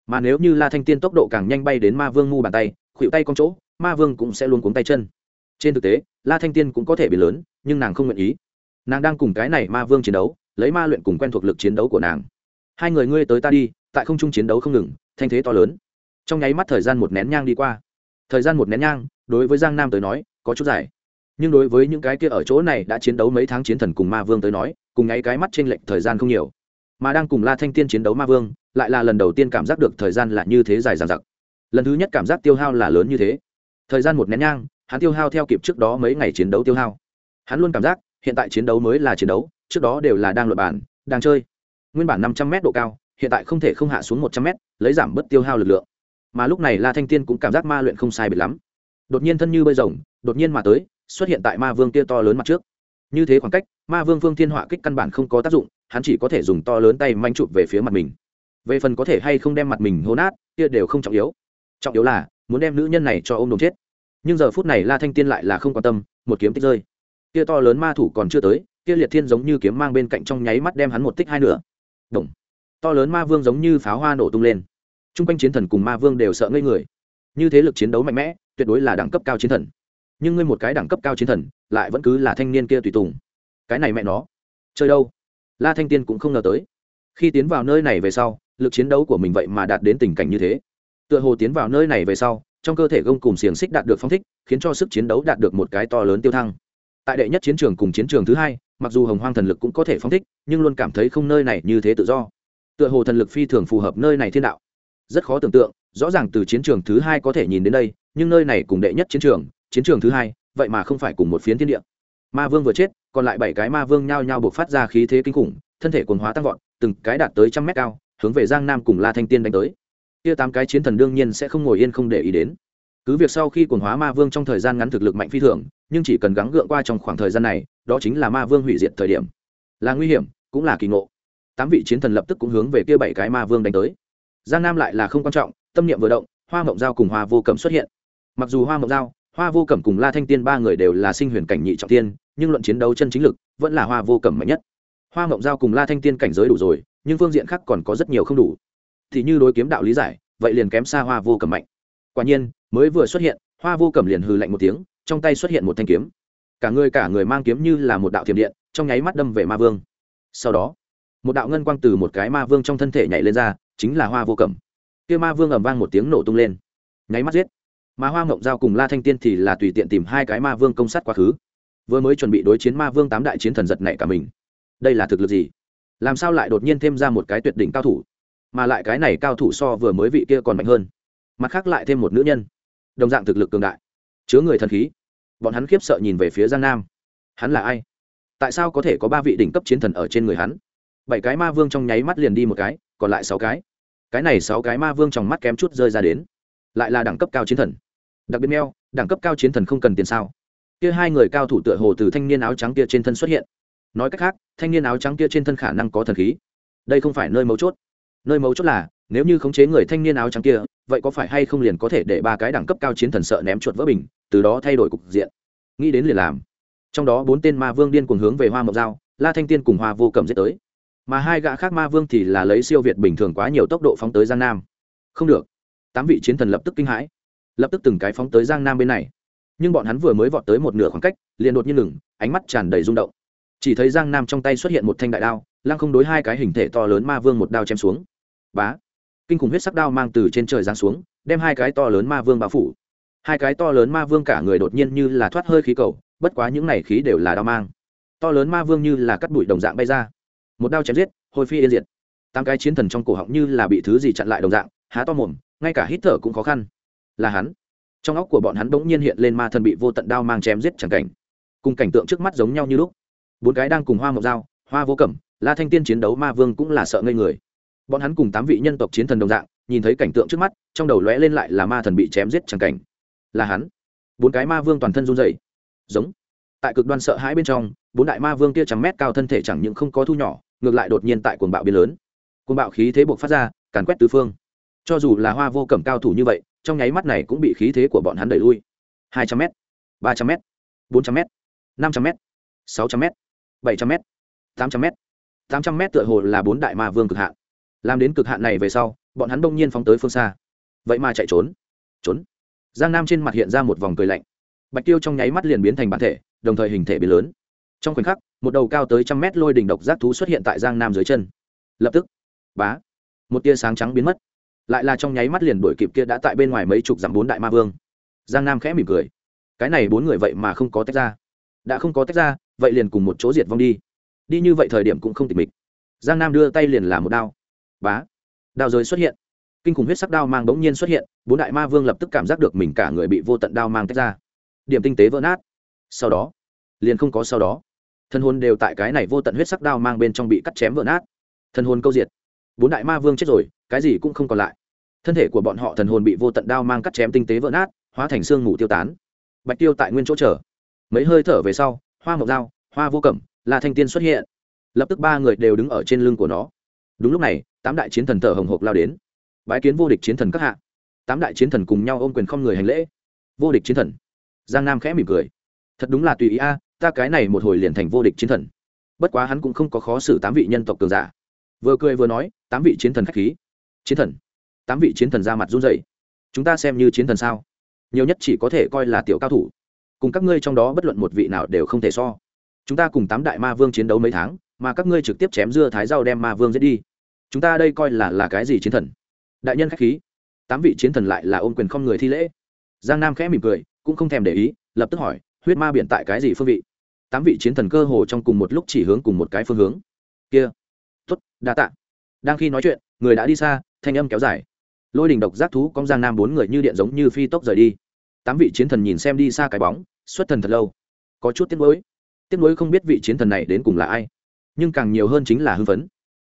Mà nếu như la thanh tiên tốc độ càng nhanh bay đến ma vương ngu bàn tay, khuỵu tay con chỗ, ma vương cũng sẽ luôn cuống tay chân. Trên thực tế, la thanh tiên cũng có thể bị lớn, nhưng nàng không nguyện ý nàng đang cùng cái này ma vương chiến đấu, lấy ma luyện cùng quen thuộc lực chiến đấu của nàng. Hai người ngươi tới ta đi, tại không trung chiến đấu không ngừng, thanh thế to lớn. Trong nháy mắt thời gian một nén nhang đi qua. Thời gian một nén nhang, đối với giang nam tới nói, có chút dài. Nhưng đối với những cái kia ở chỗ này đã chiến đấu mấy tháng chiến thần cùng ma vương tới nói, cùng nháy cái mắt t r ê n lệch thời gian không nhiều. Mà đang cùng la thanh tiên chiến đấu ma vương, lại là lần đầu tiên cảm giác được thời gian là như thế dài dàn giặc lần thứ nhất cảm giác tiêu hao là lớn như thế. Thời gian một nén nhang, hắn tiêu hao theo kịp trước đó mấy ngày chiến đấu tiêu hao. Hắn luôn cảm giác hiện tại chiến đấu mới là chiến đấu, trước đó đều là đang luật bản đang chơi. Nguyên bản năm trăm m độ cao, hiện tại không thể không hạ xuống một trăm m lấy giảm bớt tiêu hao lực lượng. Mà lúc này la thanh tiên cũng cảm giác ma luyện không sai biệt lắm. Đột nhiên thân như bơi rồng, đột nhiên mà tới, xuất hiện tại ma vương kia to lớn mặt trước. Như thế khoảng cách, ma vương vương thiên họa kích căn bản không có tác dụng, hắn chỉ có thể dùng to lớn tay manh chụp về phía mặt mình. Về phần có thể hay không đem mặt mình hô nát, kia đều không trọng yếu. Trọng yếu là, muốn đem nữ nhân này cho ô m đồng chết. Nhưng giờ phút này la thanh tiên lại là không quan tâm, một kiếm tích rơi kia to lớn ma thủ còn chưa tới, kia liệt thiên giống như kiếm mang bên cạnh trong nháy mắt đem hắn một tích hai nửa. Động. to lớn ma vương giống như pháo hoa nổ tung lên. T r u n g quanh chiến thần cùng ma vương đều sợ ngây người. Như thế lực chiến đấu mạnh mẽ, tuyệt đối là đẳng cấp cao chiến thần. Nhưng ngươi một cái đẳng cấp cao chiến thần, lại vẫn cứ là thanh niên kia tùy tùng. Cái này mẹ nó. Chơi đâu? La thanh tiên cũng không ngờ tới. Khi tiến vào nơi này về sau, lực chiến đấu của mình vậy mà đạt đến tình cảnh như thế. Tựa hồ tiến vào nơi này về sau, trong cơ thể gông cùng xiềng xích đạt được phong thích, khiến cho sức chiến đấu đạt được một cái to lớn tiêu thăng tại đệ nhất chiến trường cùng chiến trường thứ hai, mặc dù hồng hoang thần lực cũng có thể phóng thích, nhưng luôn cảm thấy không nơi này như thế tự do. Tựa hồ thần lực phi thường phù hợp nơi này thiên đạo. Rất khó tưởng tượng, rõ ràng từ chiến trường thứ hai có thể nhìn đến đây, nhưng nơi này cùng đệ nhất chiến trường chiến trường thứ hai, vậy mà không phải cùng một phiến thiên địa. Ma vương vừa chết, còn lại bảy cái ma vương nhao nhao buộc phát ra khí thế kinh khủng, thân thể quần hóa tăng vọt, từng cái đạt tới trăm mét cao, hướng về giang nam cùng la thanh tiên đánh tới. Kia tám cái chiến thần đương nhiên sẽ không ngồi yên không để ý đến cứ việc sau khi quần hóa ma vương trong thời gian ngắn thực lực mạnh phi thường, nhưng chỉ cần gắng gượng qua trong khoảng thời gian này, đó chính là ma vương hủy diệt thời điểm. Là nguy hiểm, cũng là kỳ ngộ. Tám vị chiến thần lập tức cũng hướng về kia bảy cái ma vương đánh tới. Giang nam lại là không quan trọng, tâm niệm vừa động, hoa mộng giao cùng hoa vô cẩm xuất hiện. Mặc dù hoa mộng giao, hoa vô cẩm cùng la thanh tiên ba người đều là sinh huyền cảnh nhị trọng tiên, nhưng luận chiến đấu chân chính lực, vẫn là hoa vô cẩm mạnh nhất. Hoa mộng giao cùng la thanh tiên cảnh giới đủ rồi, nhưng phương diện khác còn có rất nhiều không đủ. Thì như đối kiếm đạo lý giải, vậy liền kém xa hoa vô cầm mạnh. Quả nhiên mới vừa xuất hiện, hoa vô cầm liền hừ lạnh một tiếng, trong tay xuất hiện một thanh kiếm. Cả người cả người mang kiếm như là một đạo thiểm điện, trong nháy mắt đâm về ma vương. Sau đó, một đạo ngân quang từ một cái ma vương trong thân thể nhảy lên ra, chính là hoa vô cầm kia ma vương ầm vang một tiếng nổ tung lên. Nháy mắt giết. Mà hoa mộng giao cùng la thanh tiên thì là tùy tiện tìm hai cái ma vương công sát quá khứ. Vừa mới chuẩn bị đối chiến ma vương tám đại chiến thần giật này cả mình. Đây là thực lực gì? Làm sao lại đột nhiên thêm ra một cái tuyệt đỉnh cao thủ? Mà lại cái này cao thủ so vừa mới vị kia còn mạnh hơn. Mặt khác lại thêm một nữ nhân đồng dạng thực lực cường đại. Chứa người thần khí. Bọn hắn khiếp sợ nhìn về phía giang nam. Hắn là ai? Tại sao có thể có ba vị đỉnh cấp chiến thần ở trên người hắn? Bảy cái ma vương trong nháy mắt liền đi một cái, còn lại sáu cái. Cái này sáu cái ma vương trong mắt kém chút rơi ra đến. Lại là đẳng cấp cao chiến thần. Đặc biệt neo đẳng cấp cao chiến thần không cần tiền sao? Kia hai người cao thủ tựa hồ từ thanh niên áo trắng kia trên thân xuất hiện. Nói cách khác, thanh niên áo trắng kia trên thân khả năng có thần khí. Đây không phải nơi mấu chốt nơi mấu chốt là, nếu như khống chế người thanh niên áo trắng kia, vậy có phải hay không liền có thể để ba cái đẳng cấp cao chiến thần sợ ném chuột vỡ bình, từ đó thay đổi cục diện? Nghĩ đến liền làm. Trong đó bốn tên ma vương điên cùng hướng về hoa mộc dao la thanh tiên cùng hoa vô cầm giết tới. Mà hai gã khác ma vương thì là lấy siêu việt bình thường quá nhiều tốc độ phóng tới giang nam. Không được. Tám vị chiến thần lập tức kinh hãi. Lập tức từng cái phóng tới giang nam bên này. Nhưng bọn hắn vừa mới vọt tới một nửa khoảng cách, liền đột nhiên ngừng, ánh mắt tràn đầy rung động. Chỉ thấy giang nam trong tay xuất hiện một thanh đại đao, lăng không đối hai cái hình thể to lớn ma vương một đao chém xuống bá. Kinh khủng huyết sắc đao mang từ trên trời giáng xuống, đem hai cái to lớn ma vương bao phủ. Hai cái to lớn ma vương cả người đột nhiên như là thoát hơi khí cầu, bất quá những này khí đều là đao mang. To lớn ma vương như là cắt bụi đồng dạng bay ra. Một đao chém giết, hồi phi yên diệt. Tám cái chiến thần trong cổ họng như là bị thứ gì chặn lại đồng dạng, há to mồm, ngay cả hít thở cũng khó khăn. Là hắn. Trong óc của bọn hắn bỗng nhiên hiện lên ma thần bị vô tận đao mang chém giết chẳng cảnh. Cùng cảnh tượng trước mắt giống nhau như lúc. Bốn cái đang cùng hoa mộc dao hoa vô cẩm, la thanh tiên chiến đấu ma vương cũng là sợ ngây người bọn hắn cùng tám vị nhân tộc chiến thần đồng dạng, nhìn thấy cảnh tượng trước mắt, trong đầu lóe lên lại là ma thần bị chém giết chẳng cảnh. Là hắn. Bốn cái ma vương toàn thân run dày giống. Tại cực đoan sợ hãi bên trong, bốn đại ma vương kia trăm mét cao thân thể chẳng những không có thu nhỏ, ngược lại đột nhiên tại cuồng bạo biên lớn. Cuồng bạo khí thế buộc phát ra, càn quét tứ phương. Cho dù là hoa vô cẩm cao thủ như vậy, trong nháy mắt này cũng bị khí thế của bọn hắn đẩy lui. Hai trăm m ba trăm m bốn trăm m năm trăm m sáu trăm m bảy trăm m tám trăm m tám trăm m tựa hồ là bốn đại ma vương cực hạn làm đến cực hạn này về sau, bọn hắn đông nhiên phóng tới phương xa. Vậy mà chạy trốn. Trốn. Giang nam trên mặt hiện ra một vòng cười lạnh. Bạch tiêu trong nháy mắt liền biến thành bản thể, đồng thời hình thể biến lớn. Trong khoảnh khắc, một đầu cao tới trăm mét lôi đình độc giác thú xuất hiện tại giang nam dưới chân. Lập tức, bá, một tia sáng trắng biến mất. Lại là trong nháy mắt liền đuổi kịp kia đã tại bên ngoài mấy chục dặm bốn đại ma vương. Giang nam khẽ mỉm cười. Cái này bốn người vậy mà không có tách ra. Đã không có tách ra, vậy liền cùng một chỗ diệt vong đi. Đi như vậy thời điểm cũng không tịch mịch. Giang nam đưa tay liền làm một đao bá. Đao giới xuất hiện. Kinh khủng huyết sắc đao mang bỗng nhiên xuất hiện, bốn đại ma vương lập tức cảm giác được mình cả người bị vô tận đao mang tách ra. Điểm tinh tế vỡ nát. Sau đó, liền không có sau đó. Thân hồn đều tại cái này vô tận huyết sắc đao mang bên trong bị cắt chém vỡ nát. Thân hồn câu diệt. Bốn đại ma vương chết rồi, cái gì cũng không còn lại. Thân thể của bọn họ thần hồn bị vô tận đao mang cắt chém tinh tế vỡ nát, hóa thành xương mù tiêu tán. Bạch tiêu tại nguyên chỗ chờ. Mấy hơi thở về sau, hoa mộc dao hoa vô cẩm là thanh tiên xuất hiện. Lập tức ba người đều đứng ở trên lưng của nó đúng lúc này, tám đại chiến thần thở hồng hộc lao đến. Bái kiến vô địch chiến thần các hạ. Tám đại chiến thần cùng nhau ôm quyền không người hành lễ. Vô địch chiến thần. Giang nam khẽ mỉm cười. Thật đúng là tùy ý a, ta cái này một hồi liền thành vô địch chiến thần. Bất quá hắn cũng không có khó xử tám vị nhân tộc cường giả. Vừa cười vừa nói, tám vị chiến thần khách khí. Chiến thần. Tám vị chiến thần ra mặt run rẩy. Chúng ta xem như chiến thần sao? Nhiều nhất chỉ có thể coi là tiểu cao thủ. Cùng các ngươi trong đó bất luận một vị nào đều không thể so. Chúng ta cùng tám đại ma vương chiến đấu mấy tháng, mà các ngươi trực tiếp chém dưa thái rau đem ma vương giết đi chúng ta đây coi là là cái gì chiến thần? Đại nhân khách khí. Tám vị chiến thần lại là ôm quyền không người thi lễ. Giang nam khẽ mỉm cười, cũng không thèm để ý, lập tức hỏi, huyết ma biển tại cái gì phương vị? Tám vị chiến thần cơ hồ trong cùng một lúc chỉ hướng cùng một cái phương hướng. Kia. Tuất đa tạ. Đang khi nói chuyện, người đã đi xa, thanh âm kéo dài. Lôi đình độc giác thú cong giang nam bốn người như điện giống như phi tốc rời đi. Tám vị chiến thần nhìn xem đi xa cái bóng, xuất thần thật lâu. Có chút tiếc nuối. Tiếc nuối không biết vị chiến thần này đến cùng là ai. Nhưng càng nhiều hơn chính là hưng phấn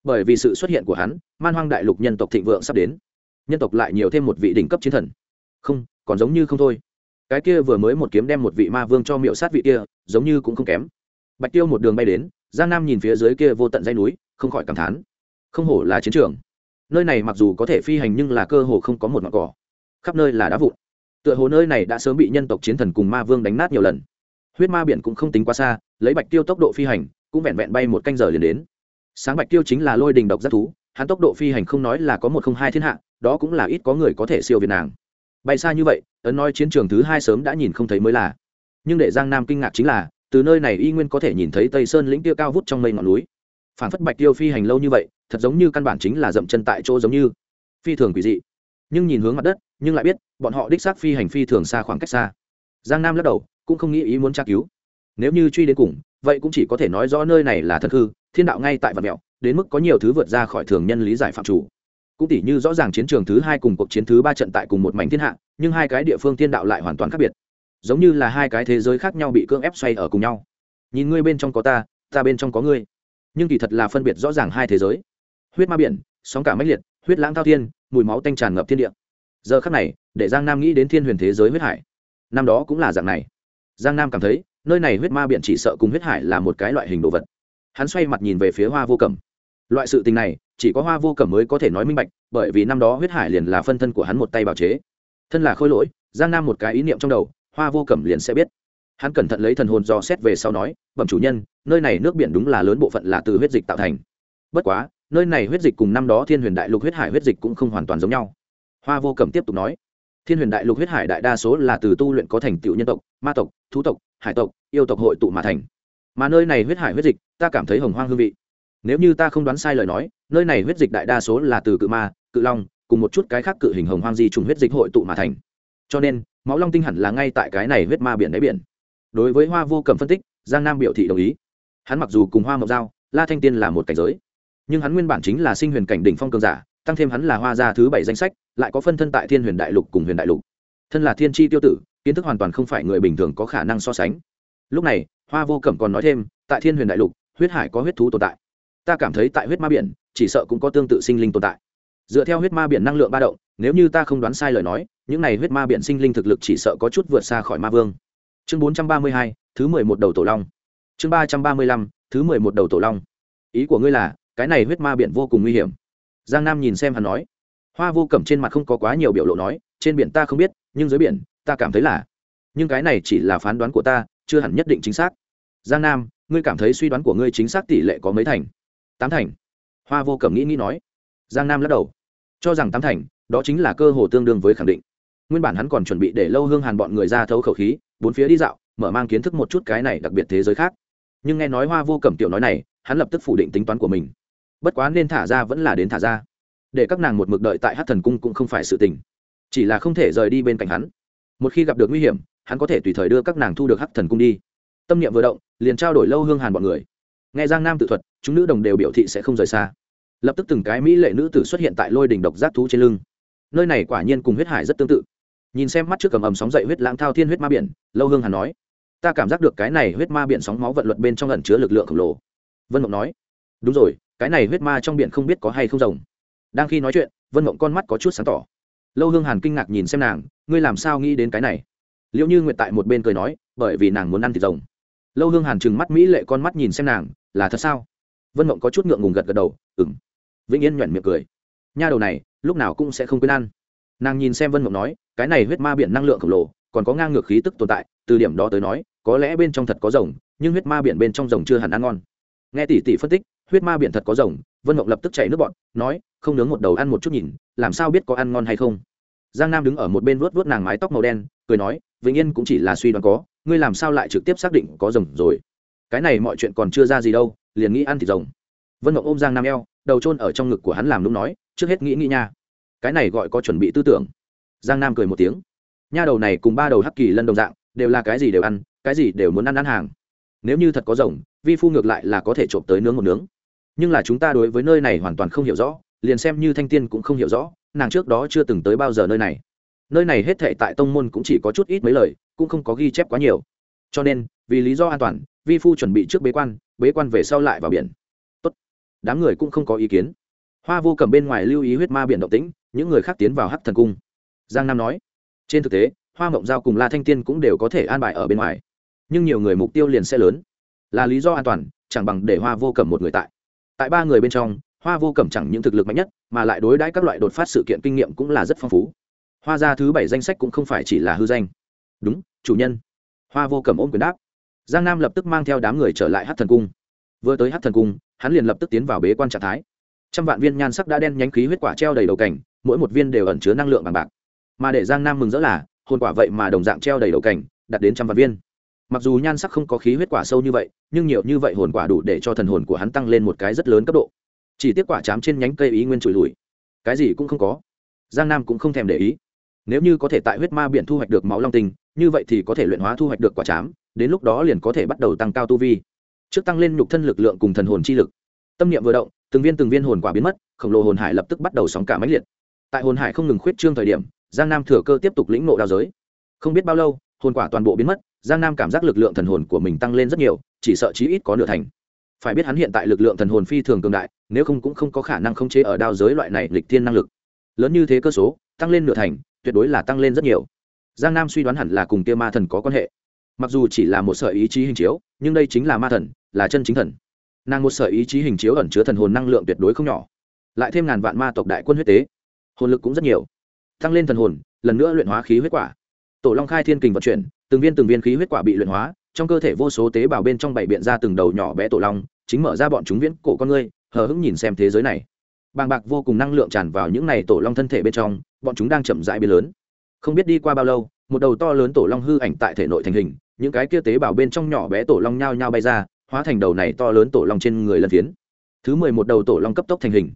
bởi vì sự xuất hiện của hắn, man hoang đại lục nhân tộc thịnh vượng sắp đến. Nhân tộc lại nhiều thêm một vị đỉnh cấp chiến thần. Không, còn giống như không thôi. Cái kia vừa mới một kiếm đem một vị ma vương cho miệu sát vị kia, giống như cũng không kém. Bạch tiêu một đường bay đến, giang nam nhìn phía dưới kia vô tận dây núi, không khỏi cảm thán. Không hổ là chiến trường. Nơi này mặc dù có thể phi hành nhưng là cơ hồ không có một ngọn cỏ. Khắp nơi là đá vụn. Tựa hồ nơi này đã sớm bị nhân tộc chiến thần cùng ma vương đánh nát nhiều lần. Huyết ma biển cũng không tính quá xa, lấy bạch tiêu tốc độ phi hành, cũng vẹn vẹn bay một canh giờ liền đến sáng bạch tiêu chính là lôi đình độc giác thú, hắn tốc độ phi hành không nói là có một không hai thiên hạ, đó cũng là ít có người có thể siêu việt nàng. Bay xa như vậy ấn nói chiến trường thứ hai sớm đã nhìn không thấy mới là. Nhưng để giang nam kinh ngạc chính là, từ nơi này y nguyên có thể nhìn thấy tây sơn lĩnh tiêu cao vút trong mây ngọn núi. Phản phất bạch tiêu phi hành lâu như vậy, thật giống như căn bản chính là dậm chân tại chỗ giống như. Phi thường quỷ dị. Nhưng nhìn hướng mặt đất, nhưng lại biết, bọn họ đích xác phi hành phi thường xa khoảng cách xa. Giang nam lắc đầu, cũng không nghĩ ý muốn tra cứu nếu như truy đến cùng, vậy cũng chỉ có thể nói rõ nơi này là thật hư thiên đạo ngay tại vật mẹo, đến mức có nhiều thứ vượt ra khỏi thường nhân lý giải phạm chủ. Cũng tỉ như rõ ràng chiến trường thứ hai cùng cuộc chiến thứ ba trận tại cùng một mảnh thiên hạ, nhưng hai cái địa phương thiên đạo lại hoàn toàn khác biệt. Giống như là hai cái thế giới khác nhau bị cưỡng ép xoay ở cùng nhau. Nhìn ngươi bên trong có ta ta bên trong có ngươi. Nhưng kỳ thật là phân biệt rõ ràng hai thế giới. Huyết ma biển, sóng cả mãnh liệt, huyết lãng thao thiên, mùi máu tanh tràn ngập thiên địa. Giờ khắc này, để giang nam nghĩ đến thiên huyền thế giới huyết hải. Năm đó cũng là dạng này. Giang nam cảm thấy nơi này huyết ma biển chỉ sợ cùng huyết hải là một cái loại hình đồ vật. Hắn xoay mặt nhìn về phía hoa vô cẩm. Loại sự tình này, chỉ có hoa vô cẩm mới có thể nói minh bạch, bởi vì năm đó huyết hải liền là phân thân của hắn một tay bào chế. Thân là khôi lỗi, giang nam một cái ý niệm trong đầu, hoa vô cẩm liền sẽ biết. Hắn cẩn thận lấy thần hồn dò xét về sau nói, bẩm chủ nhân, nơi này nước biển đúng là lớn bộ phận là từ huyết dịch tạo thành. Bất quá, nơi này huyết dịch cùng năm đó thiên huyền đại lục huyết hải huyết dịch cũng không hoàn toàn giống nhau. Hoa vô cẩm tiếp tục nói, thiên huyền đại lục huyết hải đại đa số là từ tu luyện có thành tựu nhân tộc, ma tộc, thú tộc hải tộc, yêu tộc hội tụ mà thành. Mà nơi này huyết hải huyết dịch, ta cảm thấy hồng hoang hương vị. Nếu như ta không đoán sai lời nói, nơi này huyết dịch đại đa số là từ cự ma, cự long, cùng một chút cái khác cự hình hồng hoang di trùng huyết dịch hội tụ mà thành. Cho nên, máu long tinh hẳn là ngay tại cái này huyết ma biển đáy biển. Đối với hoa vô cầm phân tích, giang nam biểu thị đồng ý. Hắn mặc dù cùng hoa mộc giao, la thanh tiên là một cảnh giới. Nhưng hắn nguyên bản chính là sinh huyền cảnh đỉnh phong cường giả, tăng thêm hắn là hoa gia thứ bảy danh sách, lại có phân thân tại thiên huyền đại lục cùng huyền đại lục. Thân là thiên tri tiêu tử kiến thức hoàn toàn không phải người bình thường có khả năng so sánh. Lúc này, hoa vô cẩm còn nói thêm, tại thiên huyền đại lục, huyết hải có huyết thú tồn tại. Ta cảm thấy tại huyết ma biển, chỉ sợ cũng có tương tự sinh linh tồn tại. Dựa theo huyết ma biển năng lượng ba động, nếu như ta không đoán sai lời nói, những này huyết ma biển sinh linh thực lực chỉ sợ có chút vượt xa khỏi ma vương. Chương bốn trăm ba mươi hai, thứ mười một đầu tổ long. Chương ba trăm ba mươi lăm, thứ mười một đầu tổ long. Ý của ngươi là, cái này huyết ma biển vô cùng nguy hiểm. Giang nam nhìn xem hắn nói. Hoa vô cẩm trên mặt không có quá nhiều biểu lộ nói, trên biển ta không biết, nhưng dưới biển ta cảm thấy là. Nhưng cái này chỉ là phán đoán của ta, chưa hẳn nhất định chính xác. Giang nam, ngươi cảm thấy suy đoán của ngươi chính xác tỷ lệ có mấy thành? Tám thành. Hoa vô cẩm nghĩ nghĩ nói. Giang nam lắc đầu. Cho rằng tám thành, đó chính là cơ hồ tương đương với khẳng định. Nguyên bản hắn còn chuẩn bị để lâu hương hàn bọn người ra thấu khẩu khí, bốn phía đi dạo, mở mang kiến thức một chút cái này đặc biệt thế giới khác. Nhưng nghe nói hoa vô cẩm tiểu nói này, hắn lập tức phủ định tính toán của mình. Bất quá nên thả ra vẫn là đến thả ra. Để các nàng một mực đợi tại hát thần cung cũng không phải sự tình. Chỉ là không thể rời đi bên cạnh hắn một khi gặp được nguy hiểm, hắn có thể tùy thời đưa các nàng thu được hắc thần cung đi. Tâm niệm vừa động, liền trao đổi lâu hương hàn bọn người. Nghe giang nam tự thuật, chúng nữ đồng đều biểu thị sẽ không rời xa. Lập tức từng cái mỹ lệ nữ tử xuất hiện tại lôi đỉnh độc giác thú trên lưng. Nơi này quả nhiên cùng huyết hải rất tương tự. Nhìn xem mắt trước cầm ầm sóng dậy huyết lãng thao thiên huyết ma biển, lâu hương hàn nói, ta cảm giác được cái này huyết ma biển sóng máu vận luật bên trong ẩn chứa lực lượng khổng lồ. Vân mộng nói, đúng rồi, cái này huyết ma trong biển không biết có hay không rồng. Đang khi nói chuyện, vân mộng con mắt có chút sáng tỏ lâu hương hàn kinh ngạc nhìn xem nàng, ngươi làm sao nghĩ đến cái này? Liệu như nguyệt tại một bên cười nói, bởi vì nàng muốn ăn thịt rồng. Lâu hương hàn trừng mắt mỹ lệ con mắt nhìn xem nàng, là thật sao? Vân mộng có chút ngượng ngùng gật gật đầu ừng vĩnh yên nhoẻn miệng cười, nha đầu này, lúc nào cũng sẽ không quên ăn. Nàng nhìn xem vân mộng nói, cái này huyết ma biển năng lượng khổng lồ, còn có ngang ngược khí tức tồn tại, từ điểm đó tới nói, có lẽ bên trong thật có rồng, nhưng huyết ma biển bên trong rồng chưa hẳn ăn ngon. Nghe tỷ tỷ phân tích, huyết ma biển thật có rồng vân mộng lập tức chạy nước bọn nói, không nướng một đầu ăn một chút nhìn, làm sao biết có ăn ngon hay không? Giang nam đứng ở một bên vuốt vuốt nàng mái tóc màu đen, cười nói, vĩnh yên cũng chỉ là suy đoán có, ngươi làm sao lại trực tiếp xác định có rồng rồi? Cái này mọi chuyện còn chưa ra gì đâu, liền nghĩ ăn thịt rồng. Vân mộng ôm giang nam eo, đầu trôn ở trong ngực của hắn làm lúc nói, trước hết nghĩ nghĩ nha. Cái này gọi có chuẩn bị tư tưởng. Giang nam cười một tiếng. Nha đầu này cùng ba đầu hắc kỳ lân đồng dạng, đều là cái gì đều ăn, cái gì đều muốn ăn ăn hàng. Nếu như thật có rồng, vi phu ngược lại là có thể trộm tới nướng một nướng nhưng là chúng ta đối với nơi này hoàn toàn không hiểu rõ, liền xem như thanh tiên cũng không hiểu rõ, nàng trước đó chưa từng tới bao giờ nơi này. Nơi này hết thệ tại tông môn cũng chỉ có chút ít mấy lời, cũng không có ghi chép quá nhiều. Cho nên, vì lý do an toàn, vi phu chuẩn bị trước bế quan bế quan về sau lại vào biển. Tốt. đám người cũng không có ý kiến. Hoa vô cầm bên ngoài lưu ý huyết ma biển động tĩnh, những người khác tiến vào hắc thần cung. Giang nam nói, trên thực tế, hoa mộng giao cùng la thanh tiên cũng đều có thể an bài ở bên ngoài, nhưng nhiều người mục tiêu liền sẽ lớn. Là lý do an toàn, chẳng bằng để hoa vô cầm một người tại tại ba người bên trong, hoa vô cẩm chẳng những thực lực mạnh nhất, mà lại đối đãi các loại đột phát sự kiện kinh nghiệm cũng là rất phong phú. Hoa gia thứ bảy danh sách cũng không phải chỉ là hư danh. Đúng, chủ nhân. Hoa vô cẩm ôm quyền đáp. Giang nam lập tức mang theo đám người trở lại hát thần cung. Vừa tới hát thần cung, hắn liền lập tức tiến vào bế quan trạng thái. Trăm vạn viên nhan sắc đã đen nhánh khí huyết quả treo đầy đầu cảnh, mỗi một viên đều ẩn chứa năng lượng bằng bạc. Mà để giang nam mừng rỡ là, hồn quả vậy mà đồng dạng treo đầy đầu cảnh đặt đến trăm vạn viên mặc dù nhan sắc không có khí huyết quả sâu như vậy, nhưng nhiều như vậy hồn quả đủ để cho thần hồn của hắn tăng lên một cái rất lớn cấp độ. Chỉ tiếc quả chám trên nhánh cây ý nguyên trụi lùi. Cái gì cũng không có. Giang nam cũng không thèm để ý. Nếu như có thể tại huyết ma biển thu hoạch được máu long tinh, như vậy thì có thể luyện hóa thu hoạch được quả chám, đến lúc đó liền có thể bắt đầu tăng cao tu vi. Trước tăng lên nhục thân lực lượng cùng thần hồn chi lực. Tâm niệm vừa động, từng viên từng viên hồn quả biến mất, khổng lồ hồn hải lập tức bắt đầu sóng cả máy liệt. Tại hồn hải không ngừng khuyết trương thời điểm, giang nam thừa cơ tiếp tục lĩnh nộ đao giới. Không biết bao lâu, hồn quả toàn bộ biến mất giang nam cảm giác lực lượng thần hồn của mình tăng lên rất nhiều, chỉ sợ chí ít có nửa thành. Phải biết hắn hiện tại lực lượng thần hồn phi thường cường đại, nếu không cũng không có khả năng khống chế ở đao giới loại này lịch thiên năng lực. Lớn như thế cơ số, tăng lên nửa thành, tuyệt đối là tăng lên rất nhiều. Giang nam suy đoán hẳn là cùng kia ma thần có quan hệ. Mặc dù chỉ là một sợi ý chí hình chiếu, nhưng đây chính là ma thần, là chân chính thần. Nàng một sợi ý chí hình chiếu ẩn chứa thần hồn năng lượng tuyệt đối không nhỏ. Lại thêm ngàn vạn ma tộc đại quân huyết tế, hồn lực cũng rất nhiều. Tăng lên thần hồn, lần nữa luyện hóa khí huyết quả tổ long khai thiên kình vận chuyển, từng viên từng viên khí huyết quả bị luyện hóa, trong cơ thể vô số tế bào bên trong bảy biện ra từng đầu nhỏ bé tổ long, chính mở ra bọn chúng viễn cổ con ngươi, hờ hững nhìn xem thế giới này. Bàng bạc vô cùng năng lượng tràn vào những này tổ long thân thể bên trong, bọn chúng đang chậm rãi biến lớn. Không biết đi qua bao lâu, một đầu to lớn tổ long hư ảnh tại thể nội thành hình, những cái kia tế bào bên trong nhỏ bé tổ long nhao nhao bay ra, hóa thành đầu này to lớn tổ long trên người lân phiến. Thứ mười một đầu tổ long cấp tốc thành hình.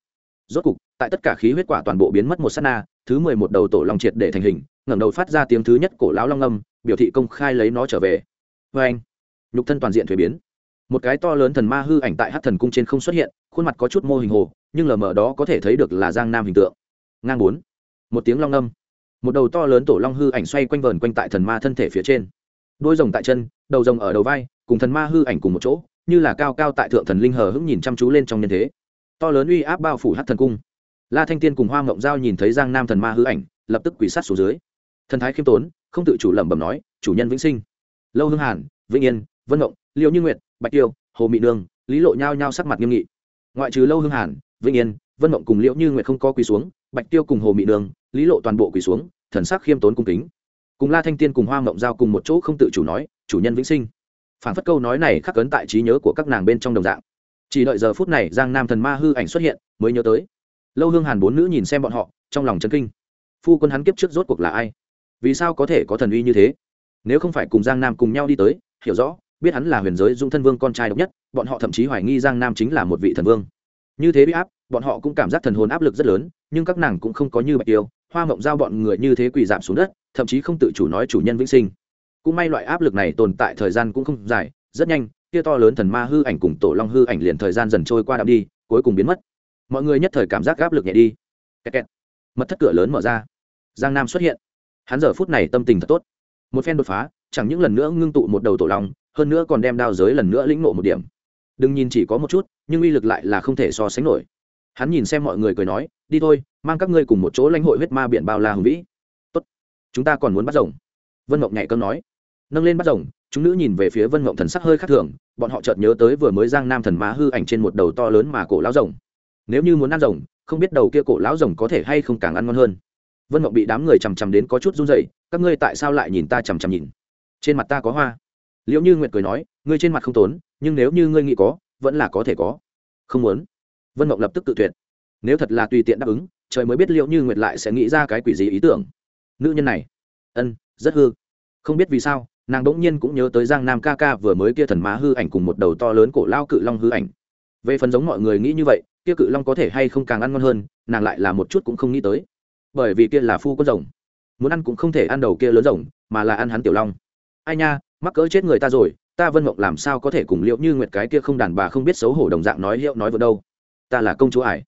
Rốt cục tại tất cả khí huyết quả toàn bộ biến mất một s á t na, thứ mười một đầu tổ long triệt để thành hình, ngẩng đầu phát ra tiếng thứ nhất cổ lão long âm, biểu thị công khai lấy nó trở về. Vê anh, nhục thân toàn diện thuế biến. Một cái to lớn thần ma hư ảnh tại hát thần cung trên không xuất hiện, khuôn mặt có chút mô hình hồ, nhưng lờ mờ đó có thể thấy được là giang nam hình tượng. Ngang bốn. Một tiếng long âm. Một đầu to lớn tổ long hư ảnh xoay quanh vờn quanh tại thần ma thân thể phía trên. Đôi rồng tại chân, đầu rồng ở đầu vai, cùng thần ma hư ảnh cùng một chỗ, như là cao cao tại thượng thần linh hờ hững nhìn chăm chú lên trong nhân thế. To lớn uy áp bao phủ hát thần cung la thanh tiên cùng hoa mộng giao nhìn thấy giang nam thần ma hư ảnh, lập tức quỷ sát xuống dưới. Thần thái khiêm tốn, không tự chủ lẩm bẩm nói, chủ nhân vĩnh sinh. Lâu hương hàn, vĩnh yên, vân mộng liệu như nguyệt, bạch tiêu, hồ mị nương, lý lộ nhao nhao sắc mặt nghiêm nghị. Ngoại trừ lâu hương hàn, vĩnh yên, vân mộng cùng liễu như nguyệt không có quỳ xuống, bạch tiêu cùng hồ mị nương, lý lộ toàn bộ quỳ xuống, thần sắc khiêm tốn cung kính. Cùng la thanh tiên cùng hoa mộng giao cùng một chỗ không tự chủ nói, chủ nhân vĩnh sinh. Phản phất câu nói này khắc cấn tại trí nhớ của các nàng bên trong đồng dạng. Chỉ đợi giờ phút này giang nam thần ma hư ảnh xuất hiện, mới nhớ tới lâu hương hàn bốn nữ nhìn xem bọn họ, trong lòng chân kinh. Phu quân hắn kiếp trước rốt cuộc là ai? Vì sao có thể có thần uy như thế? Nếu không phải cùng giang nam cùng nhau đi tới, hiểu rõ, biết hắn là huyền giới dung thân vương con trai độc nhất, bọn họ thậm chí hoài nghi giang nam chính là một vị thần vương. Như thế bị áp, bọn họ cũng cảm giác thần hồn áp lực rất lớn, nhưng các nàng cũng không có như bạch tiêu, hoa mộng giao bọn người như thế quỳ giảm xuống đất, thậm chí không tự chủ nói chủ nhân vĩnh sinh. Cũng may loại áp lực này tồn tại thời gian cũng không dài, rất nhanh kia to lớn thần ma hư ảnh cùng tổ long hư ảnh liền thời gian dần trôi qua đạm đi, cuối cùng biến mất mọi người nhất thời cảm giác áp lực nhẹ đi. Kẹt kẹt. mật thất cửa lớn mở ra. Giang nam xuất hiện. Hắn giờ phút này tâm tình thật tốt. Một phen đột phá, chẳng những lần nữa ngưng tụ một đầu tổ long, hơn nữa còn đem đao giới lần nữa lĩnh nộ một điểm. Đừng nhìn chỉ có một chút, nhưng uy lực lại là không thể so sánh nổi. Hắn nhìn xem mọi người cười nói, đi thôi, mang các ngươi cùng một chỗ lãnh hội huyết ma biển bao la hùng vĩ. Tốt, chúng ta còn muốn bắt rồng. Vân mộng nhạy cơm nói. Nâng lên bắt rồng, chúng nữ nhìn về phía vân mộng thần sắc hơi khác thường, bọn họ chợt nhớ tới vừa mới giang nam thần má hư ảnh trên một đầu to lớn mà cổ lão rồng nếu như muốn ăn rồng, không biết đầu kia cổ lão rồng có thể hay không càng ăn ngon hơn. Vân mộng bị đám người chằm chằm đến có chút run dậy các ngươi tại sao lại nhìn ta chằm chằm nhìn? Trên mặt ta có hoa. Liệu như nguyệt cười nói, ngươi trên mặt không tốn, nhưng nếu như ngươi nghĩ có, vẫn là có thể có. Không muốn. Vân mộng lập tức tự tuyệt. Nếu thật là tùy tiện đáp ứng, trời mới biết liệu như nguyệt lại sẽ nghĩ ra cái quỷ gì ý tưởng. Nữ nhân này, ân, rất hư. Không biết vì sao, nàng đỗng nhiên cũng nhớ tới giang nam ca ca vừa mới kia thần má hư ảnh cùng một đầu to lớn cổ lao cự long hư ảnh về phần giống mọi người nghĩ như vậy, kia cự long có thể hay không càng ăn ngon hơn, nàng lại là một chút cũng không nghĩ tới. Bởi vì kia là phu con rồng. Muốn ăn cũng không thể ăn đầu kia lớn rồng, mà là ăn hắn tiểu long. Ai nha, mắc cỡ chết người ta rồi, ta vân mộng làm sao có thể cùng liệu như nguyệt cái kia không đàn bà không biết xấu hổ đồng dạng nói hiệu nói vợ đâu? Ta là công chúa ải.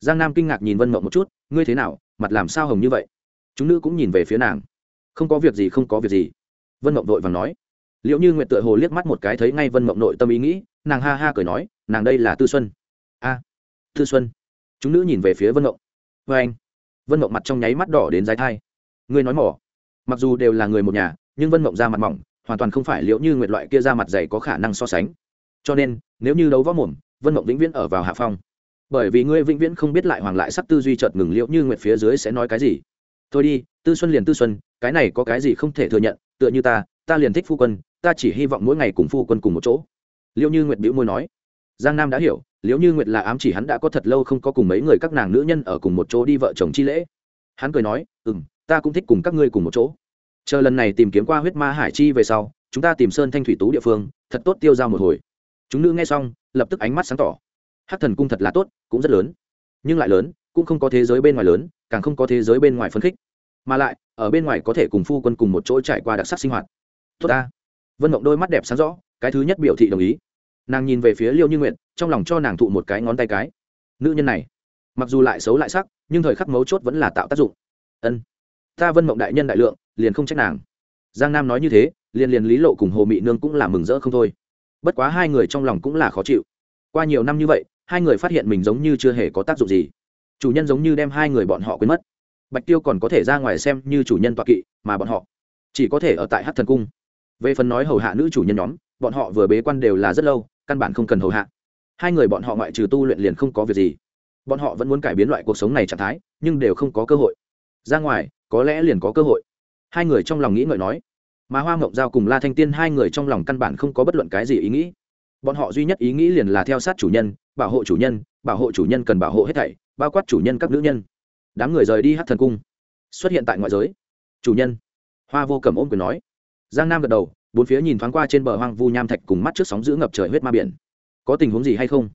Giang nam kinh ngạc nhìn vân mộng một chút, ngươi thế nào, mặt làm sao hồng như vậy? Chúng nữ cũng nhìn về phía nàng. Không có việc gì, không có việc gì. Vân mộng vội vàng nói. Liệu như nguyệt tựa hồ liếc mắt một cái thấy ngay vân mộng nội tâm ý nghĩ, nàng ha ha cười nói nàng đây là tư xuân a tư xuân chúng nữ nhìn về phía vân ngộng vê anh vân ngộng mặt trong nháy mắt đỏ đến dài thai ngươi nói mỏ mặc dù đều là người một nhà nhưng vân ngộng ra mặt mỏng hoàn toàn không phải liệu như nguyệt loại kia ra mặt dày có khả năng so sánh cho nên nếu như đấu võ mồm vân mộng vĩnh viễn ở vào hạ phong bởi vì ngươi vĩnh viễn không biết lại hoàng lại sắc tư duy chợt ngừng liệu như nguyệt phía dưới sẽ nói cái gì thôi đi tư xuân liền tư xuân cái này có cái gì không thể thừa nhận tựa như ta ta liền thích phu quân ta chỉ hy vọng mỗi ngày cùng phu quân cùng một chỗ liệu như nguyệt bĩu môi nói giang nam đã hiểu liệu như nguyệt là ám chỉ hắn đã có thật lâu không có cùng mấy người các nàng nữ nhân ở cùng một chỗ đi vợ chồng chi lễ. Hắn cười nói ừ m ta cũng thích cùng các ngươi cùng một chỗ. Chờ lần này tìm kiếm qua huyết ma hải chi về sau, chúng ta tìm sơn thanh thủy tú địa phương, thật tốt tiêu ra một hồi. Chúng nữ nghe xong, lập tức ánh mắt sáng tỏ. Hát thần cung thật là tốt, cũng rất lớn. Nhưng lại lớn, cũng không có thế giới bên ngoài lớn, càng không có thế giới bên ngoài phấn khích. Mà lại, ở bên ngoài có thể cùng phu quân cùng một chỗ trải qua đặc sắc sinh hoạt. Tốt ta. Vân mộng đôi mắt đẹp sáng rõ, cái thứ nhất biểu thị đồng ý nàng nhìn về phía liêu như nguyện trong lòng cho nàng thụ một cái ngón tay cái nữ nhân này mặc dù lại xấu lại sắc nhưng thời khắc mấu chốt vẫn là tạo tác dụng ân ta vân mộng đại nhân đại lượng liền không trách nàng giang nam nói như thế liền liền lý lộ cùng hồ mị nương cũng là mừng rỡ không thôi bất quá hai người trong lòng cũng là khó chịu qua nhiều năm như vậy hai người phát hiện mình giống như chưa hề có tác dụng gì chủ nhân giống như đem hai người bọn họ quên mất bạch tiêu còn có thể ra ngoài xem như chủ nhân toạ kỵ mà bọn họ chỉ có thể ở tại hát thần cung về phần nói hầu hạ nữ chủ nhân nhóm bọn họ vừa bế quan đều là rất lâu, căn bản không cần hầu hạ. Hai người bọn họ ngoại trừ tu luyện liền không có việc gì. Bọn họ vẫn muốn cải biến loại cuộc sống này trạng thái, nhưng đều không có cơ hội. Ra ngoài, có lẽ liền có cơ hội. Hai người trong lòng nghĩ ngợi nói. Mà hoa mộng giao cùng la thanh tiên hai người trong lòng căn bản không có bất luận cái gì ý nghĩ. Bọn họ duy nhất ý nghĩ liền là theo sát chủ nhân, bảo hộ chủ nhân, bảo hộ chủ nhân cần bảo hộ hết thảy, bao quát chủ nhân các nữ nhân. Đám người rời đi hát thần cung. Xuất hiện tại ngoại giới. Chủ nhân. Hoa vô cầm ôm quyền nói. Giang nam gật đầu bốn phía nhìn thoáng qua trên bờ hoang vu nham thạch cùng mắt trước sóng giữ ngập trời huyết ma biển. Có tình huống gì hay không?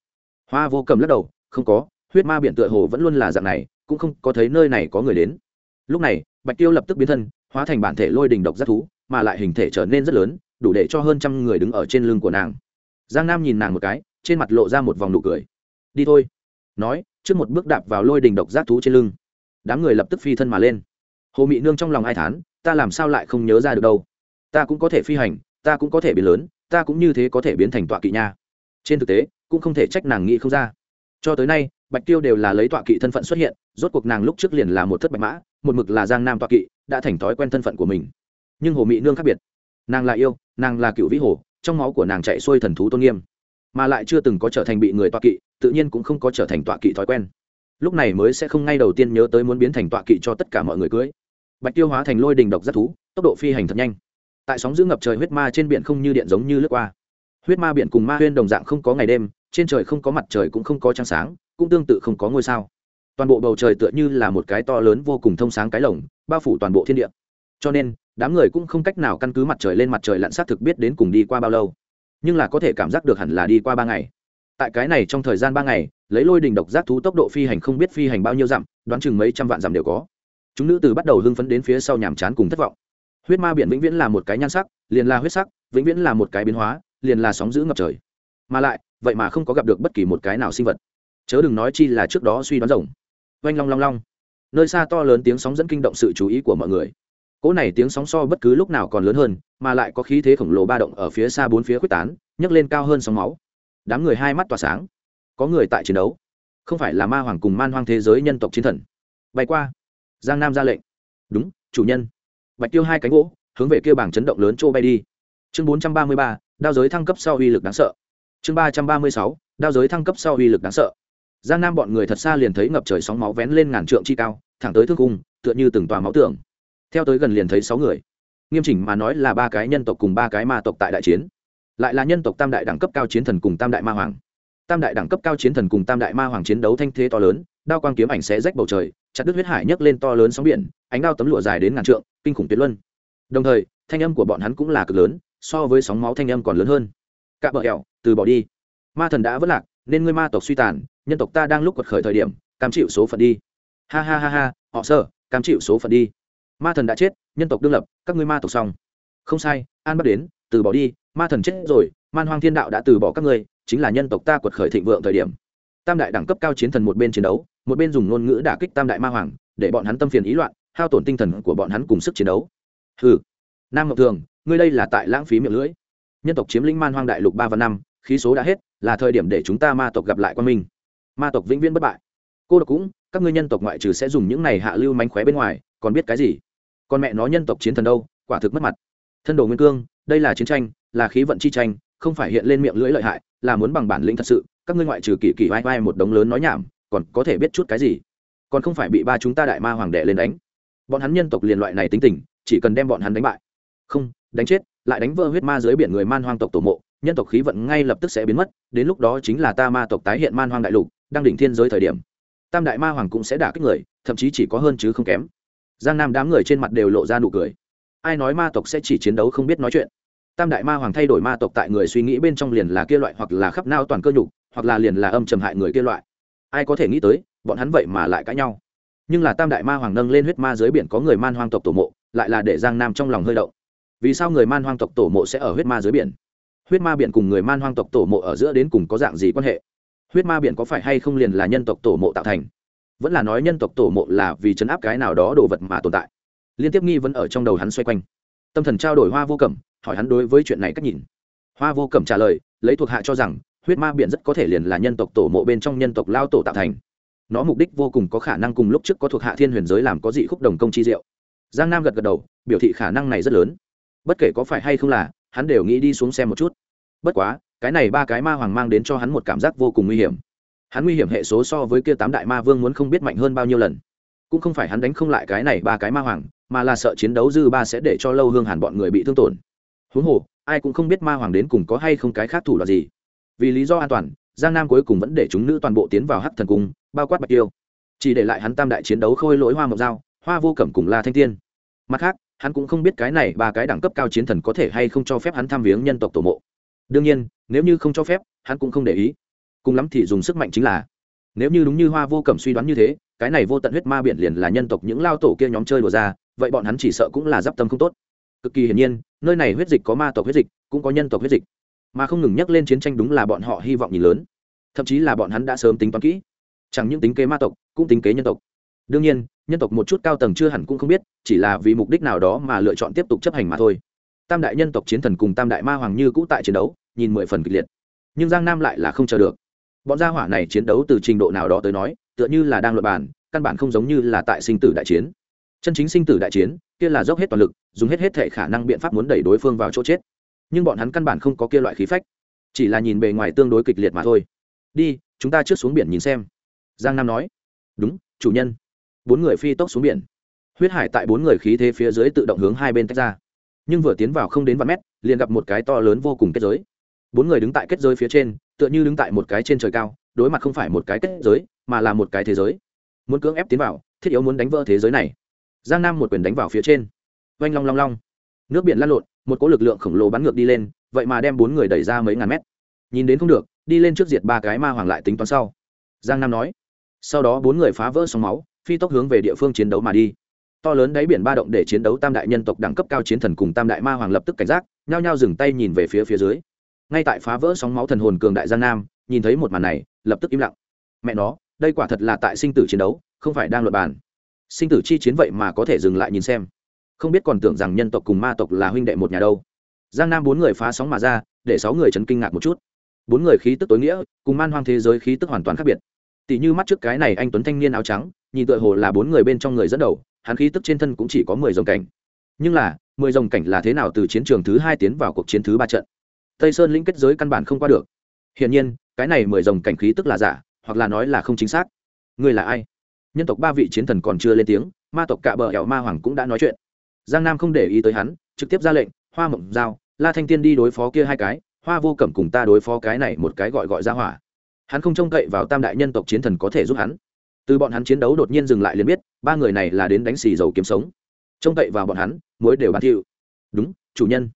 Hoa vô cầm lắc đầu, không có, huyết ma biển tựa hồ vẫn luôn là dạng này, cũng không có thấy nơi này có người đến. Lúc này, bạch tiêu lập tức biến thân, hóa thành bản thể lôi đình độc giác thú, mà lại hình thể trở nên rất lớn, đủ để cho hơn trăm người đứng ở trên lưng của nàng. Giang nam nhìn nàng một cái, trên mặt lộ ra một vòng nụ cười. Đi thôi. Nói, trước một bước đạp vào lôi đình độc giác thú trên lưng. Đám người lập tức phi thân mà lên. Hồ mị nương trong lòng ai thán, ta làm sao lại không nhớ ra được đâu? Ta cũng có thể phi hành, ta cũng có thể biến lớn, ta cũng như thế có thể biến thành tọa kỵ nha. Trên thực tế, cũng không thể trách nàng nghĩ không ra. Cho tới nay, bạch tiêu đều là lấy tọa kỵ thân phận xuất hiện, rốt cuộc nàng lúc trước liền là một thất bạch mã, một mực là giang nam tọa kỵ, đã thành thói quen thân phận của mình. Nhưng hồ mị nương khác biệt. Nàng là yêu, nàng là cựu vĩ hồ, trong máu của nàng chạy xuôi thần thú tôn nghiêm. Mà lại chưa từng có trở thành bị người tọa kỵ, tự nhiên cũng không có trở thành tọa kỵ thói quen. Lúc này mới sẽ không ngay đầu tiên nhớ tới muốn biến thành tọa kỵ cho tất cả mọi người cưới. Bạch tiêu hóa thành lôi đình độc giác thú, tốc độ phi hành thật nhanh tại sóng giữ ngập trời huyết ma trên biển không như điện giống như lướt qua. Huyết ma biển cùng ma huyên đồng dạng không có ngày đêm, trên trời không có mặt trời cũng không có trăng sáng, cũng tương tự không có ngôi sao. Toàn bộ bầu trời tựa như là một cái to lớn vô cùng thông sáng cái lồng, bao phủ toàn bộ thiên địa. Cho nên, đám người cũng không cách nào căn cứ mặt trời lên mặt trời lặn xác thực biết đến cùng đi qua bao lâu. Nhưng là có thể cảm giác được hẳn là đi qua ba ngày. Tại cái này trong thời gian ba ngày, lấy lôi đình độc giác thú tốc độ phi hành không biết phi hành bao nhiêu dặm, đoán chừng mấy trăm vạn dặm đều có. Chúng nữ từ bắt đầu hưng phấn đến phía sau nhàm chán cùng thất vọng huyết ma biển vĩnh viễn là một cái nhan sắc, liền là huyết sắc, vĩnh viễn là một cái biến hóa, liền là sóng giữ ngập trời. Mà lại, vậy mà không có gặp được bất kỳ một cái nào sinh vật. Chớ đừng nói chi là trước đó suy đoán rồng. Oanh long long long. Nơi xa to lớn tiếng sóng dẫn kinh động sự chú ý của mọi người. Cỗ này tiếng sóng so bất cứ lúc nào còn lớn hơn, mà lại có khí thế khổng lồ ba động ở phía xa bốn phía quyết tán, nhấc lên cao hơn sóng máu. Đám người hai mắt tỏa sáng. Có người tại chiến đấu. Không phải là ma hoàng cùng man hoang thế giới nhân tộc chiến thần. Bay qua. Giang nam ra lệnh. Đúng, chủ nhân bạch tiêu hai cánh gỗ, hướng về kia bảng chấn động lớn trô bay đi. Chương bốn trăm ba mươi ba, đao giới thăng cấp sau uy lực đáng sợ. Chương ba trăm ba mươi sáu, đao giới thăng cấp sau uy lực đáng sợ. Giang nam bọn người thật xa liền thấy ngập trời sóng máu vén lên ngàn trượng chi cao, thẳng tới thương cung, tựa như từng tòa máu tưởng theo tới gần liền thấy sáu người. Nghiêm chỉnh mà nói là ba cái nhân tộc cùng ba cái ma tộc tại đại chiến. Lại là nhân tộc tam đại đẳng cấp cao chiến thần cùng tam đại ma hoàng. Tam đại đẳng cấp cao chiến thần cùng tam đại ma hoàng chiến đấu thanh thế to lớn, đao quang kiếm ảnh sẽ rách bầu trời, chặt đứt huyết hải nhấc lên to lớn sóng biển, ánh đao tấm lụa dài đến ngàn trượng kinh khủng tuyệt luân. Đồng thời, thanh âm của bọn hắn cũng là cực lớn, so với sóng máu thanh âm còn lớn hơn. Cạ bờ hẹo từ bỏ đi. Ma thần đã vất lạc, nên ngươi ma tộc suy tàn, nhân tộc ta đang lúc quật khởi thời điểm, cam chịu số phận đi. Ha ha ha ha, họ sợ, cam chịu số phận đi. Ma thần đã chết, nhân tộc đương lập, các ngươi ma tộc xong. Không sai, an bắt đến, từ bỏ đi, ma thần chết rồi, man hoang thiên đạo đã từ bỏ các ngươi, chính là nhân tộc ta quật khởi thịnh vượng thời điểm. Tam đại đẳng cấp cao chiến thần một bên chiến đấu, một bên dùng ngôn ngữ đả kích tam đại ma hoàng, để bọn hắn tâm phiền ý loạn hao tổn tinh thần của bọn hắn cùng sức chiến đấu. Hừ. Nam ngọc thường, ngươi đây là tại lãng phí miệng lưỡi. Nhân tộc chiếm lĩnh man hoang đại lục ba và năm, khí số đã hết, là thời điểm để chúng ta ma tộc gặp lại quan minh. Ma tộc vĩnh viễn bất bại. Cô độc cũng, các ngươi nhân tộc ngoại trừ sẽ dùng những này hạ lưu mánh khóe bên ngoài, còn biết cái gì? Con mẹ nó nhân tộc chiến thần đâu, quả thực mất mặt. Thân đồ nguyên cương, đây là chiến tranh, là khí vận chi tranh, không phải hiện lên miệng lưỡi lợi hại, là muốn bằng bản lĩnh thật sự. Các ngươi ngoại trừ kỳ kỳ vai vai một đống lớn nói nhảm, còn có thể biết chút cái gì? Còn không phải bị ba chúng ta đại ma hoàng đệ lên đánh bọn hắn nhân tộc liền loại này tính tình, chỉ cần đem bọn hắn đánh bại. Không, đánh chết, lại đánh vỡ huyết ma dưới biển người man hoang tộc tổ mộ, nhân tộc khí vận ngay lập tức sẽ biến mất, đến lúc đó chính là ta ma tộc tái hiện man hoang đại lục, đang đỉnh thiên giới thời điểm. Tam đại ma hoàng cũng sẽ đả kích người, thậm chí chỉ có hơn chứ không kém. Giang nam đám người trên mặt đều lộ ra nụ cười. Ai nói ma tộc sẽ chỉ chiến đấu không biết nói chuyện? Tam đại ma hoàng thay đổi ma tộc tại người suy nghĩ bên trong liền là kia loại hoặc là khắp nao toàn cơ nhục, hoặc là liền là âm trầm hại người kia loại. Ai có thể nghĩ tới, bọn hắn vậy mà lại cãi nhau? Nhưng là tam đại ma hoàng nâng lên huyết ma dưới biển có người man hoang tộc tổ mộ, lại là để giang nam trong lòng hơi động. Vì sao người man hoang tộc tổ mộ sẽ ở huyết ma dưới biển? Huyết ma biển cùng người man hoang tộc tổ mộ ở giữa đến cùng có dạng gì quan hệ? Huyết ma biển có phải hay không liền là nhân tộc tổ mộ tạo thành? Vẫn là nói nhân tộc tổ mộ là vì chấn áp cái nào đó đồ vật mà tồn tại? Liên tiếp nghi vẫn ở trong đầu hắn xoay quanh. Tâm thần trao đổi hoa vô cẩm, hỏi hắn đối với chuyện này cách nhìn. Hoa vô cẩm trả lời, lấy thuộc hạ cho rằng, huyết ma biển rất có thể liền là nhân tộc tổ mộ bên trong nhân tộc lao tổ tạo thành nó mục đích vô cùng có khả năng cùng lúc trước có thuộc hạ thiên huyền giới làm có dị khúc đồng công chi diệu. Giang nam gật gật đầu, biểu thị khả năng này rất lớn. Bất kể có phải hay không là, hắn đều nghĩ đi xuống xem một chút. Bất quá, cái này ba cái ma hoàng mang đến cho hắn một cảm giác vô cùng nguy hiểm. Hắn nguy hiểm hệ số so với kia tám đại ma vương muốn không biết mạnh hơn bao nhiêu lần. Cũng không phải hắn đánh không lại cái này ba cái ma hoàng, mà là sợ chiến đấu dư ba sẽ để cho lâu hương hàn bọn người bị thương tổn. Huống hồ, ai cũng không biết ma hoàng đến cùng có hay không cái khác thủ đoạn gì. Vì lý do an toàn, giang nam cuối cùng vẫn để chúng nữ toàn bộ tiến vào hắc thần cung bao quát bạch tiêu. Chỉ để lại hắn tam đại chiến đấu khôi lỗi hoa mộc dao, hoa vô cẩm cùng la thanh tiên. Mặt khác, hắn cũng không biết cái này ba cái đẳng cấp cao chiến thần có thể hay không cho phép hắn tham viếng nhân tộc tổ mộ. Đương nhiên, nếu như không cho phép, hắn cũng không để ý. Cùng lắm thì dùng sức mạnh chính là, nếu như đúng như hoa vô cẩm suy đoán như thế, cái này vô tận huyết ma biển liền là nhân tộc những lao tổ kia nhóm chơi đùa ra, vậy bọn hắn chỉ sợ cũng là d i p tâm không tốt. Cực kỳ hiển nhiên, nơi này huyết dịch có ma tộc huyết dịch, cũng có nhân tộc huyết dịch. Mà không ngừng nhắc lên chiến tranh đúng là bọn họ hy vọng nhìn lớn. Thậm chí là bọn hắn đã sớm tính toán kỹ chẳng những tính kế ma tộc, cũng tính kế nhân tộc. Đương nhiên, nhân tộc một chút cao tầng chưa hẳn cũng không biết, chỉ là vì mục đích nào đó mà lựa chọn tiếp tục chấp hành mà thôi. Tam đại nhân tộc chiến thần cùng tam đại ma hoàng như cũ tại chiến đấu, nhìn mười phần kịch liệt. Nhưng giang nam lại là không chờ được. Bọn gia hỏa này chiến đấu từ trình độ nào đó tới nói, tựa như là đang luật bàn, căn bản không giống như là tại sinh tử đại chiến. Chân chính sinh tử đại chiến, kia là dốc hết toàn lực, dùng hết hết thể khả năng biện pháp muốn đẩy đối phương vào chỗ chết. Nhưng bọn hắn căn bản không có kia loại khí phách, chỉ là nhìn bề ngoài tương đối kịch liệt mà thôi. Đi, chúng ta trước xuống biển nhìn xem giang nam nói. Đúng, chủ nhân. Bốn người phi tốc xuống biển. Huyết hải tại bốn người khí thế phía dưới tự động hướng hai bên tách ra. Nhưng vừa tiến vào không đến vài mét, liền gặp một cái to lớn vô cùng kết giới. Bốn người đứng tại kết giới phía trên, tựa như đứng tại một cái trên trời cao, đối mặt không phải một cái kết giới, mà là một cái thế giới. Muốn cưỡng ép tiến vào, thiết yếu muốn đánh vỡ thế giới này. Giang nam một quyền đánh vào phía trên. Oanh long long long. Nước biển lăn lộn, một cỗ lực lượng khổng lồ bắn ngược đi lên, vậy mà đem bốn người đẩy ra mấy ngàn mét. Nhìn đến không được, đi lên trước diệt ba cái ma hoàng lại tính toán sau. Giang nam nói sau đó bốn người phá vỡ sóng máu, phi tốc hướng về địa phương chiến đấu mà đi. To lớn đáy biển ba động để chiến đấu tam đại nhân tộc đẳng cấp cao chiến thần cùng tam đại ma hoàng lập tức cảnh giác, nhao nhao dừng tay nhìn về phía phía dưới. Ngay tại phá vỡ sóng máu thần hồn cường đại giang nam, nhìn thấy một màn này, lập tức im lặng. Mẹ nó, đây quả thật là tại sinh tử chiến đấu, không phải đang luật bàn. Sinh tử chi chiến vậy mà có thể dừng lại nhìn xem. Không biết còn tưởng rằng nhân tộc cùng ma tộc là huynh đệ một nhà đâu. Giang nam bốn người phá sóng mà ra, để sáu người chấn kinh ngạc một chút. Bốn người khí tức tối nghĩa, cùng man hoang thế giới khí tức hoàn toàn khác biệt tỷ như mắt trước cái này anh tuấn thanh niên áo trắng, nhìn tựa hồ là bốn người bên trong người dẫn đầu, hắn khí tức trên thân cũng chỉ có mười dòng cảnh. Nhưng là, mười dòng cảnh là thế nào từ chiến trường thứ hai tiến vào cuộc chiến thứ ba trận? Tây sơn lĩnh kết giới căn bản không qua được. Hiển nhiên, cái này mười dòng cảnh khí tức là giả, hoặc là nói là không chính xác. Người là ai? Nhân tộc ba vị chiến thần còn chưa lên tiếng, ma tộc cạ bờ hẻo ma hoàng cũng đã nói chuyện. Giang nam không để ý tới hắn, trực tiếp ra lệnh, hoa mộng giao, la thanh tiên đi đối phó kia hai cái, hoa vô cẩm cùng ta đối phó cái này một cái gọi gọi ra hỏa hắn không trông cậy vào tam đại nhân tộc chiến thần có thể giúp hắn. Từ bọn hắn chiến đấu đột nhiên dừng lại liền biết, ba người này là đến đánh xì dầu kiếm sống. Trông cậy vào bọn hắn mối đều bán thiệu. Đúng, chủ nhân.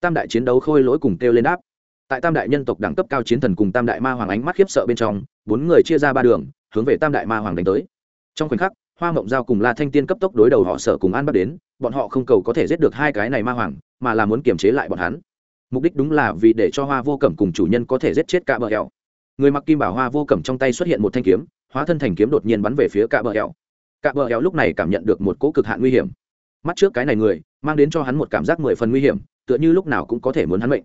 Tam đại chiến đấu khôi lỗi cùng kêu lên đáp. Tại tam đại nhân tộc đẳng cấp cao chiến thần cùng tam đại ma hoàng ánh mắt khiếp sợ bên trong, bốn người chia ra ba đường, hướng về tam đại ma hoàng đánh tới. Trong khoảnh khắc, hoa mộng giao cùng la thanh tiên cấp tốc đối đầu họ sở cùng an bắt đến, bọn họ không cầu có thể giết được hai cái này ma hoàng, mà là muốn kiềm chế lại bọn hắn. Mục đích đúng là vì để cho hoa vô cẩm cùng chủ nhân có thể giết chết cả bờ hẹo người mặc kim bảo hoa vô cẩm trong tay xuất hiện một thanh kiếm, hóa thân thành kiếm đột nhiên bắn về phía cạ bờ hẹo. Cạ bờ hẹo lúc này cảm nhận được một cỗ cực hạn nguy hiểm. Mắt trước cái này người, mang đến cho hắn một cảm giác mười phần nguy hiểm, tựa như lúc nào cũng có thể muốn hắn mệnh.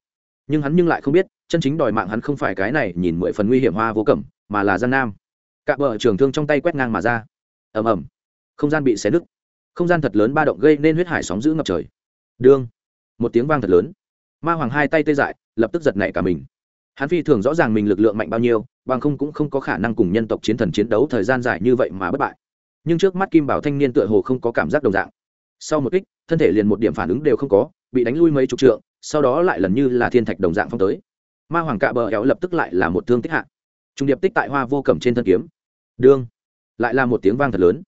Nhưng hắn nhưng lại không biết, chân chính đòi mạng hắn không phải cái này nhìn mười phần nguy hiểm hoa vô cẩm mà là giang nam. Cạ bờ trường thương trong tay quét ngang mà ra. Ầm ầm. Không gian bị xé nứt. Không gian thật lớn ba động gây nên huyết hải sóng giữ ngập trời. Đương. Một tiếng vang thật lớn. Ma hoàng hai tay tê dại, lập tức giật nảy cả mình hắn phi thường rõ ràng mình lực lượng mạnh bao nhiêu, bằng không cũng không có khả năng cùng nhân tộc chiến thần chiến đấu thời gian dài như vậy mà bất bại. Nhưng trước mắt kim bảo thanh niên tựa hồ không có cảm giác đồng dạng. Sau một kích, thân thể liền một điểm phản ứng đều không có, bị đánh lui mấy chục trượng, sau đó lại lần như là thiên thạch đồng dạng phong tới. Ma hoàng cạ bờ éo lập tức lại là một thương tích hạ. Trung điệp tích tại hoa vô cẩm trên thân kiếm. Đương. Lại là một tiếng vang thật lớn.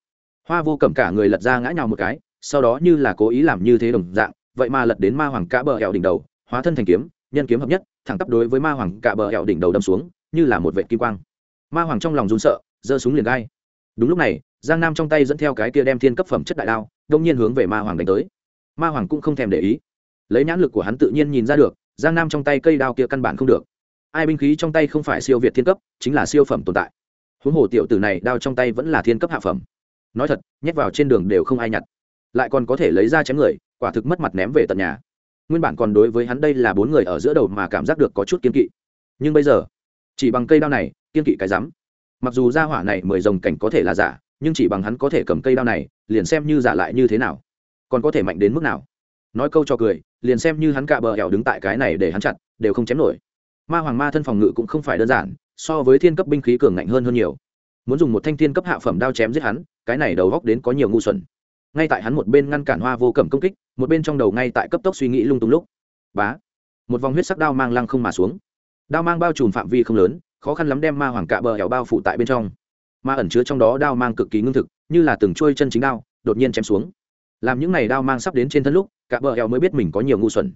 Hoa vô cẩm cả người lật ra ngã nhào một cái, sau đó như là cố ý làm như thế đồng dạng, vậy mà lật đến ma hoàng cạ bờ éo đỉnh đầu, hóa thân thành kiếm, nhân kiếm hợp nhất thẳng tắp đối với ma hoàng cạ bờ hẹo đỉnh đầu đâm xuống, như là một vệ kim quang. Ma hoàng trong lòng run sợ, giơ súng liền gai. Đúng lúc này, giang nam trong tay dẫn theo cái kia đem thiên cấp phẩm chất đại đao đông nhiên hướng về ma hoàng đánh tới. Ma hoàng cũng không thèm để ý. Lấy nhãn lực của hắn tự nhiên nhìn ra được, giang nam trong tay cây đao kia căn bản không được. Ai binh khí trong tay không phải siêu việt thiên cấp, chính là siêu phẩm tồn tại. Huống hồ tiểu tử này đao trong tay vẫn là thiên cấp hạ phẩm. Nói thật, nhét vào trên đường đều không ai nhặt. Lại còn có thể lấy ra chém người, quả thực mất mặt ném về tận nhà nguyên bản còn đối với hắn đây là bốn người ở giữa đầu mà cảm giác được có chút kiên kỵ. Nhưng bây giờ, chỉ bằng cây đao này, kiên kỵ cái rắm. Mặc dù ra hỏa này mười dòng cảnh có thể là giả, nhưng chỉ bằng hắn có thể cầm cây đao này, liền xem như giả lại như thế nào. Còn có thể mạnh đến mức nào? Nói câu cho cười, liền xem như hắn cạ bờ hẻo đứng tại cái này để hắn chặt, đều không chém nổi. Ma hoàng ma thân phòng ngự cũng không phải đơn giản, so với thiên cấp binh khí cường ngạnh hơn hơn nhiều. Muốn dùng một thanh thiên cấp hạ phẩm đao chém giết hắn, cái này đầu góc đến có nhiều ngu xuẩn ngay tại hắn một bên ngăn cản hoa vô cẩm công kích, một bên trong đầu ngay tại cấp tốc suy nghĩ lung tung lúc. Bá! Một vòng huyết sắc đao mang lăng không mà xuống. Đao mang bao trùm phạm vi không lớn, khó khăn lắm đem ma hoàng cạ bờ hẻo bao phủ tại bên trong. Ma ẩn chứa trong đó đao mang cực kỳ ngưng thực, như là từng trôi chân chính đao, đột nhiên chém xuống. Làm những này đao mang sắp đến trên thân lúc, cạ bờ hẻo mới biết mình có nhiều ngu xuẩn.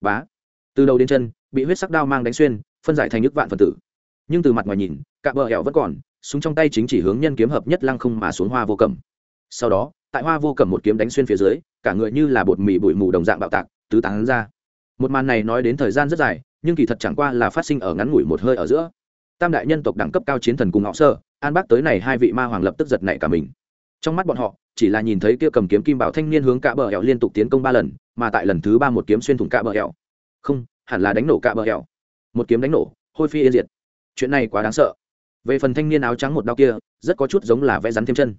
Bá! Từ đầu đến chân, bị huyết sắc đao mang đánh xuyên, phân giải thành nước vạn phần tử. Nhưng từ mặt ngoài nhìn, cạ bờ hẻo vẫn còn, súng trong tay chính chỉ hướng nhân kiếm hợp nhất lăng không mà xuống hoa vô cầm sau đó tại hoa vô cầm một kiếm đánh xuyên phía dưới, cả người như là bột mì bụi mù đồng dạng bạo tạc, tứ tán ra. Một màn này nói đến thời gian rất dài, nhưng kỳ thật chẳng qua là phát sinh ở ngắn ngủi một hơi ở giữa. Tam đại nhân tộc đẳng cấp cao chiến thần cùng họ sơ, an bác tới này hai vị ma hoàng lập tức giật nảy cả mình. Trong mắt bọn họ, chỉ là nhìn thấy kia cầm kiếm kim bảo thanh niên hướng cả bờ hẹo liên tục tiến công ba lần, mà tại lần thứ ba một kiếm xuyên thủng cả bờ hẹo. Không, hẳn là đánh nổ cả bờ hẹo. Một kiếm đánh nổ, hôi phi yên diệt. Chuyện này quá đáng sợ. Về phần thanh niên áo trắng một đao kia, rất có chút giống là vẽ rắn thêm chân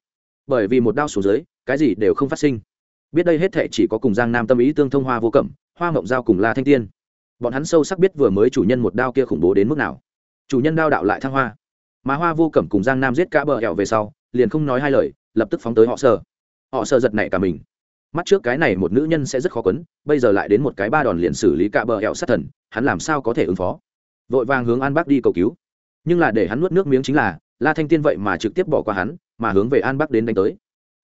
bởi vì một đao xuống dưới, cái gì đều không phát sinh. Biết đây hết thệ chỉ có cùng giang nam tâm ý tương thông hoa vô cẩm, hoa mộng giao cùng la thanh tiên. Bọn hắn sâu sắc biết vừa mới chủ nhân một đao kia khủng bố đến mức nào. Chủ nhân đao đạo lại thăng hoa. Mà hoa vô cẩm cùng giang nam giết cả bờ hẹo về sau, liền không nói hai lời, lập tức phóng tới họ sơ họ sơ giật nảy cả mình. Mắt trước cái này một nữ nhân sẽ rất khó quấn, bây giờ lại đến một cái ba đòn liền xử lý cả bờ hẹo sát thần, hắn làm sao có thể ứng phó? Vội vàng hướng an bắc đi cầu cứu. Nhưng là để hắn nuốt nước miếng chính là la thanh tiên vậy mà trực tiếp bỏ qua hắn, mà hướng về an bắc đến đánh tới.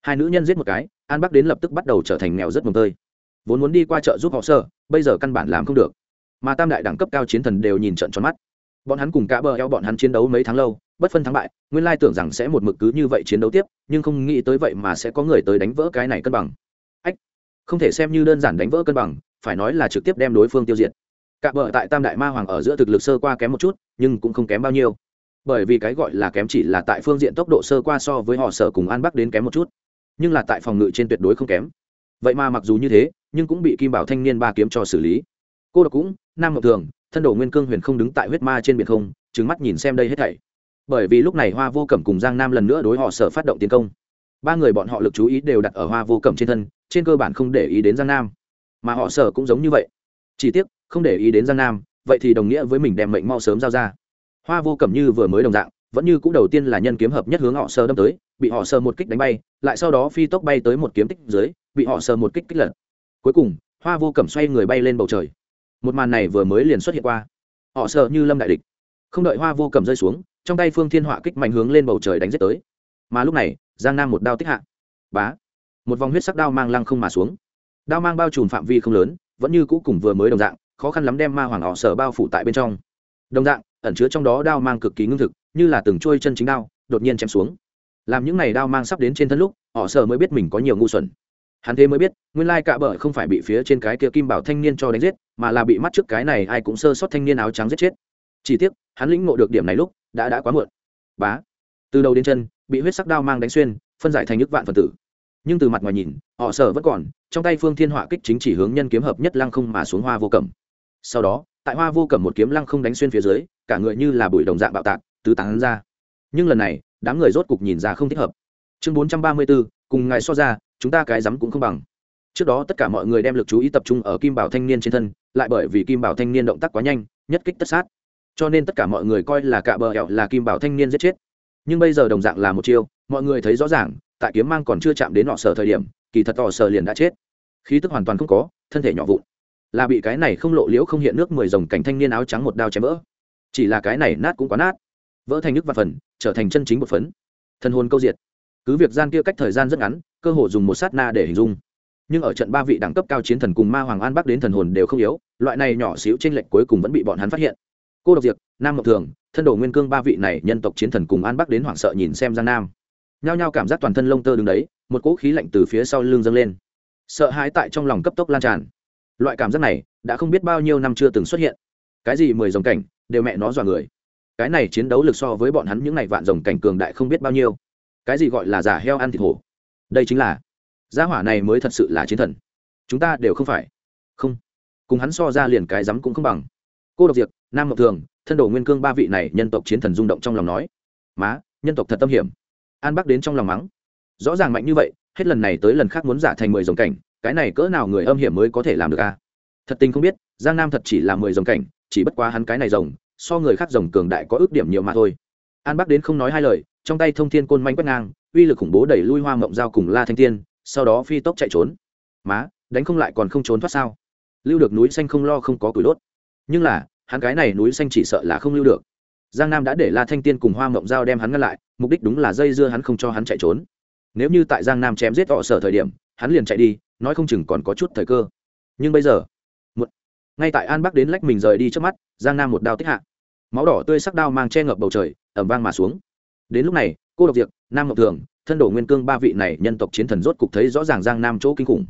Hai nữ nhân giết một cái, an bắc đến lập tức bắt đầu trở thành nghèo rất mồm tơi. Vốn muốn đi qua chợ giúp họ sơ bây giờ căn bản làm không được. Mà tam đại đẳng cấp cao chiến thần đều nhìn trận tròn mắt. Bọn hắn cùng cả bờ eo bọn hắn chiến đấu mấy tháng lâu, bất phân thắng bại, nguyên lai tưởng rằng sẽ một mực cứ như vậy chiến đấu tiếp, nhưng không nghĩ tới vậy mà sẽ có người tới đánh vỡ cái này cân bằng. Ách, không thể xem như đơn giản đánh vỡ cân bằng, phải nói là trực tiếp đem đối phương tiêu diệt. Cả bờ tại tam đại ma hoàng ở giữa thực lực sơ qua kém một chút, nhưng cũng không kém bao nhiêu bởi vì cái gọi là kém chỉ là tại phương diện tốc độ sơ qua so với họ sở cùng an bắc đến kém một chút. Nhưng là tại phòng ngự trên tuyệt đối không kém. Vậy mà mặc dù như thế, nhưng cũng bị kim bảo thanh niên ba kiếm cho xử lý. Cô độc cũng, nam ngọc thường, thân đồ nguyên cương huyền không đứng tại huyết ma trên biển không trứng mắt nhìn xem đây hết thảy. Bởi vì lúc này hoa vô cẩm cùng giang nam lần nữa đối họ sở phát động tiến công. Ba người bọn họ lực chú ý đều đặt ở hoa vô cẩm trên thân, trên cơ bản không để ý đến giang nam. Mà họ sở cũng giống như vậy. Chỉ tiếc, không để ý đến giang nam, vậy thì đồng nghĩa với mình đem mệnh mau sớm giao ra hoa vô cẩm như vừa mới đồng dạng, vẫn như cũ đầu tiên là nhân kiếm hợp nhất hướng họ sơ đâm tới, bị họ sơ một kích đánh bay, lại sau đó phi tốc bay tới một kiếm tích dưới, bị họ sơ một kích kích lật. Cuối cùng, hoa vô cẩm xoay người bay lên bầu trời. Một màn này vừa mới liền xuất hiện qua. Họ sợ như lâm đại địch. Không đợi hoa vô cầm rơi xuống, trong tay phương thiên họa kích mạnh hướng lên bầu trời đánh giết tới. Mà lúc này, giang nam một đao tích hạ. Bá! Một vòng huyết sắc đao mang lăng không mà xuống. Đao mang bao trùm phạm vi không lớn, vẫn như cũ cùng vừa mới đồng dạng, khó khăn lắm đem ma hoàng họ sở bao phủ tại bên trong đồng dạng, ẩn chứa trong đó đao mang cực kỳ ngưng thực, như là từng trôi chân chính đao, đột nhiên chém xuống. Làm những này đao mang sắp đến trên thân lúc, họ sở mới biết mình có nhiều ngu xuẩn. Hắn thế mới biết, nguyên lai cạ bờ không phải bị phía trên cái kia kim bảo thanh niên cho đánh giết, mà là bị mắt trước cái này ai cũng sơ sót thanh niên áo trắng giết chết. Chỉ tiếc, hắn lĩnh ngộ được điểm này lúc, đã đã quá muộn. Bá. Từ đầu đến chân, bị huyết sắc đao mang đánh xuyên, phân giải thành nước vạn phần tử. Nhưng từ mặt ngoài nhìn, họ sở vẫn còn, trong tay phương thiên họa kích chính chỉ hướng nhân kiếm hợp nhất lăng không mà xuống hoa vô cẩm. Sau đó tại hoa vô cầm một kiếm lăng không đánh xuyên phía dưới, cả người như là bụi đồng dạng bạo tạc, tứ tán ra. Nhưng lần này, đám người rốt cục nhìn ra không thích hợp. Chương bốn trăm ba mươi bốn cùng ngài so ra, chúng ta cái rắm cũng không bằng. Trước đó tất cả mọi người đem lực chú ý tập trung ở kim bảo thanh niên trên thân, lại bởi vì kim bảo thanh niên động tác quá nhanh, nhất kích tất sát. Cho nên tất cả mọi người coi là cạ bờ hẹo là kim bảo thanh niên giết chết. Nhưng bây giờ đồng dạng là một chiêu, mọi người thấy rõ ràng, tại kiếm mang còn chưa chạm đến họ sở thời điểm, kỳ thật họ sở liền đã chết. Khí tức hoàn toàn không có, thân thể nhỏ vụn là bị cái này không lộ liễu không hiện nước mười dòng cảnh thanh niên áo trắng một đao chém vỡ. Chỉ là cái này nát cũng quá nát. Vỡ thành nước và phần, trở thành chân chính một phấn. Thân hồn câu diệt. Cứ việc gian kia cách thời gian rất ngắn, cơ hội dùng một sát na để hình dung. Nhưng ở trận ba vị đẳng cấp cao chiến thần cùng ma hoàng an bắc đến thần hồn đều không yếu, loại này nhỏ xíu trên lệch cuối cùng vẫn bị bọn hắn phát hiện. Cô độc diệt, nam ngọc thường, thân đồ nguyên cương ba vị này nhân tộc chiến thần cùng an bắc đến hoảng sợ nhìn xem giang nam. Nhao nhao cảm giác toàn thân lông tơ đứng đấy, một cỗ khí lạnh từ phía sau lưng dâng lên. Sợ hãi tại trong lòng cấp tốc lan tràn loại cảm giác này đã không biết bao nhiêu năm chưa từng xuất hiện. Cái gì mười dòng cảnh, đều mẹ nó dọa người. Cái này chiến đấu lực so với bọn hắn những ngày vạn dòng cảnh cường đại không biết bao nhiêu. Cái gì gọi là giả heo ăn thịt hổ? Đây chính là, gia hỏa này mới thật sự là chiến thần. Chúng ta đều không phải. Không. Cùng hắn so ra liền cái rắm cũng không bằng. Cô độc diệt nam ngọc thường, thân đồ nguyên cương ba vị này nhân tộc chiến thần rung động trong lòng nói. Má, nhân tộc thật tâm hiểm. An bắc đến trong lòng mắng. Rõ ràng mạnh như vậy, hết lần này tới lần khác muốn giả thành mười dòng cảnh cái này cỡ nào người âm hiểm mới có thể làm được a thật tình không biết, giang nam thật chỉ là mười dòng cảnh, chỉ bất quá hắn cái này rồng, so người khác rồng cường đại có ước điểm nhiều mà thôi. An bắc đến không nói hai lời, trong tay thông thiên côn manh quét ngang, uy lực khủng bố đẩy lui hoa mộng dao cùng la thanh tiên, sau đó phi tốc chạy trốn. Má, đánh không lại còn không trốn thoát sao? Lưu được núi xanh không lo không có củi đốt. Nhưng là, hắn cái này núi xanh chỉ sợ là không lưu được. Giang nam đã để la thanh tiên cùng hoa mộng dao đem hắn ngăn lại, mục đích đúng là dây dưa hắn không cho hắn chạy trốn. Nếu như tại giang nam chém giết họ sở thời điểm hắn liền chạy đi nói không chừng còn có chút thời cơ. Nhưng bây giờ một, ngay tại an bắc đến lách mình rời đi trước mắt giang nam một đao tích hạ. Máu đỏ tươi sắc đao mang che ngập bầu trời ẩm vang mà xuống. Đến lúc này cô độc diệp nam ngọc thường thân đổ nguyên cương ba vị này nhân tộc chiến thần rốt cục thấy rõ ràng giang nam chỗ kinh khủng.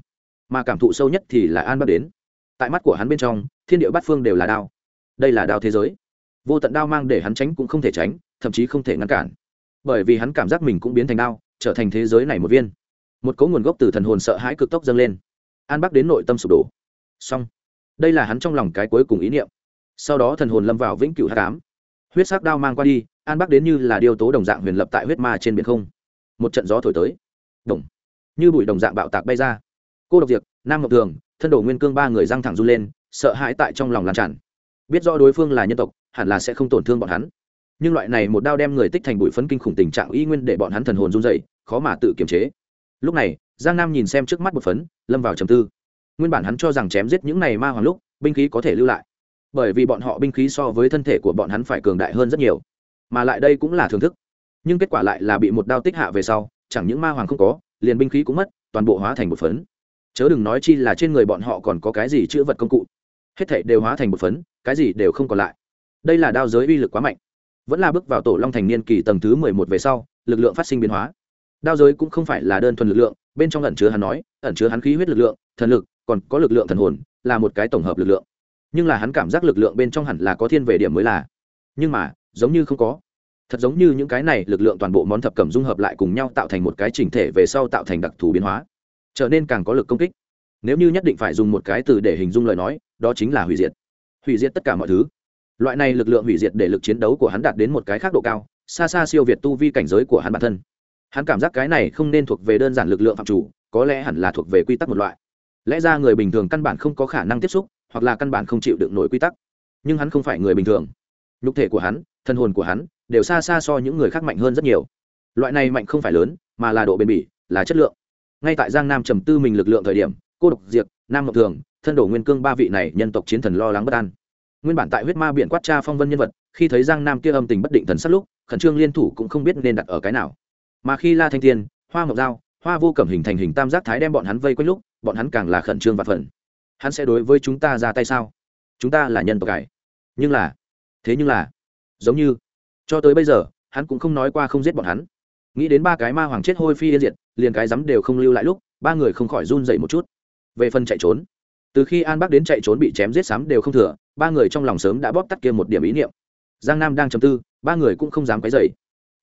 Mà cảm thụ sâu nhất thì là an bắc đến. Tại mắt của hắn bên trong thiên địa bát phương đều là đao. Đây là đao thế giới. Vô tận đao mang để hắn tránh cũng không thể tránh thậm chí không thể ngăn cản. Bởi vì hắn cảm giác mình cũng biến thành đao trở thành thế giới này một viên một cấu nguồn gốc từ thần hồn sợ hãi cực tốc dâng lên. An bắc đến nội tâm sụp đổ. Xong. Đây là hắn trong lòng cái cuối cùng ý niệm. Sau đó thần hồn lâm vào vĩnh cửu h tám huyết sắc đao mang qua đi an bắc đến như là điều tố đồng dạng huyền lập tại huyết ma trên biển không. Một trận gió thổi tới. Đồng. Như bụi đồng dạng bạo tạc bay ra. Cô độc diệt, nam ngọc thường thân đổ nguyên cương ba người răng thẳng run lên sợ hãi tại trong lòng lan tràn. Biết rõ đối phương là nhân tộc hẳn là sẽ không tổn thương bọn hắn. Nhưng loại này một đao đem người tích thành bụi phấn kinh khủng tình trạng y nguyên để bọn hắn thần hồn run dậy khó mà tự kiềm chế lúc này, giang nam nhìn xem trước mắt một phấn, lâm vào trầm tư. Nguyên bản hắn cho rằng chém giết những này ma hoàng lúc, binh khí có thể lưu lại. Bởi vì bọn họ binh khí so với thân thể của bọn hắn phải cường đại hơn rất nhiều. Mà lại đây cũng là thưởng thức. Nhưng kết quả lại là bị một đao tích hạ về sau, chẳng những ma hoàng không có, liền binh khí cũng mất, toàn bộ hóa thành một phấn. Chớ đừng nói chi là trên người bọn họ còn có cái gì chữ vật công cụ. Hết thảy đều hóa thành một phấn, cái gì đều không còn lại. Đây là đao giới uy lực quá mạnh. Vẫn là bước vào tổ long thành niên kỳ tầng thứ mười một về sau, lực lượng phát sinh biến hóa đao giới cũng không phải là đơn thuần lực lượng, bên trong ẩn chứa hắn nói, ẩn chứa hắn khí huyết lực lượng, thần lực, còn có lực lượng thần hồn, là một cái tổng hợp lực lượng. Nhưng là hắn cảm giác lực lượng bên trong hẳn là có thiên về điểm mới là. Nhưng mà, giống như không có. Thật giống như những cái này lực lượng toàn bộ món thập cẩm dung hợp lại cùng nhau tạo thành một cái chỉnh thể về sau tạo thành đặc thù biến hóa. Trở nên càng có lực công kích. Nếu như nhất định phải dùng một cái từ để hình dung lời nói, đó chính là hủy diệt. Hủy diệt tất cả mọi thứ. Loại này lực lượng hủy diệt để lực chiến đấu của hắn đạt đến một cái khác độ cao, xa xa siêu việt tu vi cảnh giới của hắn bản thân hắn cảm giác cái này không nên thuộc về đơn giản lực lượng phạm chủ, có lẽ hẳn là thuộc về quy tắc một loại. Lẽ ra người bình thường căn bản không có khả năng tiếp xúc, hoặc là căn bản không chịu đựng nổi quy tắc. Nhưng hắn không phải người bình thường. Nhục thể của hắn, thân hồn của hắn, đều xa xa so những người khác mạnh hơn rất nhiều. Loại này mạnh không phải lớn, mà là độ bền bỉ, là chất lượng. Ngay tại giang nam trầm tư mình lực lượng thời điểm, cô độc diệp nam ngọc thường, thân đổ nguyên cương ba vị này nhân tộc chiến thần lo lắng bất an. Nguyên bản tại huyết ma biển quát cha phong vân nhân vật, khi thấy giang nam kia âm tình bất định thần sát lúc, khẩn trương liên thủ cũng không biết nên đặt ở cái nào mà khi la thanh tiên, hoa ngọc dao hoa vô cẩm hình thành hình tam giác thái đem bọn hắn vây quanh lúc, bọn hắn càng là khẩn trương và phần hắn sẽ đối với chúng ta ra tay sao? Chúng ta là nhân tộc cải. Nhưng là, thế nhưng là, giống như, cho tới bây giờ, hắn cũng không nói qua không giết bọn hắn. Nghĩ đến ba cái ma hoàng chết hôi phi yên diệt, liền cái rắm đều không lưu lại lúc, ba người không khỏi run dậy một chút. Về phần chạy trốn, từ khi an bắc đến chạy trốn bị chém giết sám đều không thừa, ba người trong lòng sớm đã bóp tắt kia một điểm ý niệm. Giang nam đang chầm tư, ba người cũng không dám cái dậy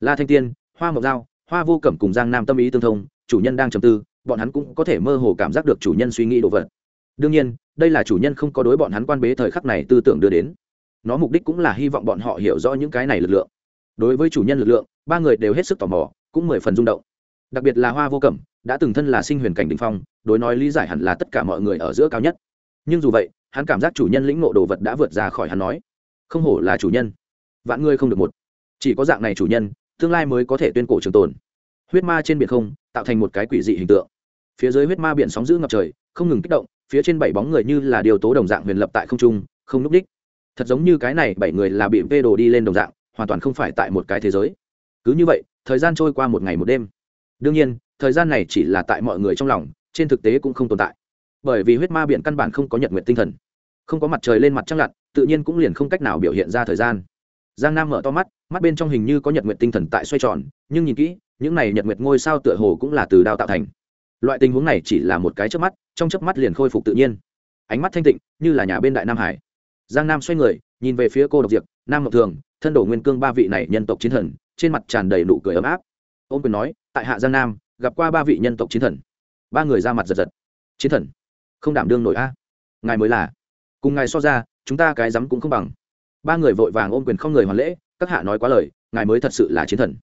la thanh tiên, hoa mộc dao hoa vô cẩm cùng giang nam tâm ý tương thông, chủ nhân đang trầm tư, bọn hắn cũng có thể mơ hồ cảm giác được chủ nhân suy nghĩ đồ vật. Đương nhiên, đây là chủ nhân không có đối bọn hắn quan bế thời khắc này tư tưởng đưa đến. Nó mục đích cũng là hy vọng bọn họ hiểu rõ những cái này lực lượng. Đối với chủ nhân lực lượng, ba người đều hết sức tò mò, cũng mười phần rung động. Đặc biệt là hoa vô cẩm, đã từng thân là sinh huyền cảnh đình phong, đối nói lý giải hẳn là tất cả mọi người ở giữa cao nhất. Nhưng dù vậy, hắn cảm giác chủ nhân lĩnh ngộ đồ vật đã vượt ra khỏi hắn nói. Không hổ là chủ nhân. Vạn ngươi không được một. Chỉ có dạng này chủ nhân tương lai mới có thể tuyên cổ trường tồn. Huyết ma trên biển không, tạo thành một cái quỷ dị hình tượng. Phía dưới huyết ma biển sóng giữ ngập trời, không ngừng kích động, phía trên bảy bóng người như là điều tố đồng dạng huyền lập tại không trung, không núp đích. Thật giống như cái này bảy người là bị vê đồ đi lên đồng dạng, hoàn toàn không phải tại một cái thế giới. Cứ như vậy, thời gian trôi qua một ngày một đêm. Đương nhiên, thời gian này chỉ là tại mọi người trong lòng, trên thực tế cũng không tồn tại. Bởi vì huyết ma biển căn bản không có nhật nguyện tinh thần. Không có mặt trời lên mặt trăng lặn, tự nhiên cũng liền không cách nào biểu hiện ra thời gian giang nam mở to mắt mắt bên trong hình như có nhật nguyện tinh thần tại xoay tròn, nhưng nhìn kỹ, những này nhật nguyệt ngôi sao tựa hồ cũng là từ đao tạo thành. Loại tình huống này chỉ là một cái chớp mắt, trong chớp mắt liền khôi phục tự nhiên. Ánh mắt thanh tịnh, như là nhà bên đại nam hải. Giang nam xoay người, nhìn về phía cô độc diệp nam ngọc thường, thân đổ nguyên cương ba vị này nhân tộc chiến thần, trên mặt tràn đầy nụ cười ấm áp. Ôm quyền nói, tại hạ giang nam, gặp qua ba vị nhân tộc chiến thần. Ba người ra mặt giật giật. Chiến thần? Không đảm đương nổi a. Ngài mới là. Cùng ngài so ra, chúng ta cái rắm cũng không bằng ba người vội vàng ôm quyền không người hoàn lễ, các hạ nói quá lời, ngài mới thật sự là chiến thần.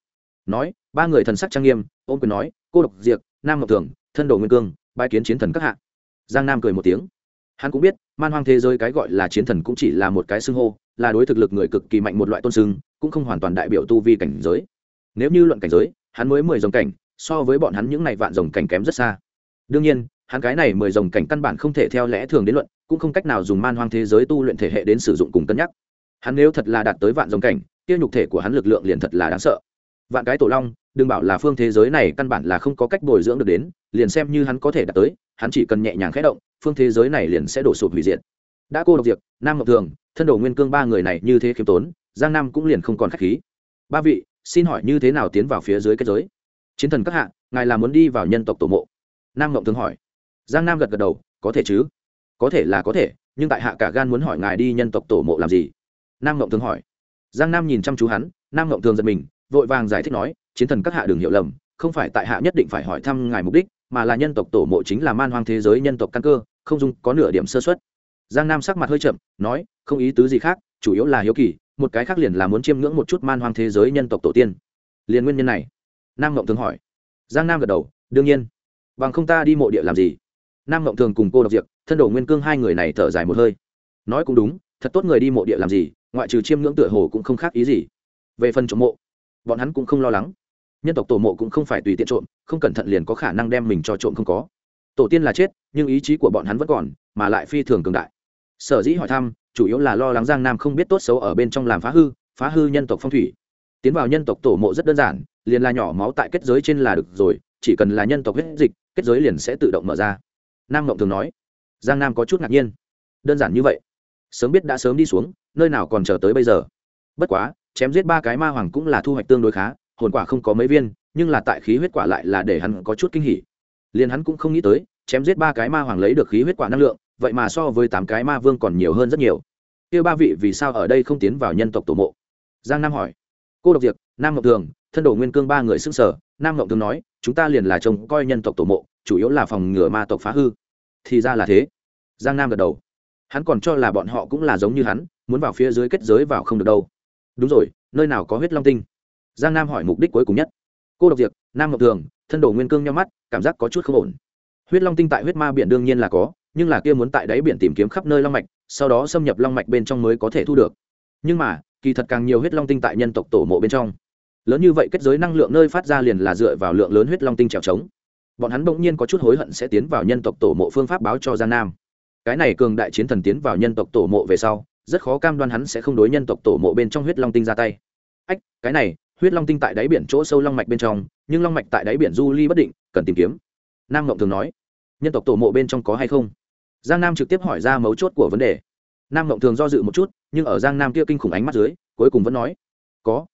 Nói, ba người thần sắc trang nghiêm, ôm quyền nói, cô độc diệc nam ngọc thường, thân đồ nguyên cương bãi kiến chiến thần các hạ. Giang nam cười một tiếng. Hắn cũng biết, man hoang thế giới cái gọi là chiến thần cũng chỉ là một cái xưng hô, là đối thực lực người cực kỳ mạnh một loại tôn xưng cũng không hoàn toàn đại biểu tu vi cảnh giới. Nếu như luận cảnh giới, hắn mới mười dòng cảnh, so với bọn hắn những này vạn dòng cảnh kém rất xa. Đương nhiên, hắn cái này mười dòng cảnh căn bản không thể theo lẽ thường đến luận, cũng không cách nào dùng man hoang thế giới tu luyện thể hệ đến sử dụng cùng cân nhắc hắn nếu thật là đạt tới vạn dòng cảnh tiêu nhục thể của hắn lực lượng liền thật là đáng sợ. Vạn cái tổ long, đừng bảo là phương thế giới này căn bản là không có cách bồi dưỡng được đến, liền xem như hắn có thể đạt tới, hắn chỉ cần nhẹ nhàng khẽ động, phương thế giới này liền sẽ đổ sụp hủy diệt. Đã cô độc diệt, nam ngọc thường, thân đồ nguyên cương ba người này như thế khiêm tốn, giang nam cũng liền không còn k h á c h khí. Ba vị, xin hỏi như thế nào tiến vào phía dưới kết giới? Chiến thần các hạ, ngài là muốn đi vào nhân tộc tổ mộ. Nam ngọc thường hỏi. Giang nam gật gật đầu. Có thể chứ. Có thể là có thể, nhưng tại hạ cả gan muốn hỏi ngài đi nhân tộc tổ mộ làm gì? Nam ngộng thường hỏi. Giang nam nhìn chăm chú hắn, nam ngộng thường giật mình, vội vàng giải thích nói, chiến thần các hạ đừng hiểu lầm, không phải tại hạ nhất định phải hỏi thăm ngài mục đích, mà là nhân tộc tổ mộ chính là man hoang thế giới nhân tộc căn cơ, không dung có nửa điểm sơ xuất giang nam sắc mặt hơi chậm, nói, không ý tứ gì khác, chủ yếu là hiếu kỳ, một cái khác liền là muốn chiêm ngưỡng một chút man hoang thế giới nhân tộc tổ tiên. Liền nguyên nhân này, nam ngộng thường hỏi. Giang nam gật đầu, đương nhiên. Bằng không ta đi mộ địa làm gì? Nam ngộng thường cùng cô độc diệp, thân đồ nguyên cương hai người này thở dài một hơi. Nói cũng đúng, thật tốt người đi mộ địa làm gì ngoại trừ chiêm ngưỡng tựa hồ cũng không khác ý gì. Về phần trộm mộ, bọn hắn cũng không lo lắng. Nhân tộc tổ mộ cũng không phải tùy tiện trộm, không cẩn thận liền có khả năng đem mình cho trộm không có. Tổ tiên là chết, nhưng ý chí của bọn hắn vẫn còn, mà lại phi thường cường đại. Sở dĩ hỏi thăm, chủ yếu là lo lắng giang nam không biết tốt xấu ở bên trong làm phá hư phá hư nhân tộc phong thủy. Tiến vào nhân tộc tổ mộ rất đơn giản, liền là nhỏ máu tại kết giới trên là được rồi, chỉ cần là nhân tộc huyết dịch, kết giới liền sẽ tự động mở ra. Nam ngộng thường nói. Giang nam có chút ngạc nhiên. Đơn giản như vậy sớm biết đã sớm đi xuống, nơi nào còn chờ tới bây giờ. Bất quá, chém giết ba cái ma hoàng cũng là thu hoạch tương đối khá, hồn quả không có mấy viên, nhưng là tại khí huyết quả lại là để hắn có chút kinh hỉ. Liền hắn cũng không nghĩ tới, chém giết ba cái ma hoàng lấy được khí huyết quả năng lượng, vậy mà so với tám cái ma vương còn nhiều hơn rất nhiều. Kia ba vị vì sao ở đây không tiến vào nhân tộc tổ mộ? Giang nam hỏi. Cô độc diệp, nam ngọc thường, thân đồ nguyên cương ba người xưng sở, nam ngọc thường nói, chúng ta liền là trông coi nhân tộc tổ mộ, chủ yếu là phòng ngừa ma tộc phá hư. Thì ra là thế. Giang nam gật đầu hắn còn cho là bọn họ cũng là giống như hắn, muốn vào phía dưới kết giới vào không được đâu. Đúng rồi, nơi nào có huyết long tinh? Giang nam hỏi mục đích cuối cùng nhất. Cô độc diệp nam ngọc thường, thân đồ nguyên cương nhau mắt, cảm giác có chút không ổn. Huyết long tinh tại huyết ma biển đương nhiên là có, nhưng là kia muốn tại đáy biển tìm kiếm khắp nơi long mạch, sau đó xâm nhập long mạch bên trong mới có thể thu được. Nhưng mà, kỳ thật càng nhiều huyết long tinh tại nhân tộc tổ mộ bên trong. Lớn như vậy kết giới năng lượng nơi phát ra liền là dựa vào lượng lớn huyết long tinh trèo trống bọn hắn bỗng nhiên có chút hối hận sẽ tiến vào nhân tộc tổ mộ phương pháp báo cho giang nam cái này cường đại chiến thần tiến vào nhân tộc tổ mộ về sau, rất khó cam đoan hắn sẽ không đối nhân tộc tổ mộ bên trong huyết long tinh ra tay. Ách, cái này, huyết long tinh tại đáy biển chỗ sâu long mạch bên trong, nhưng long mạch tại đáy biển du ly bất định, cần tìm kiếm. Nam ngộng thường nói, nhân tộc tổ mộ bên trong có hay không? Giang nam trực tiếp hỏi ra mấu chốt của vấn đề. Nam ngộng thường do dự một chút, nhưng ở giang nam kia kinh khủng ánh mắt dưới, cuối cùng vẫn nói, có.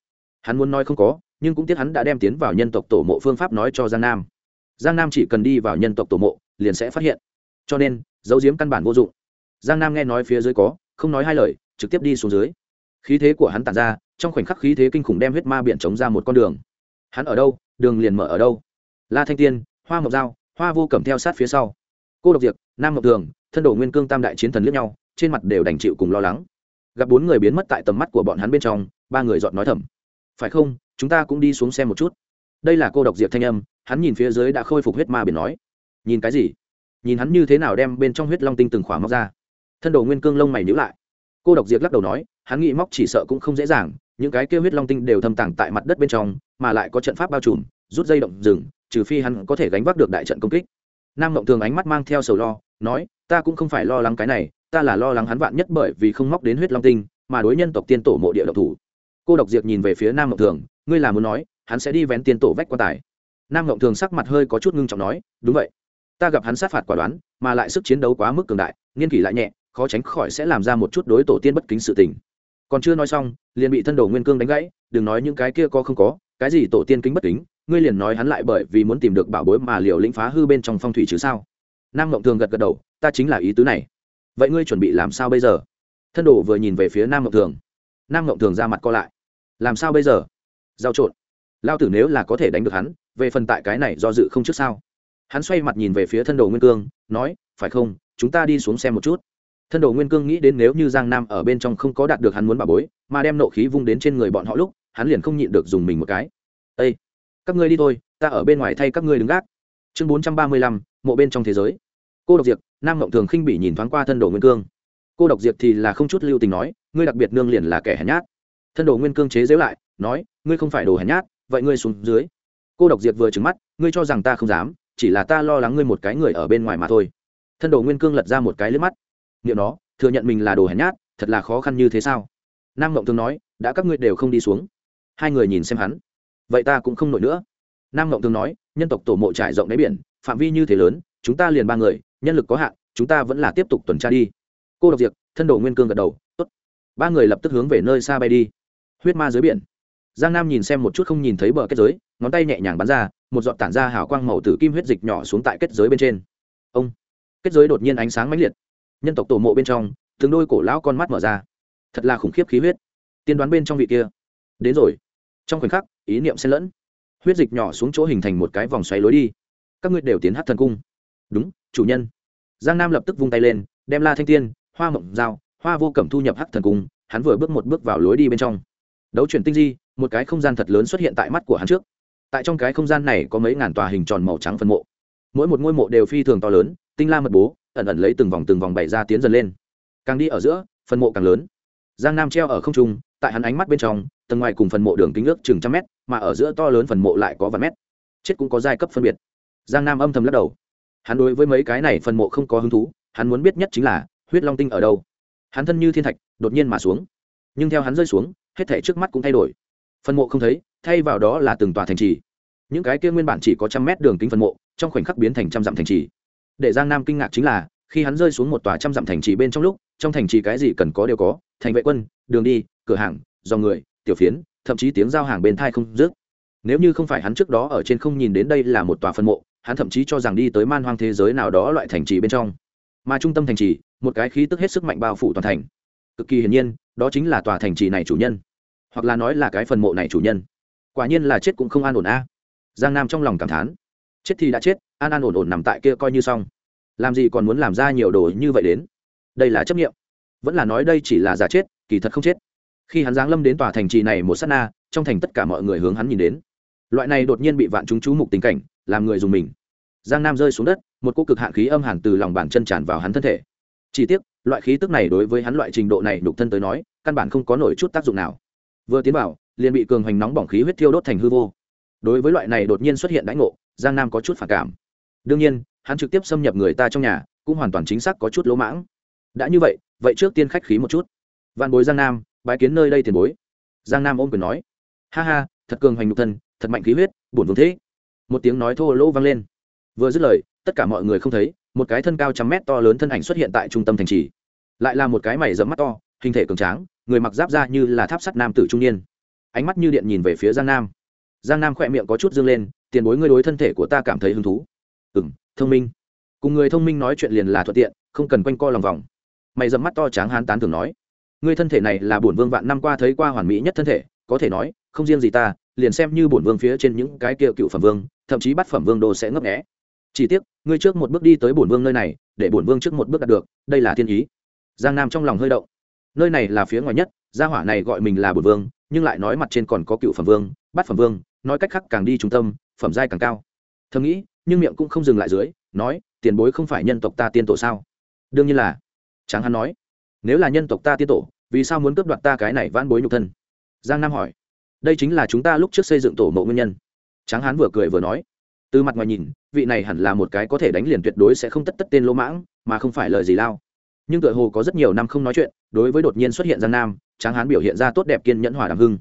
Hắn muốn nói không có, nhưng cũng tiếc hắn đã đem tiến vào nhân tộc tổ mộ phương pháp nói cho giang nam. Giang nam chỉ cần đi vào nhân tộc tổ mộ, liền sẽ phát hiện. Cho nên dấu diếm căn bản vô dụng. Giang nam nghe nói phía dưới có, không nói hai lời, trực tiếp đi xuống dưới. Khí thế của hắn tản ra, trong khoảnh khắc khí thế kinh khủng đem huyết ma biển chống ra một con đường. Hắn ở đâu, đường liền mở ở đâu? La thanh tiên, hoa mộc dao hoa vô cầm theo sát phía sau. Cô độc diệp, nam ngọc thường thân đồ nguyên cương tam đại chiến thần liếc nhau, trên mặt đều đành chịu cùng lo lắng. Gặp bốn người biến mất tại tầm mắt của bọn hắn bên trong, ba người dọn nói thầm. Phải không, chúng ta cũng đi xuống xem một chút. Đây là cô độc diệp thanh âm, hắn nhìn phía dưới đã khôi phục huyết ma biển nói. Nhìn cái gì? Nhìn hắn như thế nào đem bên trong huyết long tinh từng khỏa móc ra. Thân đồ nguyên cương lông mày nhữ lại. Cô độc diệt lắc đầu nói, hắn nghĩ móc chỉ sợ cũng không dễ dàng, những cái kêu huyết long tinh đều thâm tàng tại mặt đất bên trong, mà lại có trận pháp bao trùm, rút dây động rừng, trừ phi hắn có thể gánh vác được đại trận công kích. Nam mộng thường ánh mắt mang theo sầu lo, nói, ta cũng không phải lo lắng cái này, ta là lo lắng hắn vạn nhất bởi vì không móc đến huyết long tinh, mà đối nhân tộc tiên tổ mộ địa độc thủ. Cô độc diệt nhìn về phía nam mộng thường, ngươi là muốn nói, hắn sẽ đi vén tiên tổ vách quan tài. Nam mộng thường sắc mặt hơi có chút ngưng trọng nói, đúng vậy ta gặp hắn sát phạt quả đoán, mà lại sức chiến đấu quá mức cường đại, nghiên kỷ lại nhẹ, khó tránh khỏi sẽ làm ra một chút đối tổ tiên bất kính sự tình. Còn chưa nói xong, liền bị thân đồ nguyên cương đánh gãy, đừng nói những cái kia có không có, cái gì tổ tiên kính bất kính, ngươi liền nói hắn lại bởi vì muốn tìm được bảo bối mà liều lĩnh phá hư bên trong phong thủy chứ sao? Nam mộng thường gật gật đầu, ta chính là ý tứ này. Vậy ngươi chuẩn bị làm sao bây giờ? Thân đồ vừa nhìn về phía nam mộng thường. Nam mộng thường ra mặt co lại. Làm sao bây giờ? Giao trộn. Lao tử nếu là có thể đánh được hắn, về phần tại cái này do dự không trước sao? Hắn xoay mặt nhìn về phía thân đồ nguyên cương, nói, phải không? Chúng ta đi xuống xem một chút. Thân đồ nguyên cương nghĩ đến nếu như giang nam ở bên trong không có đạt được hắn muốn bà bối, mà đem nộ khí vung đến trên người bọn họ lúc, hắn liền không nhịn được dùng mình một cái. Ây các ngươi đi thôi, ta ở bên ngoài thay các ngươi đứng gác. Chương bốn trăm ba mươi lăm, mộ bên trong thế giới. Cô độc diệp, nam ngộng thường khinh bỉ nhìn thoáng qua thân đồ nguyên cương. Cô độc diệp thì là không chút lưu tình nói, ngươi đặc biệt nương liền là kẻ hèn nhát. Thân đồ nguyên cương chế giễu lại, nói, ngươi không phải đồ hèn nhát, vậy ngươi xuống dưới. Cô độc diệp vừa trứng mắt, ngươi cho rằng ta không dám? Chỉ là ta lo lắng ngươi một cái người ở bên ngoài mà thôi. Thân đồ nguyên cương lật ra một cái lướt mắt. Nghiệm nó thừa nhận mình là đồ hèn nhát thật là khó khăn như thế sao? Nam mộng thường nói đã các ngươi đều không đi xuống. Hai người nhìn xem hắn. Vậy ta cũng không nổi nữa. Nam mộng thường nói nhân tộc tổ mộ trải rộng đáy biển phạm vi như thế lớn chúng ta liền ba người nhân lực có hạn chúng ta vẫn là tiếp tục tuần tra đi. Cô độc diệt, thân đồ nguyên cương gật đầu tốt. Ba người lập tức hướng về nơi xa bay đi. Huyết ma dưới biển giang nam nhìn xem một chút không nhìn thấy bờ kết giới, ngón tay nhẹ nhàng bắn ra, một giọt tản ra hào quang màu tử kim huyết dịch nhỏ xuống tại kết giới bên trên. Ông! Kết giới đột nhiên ánh sáng mãnh liệt. Nhân tộc tổ mộ bên trong, từng đôi cổ lão con mắt mở ra. Thật là khủng khiếp khí huyết. Tiên đoán bên trong vị kia. Đến rồi. Trong khoảnh khắc, ý niệm xen lẫn. Huyết dịch nhỏ xuống chỗ hình thành một cái vòng xoáy lối đi. Các ngươi đều tiến hát thần cung. Đúng, chủ nhân. Giang nam lập tức vung tay lên, đem la thanh tiên, hoa mộng dao hoa vô cẩm thu nhập hát thần cung, hắn vừa bước một bước vào lối đi bên trong. Đấu chuyển tinh di một cái không gian thật lớn xuất hiện tại mắt của hắn trước. Tại trong cái không gian này có mấy ngàn tòa hình tròn màu trắng phân mộ. Mỗi một ngôi mộ đều phi thường to lớn, tinh la mật bố, ẩn ẩn lấy từng vòng từng vòng bày ra tiến dần lên. Càng đi ở giữa, phân mộ càng lớn. Giang nam treo ở không trung, tại hắn ánh mắt bên trong, tầng ngoài cùng phần mộ đường kính ước chừng trăm mét, mà ở giữa to lớn phần mộ lại có vài mét. Chết cũng có giai cấp phân biệt. Giang nam âm thầm lắc đầu. Hắn đối với mấy cái này phần mộ không có hứng thú, hắn muốn biết nhất chính là, huyết long tinh ở đâu. Hắn thân như thiên thạch, đột nhiên mà xuống. Nhưng theo hắn rơi xuống, hết thể trước mắt cũng thay đổi phần mộ không thấy, thay vào đó là từng tòa thành trì. Những cái kia nguyên bản chỉ có trăm mét đường kính phần mộ, trong khoảnh khắc biến thành trăm dặm thành trì. Để giang nam kinh ngạc chính là, khi hắn rơi xuống một tòa trăm dặm thành trì bên trong lúc, trong thành trì cái gì cần có đều có, thành vệ quân, đường đi, cửa hàng do người, tiểu phiến, thậm chí tiếng giao hàng bên thai không dứt. Nếu như không phải hắn trước đó ở trên không nhìn đến đây là một tòa phân mộ, hắn thậm chí cho rằng đi tới man hoang thế giới nào đó loại thành trì bên trong. Mà trung tâm thành trì, một cái khí tức hết sức mạnh bao phủ toàn thành. Cực kỳ hiển nhiên, đó chính là tòa thành trì này chủ nhân hoặc là nói là cái phần mộ này chủ nhân. Quả nhiên là chết cũng không an ổn a. Giang nam trong lòng cảm thán. Chết thì đã chết, an an ổn ổn nằm tại kia coi như xong. Làm gì còn muốn làm ra nhiều đồ như vậy đến? Đây là chấp nghiệm vẫn là nói đây chỉ là giả chết, kỳ thật không chết. Khi hắn giáng lâm đến tòa thành trì này một s á t na, trong thành tất cả mọi người hướng hắn nhìn đến. Loại này đột nhiên bị vạn chúng chú mục tình cảnh, làm người dùng mình. Giang nam rơi xuống đất, một cô cực hạn khí âm hàn từ lòng bàn chân tràn vào hắn thân thể. Chỉ tiếc, loại khí tức này đối với hắn loại trình độ này đục thân tới nói, căn bản không có nổi chút tác dụng nào vừa tiến vào, liền bị cường hoành nóng bỏng khí huyết thiêu đốt thành hư vô. Đối với loại này đột nhiên xuất hiện đãi ngộ, giang nam có chút phản cảm. Đương nhiên, hắn trực tiếp xâm nhập người ta trong nhà, cũng hoàn toàn chính xác có chút lỗ mãng. Đã như vậy vậy trước tiên khách khí một chút. Văn bối giang nam, bái kiến nơi đây tiền bối. Giang nam ôm quyền nói. Ha ha, thật cường hoành nhục thân, thật mạnh khí huyết, bổn vương thế. Một tiếng nói thô lỗ vang lên. Vừa dứt lời, tất cả mọi người không thấy, một cái thân cao trăm mét to lớn thân ảnh xuất hiện tại trung tâm thành trì. Lại là một cái mày dẫm mắt to, hình thể cường tráng người mặc giáp ra như là tháp sắt nam tử trung niên. Ánh mắt như điện nhìn về phía giang nam. Giang nam khỏe miệng có chút dương lên, tiền bối ngươi đối thân thể của ta cảm thấy hứng thú. Ừ m thông minh. Cùng người thông minh nói chuyện liền là thuận tiện, không cần quanh co lòng vòng. Mày dầm mắt to tráng hán tán thường nói, ngươi thân thể này là bổn vương vạn năm qua thấy qua hoàn mỹ nhất thân thể, có thể nói, không riêng gì ta, liền xem như bổn vương phía trên những cái kia cựu phẩm vương, thậm chí bắt phẩm vương đồ sẽ ngấp nghẽ chỉ tiếc, ngươi trước một bước đi tới bổn vương nơi này, để bổn vương trước một bước đạt được, đây là thiên ý. Giang nam trong lòng hơi động nơi này là phía ngoài nhất, gia hỏa này gọi mình là bổn vương, nhưng lại nói mặt trên còn có cựu phẩm vương bắt phẩm vương, nói cách khác càng đi trung tâm, phẩm giai càng cao. Thầm nghĩ, nhưng miệng cũng không dừng lại dưới, nói, tiền bối không phải nhân tộc ta tiên tổ sao? Đương nhiên là, tráng hắn nói, nếu là nhân tộc ta tiên tổ, vì sao muốn cướp đoạt ta cái này vãn bối nhục thân? Giang nam hỏi, đây chính là chúng ta lúc trước xây dựng tổ mộ nguyên nhân. Tráng hán vừa cười vừa nói, từ mặt ngoài nhìn, vị này hẳn là một cái có thể đánh liền tuyệt đối sẽ không tất tất tên lỗ mãng, mà không phải lời gì lao nhưng tựa hồ có rất nhiều năm không nói chuyện, đối với đột nhiên xuất hiện giang nam, tráng hán biểu hiện ra tốt đẹp kiên nhẫn hòa đàm hưng.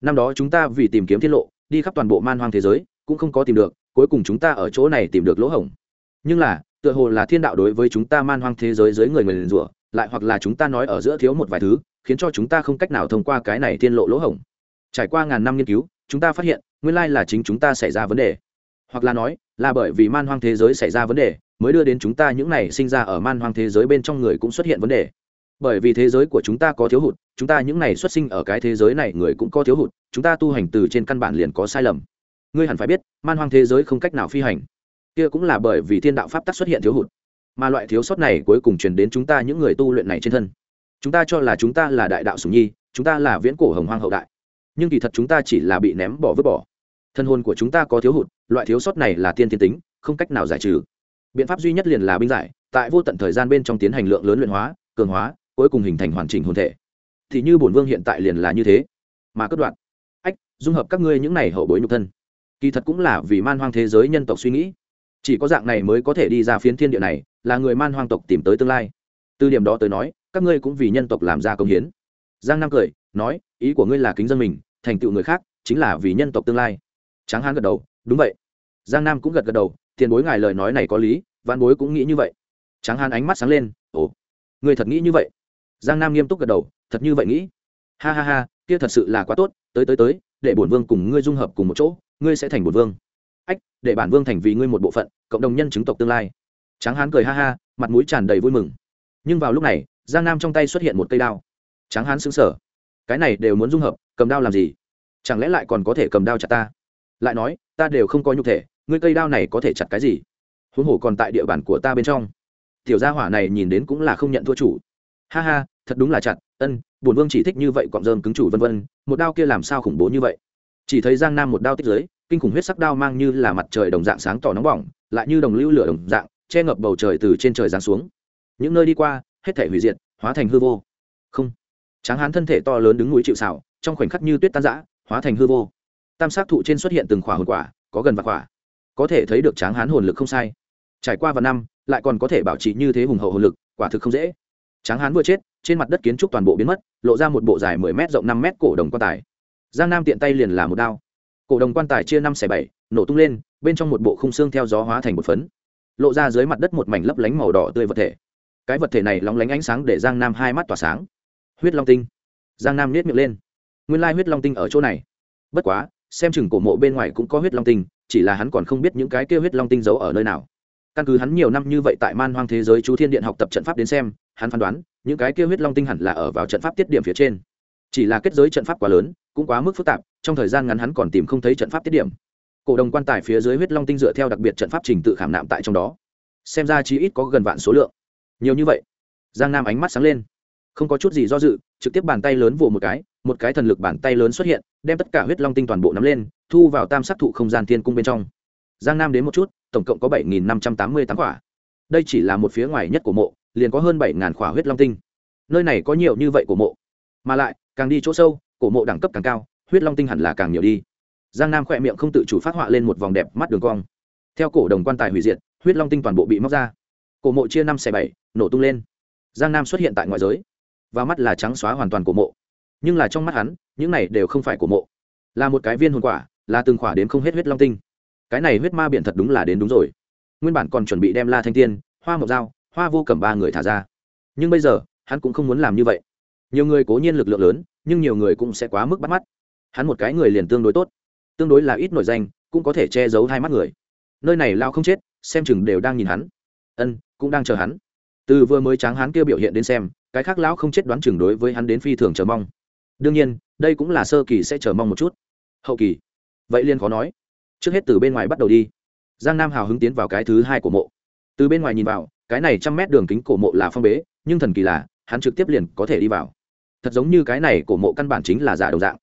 Năm đó chúng ta vì tìm kiếm tiết lộ, đi khắp toàn bộ man hoang thế giới, cũng không có tìm được, cuối cùng chúng ta ở chỗ này tìm được lỗ hổng. Nhưng là, tựa hồ là thiên đạo đối với chúng ta man hoang thế giới dưới người người liền rủa, lại hoặc là chúng ta nói ở giữa thiếu một vài thứ, khiến cho chúng ta không cách nào thông qua cái này thiên lộ lỗ hổng. Trải qua ngàn năm nghiên cứu, chúng ta phát hiện, nguyên lai là chính chúng ta xảy ra vấn đề hoặc là nói, là bởi vì man hoang thế giới xảy ra vấn đề, mới đưa đến chúng ta những này sinh ra ở man hoang thế giới bên trong người cũng xuất hiện vấn đề. Bởi vì thế giới của chúng ta có thiếu hụt, chúng ta những này xuất sinh ở cái thế giới này người cũng có thiếu hụt, chúng ta tu hành từ trên căn bản liền có sai lầm. Ngươi hẳn phải biết, man hoang thế giới không cách nào phi hành. Kia cũng là bởi vì thiên đạo pháp tắc xuất hiện thiếu hụt. Mà loại thiếu sót này cuối cùng truyền đến chúng ta những người tu luyện này trên thân. Chúng ta cho là chúng ta là đại đạo sùng nhi, chúng ta là viễn cổ hồng hoang hậu đại. Nhưng kỳ thật chúng ta chỉ là bị ném bỏ vứt bỏ. Thân hồn của chúng ta có thiếu hụt loại thiếu sót này là tiên thiên tính, không cách nào giải trừ. Biện pháp duy nhất liền là binh giải, tại vô tận thời gian bên trong tiến hành lượng lớn luyện hóa, cường hóa, cuối cùng hình thành hoàn chỉnh hồn thể. Thì như bổn vương hiện tại liền là như thế. Mà cất đoạn. Ách, dung hợp các ngươi những này hậu bối nhục thân. Kỳ thật cũng là vì man hoang thế giới nhân tộc suy nghĩ. Chỉ có dạng này mới có thể đi ra phiến thiên địa này, là người man hoang tộc tìm tới tương lai. Từ điểm đó tới nói, các ngươi cũng vì nhân tộc làm ra công hiến. Giang nam cười, nói, ý của ngươi là kính dân mình, thành tựu người khác, chính là vì nhân tộc tương lai. Tráng hán gật đầu đúng vậy. Giang nam cũng gật gật đầu, tiền bối ngài lời nói này có lý văn bối cũng nghĩ như vậy. Tráng hán ánh mắt sáng lên, ồ, người thật nghĩ như vậy? Giang nam nghiêm túc gật đầu, thật như vậy nghĩ. Ha ha ha, kia thật sự là quá tốt, tới tới tới, để bổn vương cùng ngươi dung hợp cùng một chỗ, ngươi sẽ thành bổn vương. Ách, để bản vương thành vì ngươi một bộ phận, cộng đồng nhân chứng tộc tương lai. Tráng hán cười ha ha, mặt mũi tràn đầy vui mừng. Nhưng vào lúc này, giang nam trong tay xuất hiện một cây đao. Tráng hán xứng sở cái này đều muốn dung hợp, cầm đao làm gì? Chẳng lẽ lại còn có thể cầm đao chặt ta? Lại nói, ta đều không có nhục thể, ngươi cây đao này có thể chặt cái gì? Huống hồ còn tại địa bàn của ta bên trong. Tiểu gia hỏa này nhìn đến cũng là không nhận thua chủ. Ha ha, thật đúng là chặt, ân, bổn vương chỉ thích như vậy cọm rơm cứng chủ vân vân, một đao kia làm sao khủng bố như vậy? Chỉ thấy giang nam một đao tích giới kinh khủng huyết sắc đao mang như là mặt trời đồng dạng sáng tỏ nóng bỏng, lại như đồng lưu lửa đồng dạng, che ngập bầu trời từ trên trời giáng xuống. Những nơi đi qua, hết thể hủy diệt, hóa thành hư vô. Không. Tráng hán thân thể to lớn đứng núi chịu xảo trong khoảnh khắc như tuyết tan giã hóa thành hư vô tam sát thụ trên xuất hiện từng khỏa hồn quả, có gần và quả có thể thấy được tráng hán hồn lực không sai. Trải qua vài năm, lại còn có thể bảo trì như thế hùng hậu hồn lực, quả thực không dễ. Tráng hán vừa chết, trên mặt đất kiến trúc toàn bộ biến mất, lộ ra một bộ dài mười m rộng năm m cổ đồng quan tài. Giang nam tiện tay liền là một đao. Cổ đồng quan tài chia năm xẻ bảy, nổ tung lên, bên trong một bộ khung xương theo gió hóa thành một phấn. Lộ ra dưới mặt đất một mảnh lấp lánh màu đỏ tươi vật thể. Cái vật thể này lóng lánh ánh sáng để giang nam hai mắt tỏa sáng. Huyết long tinh. Giang nam nết miệng lên. Nguyên lai huyết long tinh ở chỗ này. Bất quá xem chừng cổ mộ bên ngoài cũng có huyết long tinh, chỉ là hắn còn không biết những cái kêu huyết long tinh giấu ở nơi nào. Căn cứ hắn nhiều năm như vậy tại man hoang thế giới chú thiên điện học tập trận pháp đến xem, hắn phán đoán, những cái kêu huyết long tinh hẳn là ở vào trận pháp tiết điểm phía trên. Chỉ là kết giới trận pháp quá lớn, cũng quá mức phức tạp, trong thời gian ngắn hắn còn tìm không thấy trận pháp tiết điểm. Cổ đồng quan tài phía dưới huyết long tinh dựa theo đặc biệt trận pháp trình tự khảm nạm tại trong đó. Xem ra chí ít có gần vạn số lượng. Nhiều như vậy. Giang nam ánh mắt sáng lên không có chút gì do dự, trực tiếp bàn tay lớn vồ một cái một cái thần lực bàn tay lớn xuất hiện, đem tất cả huyết long tinh toàn bộ nắm lên, thu vào tam sát thụ không gian thiên cung bên trong. Giang nam đến một chút, tổng cộng có bảy nghìn năm trăm tám mươi tám quả. Đây chỉ là một phía ngoài nhất của mộ, liền có hơn bảy ngàn quả huyết long tinh. Nơi này có nhiều như vậy của mộ. Mà lại, càng đi chỗ sâu, cổ mộ đẳng cấp càng cao, huyết long tinh hẳn là càng nhiều đi. Giang nam khỏe miệng không tự chủ phát họa lên một vòng đẹp mắt đường cong. Theo cổ đồng quan tài hủy diệt, huyết long tinh toàn bộ bị móc ra. Cổ mộ chia năm xẻ bảy, nổ tung lên. Giang nam xuất hiện tại ngoại giới và mắt là trắng xóa hoàn toàn của mộ. Nhưng là trong mắt hắn, những này đều không phải của mộ. Là một cái viên hồn quả, là từng khỏa đến không hết huyết long tinh. Cái này huyết ma biển thật đúng là đến đúng rồi. Nguyên bản còn chuẩn bị đem la thanh tiên, hoa mộc dao, hoa vô cầm ba người thả ra. Nhưng bây giờ, hắn cũng không muốn làm như vậy. Nhiều người cố nhiên lực lượng lớn, nhưng nhiều người cũng sẽ quá mức bắt mắt. Hắn một cái người liền tương đối tốt. Tương đối là ít nổi danh, cũng có thể che giấu hai mắt người. Nơi này lao không chết, xem chừng đều đang nhìn hắn. Ân, cũng đang chờ hắn. Từ vừa mới tráng hắn kia biểu hiện đến xem cái khác lão không chết đoán chừng đối với hắn đến phi thường chờ mong. Đương nhiên, đây cũng là sơ kỳ sẽ chờ mong một chút. Hậu kỳ. Vậy liên khó nói. Trước hết từ bên ngoài bắt đầu đi. Giang nam hào hứng tiến vào cái thứ hai của mộ. Từ bên ngoài nhìn vào, cái này trăm mét đường kính cổ mộ là phong bế, nhưng thần kỳ là, hắn trực tiếp liền có thể đi vào. Thật giống như cái này cổ mộ căn bản chính là giả đồng dạng.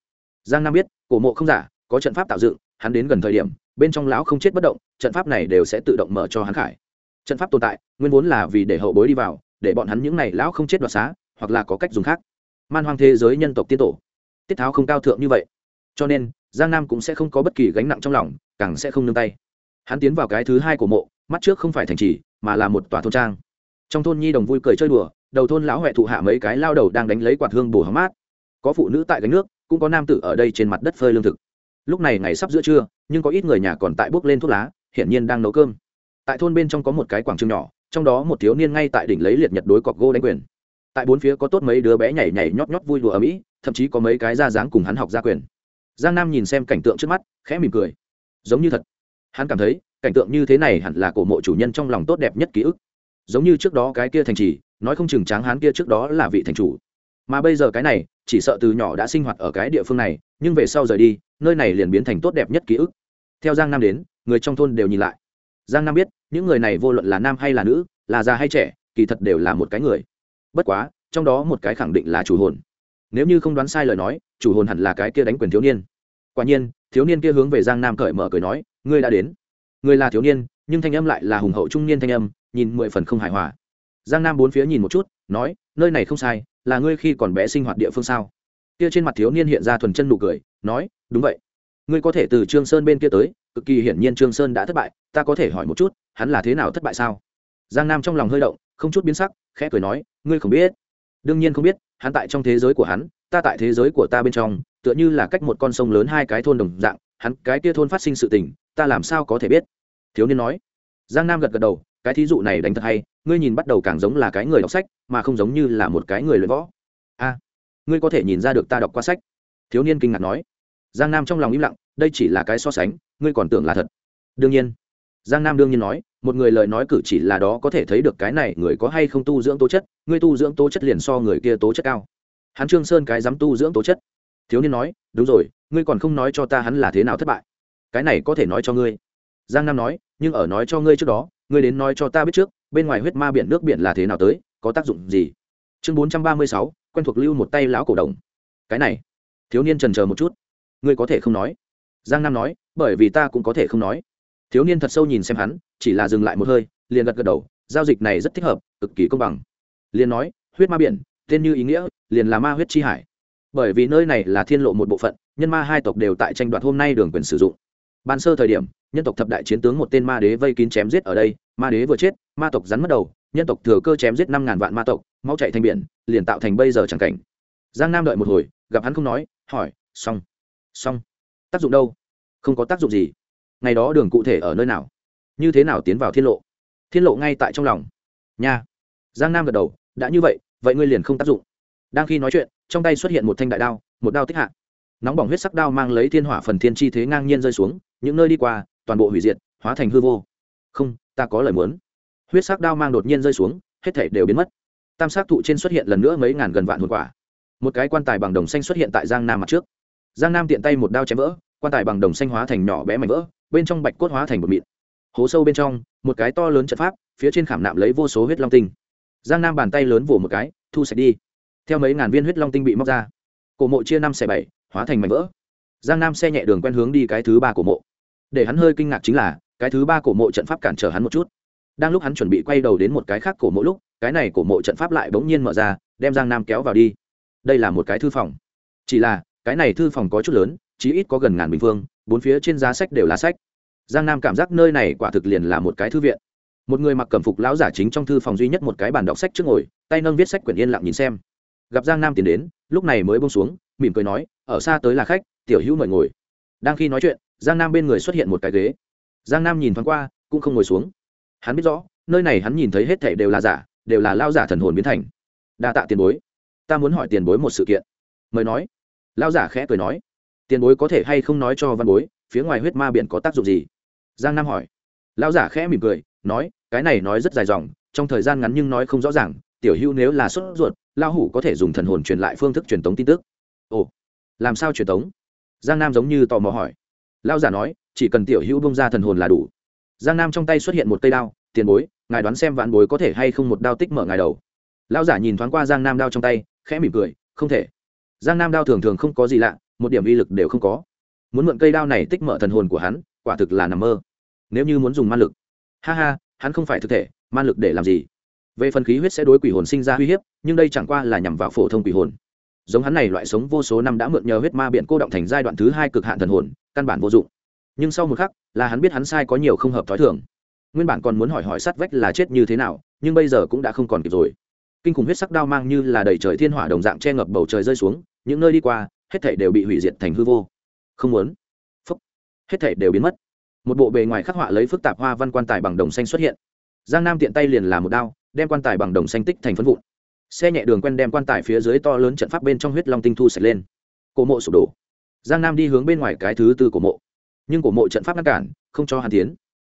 Giang nam biết, cổ mộ không giả, có trận pháp tạo dựng, hắn đến gần thời điểm, bên trong lão không chết bất động, trận pháp này đều sẽ tự động mở cho hắn khải. Trận pháp tồn tại, nguyên vốn là vì để hậu bối đi vào để bọn hắn những này lão không chết đoạt xá, hoặc là có cách dùng khác. Man hoang thế giới nhân tộc tiên tổ, tiết tháo không cao thượng như vậy. Cho nên, giang nam cũng sẽ không có bất kỳ gánh nặng trong lòng, càng sẽ không nương tay. Hắn tiến vào cái thứ hai của mộ, mắt trước không phải thành trì, mà là một tòa thôn trang. Trong thôn nhi đồng vui cười chơi đùa, đầu thôn lão huệ thụ hạ mấy cái lao đầu đang đánh lấy quạt hương bổ hóng mát. Có phụ nữ tại gánh nước, cũng có nam tử ở đây trên mặt đất phơi lương thực. Lúc này ngày sắp giữa trưa, nhưng có ít người nhà còn tại bốc lên thuốc lá, hiển nhiên đang nấu cơm. Tại thôn bên trong có một cái quảng trường nhỏ trong đó một thiếu niên ngay tại đỉnh lấy liệt nhật đối cọc gô đánh quyền. Tại bốn phía có tốt mấy đứa bé nhảy nhảy nhót nhót vui đùa ở mỹ, thậm chí có mấy cái ra dáng cùng hắn học gia quyền. Giang nam nhìn xem cảnh tượng trước mắt, khẽ mỉm cười. Giống như thật. Hắn cảm thấy, cảnh tượng như thế này hẳn là cổ mộ chủ nhân trong lòng tốt đẹp nhất ký ức. Giống như trước đó cái kia thành trì, nói không chừng tráng hắn kia trước đó là vị thành chủ. Mà bây giờ cái này, chỉ sợ từ nhỏ đã sinh hoạt ở cái địa phương này, nhưng về sau rời đi, nơi này liền biến thành tốt đẹp nhất ký ức. Theo giang nam đến, người trong thôn đều nhìn lại. Giang nam biết những người này vô luận là nam hay là nữ, là già hay trẻ, kỳ thật đều là một cái người. Bất quá, trong đó một cái khẳng định là chủ hồn. Nếu như không đoán sai lời nói, chủ hồn hẳn là cái kia đánh quyền thiếu niên. Quả nhiên, thiếu niên kia hướng về giang nam cởi mở cười nói, ngươi đã đến. Ngươi là thiếu niên, nhưng thanh âm lại là hùng hậu trung niên thanh âm, nhìn mười phần không hài hòa. Giang nam bốn phía nhìn một chút, nói, nơi này không sai, là ngươi khi còn bé sinh hoạt địa phương sao? Kia trên mặt thiếu niên hiện ra thuần chân nụ cười, nói, đúng vậy. Ngươi có thể từ trương sơn bên kia tới, cực kỳ hiển nhiên trương sơn đã thất bại, ta có thể hỏi một chút hắn là thế nào thất bại sao? Giang nam trong lòng hơi động, không chút biến sắc, khẽ cười nói, ngươi không biết. Đương nhiên không biết, hắn tại trong thế giới của hắn, ta tại thế giới của ta bên trong, tựa như là cách một con sông lớn hai cái thôn đồng dạng, hắn, cái kia thôn phát sinh sự tình, ta làm sao có thể biết? Thiếu niên nói. Giang nam gật gật đầu, cái thí dụ này đánh thật hay, ngươi nhìn bắt đầu càng giống là cái người đọc sách, mà không giống như là một cái người luyện võ. A, ngươi có thể nhìn ra được ta đọc qua sách. Thiếu niên kinh ngạc nói. Giang nam trong lòng im lặng, đây chỉ là cái so sánh, ngươi còn tưởng là thật. Đương nhiên giang nam đương nhiên nói, một người lời nói cử chỉ là đó có thể thấy được cái này người có hay không tu dưỡng tố chất ngươi tu dưỡng tố chất liền so người kia tố chất cao. Hắn trương sơn cái dám tu dưỡng tố chất. Thiếu niên nói, đúng rồi, ngươi còn không nói cho ta hắn là thế nào thất bại. Cái này có thể nói cho ngươi. Giang nam nói, nhưng ở nói cho ngươi trước đó, ngươi đến nói cho ta biết trước, bên ngoài huyết ma biển nước biển là thế nào tới, có tác dụng gì? Chương bốn trăm ba mươi sáu, quen thuộc lưu một tay lão cổ đồng. Cái này. Thiếu niên trần chờ một chút. Ngươi có thể không nói. Giang nam nói, bởi vì ta cũng có thể không nói thiếu niên thật sâu nhìn xem hắn, chỉ là dừng lại một hơi, liền gật gật đầu, giao dịch này rất thích hợp, cực kỳ công bằng. Liền nói, huyết ma biển, tên như ý nghĩa, liền là ma huyết chi hải. Bởi vì nơi này là thiên lộ một bộ phận, nhân ma hai tộc đều tại tranh đoạt hôm nay đường quyền sử dụng. Ban sơ thời điểm, nhân tộc thập đại chiến tướng một tên ma đế vây kín chém giết ở đây, ma đế vừa chết, ma tộc rắn mất đầu, nhân tộc thừa cơ chém giết năm ngàn vạn ma tộc, mau chạy thành biển, liền tạo thành bây giờ chẳng cảnh. Giang nam đợi một hồi, gặp hắn không nói, hỏi, xong xong, tác dụng đâu? Không có tác dụng gì ngày đó đường cụ thể ở nơi nào? Như thế nào tiến vào thiên lộ? Thiên lộ ngay tại trong lòng. Nha. Giang nam gật đầu, đã như vậy vậy ngươi liền không tác dụng. Đang khi nói chuyện, trong tay xuất hiện một thanh đại đao, một đao tích hạ. Nóng bỏng huyết sắc đao mang lấy thiên hỏa phần thiên chi thế ngang nhiên rơi xuống, những nơi đi qua, toàn bộ hủy diệt, hóa thành hư vô. Không, ta có lời muốn. Huyết sắc đao mang đột nhiên rơi xuống, hết thể đều biến mất. Tam sát thụ trên xuất hiện lần nữa mấy ngàn gần vạn hồn quả. Một cái quan tài bằng đồng xanh xuất hiện tại giang nam mặt trước. Giang nam tiện tay một đao chém vỡ, quan tài bằng đồng xanh hóa thành nhỏ bé mảnh vỡ bên trong bạch cốt hóa thành một mịn. Hố sâu bên trong, một cái to lớn trận pháp, phía trên khảm nạm lấy vô số huyết long tinh. Giang nam bàn tay lớn vỗ một cái, thu sạch đi. Theo mấy ngàn viên huyết long tinh bị móc ra, cổ mộ chia năm xẻ bảy, hóa thành mảnh vỡ. Giang nam xe nhẹ đường quen hướng đi cái thứ ba cổ mộ. Để hắn hơi kinh ngạc chính là, cái thứ ba cổ mộ trận pháp cản trở hắn một chút. Đang lúc hắn chuẩn bị quay đầu đến một cái khác cổ mộ lúc, cái này cổ mộ trận pháp lại bỗng nhiên mở ra, đem giang nam kéo vào đi. Đây là một cái thư phòng. Chỉ là, cái này thư phòng có chút lớn, chí ít có gần ngàn bình phương bốn phía trên giá sách đều là sách. Giang nam cảm giác nơi này quả thực liền là một cái thư viện. Một người mặc cẩm phục lão giả chính trong thư phòng duy nhất một cái bàn đọc sách trước ngồi, tay nâng viết sách quyển yên lặng nhìn xem. Gặp giang nam tiến đến, lúc này mới bông xuống, mỉm cười nói, ở xa tới là khách, tiểu hữu mời ngồi. Đang khi nói chuyện, giang nam bên người xuất hiện một cái ghế. Giang nam nhìn thoáng qua, cũng không ngồi xuống. Hắn biết rõ, nơi này hắn nhìn thấy hết thảy đều là giả, đều là lao giả thần hồn biến thành. Đa tạ tiền bối. Ta muốn hỏi tiền bối một sự kiện. Mời nói. Lao giả khẽ cười nói tiền bối có thể hay không nói cho văn bối, phía ngoài huyết ma biển có tác dụng gì? Giang nam hỏi. Lão giả khẽ mỉm cười, nói, cái này nói rất dài dòng, trong thời gian ngắn nhưng nói không rõ ràng, tiểu hữu nếu là sốt ruột lao hủ có thể dùng thần hồn truyền lại phương thức truyền tống tin tức. Ồ, làm sao truyền tống? Giang nam giống như tò mò hỏi. Lao giả nói, chỉ cần tiểu hữu bông ra thần hồn là đủ. Giang nam trong tay xuất hiện một cây đao, tiền bối, ngài đoán xem vạn bối có thể hay không một đao tích mở ngài đầu. Lao giả nhìn thoáng qua giang nam đao trong tay, khẽ mỉm cười, không thể. Giang nam đao thường thường không có gì lạ một điểm uy lực đều không có. Muốn mượn cây đao này tích mở thần hồn của hắn, quả thực là nằm mơ. Nếu như muốn dùng man lực. Ha ha, hắn không phải thực thể man lực để làm gì? Về phần khí huyết sẽ đối quỷ hồn sinh ra uy hiếp, nhưng đây chẳng qua là nhằm vào phổ thông quỷ hồn. Giống hắn này loại sống vô số năm đã mượn nhờ huyết ma biện cô động thành giai đoạn thứ hai cực hạn thần hồn, căn bản vô dụng. Nhưng sau một khắc, là hắn biết hắn sai có nhiều không hợp t h ó i thường. Nguyên bản còn muốn hỏi hỏi sát vách là chết như thế nào, nhưng bây giờ cũng đã không còn kịp rồi. Kinh khủng huyết sắc đao mang như là đầy trời thiên hỏa đồng dạng che ngập bầu trời rơi xuống, những nơi đi qua hết thảy đều bị hủy diệt thành hư vô. Không muốn. Phúc. Hết thảy đều biến mất. Một bộ bề ngoài khắc họa lấy phức tạp hoa văn quan tài bằng đồng xanh xuất hiện. Giang nam tiện tay liền làm một đao đem quan tài bằng đồng xanh tích thành phân vụn. Xe nhẹ đường quen đem quan tài phía dưới to lớn trận pháp bên trong huyết long tinh thu sạch lên. Cổ mộ sụp đổ. Giang nam đi hướng bên ngoài cái thứ tư cổ mộ. Nhưng cổ mộ trận pháp ngăn cản không cho hàn tiến.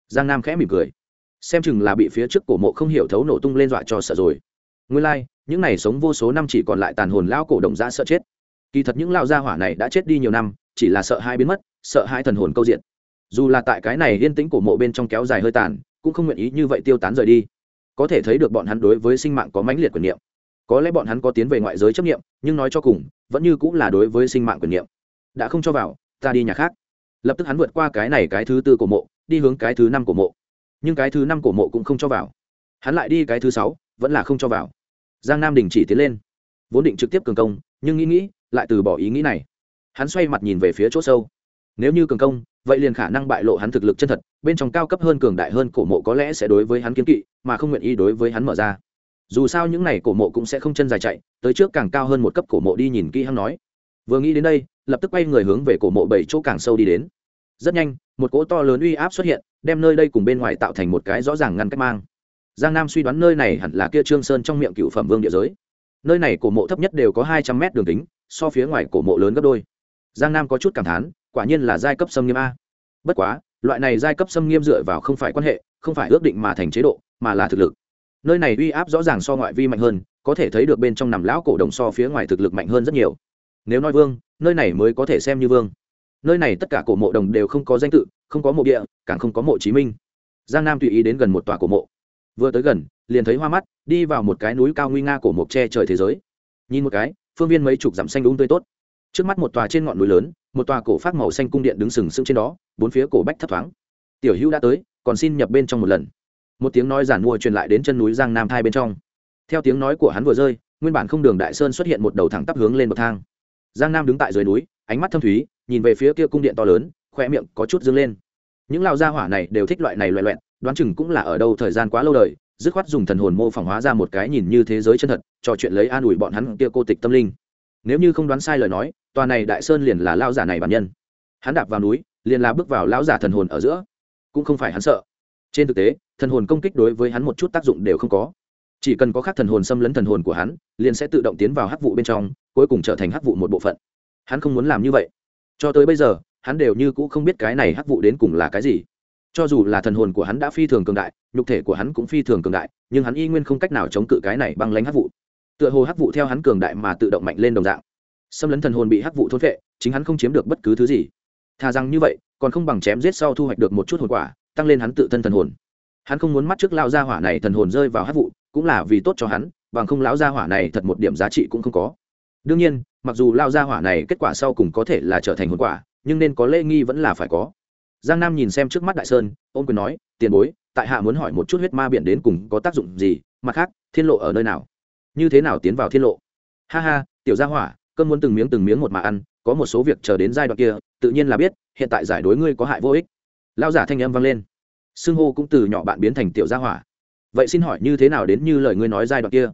Giang nam khẽ mỉm cười. Xem chừng là bị phía trước cổ mộ không hiểu thấu nổ tung lên dọa cho sợ rồi. Nguyên lai、like, những này sống vô số năm chỉ còn lại tàn hồn lao cổ động ra sợ chết kỳ thật những lao gia hỏa này đã chết đi nhiều năm, chỉ là sợ hai biến mất, sợ hai thần hồn câu diện. Dù là tại cái này yên tĩnh của mộ bên trong kéo dài hơi tàn, cũng không nguyện ý như vậy tiêu tán rời đi. Có thể thấy được bọn hắn đối với sinh mạng có mãnh liệt quyền niệm. Có lẽ bọn hắn có tiến về ngoại giới chấp nghiệm nhưng nói cho cùng, vẫn như cũng là đối với sinh mạng quyền niệm. Đã không cho vào, ta đi nhà khác. Lập tức hắn vượt qua cái này cái thứ tư của mộ, đi hướng cái thứ năm của mộ. Nhưng cái thứ năm của mộ cũng không cho vào. Hắn lại đi cái thứ sáu, vẫn là không cho vào. Giang nam đình chỉ tiến lên. Vốn định trực tiếp cường công, nhưng nghĩ nghĩ lại từ bỏ ý nghĩ này. Hắn xoay mặt nhìn về phía chỗ sâu. Nếu như cường công, vậy liền khả năng bại lộ hắn thực lực chân thật, bên trong cao cấp hơn cường đại hơn cổ mộ có lẽ sẽ đối với hắn kiến kỵ, mà không nguyện ý đối với hắn mở ra. Dù sao những n à y cổ mộ cũng sẽ không chân dài chạy, tới trước càng cao hơn một cấp cổ mộ đi nhìn kỹ hắn nói. Vừa nghĩ đến đây, lập tức quay người hướng về cổ mộ bảy chỗ càng sâu đi đến. Rất nhanh, một cỗ to lớn uy áp xuất hiện, đem nơi đây cùng bên ngoài tạo thành một cái rõ ràng ngăn cách mang. Giang nam suy đoán nơi này hẳn là kia trương sơn trong miệng cựu phẩm vương địa giới. Nơi này cổ mộ thấp nhất đều có hai trăm mét đường kính so phía ngoài cổ mộ lớn gấp đôi. Giang nam có chút cảm thán, quả nhiên là giai cấp xâm nghiêm a. Bất quá, loại này giai cấp xâm nghiêm dựa vào không phải quan hệ, không phải ước định mà thành chế độ, mà là thực lực. Nơi này uy áp rõ ràng so ngoại vi mạnh hơn, có thể thấy được bên trong nằm lão cổ đồng so phía ngoài thực lực mạnh hơn rất nhiều. Nếu nói vương, nơi này mới có thể xem như vương. Nơi này tất cả cổ mộ đồng đều không có danh tự, không có mộ địa, càng không có mộ chí minh. Giang nam tùy ý đến gần một tòa cổ mộ. Vừa tới gần, liền thấy hoa mắt, đi vào một cái núi cao nguy nga cổ mộc tre trời thế giới. Nhìn một cái phương viên mấy chục dặm xanh đúng tươi tốt. Trước mắt một tòa trên ngọn núi lớn, một tòa cổ phát màu xanh cung điện đứng sừng sững trên đó, bốn phía cổ bách thấp thoáng. Tiểu hữu đã tới, còn xin nhập bên trong một lần. Một tiếng nói giản mua truyền lại đến chân núi giang nam thai bên trong. Theo tiếng nói của hắn vừa rơi, nguyên bản không đường đại sơn xuất hiện một đầu thẳng tắp hướng lên bậc thang. Giang nam đứng tại dưới núi, ánh mắt thâm thúy, nhìn về phía kia cung điện to lớn khoe miệng có chút dâng lên. Những lao gia hỏa này đều thích loại này loại loẹn đoán chừng cũng là ở đâu thời gian quá lâu đời dứt khoát dùng thần hồn mô phỏng hóa ra một cái nhìn như thế giới chân thật, trò chuyện lấy an ủi bọn hắn kia cô tịch tâm linh. Nếu như không đoán sai lời nói, tòa này đại sơn liền là lao giả này bản nhân. Hắn đạp vào núi, liền là bước vào lão giả thần hồn ở giữa. Cũng không phải hắn sợ. Trên thực tế, thần hồn công kích đối với hắn một chút tác dụng đều không có. Chỉ cần có khác thần hồn xâm lấn thần hồn của hắn, liền sẽ tự động tiến vào hắc vụ bên trong, cuối cùng trở thành hắc vụ một bộ phận. Hắn không muốn làm như vậy. Cho tới bây giờ, hắn đều như cũ không biết cái này hắc vụ đến cùng là cái gì cho dù là thần hồn của hắn đã phi thường cường đại, nhục thể của hắn cũng phi thường cường đại, nhưng hắn y nguyên không cách nào chống cự cái này băng lánh hắc vụ. Tựa hồ hắc vụ theo hắn cường đại mà tự động mạnh lên đồng dạng. Xâm lấn thần hồn bị hắc vụ thôn vệ chính hắn không chiếm được bất cứ thứ gì. Thà rằng như vậy, còn không bằng chém giết sau thu hoạch được một chút hồn quả, tăng lên hắn tự thân thần hồn. Hắn không muốn mắt trước lao gia hỏa này thần hồn rơi vào hắc vụ, cũng là vì tốt cho hắn, bằng không lão gia hỏa này thật một điểm giá trị cũng không có. Đương nhiên, mặc dù lao gia hỏa này kết quả sau cùng có thể là trở thành hồn quả, nhưng nên có lễ nghi vẫn là phải có giang nam nhìn xem trước mắt đại sơn ôm quyền nói, tiền bối, tại hạ muốn hỏi một chút huyết ma biển đến cùng có tác dụng gì, mặt khác, thiên lộ ở nơi nào? Như thế nào tiến vào thiên lộ? Ha ha, tiểu gia hỏa cơn muốn từng miếng từng miếng một mà ăn, có một số việc chờ đến giai đoạn kia, tự nhiên là biết, hiện tại giải đối ngươi có hại vô ích. Lao giả thanh âm vang lên. Xưng hô cũng từ nhỏ bạn biến thành tiểu gia hỏa. Vậy xin hỏi như thế nào đến như lời ngươi nói giai đoạn kia?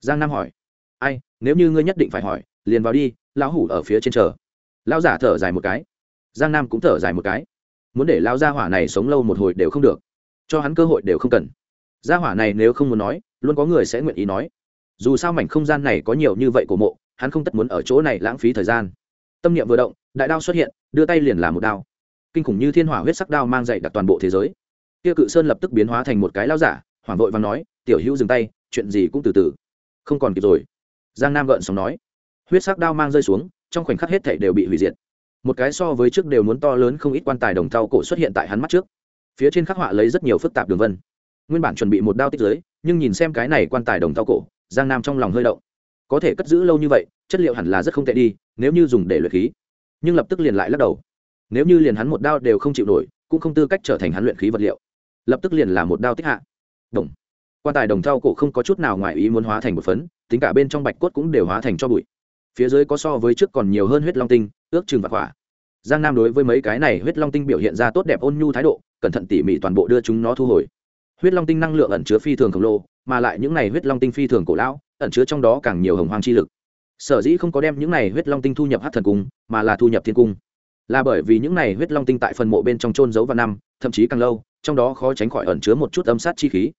Giang nam hỏi. Ai, nếu như ngươi nhất định phải hỏi, liền vào đi, lão hủ ở phía trên chờ. Lão giả thở dài một cái. Giang nam cũng thở dài một cái muốn để lão gia hỏa này sống lâu một hồi đều không được. Cho hắn cơ hội đều không cần. Gia hỏa này nếu không muốn nói, luôn có người sẽ nguyện ý nói. Dù sao mảnh không gian này có nhiều như vậy của mộ, hắn không tất muốn ở chỗ này lãng phí thời gian. Tâm niệm vừa động, đại đao xuất hiện, đưa tay liền làm một đao. Kinh khủng như thiên hỏa huyết sắc đao mang dậy đặt toàn bộ thế giới. Kia cự sơn lập tức biến hóa thành một cái lao giả, hoảng vội và nói, tiểu hữu dừng tay, chuyện gì cũng từ từ. Không còn kịp rồi. Giang nam gợn sóng nói. Huyết sắc đao mang rơi xuống, trong khoảnh khắc hết thảy đều bị hủy diệt một cái so với trước đều muốn to lớn không ít quan tài đồng thau cổ xuất hiện tại hắn mắt trước. Phía trên khắc họa lấy rất nhiều phức tạp đường vân. Nguyên bản chuẩn bị một đao tích giới nhưng nhìn xem cái này quan tài đồng thau cổ, giang nam trong lòng hơi động. Có thể cất giữ lâu như vậy, chất liệu hẳn là rất không tệ đi, nếu như dùng để luyện khí. Nhưng lập tức liền lại lắc đầu. Nếu như liền hắn một đao đều không chịu nổi, cũng không tư cách trở thành hắn luyện khí vật liệu. Lập tức liền là một đao tích hạ. Đồng. Quan tài đồng thau cổ không có chút nào ngoài ý muốn hóa thành một phấn, tính cả bên trong bạch cốt cũng đều hóa thành cho bụi. Phía dưới có so với trước còn nhiều hơn huyết long tinh ước chừng và quả giang nam đối với mấy cái này huyết long tinh biểu hiện ra tốt đẹp ôn nhu thái độ, cẩn thận tỉ mỉ toàn bộ đưa chúng nó thu hồi. Huyết long tinh năng lượng ẩn chứa phi thường khổng lồ, mà lại những này huyết long tinh phi thường cổ lão, ẩn chứa trong đó càng nhiều hồng hoang chi lực. Sở dĩ không có đem những này huyết long tinh thu nhập hát thần cung, mà là thu nhập thiên cung. Là bởi vì những này huyết long tinh tại phần mộ bên trong trôn giấu vào năm, thậm chí càng lâu, trong đó khó tránh khỏi ẩn chứa một chút âm sát chi khí.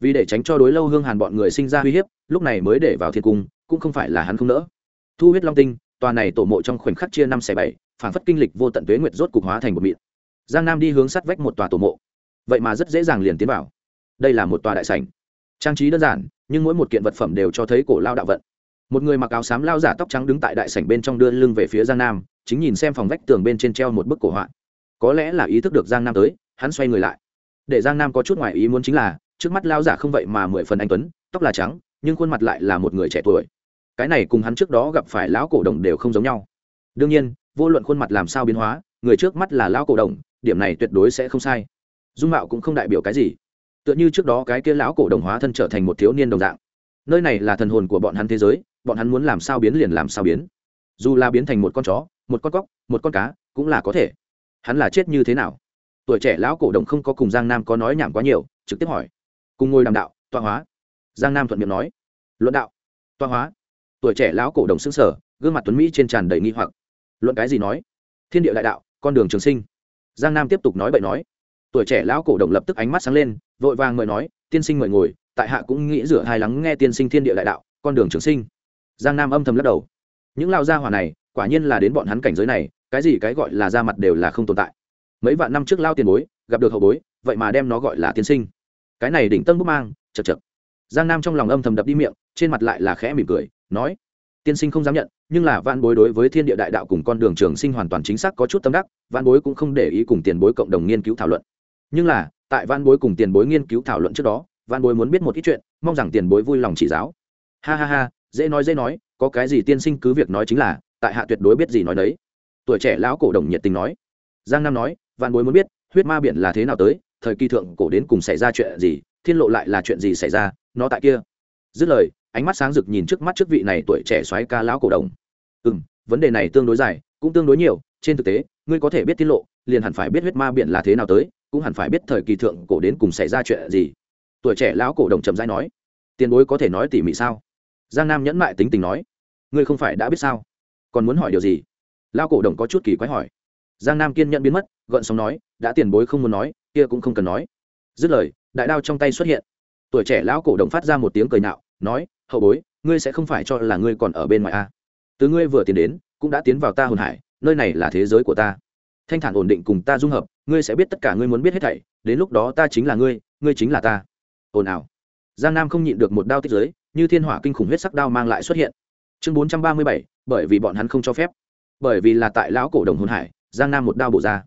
Vì để tránh cho đối lâu hương hàn bọn người sinh ra uy hiếp, lúc này mới để vào thiên cung, cũng không phải là hắn không nỡ. Thu huyết long tinh tòa này tổ mộ trong khoảnh khắc chia năm xẻ bảy phản phất kinh lịch vô tận tuế nguyệt rốt cục hóa thành một mịn. Giang nam đi hướng sát vách một tòa tổ mộ. Vậy mà rất dễ dàng liền tiến vào. Đây là một tòa đại sảnh. Trang trí đơn giản, nhưng mỗi một kiện vật phẩm đều cho thấy cổ lao đạo vận. Một người mặc áo xám lao giả tóc trắng đứng tại đại sảnh bên trong đưa lưng về phía giang nam, chính nhìn xem phòng vách tường bên trên treo một bức cổ họa. Có lẽ là ý thức được giang nam tới, hắn xoay người lại. Để giang nam có chút ngoài ý muốn chính là, trước mắt lao giả không vậy mà mười phần anh tuấn, tóc là trắng, nhưng khuôn mặt lại là một người trẻ tuổi cái này cùng hắn trước đó gặp phải lão cổ đồng đều không giống nhau. Đương nhiên, vô luận khuôn mặt làm sao biến hóa, người trước mắt là lão cổ đồng, điểm này tuyệt đối sẽ không sai. Dung mạo cũng không đại biểu cái gì. Tựa như trước đó cái kia lão cổ đồng hóa thân trở thành một thiếu niên đồng dạng. Nơi này là thần hồn của bọn hắn thế giới, bọn hắn muốn làm sao biến liền làm sao biến. Dù là biến thành một con chó, một con cóc, một con cá, cũng là có thể. Hắn là chết như thế nào? Tuổi trẻ lão cổ đồng không có cùng giang nam có nói nhảm quá nhiều, trực tiếp hỏi. Cùng ngôi đàm đạo, tọa hóa. Giang nam thuận miệng nói. Luận đạo, tọa hóa tuổi trẻ lão cổ đồng xứng sở, gương mặt tuấn mỹ trên tràn đầy nghi hoặc. Luận cái gì nói? Thiên địa đại đạo, con đường trường sinh. Giang nam tiếp tục nói bậy nói. Tuổi trẻ lão cổ đồng lập tức ánh mắt sáng lên, vội vàng mời nói, tiên sinh mời ngồi, tại hạ cũng nghĩ rửa hai lắng nghe tiên sinh thiên địa đại đạo, con đường trường sinh. Giang nam âm thầm lắc đầu. Những lao gia hỏa này, quả nhiên là đến bọn hắn cảnh giới này, cái gì cái gọi là ra mặt đều là không tồn tại. Mấy vạn năm trước lao tiền bối, gặp được hậu bối, vậy mà đem nó gọi là tiên sinh. Cái này đỉnh tân bút mang, chật chật giang nam trong lòng âm thầm đập đi miệng, trên mặt lại là khẽ mỉm cười, nói, tiên sinh không dám nhận, nhưng là vạn bối đối với thiên địa đại đạo cùng con đường trường sinh hoàn toàn chính xác có chút tâm đắc, vạn bối cũng không để ý cùng tiền bối cộng đồng nghiên cứu thảo luận. Nhưng là, tại vạn bối cùng tiền bối nghiên cứu thảo luận trước đó, vạn bối muốn biết một ít chuyện, mong rằng tiền bối vui lòng chỉ giáo. Ha ha ha, dễ nói dễ nói, có cái gì tiên sinh cứ việc nói chính là, tại hạ tuyệt đối biết gì nói đấy tuổi trẻ lão cổ đồng nhiệt tình nói. Giang nam nói, vạn bối muốn biết, huyết ma biển là thế nào tới, thời kỳ thượng cổ đến cùng xảy ra chuyện gì, thiên lộ lại là chuyện gì xảy ra nó tại kia. Dứt lời, ánh mắt sáng rực nhìn trước mắt trước vị này tuổi trẻ xoáy ca lão cổ đồng. Ừ m vấn đề này tương đối dài, cũng tương đối nhiều, trên thực tế, ngươi có thể biết tiết lộ, liền hẳn phải biết huyết ma biển là thế nào tới, cũng hẳn phải biết thời kỳ thượng cổ đến cùng xảy ra chuyện gì. Tuổi trẻ lão cổ đồng trầm dai nói, tiền bối có thể nói tỉ mỉ sao? Giang nam nhẫn mại tính tình nói, ngươi không phải đã biết sao? Còn muốn hỏi điều gì? Lao cổ đồng có chút kỳ quái hỏi. Giang nam kiên nhận biến mất, gợn sóng nói, đã tiền bối không muốn nói, kia cũng không cần nói. Dứt lời, đại đao trong tay xuất hiện tuổi trẻ lão cổ đồng phát ra một tiếng cười nạo nói, hậu bối, ngươi sẽ không phải cho là ngươi còn ở bên ngoài a từ ngươi vừa tiến đến, cũng đã tiến vào ta hồn hải, nơi này là thế giới của ta. Thanh thản ổn định cùng ta dung hợp, ngươi sẽ biết tất cả ngươi muốn biết hết thảy, đến lúc đó ta chính là ngươi ngươi chính là ta. Ồn ào. Giang nam không nhịn được một đao tích giới như thiên hỏa kinh khủng huyết sắc đao mang lại xuất hiện. Chương bốn trăm ba mươi bảy, bởi vì bọn hắn không cho phép. Bởi vì là tại lão cổ đồng hồn hải, giang nam một đao bổ ra.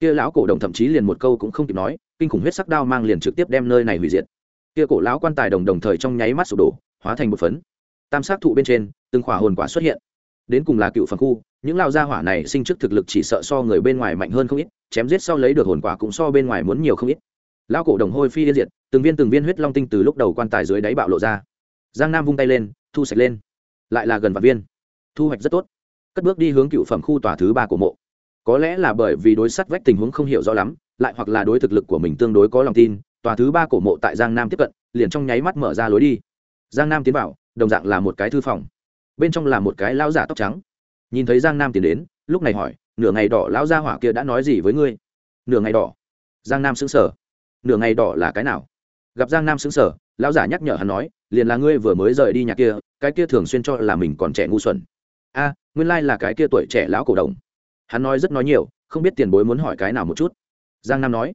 Kia lão cổ đồng thậm chí liền một câu cũng không kịp nói, kinh khủng huyết sắc đao mang liền trực tiếp đem nơi này hủy diệt kia cổ lão quan tài đồng đồng thời trong nháy mắt sụp đổ, hóa thành một phấn. Tam sát thụ bên trên, từng khỏa hồn quả xuất hiện. Đến cùng là cựu phần khu, những lao gia hỏa này sinh trước thực lực chỉ sợ so người bên ngoài mạnh hơn không ít, chém giết sau lấy được hồn quả cũng so bên ngoài muốn nhiều không ít. Lao cổ đồng hôi phi liên diệt, từng viên từng viên huyết long tinh từ lúc đầu quan tài dưới đáy bạo lộ ra. Giang nam vung tay lên, thu sạch lên. Lại là gần vạn viên. Thu hoạch rất tốt. Cất bước đi hướng cựu phẩm khu tòa thứ ba của mộ. Có lẽ là bởi vì đối sắt vách tình huống không hiểu rõ lắm, lại hoặc là đối thực lực của mình tương đối có lòng tin tòa thứ ba cổ mộ tại giang nam tiếp cận, liền trong nháy mắt mở ra lối đi. Giang nam tiến vào, đồng dạng là một cái thư phòng. Bên trong là một cái lão giả tóc trắng. Nhìn thấy giang nam tiến đến, lúc này hỏi, nửa ngày đỏ, lão gia hỏa kia đã nói gì với ngươi? Nửa ngày đỏ. Giang nam xứng sở nửa ngày đỏ là cái nào? Gặp giang nam xứng sở lão giả nhắc nhở hắn nói, liền là ngươi vừa mới rời đi nhà kia, cái kia thường xuyên cho là mình còn trẻ ngu xuẩn. A, nguyên lai là cái kia tuổi trẻ lão cổ đồng. Hắn nói rất nói nhiều, không biết tiền bối muốn hỏi cái nào một chút. Giang nam nói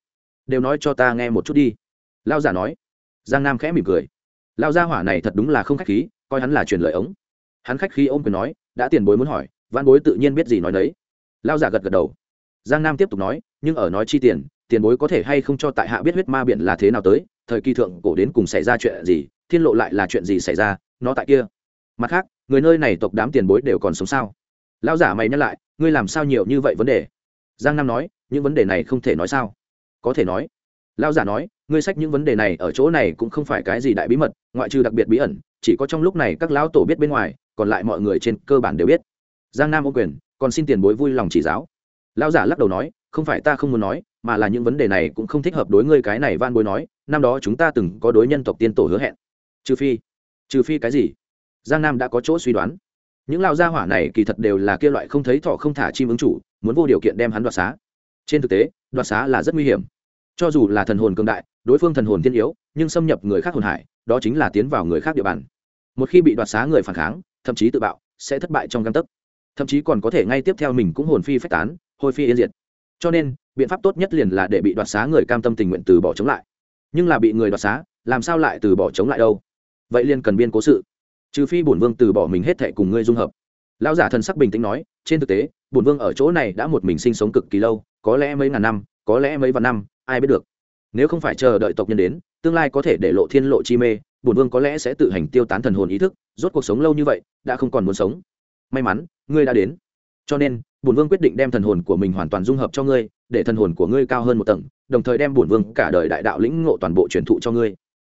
đều nói cho ta nghe một chút đi. Lao giả nói. Giang nam khẽ mỉm cười. Lao gia hỏa này thật đúng là không khách khí, coi hắn là truyền lời ống. Hắn khách khí ôm quyền nói, đã tiền bối muốn hỏi, văn bối tự nhiên biết gì nói đấy lao giả gật gật đầu. Giang nam tiếp tục nói, nhưng ở nói chi tiền tiền bối có thể hay không cho tại hạ biết huyết ma biển là thế nào tới, thời kỳ thượng cổ đến cùng xảy ra chuyện gì, thiên lộ lại là chuyện gì xảy ra, nó tại kia. Mặt khác, người nơi này tộc đám tiền bối đều còn sống sao? Lao giả mày nhắc lại, ngươi làm sao nhiều như vậy vấn đề? Giang nam nói, những vấn đề này không thể nói sao có thể nói. Lao giả nói, ngươi sách những vấn đề này ở chỗ này cũng không phải cái gì đại bí mật, ngoại trừ đặc biệt bí ẩn, chỉ có trong lúc này các lão tổ biết bên ngoài, còn lại mọi người trên cơ bản đều biết. Giang nam ô quyền, còn xin tiền bối vui lòng chỉ giáo. Lão giả lắc đầu nói, không phải ta không muốn nói, mà là những vấn đề này cũng không thích hợp đối ngươi cái này van bối nói, năm đó chúng ta từng có đối nhân tộc tiên tổ hứa hẹn. Trừ phi trừ phi cái gì? Giang nam đã có chỗ suy đoán. Những lao gia hỏa này kỳ thật đều là kia loại không thấy thọ không thả chim ứng chủ, muốn vô điều kiện đem hắn đoạt xá. Trên thực tế, đoạt xá là rất nguy hiểm cho dù là thần hồn cường đại, đối phương thần hồn thiên yếu, nhưng xâm nhập người khác hồn hải, đó chính là tiến vào người khác địa bàn. Một khi bị đoạt xá người phản kháng, thậm chí tự bạo, sẽ thất bại trong găng tấc. Thậm chí còn có thể ngay tiếp theo mình cũng hồn phi phách tán, hôi phi yên diệt. Cho nên, biện pháp tốt nhất liền là để bị đoạt xá người cam tâm tình nguyện từ bỏ chống lại. Nhưng là bị người đoạt xá, làm sao lại từ bỏ chống lại đâu? Vậy liền cần biên cố sự. Trừ phi bổn vương từ bỏ mình hết thệ cùng ngươi dung hợp. Lão giả thần sắc bình tĩnh nói, trên thực tế, bổn vương ở chỗ này đã một mình sinh sống cực kỳ lâu, có lẽ mấy ngàn năm, có lẽ mấy vạn năm ai biết được. Nếu không phải chờ đợi tộc nhân đến, tương lai có thể để lộ thiên lộ chi mê, bổn vương có lẽ sẽ tự hành tiêu tán thần hồn ý thức, rốt cuộc sống lâu như vậy, đã không còn muốn sống. May mắn, ngươi đã đến. Cho nên, bổn vương quyết định đem thần hồn của mình hoàn toàn dung hợp cho ngươi, để thần hồn của ngươi cao hơn một tầng, đồng thời đem bổn vương cả đời đại đạo lĩnh ngộ toàn bộ truyền thụ cho ngươi.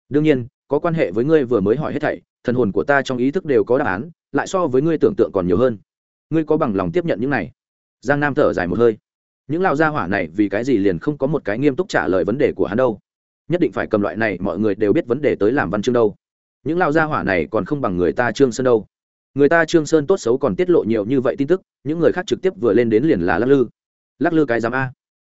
Đương nhiên, có quan hệ với ngươi vừa mới hỏi hết thảy, thần hồn của ta trong ý thức đều có đáp án, lại so với ngươi tưởng tượng còn nhiều hơn. Ngươi có bằng lòng tiếp nhận những này? Giang nam thở dài một hơi những lao gia hỏa này vì cái gì liền không có một cái nghiêm túc trả lời vấn đề của hắn đâu? Nhất định phải cầm loại này, mọi người đều biết vấn đề tới làm văn chương đâu. Những lao gia hỏa này còn không bằng người ta trương sơn đâu. Người ta trương sơn tốt xấu còn tiết lộ nhiều như vậy tin tức, những người khác trực tiếp vừa lên đến liền là lắc lư. Lắc lư cái giám a.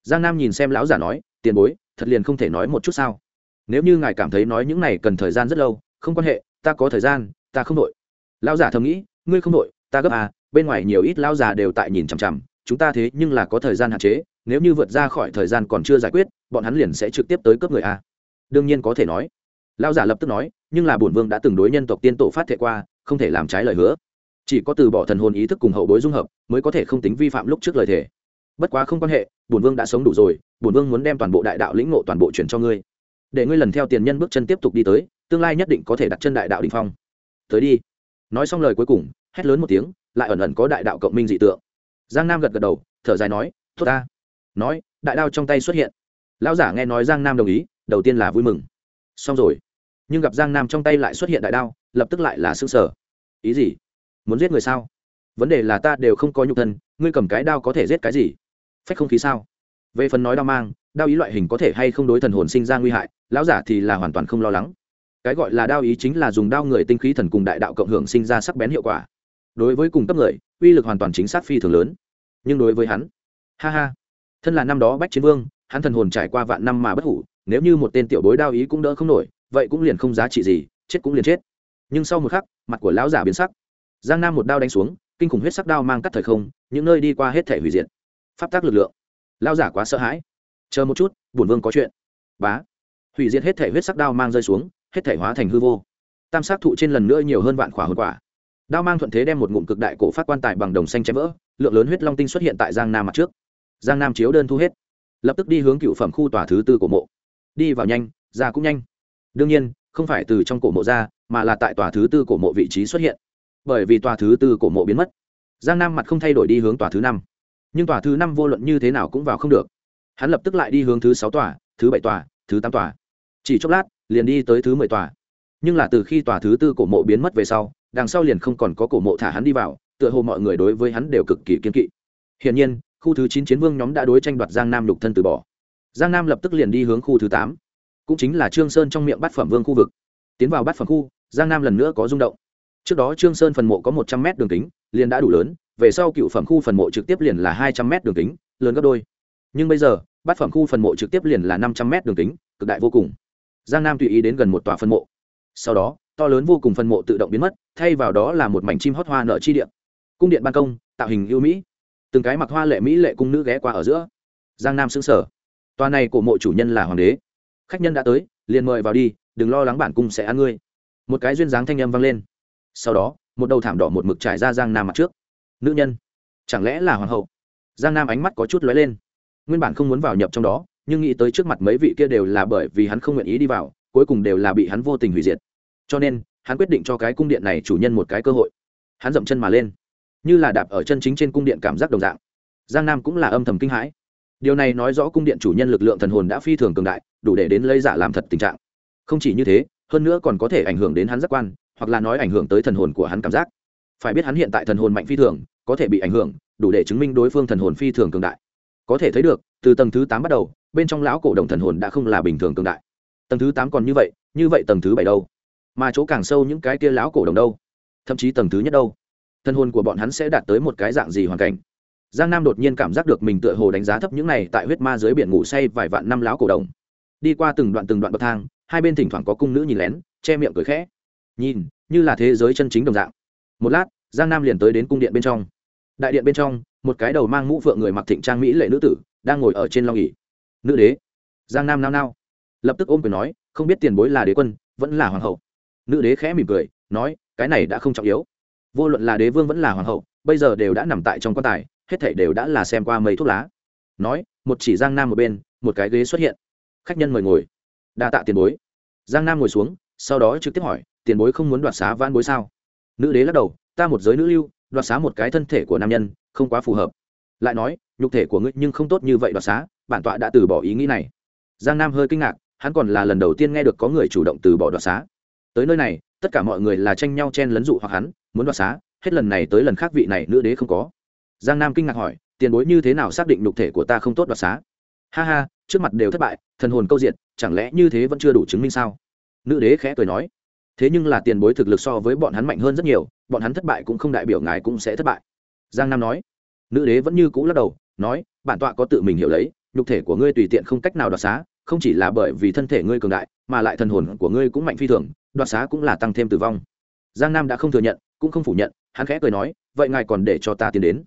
Giang nam nhìn xem lão giả nói, tiền bối, thật liền không thể nói một chút sao? Nếu như ngài cảm thấy nói những này cần thời gian rất lâu, không quan hệ, ta có thời gian, ta không đội lão giả thầm nghĩ, ngươi không đội ta gấp à bên ngoài nhiều ít lão già đều tại nhìn chằm chằm chúng ta thế nhưng là có thời gian hạn chế, nếu như vượt ra khỏi thời gian còn chưa giải quyết, bọn hắn liền sẽ trực tiếp tới cướp người a. Đương nhiên có thể nói. Lão giả lập tức nói, nhưng là bổn vương đã từng đối nhân tộc tiên tổ phát thệ qua, không thể làm trái lời hứa. Chỉ có từ bỏ thần hồn ý thức cùng hậu bối dung hợp, mới có thể không tính vi phạm lúc trước lời thề. Bất quá không quan hệ, bổn vương đã sống đủ rồi, bổn vương muốn đem toàn bộ đại đạo lĩnh ngộ toàn bộ chuyển cho ngươi. Để ngươi lần theo tiền nhân bước chân tiếp tục đi tới, tương lai nhất định có thể đặt chân đại đạo đình phong. Tới đi. Nói xong lời cuối cùng, hét lớn một tiếng, lại ẩn ẩn có đại đạo cộng minh dị tượng giang nam gật gật đầu, thở dài nói, tốt ta. Nói, đại đao trong tay xuất hiện. Lão giả nghe nói giang nam đồng ý, đầu tiên là vui mừng. Xong rồi. Nhưng gặp giang nam trong tay lại xuất hiện đại đao, lập tức lại là s ư ơ n g sở. Ý gì? Muốn giết người sao? Vấn đề là ta đều không có nhục thân, ngươi cầm cái đao có thể giết cái gì? Phách không khí sao? Về phần nói đao mang, đao ý loại hình có thể hay không đối thần hồn sinh ra nguy hại, lão giả thì là hoàn toàn không lo lắng. Cái gọi là đao ý chính là dùng đao người tinh khí thần cùng đại đạo cộng hưởng sinh ra sắc bén hiệu quả. Đối với cùng cấp người, uy lực hoàn toàn chính xác phi thường lớn nhưng đối với hắn, ha ha, thân là năm đó bách chiến vương, hắn thần hồn trải qua vạn năm mà bất hủ, nếu như một tên tiểu bối đao ý cũng đỡ không nổi, vậy cũng liền không giá trị gì, chết cũng liền chết. Nhưng sau một khắc, mặt của lão giả biến sắc. Giang nam một đao đánh xuống, kinh khủng huyết sắc đao mang cắt thời không, những nơi đi qua hết thể hủy diệt. Pháp tác lực lượng. Lão giả quá sợ hãi. Chờ một chút, bổn vương có chuyện. Bá. Hủy diệt hết thể huyết sắc đao mang rơi xuống, hết thể hóa thành hư vô. Tam sát thụ trên lần nữa nhiều hơn vạn khỏa hồn quả. Đao mang thuận thế đem một ngụm cực đại cổ phát quan tài bằng đồng xanh chém vỡ lượng lớn huyết long tinh xuất hiện tại giang nam mặt trước. Giang nam chiếu đơn thu hết, lập tức đi hướng cựu phẩm khu tòa thứ tư của mộ. Đi vào nhanh, ra cũng nhanh. Đương nhiên, không phải từ trong cổ mộ ra, mà là tại tòa thứ tư cổ mộ vị trí xuất hiện. Bởi vì tòa thứ tư cổ mộ biến mất, giang nam mặt không thay đổi đi hướng tòa thứ năm. Nhưng tòa thứ năm vô luận như thế nào cũng vào không được. Hắn lập tức lại đi hướng thứ sáu tòa, thứ bảy tòa, thứ tám tòa. Chỉ chốc lát, liền đi tới thứ mười tòa. Nhưng là từ khi tòa thứ tư cổ mộ biến mất về sau, đằng sau liền không còn có cổ mộ thả hắn đi vào tựa hồ mọi người đối với hắn đều cực kỳ kiên kỵ. Hiển nhiên, khu thứ chín chiến vương nhóm đã đối tranh đoạt giang nam lục thân từ bỏ. Giang nam lập tức liền đi hướng khu thứ tám. Cũng chính là trương sơn trong miệng bát phẩm vương khu vực. Tiến vào bát phẩm khu, giang nam lần nữa có rung động. Trước đó trương sơn phần mộ có một trăm mét đường kính, liền đã đủ lớn, về sau cựu phẩm khu phần mộ trực tiếp liền là hai trăm mét đường kính, lớn gấp đôi. Nhưng bây giờ, bát phẩm khu phần mộ trực tiếp liền là năm trăm mét đường kính, cực đại vô cùng. Giang nam tùy ý đến gần một tòa phân mộ. Sau đó, to lớn vô cùng phân mộ tự động biến mất, thay vào đó là một mảnh chim hót hoa nợ chi điện cung điện ban công, tạo hình ưu mỹ. Từng cái mặc hoa lệ mỹ lệ cung nữ ghé qua ở giữa. Giang nam xứng sở tòa này của mộ chủ nhân là hoàng đế. Khách nhân đã tới, liền mời vào đi, đừng lo lắng bản cung sẽ ăn ngươi. Một cái duyên dáng thanh âm vang lên. Sau đó, một đầu thảm đỏ một mực trải ra giang nam mặt trước. Nữ nhân, chẳng lẽ là hoàng hậu? Giang nam ánh mắt có chút lóe lên. Nguyên bản không muốn vào nhập trong đó, nhưng nghĩ tới trước mặt mấy vị kia đều là bởi vì hắn không nguyện ý đi vào, cuối cùng đều là bị hắn vô tình hủy diệt. Cho nên, hắn quyết định cho cái cung điện này chủ nhân một cái cơ hội. Hắn dậm chân mà lên như là đạp ở chân chính trên cung điện cảm giác đồng dạng. Giang nam cũng là âm thầm kinh hãi. Điều này nói rõ cung điện chủ nhân lực lượng thần hồn đã phi thường cường đại, đủ để đến lấy giả làm thật tình trạng. Không chỉ như thế, hơn nữa còn có thể ảnh hưởng đến hắn giác quan, hoặc là nói ảnh hưởng tới thần hồn của hắn cảm giác. Phải biết hắn hiện tại thần hồn mạnh phi thường, có thể bị ảnh hưởng, đủ để chứng minh đối phương thần hồn phi thường cường đại. Có thể thấy được, từ tầng thứ tám bắt đầu, bên trong lão cổ đồng thần hồn đã không là bình thường cường đại. Tầng thứ tám còn như vậy như vậy tầng thứ bảy đâu? Mà chỗ càng sâu những cái kia lão cổ đồng đâu? Thậm chí tầng thứ nhất đâu? Thân hồn của bọn hắn sẽ đạt tới một cái dạng gì hoàn cảnh? Giang nam đột nhiên cảm giác được mình tựa hồ đánh giá thấp những này tại huyết ma dưới biển ngủ say vài vạn năm láo cổ đồng. Đi qua từng đoạn từng đoạn bậc thang, hai bên thỉnh thoảng có cung nữ nhìn lén, che miệng cười khẽ. Nhìn, như là thế giới chân chính đồng dạng. Một lát, giang nam liền tới đến cung điện bên trong. Đại điện bên trong, một cái đầu mang mũ phượng người mặc thịnh trang mỹ lệ nữ tử, đang ngồi ở trên long nghỉ. nữ đế. Giang nam nao nao. Lập tức ôm quyền nói, không biết tiền bối là đế quân, vẫn là hoàng hậu. Nữ đế khẽ mỉm cười, nói, cái này đã không trọng yếu vô luận là đế vương vẫn là hoàng hậu, bây giờ đều đã nằm tại trong quan tài, hết thảy đều đã là xem qua mấy thuốc lá. Nói, một chỉ giang nam một bên, một cái ghế xuất hiện. Khách nhân mời ngồi. Đa tạ tiền bối. Giang nam ngồi xuống, sau đó trực tiếp hỏi, tiền bối không muốn đoạt xá van bối sao? Nữ đế lắc đầu, ta một giới nữ lưu, đoạt xá một cái thân thể của nam nhân, không quá phù hợp. Lại nói, nhục thể của ngươi nhưng không tốt như vậy đoạt xá, bản tọa đã từ bỏ ý nghĩ này. Giang nam hơi kinh ngạc, hắn còn là lần đầu tiên nghe được có người chủ động từ bỏ đoạt xá. Tới nơi này tất cả mọi người là tranh nhau chen lấn dụ hoặc hắn, muốn đoạt xá, hết lần này tới lần khác vị này nữ đế không có. Giang nam kinh ngạc hỏi, tiền bối như thế nào xác định nhục thể của ta không tốt đoạt xá? Ha ha, trước mặt đều thất bại, thần hồn câu diện chẳng lẽ như thế vẫn chưa đủ chứng minh sao? Nữ đế khẽ cười nói, thế nhưng là tiền bối thực lực so với bọn hắn mạnh hơn rất nhiều, bọn hắn thất bại cũng không đại biểu ngài cũng sẽ thất bại. Giang nam nói, nữ đế vẫn như cũ lắc đầu, nói, bản tọa có tự mình hiểu lấy, nhục thể của ngươi tùy tiện không cách nào đoạt xá, không chỉ là bởi vì thân thể ngươi cường đại mà lại thần hồn của ngươi cũng mạnh phi thường, đoạt xá cũng là tăng thêm tử vong. Giang nam đã không thừa nhận, cũng không phủ nhận, hắn khẽ cười nói, vậy ngài còn để cho ta tiến đến.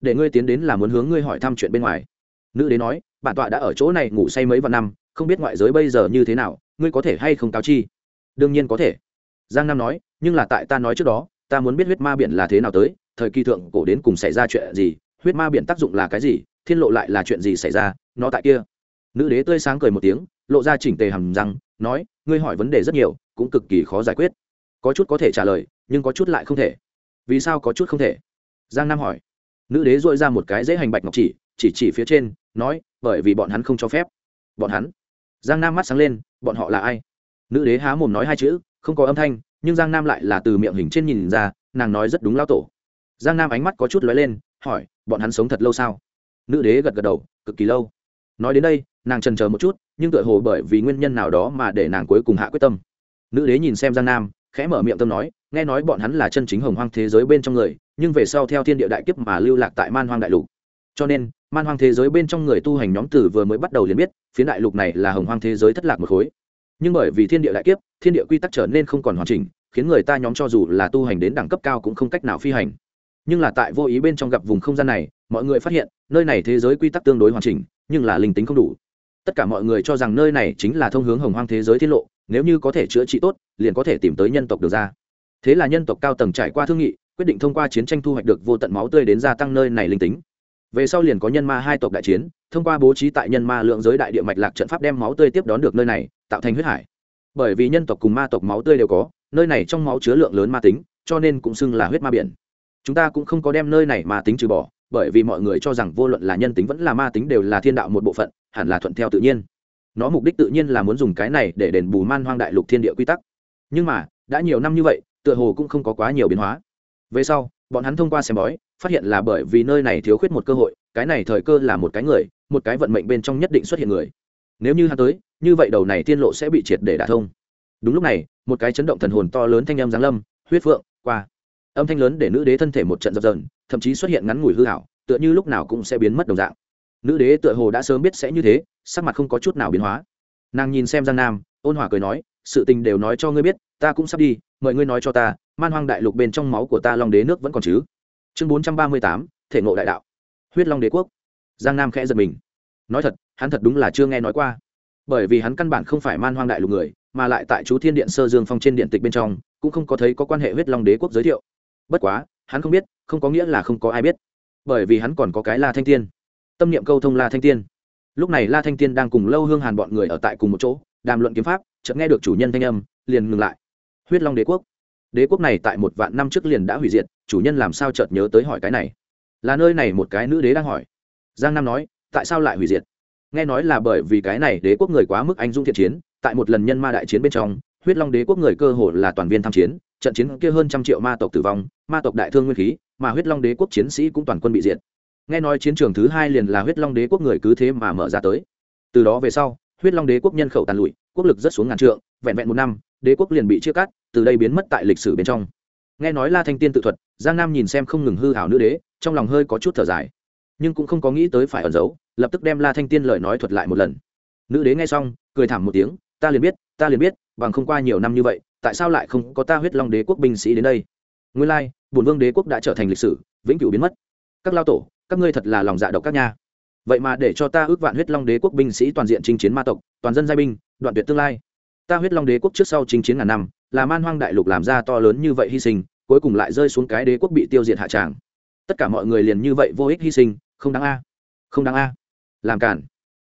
Để ngươi tiến đến là muốn hướng ngươi hỏi thăm chuyện bên ngoài. Nữ đế nói, bản tọa đã ở chỗ này ngủ say mấy vạn năm, không biết ngoại giới bây giờ như thế nào, ngươi có thể hay không cáo chi? Đương nhiên có thể. Giang nam nói, nhưng là tại ta nói trước đó, ta muốn biết huyết ma biển là thế nào tới, thời kỳ thượng cổ đến cùng xảy ra chuyện gì, huyết ma biển tác dụng là cái gì, thiên lộ lại là chuyện gì xảy ra, nó tại kia. Nữ đế tươi sáng cười một tiếng, lộ ra chỉnh tề hầm răng nói, ngươi hỏi vấn đề rất nhiều, cũng cực kỳ khó giải quyết. Có chút có thể trả lời, nhưng có chút lại không thể. Vì sao có chút không thể? Giang nam hỏi. Nữ đế dội ra một cái dễ hành bạch ngọc chỉ chỉ chỉ phía trên, nói, bởi vì bọn hắn không cho phép. Bọn hắn? Giang nam mắt sáng lên, bọn họ là ai? Nữ đế há mồm nói hai chữ, không có âm thanh, nhưng giang nam lại là từ miệng hình trên nhìn ra, nàng nói rất đúng lao tổ. Giang nam ánh mắt có chút lóe lên, hỏi, bọn hắn sống thật lâu sao? Nữ đế gật gật đầu, cực kỳ lâu nói đến đây, nàng trần chờ một chút, nhưng tựa hồ bởi vì nguyên nhân nào đó mà để nàng cuối cùng hạ quyết tâm. Nữ đế nhìn xem giang nam, khẽ mở miệng tâm nói, nghe nói bọn hắn là chân chính hồng hoang thế giới bên trong người, nhưng về sau theo thiên địa đại kiếp mà lưu lạc tại man hoang đại lục. Cho nên, man hoang thế giới bên trong người tu hành nhóm tử vừa mới bắt đầu liền biết phía đại lục này là hồng hoang thế giới thất lạc một khối. Nhưng bởi vì thiên địa đại kiếp, thiên địa quy tắc trở nên không còn hoàn chỉnh, khiến người ta nhóm cho dù là tu hành đến đẳng cấp cao cũng không cách nào phi hành. Nhưng là tại vô ý bên trong gặp vùng không gian này, mọi người phát hiện, nơi này thế giới quy tắc tương đối hoàn chỉnh nhưng là linh tính không đủ. Tất cả mọi người cho rằng nơi này chính là thông hướng hồng hoang thế giới tiết lộ, nếu như có thể chữa trị tốt, liền có thể tìm tới nhân tộc được ra. Thế là nhân tộc cao tầng trải qua thương nghị, quyết định thông qua chiến tranh thu hoạch được vô tận máu tươi đến gia tăng nơi này linh tính. Về sau liền có nhân ma hai tộc đại chiến, thông qua bố trí tại nhân ma lượng giới đại địa mạch lạc trận pháp đem máu tươi tiếp đón được nơi này, tạo thành huyết hải. Bởi vì nhân tộc cùng ma tộc máu tươi đều có, nơi này trong máu chứa lượng lớn ma tính, cho nên cũng xưng là huyết ma biển. Chúng ta cũng không có đem nơi này ma tính trừ bỏ bởi vì mọi người cho rằng vô luận là nhân tính vẫn là ma tính đều là thiên đạo một bộ phận, hẳn là thuận theo tự nhiên. Nó mục đích tự nhiên là muốn dùng cái này để đền bù man hoang đại lục thiên địa quy tắc. Nhưng mà, đã nhiều năm như vậy, tựa hồ cũng không có quá nhiều biến hóa. Về sau, bọn hắn thông qua xem bói, phát hiện là bởi vì nơi này thiếu khuyết một cơ hội, cái này thời cơ là một cái người, một cái vận mệnh bên trong nhất định xuất hiện người. Nếu như hắn tới, như vậy đầu này tiên lộ sẽ bị triệt để đả thông. Đúng lúc này, một cái chấn động thần hồn to lớn thanh âm giáng lâm, huyết phượng, qua. Âm thanh lớn để nữ đế thân thể một trận dập dần thậm chí xuất hiện ngắn ngủi hư hảo, tựa như lúc nào cũng sẽ biến mất đồng dạng. Nữ đế tựa hồ đã sớm biết sẽ như thế, sắc mặt không có chút nào biến hóa. Nàng nhìn xem giang nam, ôn hòa cười nói, sự tình đều nói cho ngươi biết, ta cũng sắp đi, mời ngươi nói cho ta, man hoang đại lục bên trong máu của ta long đế nước vẫn còn chứ? Chương bốn trăm ba mươi tám, thể ngộ đại đạo. Huyết long đế quốc. Giang nam khẽ giật mình. Nói thật, hắn thật đúng là chưa nghe nói qua. Bởi vì hắn căn bản không phải man hoang đại lục người, mà lại tại chú thiên điện sơ dương phong trên điện tịch bên trong, cũng không có thấy có quan hệ huyết long đế quốc giới thiệu. Bất quá hắn không biết, không có nghĩa là không có ai biết. Bởi vì hắn còn có cái la thanh tiên. Tâm niệm câu thông la thanh tiên. Lúc này la thanh tiên đang cùng lâu hương hàn bọn người ở tại cùng một chỗ, đàm luận kiếm pháp, chợt nghe được chủ nhân thanh âm, liền ngừng lại. Huyết long đế quốc. Đế quốc này tại một vạn năm trước liền đã hủy diệt, chủ nhân làm sao chợt nhớ tới hỏi cái này? Là nơi này một cái nữ đế đang hỏi. Giang nam nói, tại sao lại hủy diệt? Nghe nói là bởi vì cái này đế quốc người quá mức anh dung thiện chiến, tại một lần nhân ma đại chiến bên trong, huyết long đế quốc người cơ hồ là toàn viên tham chiến trận chiến kia hơn trăm triệu ma tộc tử vong, ma tộc đại thương nguyên khí, mà huyết long đế quốc chiến sĩ cũng toàn quân bị diệt. Nghe nói chiến trường thứ hai liền là huyết long đế quốc người cứ thế mà mở ra tới. Từ đó về sau, huyết long đế quốc nhân khẩu tàn lụi, quốc lực rất xuống ngàn trượng, vẹn vẹn một năm, đế quốc liền bị chia cắt, từ đây biến mất tại lịch sử bên trong. Nghe nói la thanh tiên tự thuật, giang nam nhìn xem không ngừng hư hảo nữ đế, trong lòng hơi có chút thở dài. Nhưng cũng không có nghĩ tới phải ẩn giấu, lập tức đem la thanh tiên lời nói thuật lại một lần. Nữ đế nghe xong, cười thảm một tiếng, ta liền biết, ta liền biết, bằng không qua nhiều năm như vậy tại sao lại không có ta huyết long đế quốc binh sĩ đến đây? Nguyên lai bùn vương đế quốc đã trở thành lịch sử, vĩnh cửu biến mất. Các lao tổ, các ngươi thật là lòng dạ độc các nhà. vậy mà để cho ta ước vạn huyết long đế quốc binh sĩ toàn diện chinh chiến ma tộc, toàn dân giai binh, đoạn tuyệt tương lai. Ta huyết long đế quốc trước sau chinh chiến ngàn năm, là man hoang đại lục làm ra to lớn như vậy hy sinh, cuối cùng lại rơi xuống cái đế quốc bị tiêu diệt hạ tràng. Tất cả mọi người liền như vậy vô ích hy sinh, không đáng a. Không đáng a. Làm cản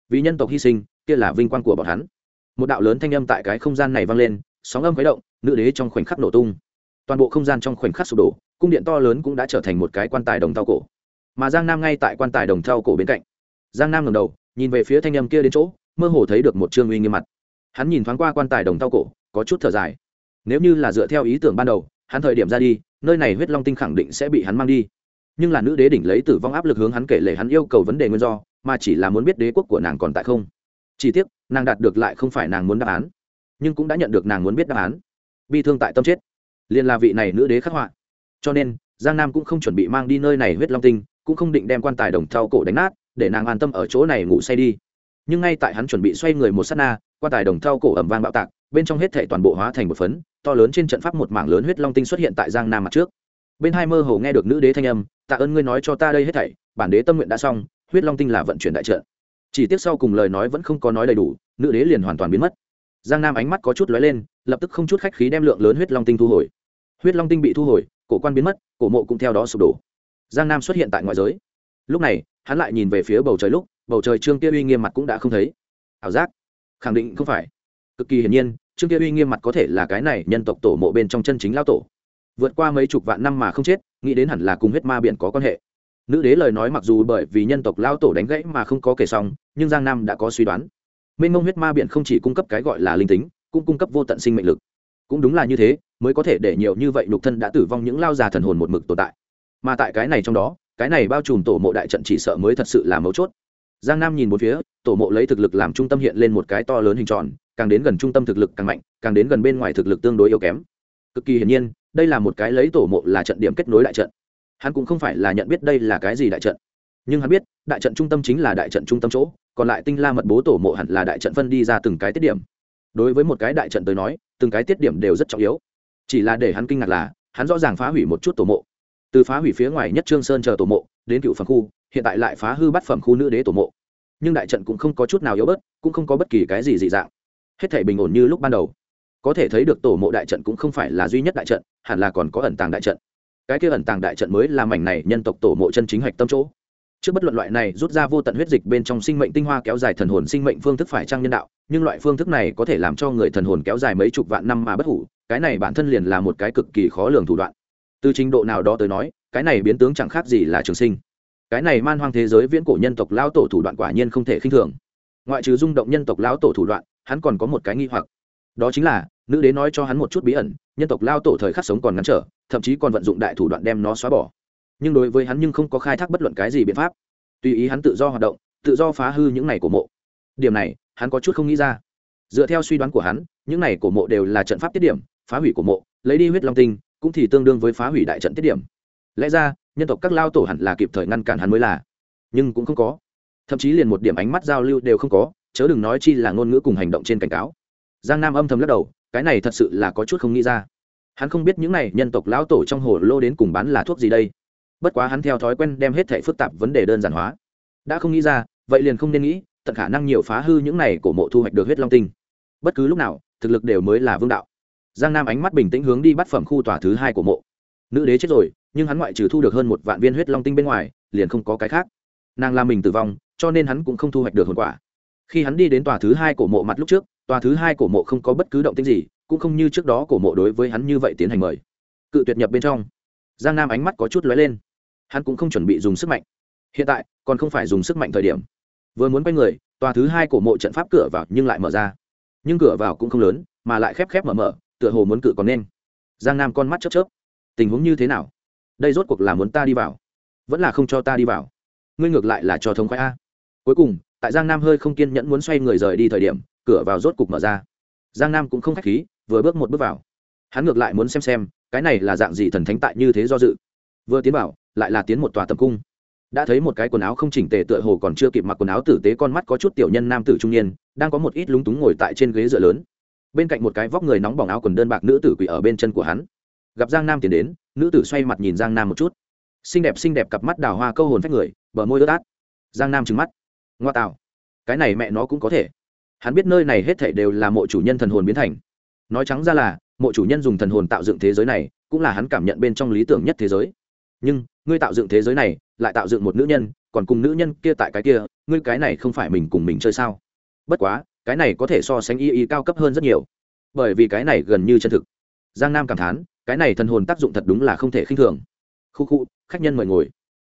vì nhân tộc hy sinh, kia là vinh quang của bọn hắn. Một đạo lớn thanh âm tại cái không gian này vang lên sóng âm khuấy động, nữ đế trong khoảnh khắc nổ tung. Toàn bộ không gian trong khoảnh khắc sụp đổ, cung điện to lớn cũng đã trở thành một cái quan tài đồng thau cổ. Mà giang nam ngay tại quan tài đồng thau cổ bên cạnh. Giang nam ngầm đầu, nhìn về phía thanh âm kia đến chỗ, mơ hồ thấy được một trương uy nghiêm mặt. Hắn nhìn thoáng qua quan tài đồng thau cổ, có chút thở dài. Nếu như là dựa theo ý tưởng ban đầu, hắn thời điểm ra đi, nơi này huyết long tinh khẳng định sẽ bị hắn mang đi. Nhưng là nữ đế đỉnh lấy tử vong áp lực hướng hắn kể lể hắn yêu cầu vấn đề nguyên do, mà chỉ là muốn biết đế quốc của nàng còn tại không. Chỉ tiếc, nàng đạt được lại không phải nàng muốn đáp án nhưng cũng đã nhận được nàng muốn biết đáp án. Bi thương tại tâm chết. Liền là vị này nữ đế khắc họa. Cho nên, giang nam cũng không chuẩn bị mang đi nơi này huyết long tinh, cũng không định đem quan tài đồng thau cổ đánh nát, để nàng an tâm ở chỗ này ngủ say đi. Nhưng ngay tại hắn chuẩn bị xoay người một s á t na, quan tài đồng thau cổ ẩm vang bạo tạc, bên trong hết thể toàn bộ hóa thành một phấn, to lớn trên trận pháp một mảng lớn huyết long tinh xuất hiện tại giang nam mặt trước. Bên hai mơ hồ nghe được nữ đế thanh âm, tạ ơn ngươi nói cho ta đây hết thảy, bản đế tâm nguyện đã xong, huyết long tinh là vận chuyển đại trận. Chỉ tiếc sau cùng lời nói vẫn không có nói đầy đủ, nữ đế liền hoàn toàn biến mất giang nam ánh mắt có chút lóe lên, lập tức không chút khách khí đem lượng lớn huyết long tinh thu hồi. Huyết long tinh bị thu hồi, cổ quan biến mất, cổ mộ cũng theo đó sụp đổ. Giang nam xuất hiện tại ngoại giới. Lúc này, hắn lại nhìn về phía bầu trời lúc, bầu trời trương kia uy nghiêm mặt cũng đã không thấy. Ảo giác? Khẳng định không phải. Cực kỳ hiển nhiên, trương kia uy nghiêm mặt có thể là cái này nhân tộc tổ mộ bên trong chân chính lao tổ. Vượt qua mấy chục vạn năm mà không chết, nghĩ đến hẳn là cùng huyết ma biển có quan hệ. Nữ đế lời nói mặc dù bởi vì nhân tộc lao tổ đánh gãy mà không có kể xong, nhưng giang nam đã có suy đoán mênh mông huyết ma biển không chỉ cung cấp cái gọi là linh tính, cũng cung cấp vô tận sinh mệnh lực. Cũng đúng là như thế, mới có thể để nhiều như vậy nhục thân đã tử vong những lao già thần hồn một mực tồn tại. Mà tại cái này trong đó, cái này bao trùm tổ mộ đại trận chỉ sợ mới thật sự là mấu chốt. Giang nam nhìn một phía, tổ mộ lấy thực lực làm trung tâm hiện lên một cái to lớn hình tròn, càng đến gần trung tâm thực lực càng mạnh, càng đến gần bên ngoài thực lực tương đối yếu kém. Cực kỳ hiển nhiên, đây là một cái lấy tổ mộ là trận điểm kết nối đại trận. Hắn cũng không phải là nhận biết đây là cái gì đại trận. Nhưng hắn biết, đại trận trung tâm chính là đại trận trung tâm chỗ còn lại tinh la mật bố tổ mộ hẳn là đại trận phân đi ra từng cái tiết điểm. Đối với một cái đại trận tới nói, từng cái tiết điểm đều rất trọng yếu. Chỉ là để hắn kinh ngạc là, hắn rõ ràng phá hủy một chút tổ mộ. Từ phá hủy phía ngoài nhất trương sơn chờ tổ mộ, đến cựu phẩm khu, hiện tại lại phá hư bắt phẩm khu nữ đế tổ mộ. Nhưng đại trận cũng không có chút nào yếu bớt, cũng không có bất kỳ cái gì dị dạng. Hết thể bình ổn như lúc ban đầu. Có thể thấy được tổ mộ đại trận cũng không phải là duy nhất đại trận, hẳn là còn có ẩn tàng đại trận. Cái kia ẩn tàng đại trận mới là mảnh này nhân tộc tổ mộ chân chính hạch tâm chỗ trước bất luận loại này rút ra vô tận huyết dịch bên trong sinh mệnh tinh hoa kéo dài thần hồn sinh mệnh phương thức phải trang nhân đạo, nhưng loại phương thức này có thể làm cho người thần hồn kéo dài mấy chục vạn năm mà bất hủ, cái này bản thân liền là một cái cực kỳ khó lường thủ đoạn. Từ trình độ nào đó tới nói, cái này biến tướng chẳng khác gì là trường sinh. Cái này man hoang thế giới viễn cổ nhân tộc lão tổ thủ đoạn quả nhiên không thể khinh thường. Ngoại trừ rung động nhân tộc lão tổ thủ đoạn, hắn còn có một cái nghi hoặc. Đó chính là, nữ đế nói cho hắn một chút bí ẩn, nhân tộc lao tổ thời khắc sống còn ngắn trở, thậm chí còn vận dụng đại thủ đoạn đem nó xóa bỏ nhưng đối với hắn nhưng không có khai thác bất luận cái gì biện pháp. Tùy ý hắn tự do hoạt động, tự do phá hư những này của mộ. Điểm này, hắn có chút không nghĩ ra. Dựa theo suy đoán của hắn, những này của mộ đều là trận pháp tiết điểm, phá hủy của mộ, lấy đi huyết long tinh, cũng thì tương đương với phá hủy đại trận tiết điểm. Lẽ ra, nhân tộc các lao tổ hẳn là kịp thời ngăn cản hắn mới là. Nhưng cũng không có. Thậm chí liền một điểm ánh mắt giao lưu đều không có, chớ đừng nói chi là ngôn ngữ cùng hành động trên cảnh cáo. Giang nam âm thầm lắc đầu, cái này thật sự là có chút không nghĩ ra. Hắn không biết những này nhân tộc lão tổ trong hồ lô đến cùng bán là thuốc gì đây bất quá hắn theo thói quen đem hết thể phức tạp vấn đề đơn giản hóa. Đã không nghĩ ra, vậy liền không nên nghĩ, tận khả năng nhiều phá hư những này của mộ thu hoạch được huyết long tinh. Bất cứ lúc nào, thực lực đều mới là vương đạo. Giang nam ánh mắt bình tĩnh hướng đi bắt phẩm khu tòa thứ hai của mộ. Nữ đế chết rồi, nhưng hắn ngoại trừ thu được hơn một vạn viên huyết long tinh bên ngoài, liền không có cái khác. Nàng làm mình tử vong, cho nên hắn cũng không thu hoạch được hồn quả. Khi hắn đi đến tòa thứ hai của mộ mặt lúc trước, tòa thứ hai của mộ không có bất cứ động tĩnh gì, cũng không như trước đó của mộ đối với hắn như vậy tiến hành mời. Cự tuyệt nhập bên trong. Giang nam ánh mắt có chút lóe lên hắn cũng không chuẩn bị dùng sức mạnh. Hiện tại, còn không phải dùng sức mạnh thời điểm. Vừa muốn quay người, tòa thứ hai cổ mộ trận pháp cửa vào nhưng lại mở ra. Nhưng cửa vào cũng không lớn, mà lại khép khép mở mở, tựa hồ muốn cự còn nên. Giang nam con mắt chớp chớp. Tình huống như thế nào? Đây rốt cuộc là muốn ta đi vào? Vẫn là không cho ta đi vào? Ngươi ngược lại là cho thông khoái a. Cuối cùng, tại giang nam hơi không kiên nhẫn muốn xoay người rời đi thời điểm, cửa vào rốt cục mở ra. Giang nam cũng không k h á c h khí, vừa bước một bước vào. Hắn ngược lại muốn xem xem, cái này là dạng gì thần thánh tại như thế do dự. Vừa tiến vào lại là tiến một tòa tầm cung. Đã thấy một cái quần áo không chỉnh tề tựa hồ còn chưa kịp mặc quần áo tử tế con mắt có chút tiểu nhân nam tử trung niên, đang có một ít lúng túng ngồi tại trên ghế dựa lớn. Bên cạnh một cái vóc người nóng bỏng áo quần đơn bạc nữ tử quỷ ở bên chân của hắn. Gặp giang nam tiến đến, nữ tử xoay mặt nhìn giang nam một chút. Xinh đẹp xinh đẹp cặp mắt đào hoa câu hồn phách người, bờ môi ướt át. Giang nam trừng mắt. Ngoa tạo. Cái này mẹ nó cũng có thể. Hắn biết nơi này hết thảy đều là mộ chủ nhân thần hồn biến thành. Nói trắng ra là, mộ chủ nhân dùng thần hồn tạo dựng thế giới này, cũng là hắn cảm nhận bên trong lý tưởng nhất thế giới. Nhưng ngươi tạo dựng thế giới này, lại tạo dựng một nữ nhân, còn cùng nữ nhân kia tại cái kia, ngươi cái này không phải mình cùng mình chơi sao? Bất quá, cái này có thể so sánh y y cao cấp hơn rất nhiều. Bởi vì cái này gần như chân thực. Giang nam cảm thán, cái này thần hồn tác dụng thật đúng là không thể khinh thường. Khu khu, khách nhân mời ngồi.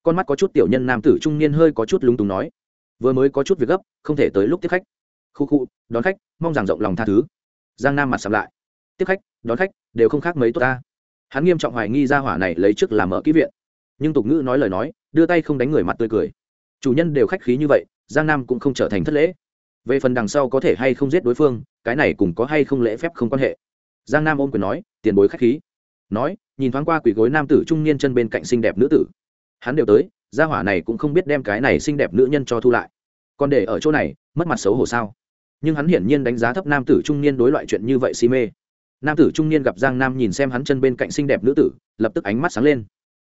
Con mắt có chút tiểu nhân nam tử trung niên hơi có chút lúng túng nói. Vừa mới có chút việc gấp, không thể tới lúc tiếp khách. Khu khu, đón khách, mong rằng rộng lòng tha thứ. Giang nam mặt sầm lại. Tiếp khách, đón khách, đều không khác mấy tốt ta. Hắn nghiêm trọng hoài nghi ra hỏa này lấy trước làm mở kỹ viện nhưng tục ngữ nói lời nói, đưa tay không đánh người mặt tươi cười. Chủ nhân đều khách khí như vậy, giang nam cũng không trở thành thất lễ. Về phần đằng sau có thể hay không giết đối phương, cái này cùng có hay không lễ phép không quan hệ. Giang nam ôm quyền nói, tiền bối khách khí. Nói, nhìn thoáng qua quỷ gối nam tử trung niên chân bên cạnh xinh đẹp nữ tử. Hắn đều tới, gia hỏa này cũng không biết đem cái này xinh đẹp nữ nhân cho thu lại. Còn để ở chỗ này, mất mặt xấu hổ sao? Nhưng hắn hiển nhiên đánh giá thấp nam tử trung niên đối loại chuyện như vậy si mê. Nam tử trung niên gặp giang nam nhìn xem hắn chân bên cạnh xinh đẹp nữ tử, lập tức ánh mắt sáng lên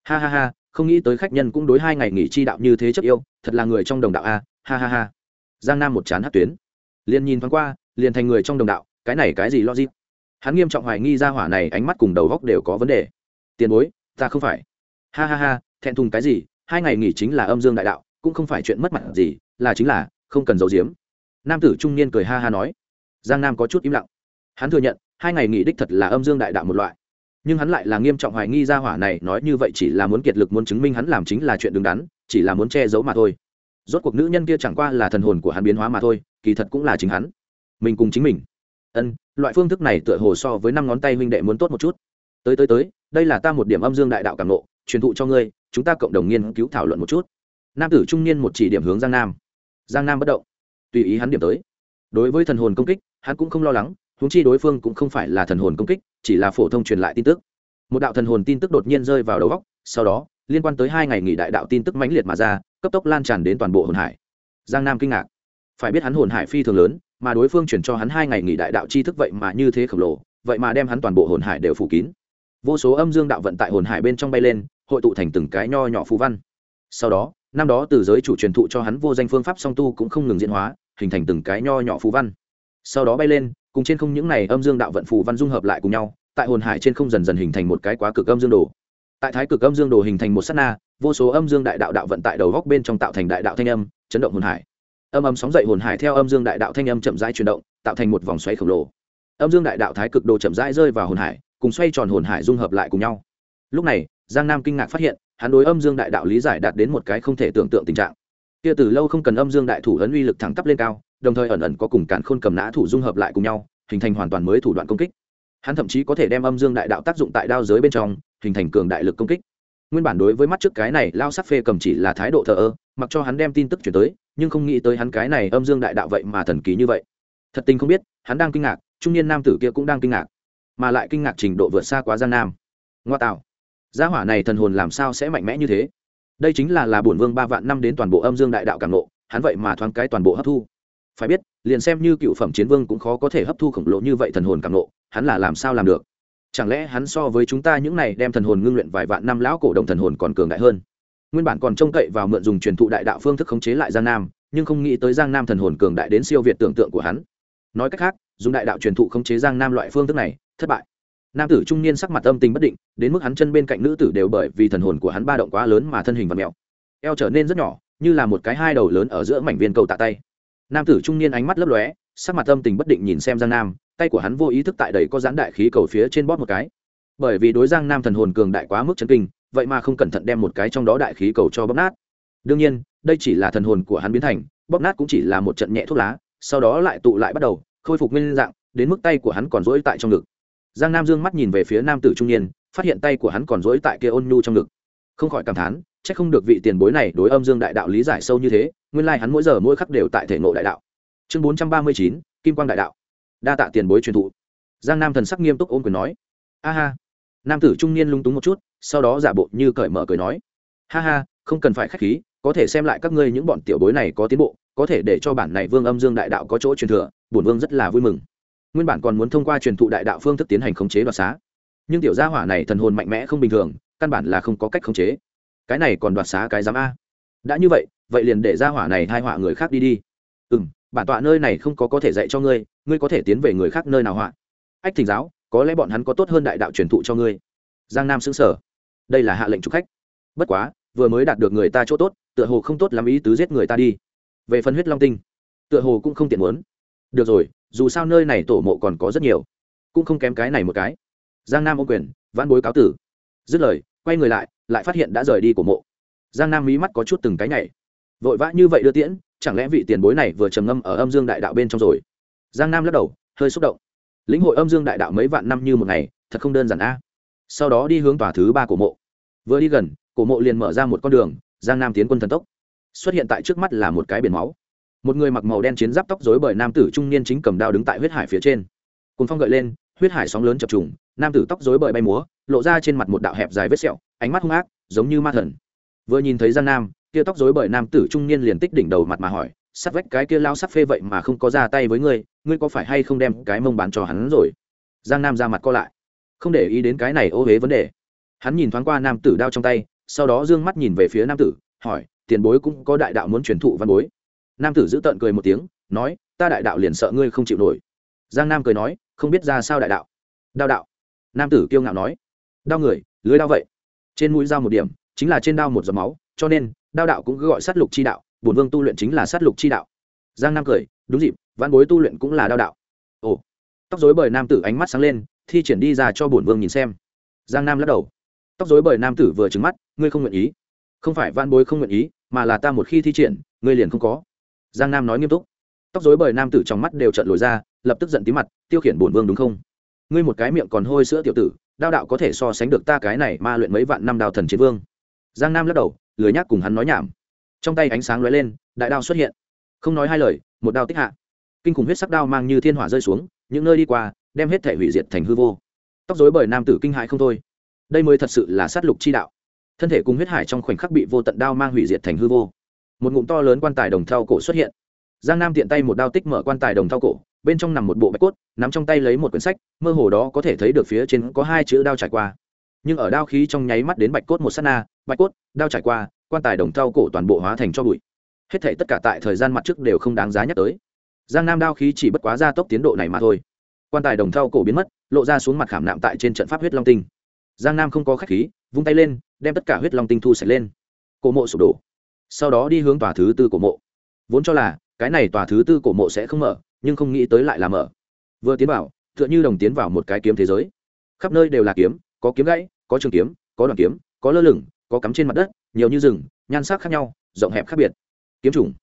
ha ha ha, không nghĩ tới khách nhân cũng đối hai ngày nghỉ chi đạo như thế chất yêu, thật là người trong đồng đạo a, ha ha ha. Giang nam một chán hát tuyến. Liền nhìn thoáng qua, liền thành người trong đồng đạo, cái này cái gì logic? Hắn nghiêm trọng hoài nghi ra hỏa này ánh mắt cùng đầu góc đều có vấn đề. Tiền bối, ta không phải. Ha ha ha, thẹn thùng cái gì? Hai ngày nghỉ chính là âm dương đại đạo, cũng không phải chuyện mất mặt gì, là chính là, không cần giấu giếm. Nam tử trung niên cười ha ha nói. Giang nam có chút im lặng. Hắn thừa nhận, hai ngày nghỉ đích thật là âm dương đại đạo một loại nhưng hắn lại là nghiêm trọng hoài nghi ra hỏa này nói như vậy chỉ là muốn kiệt lực muốn chứng minh hắn làm chính là chuyện đứng đắn, chỉ là muốn che giấu mà thôi. Rốt cuộc nữ nhân kia chẳng qua là thần hồn của hắn biến hóa mà thôi, kỳ thật cũng là chính hắn. Mình cùng chính mình. Ân, loại phương thức này tựa hồ so với năm ngón tay huynh đệ muốn tốt một chút. Tới tới tới, đây là ta một điểm âm dương đại đạo cảm nộ truyền thụ cho ngươi, chúng ta cộng đồng nghiên cứu thảo luận một chút. Nam tử trung niên một chỉ điểm hướng giang nam. Giang nam bất động. Tùy ý hắn điểm tới. Đối với thần hồn công kích, hắn cũng không lo lắng huống chi đối phương cũng không phải là thần hồn công kích, chỉ là phổ thông truyền lại tin tức. Một đạo thần hồn tin tức đột nhiên rơi vào đầu góc sau đó, liên quan tới hai ngày nghỉ đại đạo tin tức mãnh liệt mà ra, cấp tốc lan tràn đến toàn bộ hồn hải. Giang nam kinh ngạc. Phải biết hắn hồn hải phi thường lớn, mà đối phương chuyển cho hắn hai ngày nghỉ đại đạo chi thức vậy mà như thế khổng lồ, vậy mà đem hắn toàn bộ hồn hải đều phủ kín. Vô số âm dương đạo vận tại hồn hải bên trong bay lên, hội tụ thành từng cái nho nhỏ phú văn. Sau đó, năm đó từ giới chủ truyền thụ cho hắn vô danh phương pháp song tu cũng không ngừng diễn hóa, hình thành từng cái nho nhỏ phú văn. Sau đó bay lên cùng trên không những này âm dương đạo vận phù văn dung hợp lại cùng nhau, tại hồn hải trên không dần dần hình thành một cái quá cực âm dương đồ. Tại thái cực âm dương đồ hình thành một sát na, vô số âm dương đại đạo đạo vận tại đầu góc bên trong tạo thành đại đạo thanh âm, chấn động hồn hải. Âm âm sóng dậy hồn hải theo âm dương đại đạo thanh âm chậm rãi chuyển động, tạo thành một vòng xoáy khổng lồ. Âm dương đại đạo thái cực đồ chậm rãi rơi vào hồn hải, cùng xoay tròn hồn hải dung hợp lại cùng nhau. Lúc này, giang nam kinh ngạc phát hiện, hắn đối âm dương đại đạo lý giải đạt đến một cái không thể tưởng tượng tình trạng. Kia từ lâu không cần âm dương đại thủ ấn uy lực thẳng tắp lên cao đồng thời ẩn ẩn có cùng cản khôn cầm nã thủ dung hợp lại cùng nhau, hình thành hoàn toàn mới thủ đoạn công kích. Hắn thậm chí có thể đem âm dương đại đạo tác dụng tại đao giới bên trong, hình thành cường đại lực công kích. Nguyên bản đối với mắt trước cái này, lao sắc phê cầm chỉ là thái độ thờ ơ, mặc cho hắn đem tin tức chuyển tới, nhưng không nghĩ tới hắn cái này âm dương đại đạo vậy mà thần kỳ như vậy. Thật tình không biết, hắn đang kinh ngạc, trung niên nam tử kia cũng đang kinh ngạc, mà lại kinh ngạc trình độ vượt xa quá gian nam. Ngoa tạo. Gia hỏa này thần hồn làm sao sẽ mạnh mẽ như thế? Đây chính là là bổn vương ba vạn năm đến toàn bộ âm dương đại đạo cảm nộ hắn vậy mà thoáng cái toàn bộ hấp thu phải biết, liền xem như cựu phẩm chiến vương cũng khó có thể hấp thu khổng lồ như vậy thần hồn cảm nộ hắn là làm sao làm được? Chẳng lẽ hắn so với chúng ta những này đem thần hồn ngưng luyện vài vạn năm lão cổ động thần hồn còn cường đại hơn? Nguyên bản còn trông cậy vào mượn dùng truyền thụ đại đạo phương thức khống chế lại giang nam, nhưng không nghĩ tới giang nam thần hồn cường đại đến siêu việt tưởng tượng của hắn. Nói cách khác, dùng đại đạo truyền thụ khống chế giang nam loại phương thức này, thất bại. Nam tử trung niên sắc mặt âm tình bất định, đến mức hắn chân bên cạnh nữ tử đều bởi vì thần hồn của hắn ba động quá lớn mà thân hình và mèo eo trở nên rất nhỏ, như là một cái hai đầu lớn ở giữa mảnh viên cầu tạ tay nam tử trung niên ánh mắt lấp lóe, sắc mặt âm tình bất định nhìn xem giang nam, tay của hắn vô ý thức tại đầy có giãn đại khí cầu phía trên bóp một cái. Bởi vì đối giang nam thần hồn cường đại quá mức chân kinh, vậy mà không cẩn thận đem một cái trong đó đại khí cầu cho bóp nát. Đương nhiên, đây chỉ là thần hồn của hắn biến thành, bóp nát cũng chỉ là một trận nhẹ thuốc lá, sau đó lại tụ lại bắt đầu, khôi phục nguyên dạng, đến mức tay của hắn còn rỗi tại trong ngực. Giang nam dương mắt nhìn về phía nam tử trung niên, phát hiện tay của hắn còn rỗi tại kia ôn nhu trong ngực. Không khỏi cảm thán chắc không được vị tiền bối này đối âm dương đại đạo lý giải sâu như thế, nguyên lai hắn mỗi giờ mỗi khắc đều tại thể ngộ đại đạo. Chương bốn trăm ba mươi chín, kim quang đại đạo. Đa tạ tiền bối truyền thụ. Giang nam thần sắc nghiêm túc ôm quyền nói. A ha. Nam tử trung niên lung túng một chút, sau đó giả bộ như cởi mở cười nói. Ha ha, không cần phải k h á c h khí, có thể xem lại các ngươi những bọn tiểu bối này có tiến bộ, có thể để cho bản này vương âm dương đại đạo có chỗ truyền thừa, bổn vương rất là vui mừng. Nguyên bản còn muốn thông qua truyền thụ đại đạo phương thức tiến hành khống chế đoạt xá. Nhưng tiểu gia hỏa này thần hồn mạnh mẽ không bình thường, căn bản là không có cách khống chế cái này còn đoạt xá cái giám a. Đã như vậy vậy liền để gia hỏa này hai họa người khác đi đi. Ừ m bản tọa nơi này không có có thể dạy cho ngươi ngươi có thể tiến về người khác nơi nào họa? Ách thỉnh giáo, có lẽ bọn hắn có tốt hơn đại đạo truyền thụ cho ngươi. Giang nam xứng sở đây là hạ lệnh trục khách. Bất quá, vừa mới đạt được người ta chỗ tốt, tựa hồ không tốt lắm ý tứ giết người ta đi. Về phân huyết long tinh, tựa hồ cũng không tiện muốn. Được rồi, dù sao nơi này tổ mộ còn có rất nhiều. Cũng không kém cái này một cái. Giang nam ô quyền, vãn bối cáo tử. Dứt lời, quay người lại lại phát hiện đã rời đi của mộ. Giang nam mí mắt có chút từng cái nhảy. Vội vã như vậy đưa tiễn, chẳng lẽ vị tiền bối này vừa trầm ngâm ở âm dương đại đạo bên trong rồi? Giang nam lắc đầu, hơi xúc động. Lĩnh hội âm dương đại đạo mấy vạn năm như một ngày, thật không đơn giản a. Sau đó đi hướng tòa thứ ba của mộ. Vừa đi gần, cổ mộ liền mở ra một con đường, giang nam tiến quân thần tốc. Xuất hiện tại trước mắt là một cái biển máu. Một người mặc màu đen chiến giáp tóc dối bởi nam tử trung niên chính cầm đao đứng tại huyết hải phía trên. Cùng phong gợi lên, huyết hải sóng lớn chập trùng, nam tử tóc dối bởi bay múa, lộ ra trên mặt một đạo hẹp dài vết sẹo ánh mắt hung ác, giống như ma thần. Vừa nhìn thấy giang nam, kia tóc rối bởi nam tử trung niên liền tích đỉnh đầu mặt mà hỏi, sắt vách cái kia lao sắt phê vậy mà không có ra tay với ngươi ngươi có phải hay không đem cái mông bán cho hắn rồi? Giang nam ra mặt co lại, không để ý đến cái này ô huế vấn đề. Hắn nhìn thoáng qua nam tử đao trong tay, sau đó d ư ơ n g mắt nhìn về phía nam tử, hỏi, tiền bối cũng có đại đạo muốn truyền thụ văn bối. Nam tử giữ tợn cười một tiếng, nói, ta đại đạo liền sợ ngươi không chịu nổi. Giang nam cười nói, không biết ra sao đại đạo. Đao đạo. Nam tử kiêu ngạo nói, đao người, lưới đao vậy trên mũi dao một điểm, chính là trên đao một giọt máu, cho nên, đao đạo cũng cứ gọi sát lục chi đạo, bổn vương tu luyện chính là sát lục chi đạo. Giang nam cười, đúng dịp văn bối tu luyện cũng là đao đạo. Ồ, tóc dối bởi nam tử ánh mắt sáng lên, thi triển đi ra cho bổn vương nhìn xem. Giang nam lắc đầu. Tóc dối bởi nam tử vừa trứng mắt, ngươi không nguyện ý. Không phải văn bối không nguyện ý, mà là ta một khi thi triển, ngươi liền không có. Giang nam nói nghiêm túc. Tóc dối bởi nam tử trong mắt đều trận lồi ra, lập tức giận tí mặt, tiêu khiển bổn vương đúng không? Ngươi một cái miệng còn hôi sữa tiểu tử đao đạo có thể so sánh được ta cái này ma luyện mấy vạn năm đào thần chiến vương. Giang nam lắc đầu, lười nhác cùng hắn nói nhảm. Trong tay ánh sáng lóe lên, đại đao xuất hiện. Không nói hai lời, một đao tích hạ. Kinh khủng huyết sắc đao mang như thiên hỏa rơi xuống, những nơi đi qua, đem hết thể hủy diệt thành hư vô. Tóc dối bởi nam tử kinh hại không thôi. Đây mới thật sự là sát lục chi đạo. Thân thể cùng huyết hải trong khoảnh khắc bị vô tận đao mang hủy diệt thành hư vô. Một ngụm to lớn quan tài đồng thau cổ xuất hiện. Giang nam tiện tay một đao tích mở quan tài đồng thau cổ bên trong nằm một bộ bạch cốt, nắm trong tay lấy một quyển sách, mơ hồ đó có thể thấy được phía trên có hai chữ đao trải qua. Nhưng ở đao khí trong nháy mắt đến bạch cốt một s á t na, bạch cốt, đao trải qua, quan tài đồng thau cổ toàn bộ hóa thành cho bụi. Hết thể tất cả tại thời gian mặt trước đều không đáng giá nhắc tới. Giang nam đao khí chỉ bất quá gia tốc tiến độ này mà thôi. Quan tài đồng thau cổ biến mất, lộ ra xuống mặt khảm nạm tại trên trận pháp huyết long tinh. Giang nam không có khách khí, vung tay lên, đem tất cả huyết long tinh thu sạch lên. Cổ mộ sụp đổ. Sau đó đi hướng tòa thứ tư cổ mộ. Vốn cho là, cái này tòa thứ tư cổ mộ sẽ không mở nhưng không nghĩ tới lại là mở. Vừa tiến vào, tựa như đồng tiến vào một cái kiếm thế giới. Khắp nơi đều là kiếm, có kiếm gãy, có trường kiếm, có đoàn kiếm, có lơ lửng, có cắm trên mặt đất, nhiều như rừng, nhan sắc khác nhau, rộng hẹp khác biệt. Kiếm trùng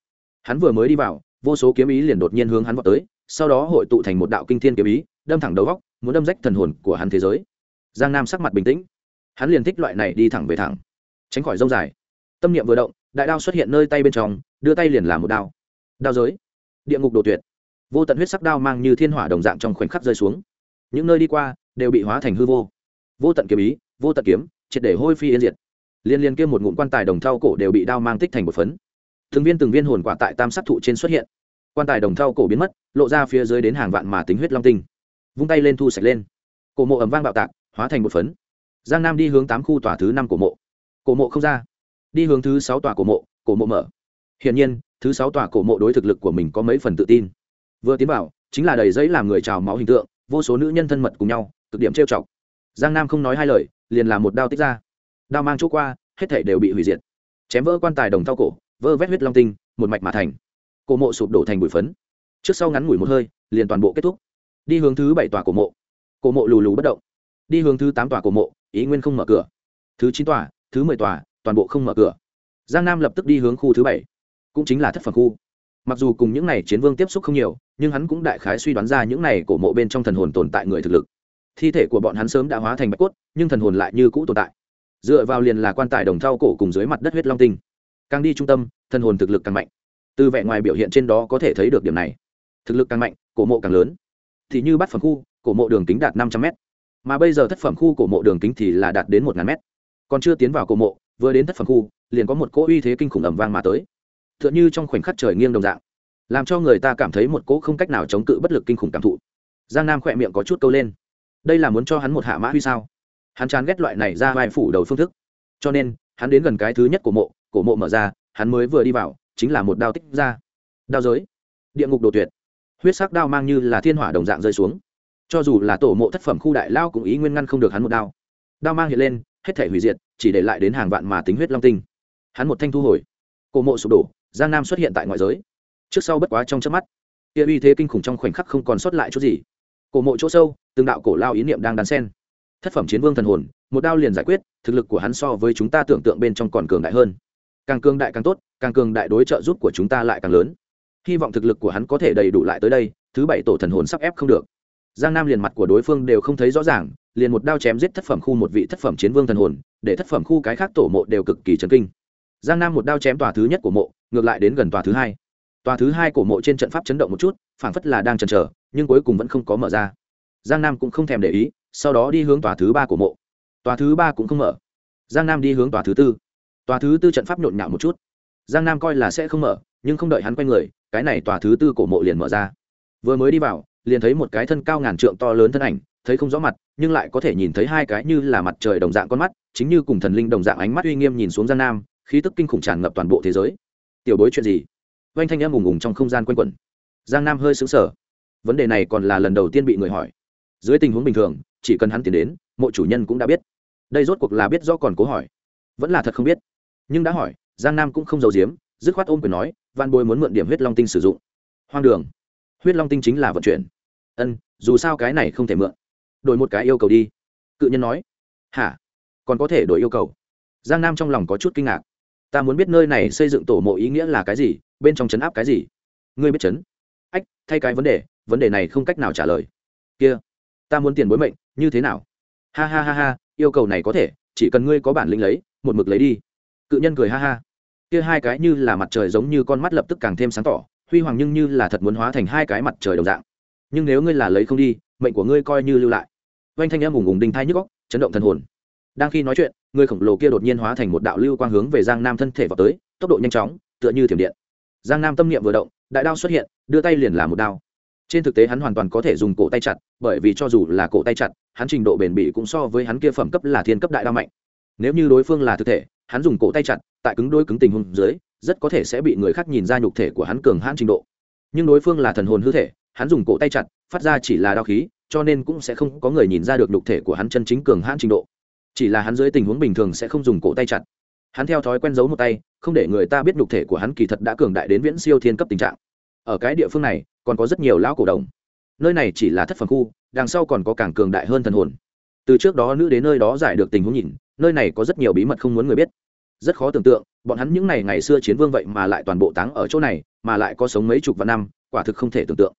hắn vừa mới đi vào, vô số kiếm ý liền đột nhiên hướng hắn vào tới, sau đó hội tụ thành một đạo kinh thiên kiếm ý, đâm thẳng đầu góc, muốn đâm rách thần hồn của hắn thế giới. Giang nam sắc mặt bình tĩnh. Hắn liền thích loại này đi thẳng về thẳng. Tránh khỏi rông dài. Tâm niệm vừa động, đại đao xuất hiện nơi tay bên trong, đưa tay liền làm một đao. Đao giới. Địa ngục đồ tuyệt vô tận huyết sắc đao mang như thiên hỏa đồng dạng trong khoảnh khắc rơi xuống. Những nơi đi qua đều bị hóa thành hư vô. Vô tận kiếm ý, vô tận kiếm, triệt để hôi phi yên diệt. Liên liên kia một ngụm quan tài đồng thau cổ đều bị đao mang tích thành một phấn. Từng viên từng viên hồn quả tại tam sắc thụ trên xuất hiện. Quan tài đồng thau cổ biến mất, lộ ra phía dưới đến hàng vạn mà tính huyết long tinh. Vung tay lên thu sạch lên. Cổ mộ ẩm vang bạo tạc, hóa thành một phấn. Giang nam đi hướng tám khu tòa thứ năm cổ mộ. Cổ mộ không ra. Đi hướng thứ sáu tòa cổ mộ cổ mộ mở. Hiển nhiên, thứ sáu tòa cổ mộ đối thực lực của mình có mấy phần tự tin vừa tiến vào, chính là đầy giấy làm người trào máu hình tượng, vô số nữ nhân thân mật cùng nhau, cực điểm trêu chọc. Giang nam không nói hai lời, liền làm một đao tích ra. Đao mang chỗ qua, hết thể đều bị hủy diệt. Chém vỡ quan tài đồng thau cổ vơ vét huyết long tinh, một mạch mà thành. Cổ mộ sụp đổ thành bụi phấn. Trước sau ngắn ngủi một hơi, liền toàn bộ kết thúc. Đi hướng thứ bảy tòa cổ mộ. Cổ mộ lù lù bất động. Đi hướng thứ tám tòa cổ mộ, ý nguyên không mở cửa. Thứ chín tòa, thứ mười tòa, toàn bộ không mở cửa. Giang nam lập tức đi hướng khu thứ bảy. Cũng chính là thất phẩm khu mặc dù cùng những này chiến vương tiếp xúc không nhiều, nhưng hắn cũng đại khái suy đoán ra những này cổ mộ bên trong thần hồn tồn tại người thực lực. Thi thể của bọn hắn sớm đã hóa thành bạch cốt, nhưng thần hồn lại như cũ tồn tại. Dựa vào liền là quan tài đồng thau cổ cùng dưới mặt đất huyết long tinh. Càng đi trung tâm, thần hồn thực lực càng mạnh. Từ vẻ ngoài biểu hiện trên đó có thể thấy được điểm này. Thực lực càng mạnh, cổ mộ càng lớn. Thì như bắt phẩm khu, cổ mộ đường kính đạt năm trăm m mà bây giờ thất phẩm khu cổ mộ đường kính thì là đạt đến một ngàn m còn chưa tiến vào cổ mộ, vừa đến thất phẩm khu, liền có một cỗ uy thế kinh khủng ẩm vang mà tới tựa như trong khoảnh khắc trời nghiêng đồng dạng, làm cho người ta cảm thấy một cỗ không cách nào chống cự bất lực kinh khủng cảm thụ. Giang nam khỏe miệng có chút câu lên. Đây là muốn cho hắn một hạ mã huy sao? Hắn chán ghét loại này ra vai phủ đầu phương thức. Cho nên, hắn đến gần cái thứ nhất của mộ, cổ mộ mở ra, hắn mới vừa đi vào, chính là một đao tích ra. Đao giới. Địa ngục đồ tuyệt. Huyết sắc đao mang như là thiên hỏa đồng dạng rơi xuống. Cho dù là tổ mộ thất phẩm khu đại lao cũng ý nguyên ngăn không được hắn một đao. Đao mang hiện lên, hết thể hủy diệt, chỉ để lại đến hàng vạn mà tính huyết long tinh. Hắn một thanh thu hồi. Cổ mộ sụp đổ giang nam xuất hiện tại ngoại giới trước sau bất quá trong chớp mắt kia uy thế kinh khủng trong khoảnh khắc không còn sót lại chút gì cổ mộ chỗ sâu từng đạo cổ lao ý niệm đang đan sen thất phẩm chiến vương thần hồn một đao liền giải quyết thực lực của hắn so với chúng ta tưởng tượng bên trong còn cường đại hơn càng cường đại càng tốt càng cường đại đối trợ giúp của chúng ta lại càng lớn hy vọng thực lực của hắn có thể đầy đủ lại tới đây thứ bảy tổ thần hồn sắp ép không được giang nam liền mặt của đối phương đều không thấy rõ ràng liền một đao chém giết thất phẩm khu một vị thất phẩm chiến vương thần hồn để thất phẩm khu cái khác tổ mộ đều cực kỳ chấn kinh giang nam một đao chém tòa thứ nhất của mộ, ngược lại đến gần tòa thứ hai. Tòa thứ hai của mộ trên trận pháp chấn động một chút, phảng phất là đang chần chờ, nhưng cuối cùng vẫn không có mở ra. Giang nam cũng không thèm để ý, sau đó đi hướng tòa thứ ba của mộ. Tòa thứ ba cũng không mở. Giang nam đi hướng tòa thứ tư. Tòa thứ tư trận pháp nhộn nhạo một chút. Giang nam coi là sẽ không mở, nhưng không đợi hắn quay người, cái này tòa thứ tư cổ mộ liền mở ra. Vừa mới đi vào, liền thấy một cái thân cao ngàn trượng to lớn thân ảnh, thấy không rõ mặt, nhưng lại có thể nhìn thấy hai cái như là mặt trời đồng dạng con mắt, chính như cùng thần linh đồng dạng ánh mắt uy nghiêm nhìn xuống giang nam khí tức kinh khủng tràn ngập toàn bộ thế giới. Tiểu bối chuyện gì? Oanh thanh em ùng ùng trong không gian quanh quẩn. Giang nam hơi xứng sở vấn đề này còn là lần đầu tiên bị người hỏi. Dưới tình huống bình thường, chỉ cần hắn tiến đến, mộ chủ nhân cũng đã biết. Đây rốt cuộc là biết do còn cố hỏi. Vẫn là thật không biết. Nhưng đã hỏi, giang nam cũng không giấu giếm, dứt khoát ôm quyền nói văn bối muốn mượn điểm huyết long tinh sử dụng. Hoang đường. Huyết long tinh chính là vận chuyển. Ân, dù sao cái này không thể mượn. Đổi một cái yêu cầu đi. Cự nhân nói, hả? Còn có thể đổi yêu cầu? Giang nam trong lòng có chút kinh ngạc ta muốn biết nơi này xây dựng tổ mộ ý nghĩa là cái gì, bên trong chấn áp cái gì? Ngươi biết chấn? Ách, thay cái vấn đề vấn đề này không cách nào trả lời. Kia, ta muốn tiền bối mệnh, như thế nào? Ha ha ha ha, yêu cầu này có thể, chỉ cần ngươi có bản lĩnh lấy, một mực lấy đi. Cự nhân cười ha ha. Kia hai cái như là mặt trời giống như con mắt lập tức càng thêm sáng tỏ, huy hoàng nhưng như là thật muốn hóa thành hai cái mặt trời đồng dạng. Nhưng nếu ngươi là lấy không đi, mệnh của ngươi coi như lưu lại. Oanh thanh em ùng ùng đinh thai nhức góc chấn động thần hồn. Đang khi nói chuyện người khổng lồ kia đột nhiên hóa thành một đạo lưu quang hướng về giang nam thân thể vào tới, tốc độ nhanh chóng, tựa như thiểm điện. Giang nam tâm niệm vừa động, đại đao xuất hiện, đưa tay liền là một đao. Trên thực tế hắn hoàn toàn có thể dùng cổ tay chặt, bởi vì cho dù là cổ tay chặt, hắn trình độ bền bỉ cũng so với hắn kia phẩm cấp là thiên cấp đại đao mạnh. Nếu như đối phương là thực thể, hắn dùng cổ tay chặt, tại cứng đôi cứng tình huống dưới, rất có thể sẽ bị người khác nhìn ra nhục thể của hắn cường hãn trình độ. Nhưng đối phương là thần hồn hư thể, hắn dùng cổ tay chặt, phát ra chỉ là đao khí, cho nên cũng sẽ không có người nhìn ra được nhục thể của hắn chân chính cường hãn trình độ chỉ là hắn dưới tình huống bình thường sẽ không dùng cổ tay chặt. Hắn theo thói quen giấu một tay, không để người ta biết nhục thể của hắn kỳ thật đã cường đại đến viễn siêu thiên cấp tình trạng. Ở cái địa phương này, còn có rất nhiều lão cổ đồng. Nơi này chỉ là thất phần khu, đằng sau còn có càng cường đại hơn thần hồn. Từ trước đó nữ đến nơi đó giải được tình huống nhìn, nơi này có rất nhiều bí mật không muốn người biết. Rất khó tưởng tượng, bọn hắn những ngày ngày xưa chiến vương vậy mà lại toàn bộ táng ở chỗ này, mà lại có sống mấy chục vạn năm, quả thực không thể tưởng tượng.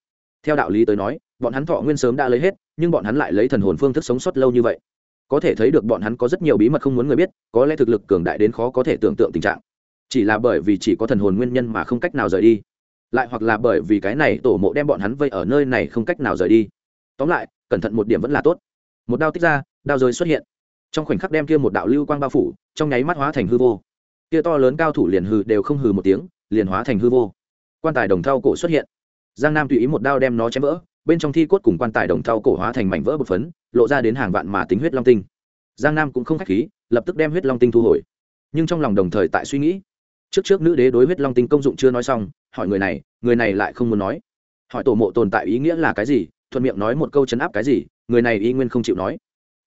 Theo đạo lý tới nói, bọn hắn thọ nguyên sớm đã lấy hết, nhưng bọn hắn lại lấy thần hồn phương thức sống sót lâu như vậy có thể thấy được bọn hắn có rất nhiều bí mật không muốn người biết, có lẽ thực lực cường đại đến khó có thể tưởng tượng tình trạng. Chỉ là bởi vì chỉ có thần hồn nguyên nhân mà không cách nào rời đi. Lại hoặc là bởi vì cái này tổ mộ đem bọn hắn vây ở nơi này không cách nào rời đi. Tóm lại, cẩn thận một điểm vẫn là tốt. Một đao tích ra, đao rơi xuất hiện. Trong khoảnh khắc đem kia một đạo lưu quang bao phủ, trong nháy mắt hóa thành hư vô. Kia to lớn cao thủ liền hừ đều không hừ một tiếng, liền hóa thành hư vô. Quan tài đồng thau cổ xuất hiện. Giang nam tùy ý một đao đem nó chém vỡ bên trong thi cốt cùng quan tài đồng thau cổ hóa thành mảnh vỡ bột phấn, lộ ra đến hàng vạn mà tính huyết long tinh. Giang nam cũng không k h á c h khí, lập tức đem huyết long tinh thu hồi. Nhưng trong lòng đồng thời tại suy nghĩ. Trước trước nữ đế đối huyết long tinh công dụng chưa nói xong, hỏi người này người này lại không muốn nói. Hỏi tổ mộ tồn tại ý nghĩa là cái gì, thuận miệng nói một câu chấn áp cái gì, người này y nguyên không chịu nói.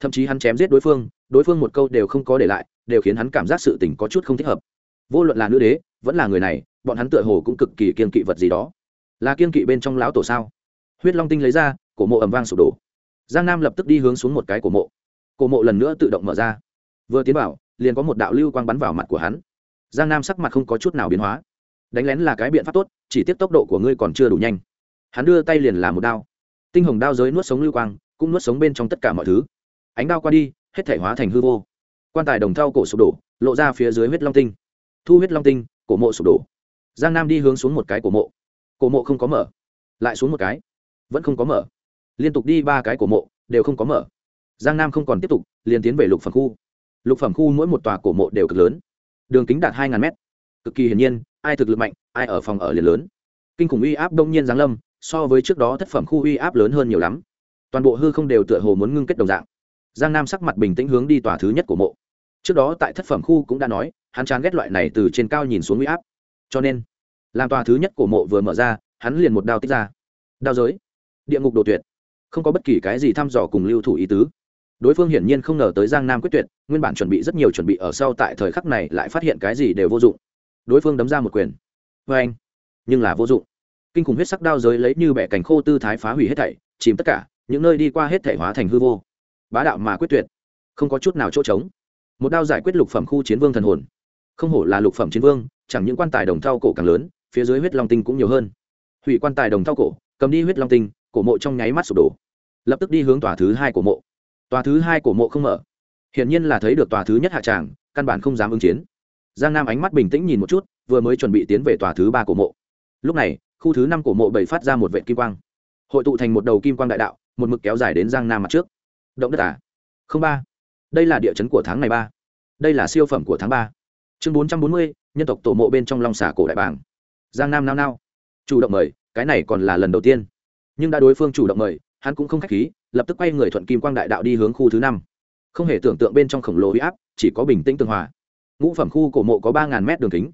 Thậm chí hắn chém giết đối phương đối phương một câu đều không có để lại, đều khiến hắn cảm giác sự tình có chút không thích hợp. Vô luận là nữ đế, vẫn là người này, bọn hắn tựa hồ cũng cực kỳ kiên kỵ vật gì đó. Là kiên kỵ bên trong lão tổ sao? Huyết long tinh lấy ra, cổ mộ ầm vang sụp đổ. Giang nam lập tức đi hướng xuống một cái cổ mộ. Cổ mộ lần nữa tự động mở ra. Vừa tiến vào, liền có một đạo lưu quang bắn vào mặt của hắn. Giang nam sắc mặt không có chút nào biến hóa. Đánh lén là cái biện pháp tốt, chỉ tiếp tốc độ của ngươi còn chưa đủ nhanh. Hắn đưa tay liền làm một đao. Tinh hồng đao giới nuốt sống lưu quang, cũng nuốt sống bên trong tất cả mọi thứ. Ánh đao qua đi, hết thể hóa thành hư vô. Quan tài đồng thau cổ sụp đổ, lộ ra phía dưới huyết long tinh. Thu huyết long tinh, cổ mộ sụp đổ. Giang nam đi hướng xuống một cái cổ mộ. Cổ mộ không có mở, lại xuống một cái vẫn không có mở. Liên tục đi ba cái cổ mộ, đều không có mở. Giang nam không còn tiếp tục, liền tiến về lục phẩm khu. Lục phẩm khu mỗi một tòa cổ mộ đều cực lớn. Đường kính đạt hai ngàn mét. Cực kỳ hiển nhiên, ai thực lực mạnh, ai ở phòng ở liền lớn. Kinh khủng uy áp đông nhiên giáng lâm, so với trước đó thất phẩm khu uy áp lớn hơn nhiều lắm. Toàn bộ hư không đều tựa hồ muốn ngưng kết đồng dạng. Giang nam sắc mặt bình tĩnh hướng đi tòa thứ nhất của mộ. Trước đó tại thất phẩm khu cũng đã nói, hắn chán ghét loại này từ trên cao nhìn xuống uy áp. Cho nên, làm tòa thứ nhất của mộ vừa mở ra, hắn liền một đao tích ra. Đao giới địa ngục đồ tuyệt. Không có bất kỳ cái gì thăm dò cùng lưu thủ ý tứ. Đối phương hiển nhiên không ngờ tới giang nam quyết tuyệt, nguyên bản chuẩn bị rất nhiều chuẩn bị ở sau tại thời khắc này lại phát hiện cái gì đều vô dụng. Đối phương đấm ra một quyền. Vê anh. Nhưng là vô dụng. Kinh khủng huyết sắc đao giới lấy như bẻ cành khô tư thái phá hủy hết thảy, chìm tất cả, những nơi đi qua hết thể hóa thành hư vô. Bá đạo mà quyết tuyệt. Không có chút nào chỗ trống. Một đao giải quyết lục phẩm khu chiến vương thần hồn. Không hổ là lục phẩm chiến vương, chẳng những quan tài đồng thau cổ càng lớn, phía dưới huyết long tinh cũng nhiều hơn. Hủy quan tài đồng thau cổ, cầm đi huyết long tinh cổ mộ trong nháy mắt sụp đổ. Lập tức đi hướng tòa thứ hai của mộ. Tòa thứ hai của mộ không mở. Hiển nhiên là thấy được tòa thứ nhất hạ tràng, căn bản không dám ứng chiến. Giang nam ánh mắt bình tĩnh nhìn một chút, vừa mới chuẩn bị tiến về tòa thứ ba của mộ. Lúc này, khu thứ năm của mộ bảy phát ra một vệ kim quang. Hội tụ thành một đầu kim quang đại đạo, một mực kéo dài đến giang nam mặt trước. Động đất à? Không ba. Đây là địa chấn của tháng này ba. Đây là siêu phẩm của tháng ba. Chương bốn trăm bốn mươi, nhân tộc tổ mộ bên trong long xả cổ đại bảng giang nam nao nao. Chủ động mời, cái này còn là lần đầu tiên nhưng đã đối phương chủ động mời, hắn cũng không k h á c h khí, lập tức quay người thuận kim quang đại đạo đi hướng khu thứ năm. Không hề tưởng tượng bên trong khổng lồ huy áp, chỉ có bình tĩnh tường hòa. Ngũ phẩm khu cổ mộ có ba ngàn mét đường kính.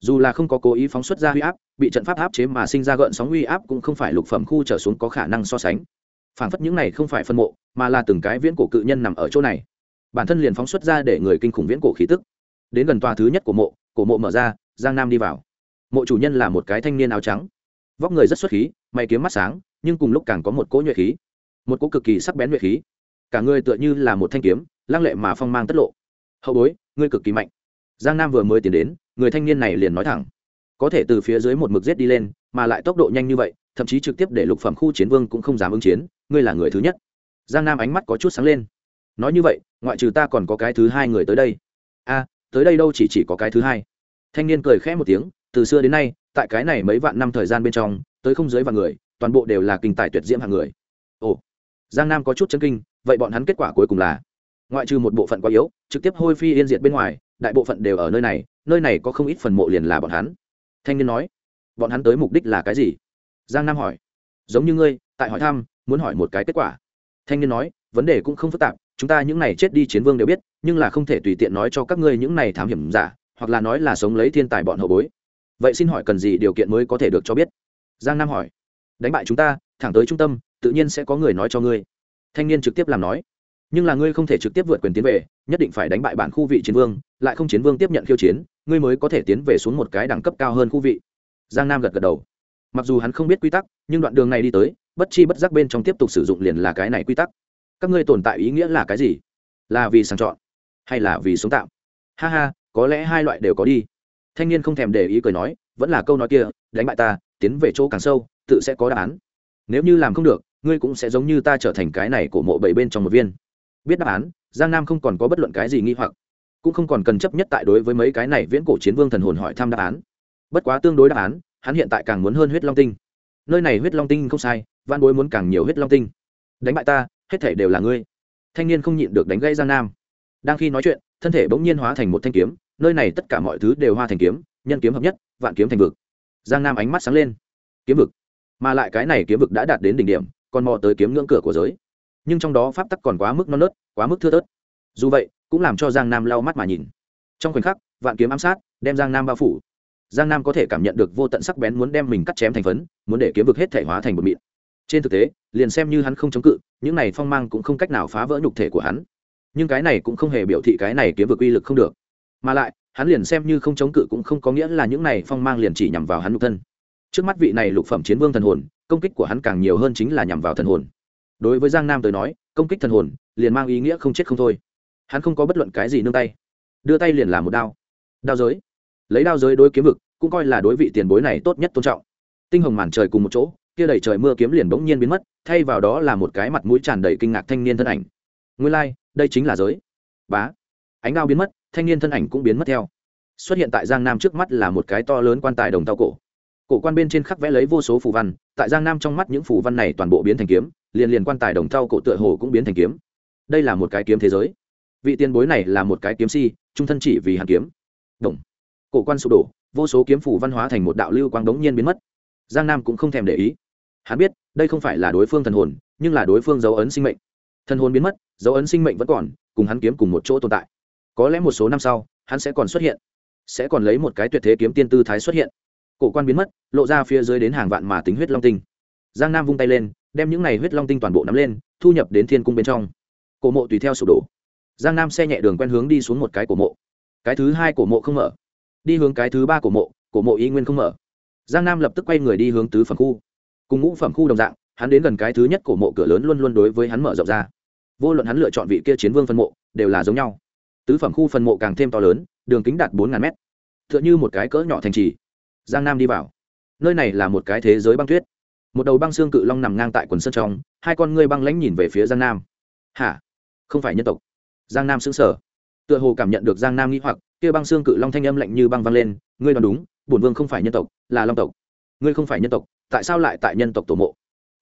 Dù là không có cố ý phóng xuất ra huy áp, bị trận pháp áp chế mà sinh ra gợn sóng huy áp cũng không phải lục phẩm khu trở xuống có khả năng so sánh. Phản phất những này không phải phân mộ, mà là từng cái viễn cổ cự nhân nằm ở chỗ này. Bản thân liền phóng xuất ra để người kinh khủng viễn cổ khí tức. Đến gần tòa thứ nhất của mộ, cổ mộ mở ra, giang nam đi vào. Mộ chủ nhân là một cái thanh niên áo trắng. Vóc người rất xuất khí, mày kiếm mắt sáng nhưng cùng lúc càng có một cỗ nhuệ khí, một cỗ cực kỳ sắc bén nhuệ khí. Cả người tựa như là một thanh kiếm, lăng lệ mà phong mang tất lộ. Hậu bối, ngươi cực kỳ mạnh. Giang nam vừa mới tiến đến, người thanh niên này liền nói thẳng. Có thể từ phía dưới một mực giết đi lên, mà lại tốc độ nhanh như vậy, thậm chí trực tiếp để lục phẩm khu chiến vương cũng không dám ứng chiến, ngươi là người thứ nhất. Giang nam ánh mắt có chút sáng lên. Nói như vậy, ngoại trừ ta còn có cái thứ hai người tới đây. A, tới đây đâu chỉ chỉ có cái thứ hai. Thanh niên cười khẽ một tiếng, từ xưa đến nay, tại cái này mấy vạn năm thời gian bên trong, tới không dưới vạn người toàn bộ đều là kinh tài tuyệt diễm hàng người. Ồ, giang nam có chút chân kinh, vậy bọn hắn kết quả cuối cùng là? Ngoại trừ một bộ phận quá yếu, trực tiếp hôi phi yên diệt bên ngoài, đại bộ phận đều ở nơi này nơi này có không ít phần mộ liền là bọn hắn. Thanh niên nói, bọn hắn tới mục đích là cái gì? Giang nam hỏi, giống như ngươi, tại hỏi thăm, muốn hỏi một cái kết quả. Thanh niên nói, vấn đề cũng không phức tạp, chúng ta những này chết đi chiến vương đều biết, nhưng là không thể tùy tiện nói cho các ngươi những này thám hiểm giả, hoặc là nói là sống lấy thiên tài bọn hậu bối. Vậy xin hỏi cần gì điều kiện mới có thể được cho biết? Giang nam hỏi đánh bại chúng ta, thẳng tới trung tâm, tự nhiên sẽ có người nói cho ngươi. Thanh niên trực tiếp làm nói. Nhưng là ngươi không thể trực tiếp vượt quyền tiến về, nhất định phải đánh bại bản khu vị chiến vương, lại không chiến vương tiếp nhận khiêu chiến, ngươi mới có thể tiến về xuống một cái đẳng cấp cao hơn khu vị. Giang nam gật gật đầu. Mặc dù hắn không biết quy tắc, nhưng đoạn đường này đi tới, bất chi bất giác bên trong tiếp tục sử dụng liền là cái này quy tắc. Các ngươi tồn tại ý nghĩa là cái gì? Là vì sàng chọn hay là vì sống tạm ha ha, có lẽ hai loại đều có đi. Thanh niên không thèm để ý cười nói, vẫn là câu nói kia, đánh bại ta, tiến về chỗ càng sâu tự sẽ có đáp án. Nếu như làm không được, ngươi cũng sẽ giống như ta trở thành cái này của mộ bảy bên trong một viên. Biết đáp án, giang nam không còn có bất luận cái gì nghi hoặc, cũng không còn cần chấp nhất tại đối với mấy cái này viễn cổ chiến vương thần hồn hỏi thăm đáp án. Bất quá tương đối đáp án, hắn hiện tại càng muốn hơn huyết long tinh. Nơi này huyết long tinh không sai văn bối muốn càng nhiều huyết long tinh. Đánh bại ta, hết thể đều là ngươi. Thanh niên không nhịn được đánh gây giang nam. Đang khi nói chuyện, thân thể bỗng nhiên hóa thành một thanh kiếm, nơi này tất cả mọi thứ đều hoa thành kiếm, nhân kiếm hợp nhất, vạn kiếm thành vực. Giang nam ánh mắt sáng lên. Kiếm vực mà lại cái này kiếm vực đã đạt đến đỉnh điểm, còn mò tới kiếm ngưỡng cửa của giới. Nhưng trong đó pháp tắc còn quá mức non nớt, quá mức thưa thớt. Dù vậy, cũng làm cho giang nam lau mắt mà nhìn. Trong khoảnh khắc, vạn kiếm ám sát, đem giang nam bao phủ. Giang nam có thể cảm nhận được vô tận sắc bén muốn đem mình cắt chém thành phấn, muốn để kiếm vực hết thể hóa thành một mịn. Trên thực tế, liền xem như hắn không chống cự, những này phong mang cũng không cách nào phá vỡ nhục thể của hắn. Nhưng cái này cũng không hề biểu thị cái này kiếm vực uy lực không được. Mà lại, hắn liền xem như không chống cự cũng không có nghĩa là những này phong mang liền chỉ nhằm vào hắn nhục thân trước mắt vị này lục phẩm chiến vương thần hồn công kích của hắn càng nhiều hơn chính là nhằm vào thần hồn. Đối với giang nam tới nói công kích thần hồn liền mang ý nghĩa không chết không thôi. Hắn không có bất luận cái gì nương tay. Đưa tay liền làm một đao. Đao giới. Lấy đao giới đối kiếm vực cũng coi là đối vị tiền bối này tốt nhất tôn trọng. Tinh hồng màn trời cùng một chỗ kia đầy trời mưa kiếm liền bỗng nhiên biến mất thay vào đó là một cái mặt mũi tràn đầy kinh ngạc thanh niên thân ảnh. Nguyên lai、like, đây chính là giới. Bá. Ánh đao biến mất thanh niên thân ảnh cũng biến mất theo. Xuất hiện tại giang nam trước mắt là một cái to lớn quan tài đồng tao cổ cổ quan bên trên khắc vẽ lấy vô số phù văn, tại giang nam trong mắt những phù văn này toàn bộ biến thành kiếm, liền liền quan tài đồng thau cổ tựa hồ cũng biến thành kiếm. Đây là một cái kiếm thế giới. Vị tiền bối này là một cái kiếm si, trung thân chỉ vì hàn kiếm. Đồng. Cổ quan sụp đổ, vô số kiếm phủ văn hóa thành một đạo lưu quang đống nhiên biến mất. Giang nam cũng không thèm để ý. Hắn biết, đây không phải là đối phương thần hồn, nhưng là đối phương dấu ấn sinh mệnh. Thần hồn biến mất, dấu ấn sinh mệnh vẫn còn, cùng hắn kiếm cùng một chỗ tồn tại. Có lẽ một số năm sau, hắn sẽ còn xuất hiện, sẽ còn lấy một cái tuyệt thế kiếm tiên tư thái xuất hiện cổ quan biến mất, lộ ra phía dưới đến hàng vạn mà tính huyết long tinh. Giang nam vung tay lên, đem những này huyết long tinh toàn bộ nắm lên, thu nhập đến thiên cung bên trong. Cổ mộ tùy theo sụp đổ. Giang nam xe nhẹ đường quen hướng đi xuống một cái cổ mộ. Cái thứ hai cổ mộ không mở. Đi hướng cái thứ ba cổ mộ cổ mộ y nguyên không mở. Giang nam lập tức quay người đi hướng tứ phẩm khu. Cùng ngũ phẩm khu đồng dạng, hắn đến gần cái thứ nhất cổ mộ cửa lớn luôn luôn đối với hắn mở rộng ra. Vô luận hắn lựa chọn vị kia chiến vương phân mộ, đều là giống nhau. Tứ phẩm khu phân mộ càng thêm to lớn, đường kính đạt bốn ngàn mét. T h ư ợ n h ư một cái cỡ nhỏ thành trì giang nam đi vào. Nơi này là một cái thế giới băng tuyết. Một đầu băng xương cự long nằm ngang tại quần sân trong, hai con ngươi băng lãnh nhìn về phía giang nam. Hả? Không phải nhân tộc. Giang nam xứng sở tựa hồ cảm nhận được giang nam nghĩ hoặc, kia băng xương cự long thanh âm lạnh như băng văng lên, ngươi đoán đúng, bổn vương không phải nhân tộc, là long tộc. Ngươi không phải nhân tộc, tại sao lại tại nhân tộc tổ mộ?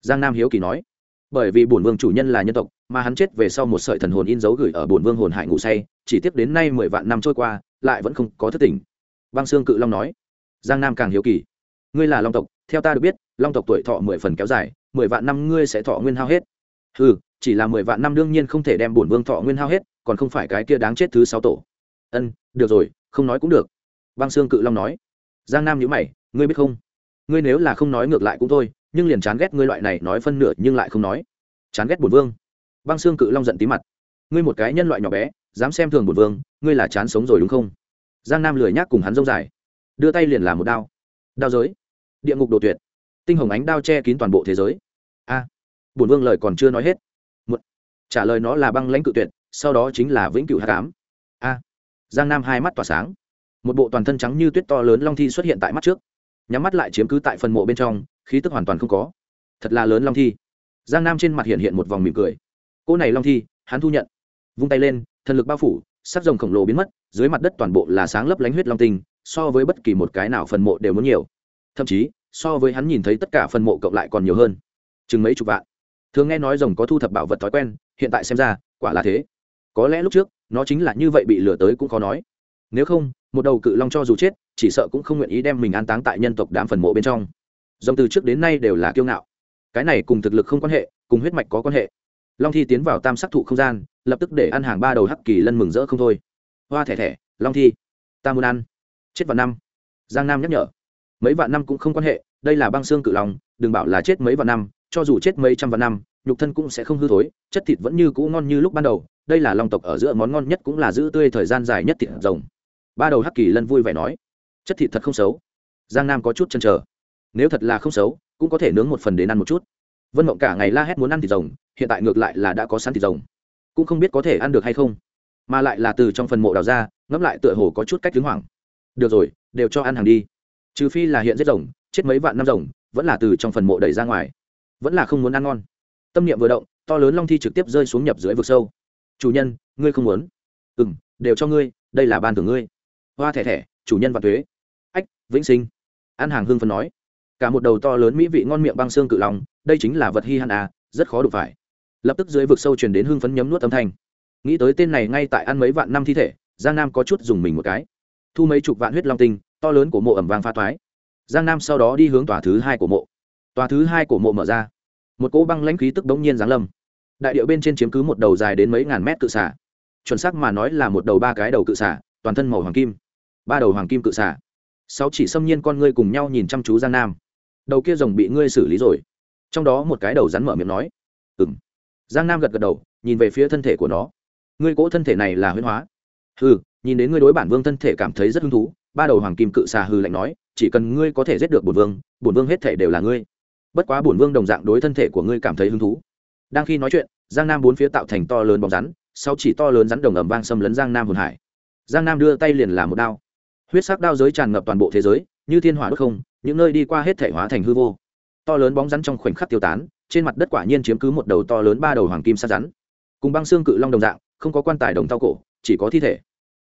Giang nam hiếu kỳ nói. Bởi vì bổn vương chủ nhân là nhân tộc, mà hắn chết về sau một sợi thần hồn in dấu gửi ở bổn vương hồn hải ngủ say, chỉ tiếp đến nay mười vạn năm trôi qua, lại vẫn không có thất tình. băng xương cự long nói giang nam càng hiếu kỳ. Ngươi là long tộc, theo ta được biết, long tộc tuổi thọ mười phần kéo dài, mười vạn năm ngươi sẽ thọ nguyên hao hết. Ừ chỉ là mười vạn năm đương nhiên không thể đem bổn vương thọ nguyên hao hết, còn không phải cái kia đáng chết thứ sáu tổ. Ân, được rồi, không nói cũng được. Băng xương cự long nói. Giang nam nhữ mày, ngươi biết không? Ngươi nếu là không nói ngược lại cũng thôi, nhưng liền chán ghét ngươi loại này nói phân nửa nhưng lại không nói. Chán ghét bổn vương. Băng xương cự long giận tí mặt. Ngươi một cái nhân loại nhỏ bé, dám xem thường bổn vương, ngươi là chán sống rồi đúng không? Giang nam lười nhác cùng hắn rông dài đưa tay liền làm một đao. Đao giới. Địa ngục đồ tuyệt. Tinh hồng ánh đao che kín toàn bộ thế giới. A. Bổn vương lời còn chưa nói hết. Một. Trả lời nó là băng lãnh cự tuyệt, sau đó chính là vĩnh cửu hạ cám a. Giang nam hai mắt tỏa sáng. Một bộ toàn thân trắng như tuyết to lớn long thi xuất hiện tại mắt trước. Nhắm mắt lại chiếm cứ tại phần mộ bên trong, khí tức hoàn toàn không có. Thật là lớn long thi. Giang nam trên mặt hiện hiện một vòng mỉm cười. Cỗ này long thi, hắn thu nhận. Vung tay lên, thần lực bao phủ, sắc rồng khổng lồ biến mất, dưới mặt đất toàn bộ là sáng lấp lánh huyết long tinh so với bất kỳ một cái nào phần mộ đều muốn nhiều. Thậm chí, so với hắn nhìn thấy tất cả phần mộ cộng lại còn nhiều hơn. Chừng mấy chục vạn. Thường nghe nói rồng có thu thập bảo vật thói quen, hiện tại xem ra, quả là thế. Có lẽ lúc trước, nó chính là như vậy bị lừa tới cũng khó nói. Nếu không, một đầu cự long cho dù chết, chỉ sợ cũng không nguyện ý đem mình an táng tại nhân tộc đám phần mộ bên trong. Rồng từ trước đến nay đều là kiêu ngạo. Cái này cùng thực lực không quan hệ, cùng huyết mạch có quan hệ. Long thi tiến vào tam sắc thụ không gian, lập tức để ăn hàng ba đầu hắc kỳ lân mừng rỡ không thôi. Hoa thẻ thẻ, long thi, ta muốn ăn chết vào năm. Giang nam nhắc nhở. Mấy vạn năm cũng không quan hệ, đây là băng xương cự long, đừng bảo là chết mấy vạn năm, cho dù chết mấy trăm vạn năm, nhục thân cũng sẽ không hư thối, chất thịt vẫn như cũ ngon như lúc ban đầu, đây là long tộc ở giữa món ngon nhất cũng là giữ tươi thời gian dài nhất thịt rồng. Ba đầu hắc kỳ lân vui vẻ nói, chất thịt thật không xấu. Giang nam có chút chân chờ, nếu thật là không xấu, cũng có thể nướng một phần đến ăn một chút. Vân mộng cả ngày la hét muốn ăn thịt rồng, hiện tại ngược lại là đã có sẵn thịt rồng, cũng không biết có thể ăn được hay không, mà lại là từ trong phần mộ đào ra, ngẫm lại tựa hồ có chút cách đứng hoảng được rồi, đều cho ăn hàng đi. Trừ phi là hiện giết rồng, chết mấy vạn năm rồng, vẫn là từ trong phần mộ đẩy ra ngoài. Vẫn là không muốn ăn ngon. Tâm niệm vừa động, to lớn long thi trực tiếp rơi xuống nhập dưới vực sâu. Chủ nhân, ngươi không muốn? Ừ m đều cho ngươi, đây là ban thưởng ngươi. Hoa thẻ thẻ, chủ nhân và thuế. Ách, vĩnh sinh. Ăn hàng hương phân nói. Cả một đầu to lớn mỹ vị ngon miệng băng xương cự lòng đây chính là vật hi hàn à rất khó đụng phải. Lập tức dưới vực sâu truyền đến hương phấn nhấm nuốt âm thanh. Nghĩ tới tên này ngay tại ăn mấy vạn năm thi thể, giang nam có chút dùng mình một cái thu mấy chục vạn huyết long tinh, to lớn của mộ ẩm vang pha toái. Giang nam sau đó đi hướng tòa thứ hai của mộ. Tòa thứ hai của mộ mở ra. Một cỗ băng lãnh khí tức đống nhiên giáng lâm. Đại điệu bên trên chiếm cứ một đầu dài đến mấy ngàn mét cự xả chuẩn xác mà nói là một đầu ba cái đầu cự xả toàn thân màu hoàng kim. Ba đầu hoàng kim cự xả sáu chỉ xâm nhiên con ngươi cùng nhau nhìn chăm chú giang nam. Đầu kia rồng bị ngươi xử lý rồi. Trong đó một cái đầu rắn mở miệng nói. Ừ m giang nam gật gật đầu, nhìn về phía thân thể của nó. Ngươi cỗ thân thể này là huyễn hóa. Ừ nhìn đến ngươi đối bản vương thân thể cảm thấy rất hứng thú, ba đầu hoàng kim cự xà hư lạnh nói, chỉ cần ngươi có thể giết được bổn vương bổn vương hết thể đều là ngươi. Bất quá bổn vương đồng dạng đối thân thể của ngươi cảm thấy hứng thú. Đang khi nói chuyện, giang nam bốn phía tạo thành to lớn bóng rắn, sau chỉ to lớn rắn đồng ẩm vang xâm lấn giang nam hồn hải. Giang nam đưa tay liền làm một đao. Huyết sắc đao giới tràn ngập toàn bộ thế giới, như thiên hỏa đốt không, những nơi đi qua hết thể hóa thành hư vô. To lớn bóng rắn trong khoảnh khắc tiêu tán, trên mặt đất quả nhiên chiếm cứ một đầu to lớn ba đầu hoàng kim sát rắn. Cùng băng xương cự long đồng dạng, không có quan tài đồng tao cổ, chỉ có thi thể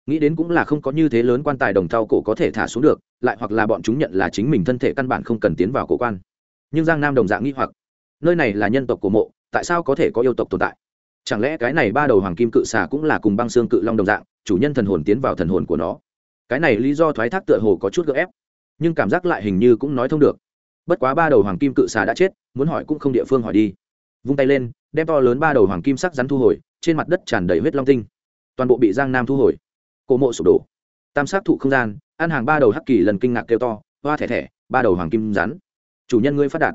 nghĩ đến cũng là không có như thế lớn quan tài đồng thau cổ có thể thả xuống được, lại hoặc là bọn chúng nhận là chính mình thân thể căn bản không cần tiến vào cổ quan. Nhưng giang nam đồng dạng nghĩ hoặc, nơi này là nhân tộc cổ mộ, tại sao có thể có yêu tộc tồn tại? Chẳng lẽ cái này ba đầu hoàng kim cự xà cũng là cùng băng xương cự long đồng dạng, chủ nhân thần hồn tiến vào thần hồn của nó? Cái này lý do thoái thác tựa hồ có chút gỡ ép, nhưng cảm giác lại hình như cũng nói thông được. Bất quá ba đầu hoàng kim cự xà đã chết, muốn hỏi cũng không địa phương hỏi đi. Vung tay lên, đem to lớn ba đầu hoàng kim sắc rắn thu hồi, trên mặt đất tràn đầy huyết long tinh. Toàn bộ bị giang nam thu hồi cổ mộ sụp đổ. Tam sát thụ không gian ăn hàng ba đầu hắc kỳ lần kinh ngạc kêu to, hoa thẻ thẻ, ba đầu hoàng kim rắn. Chủ nhân ngươi phát đạt.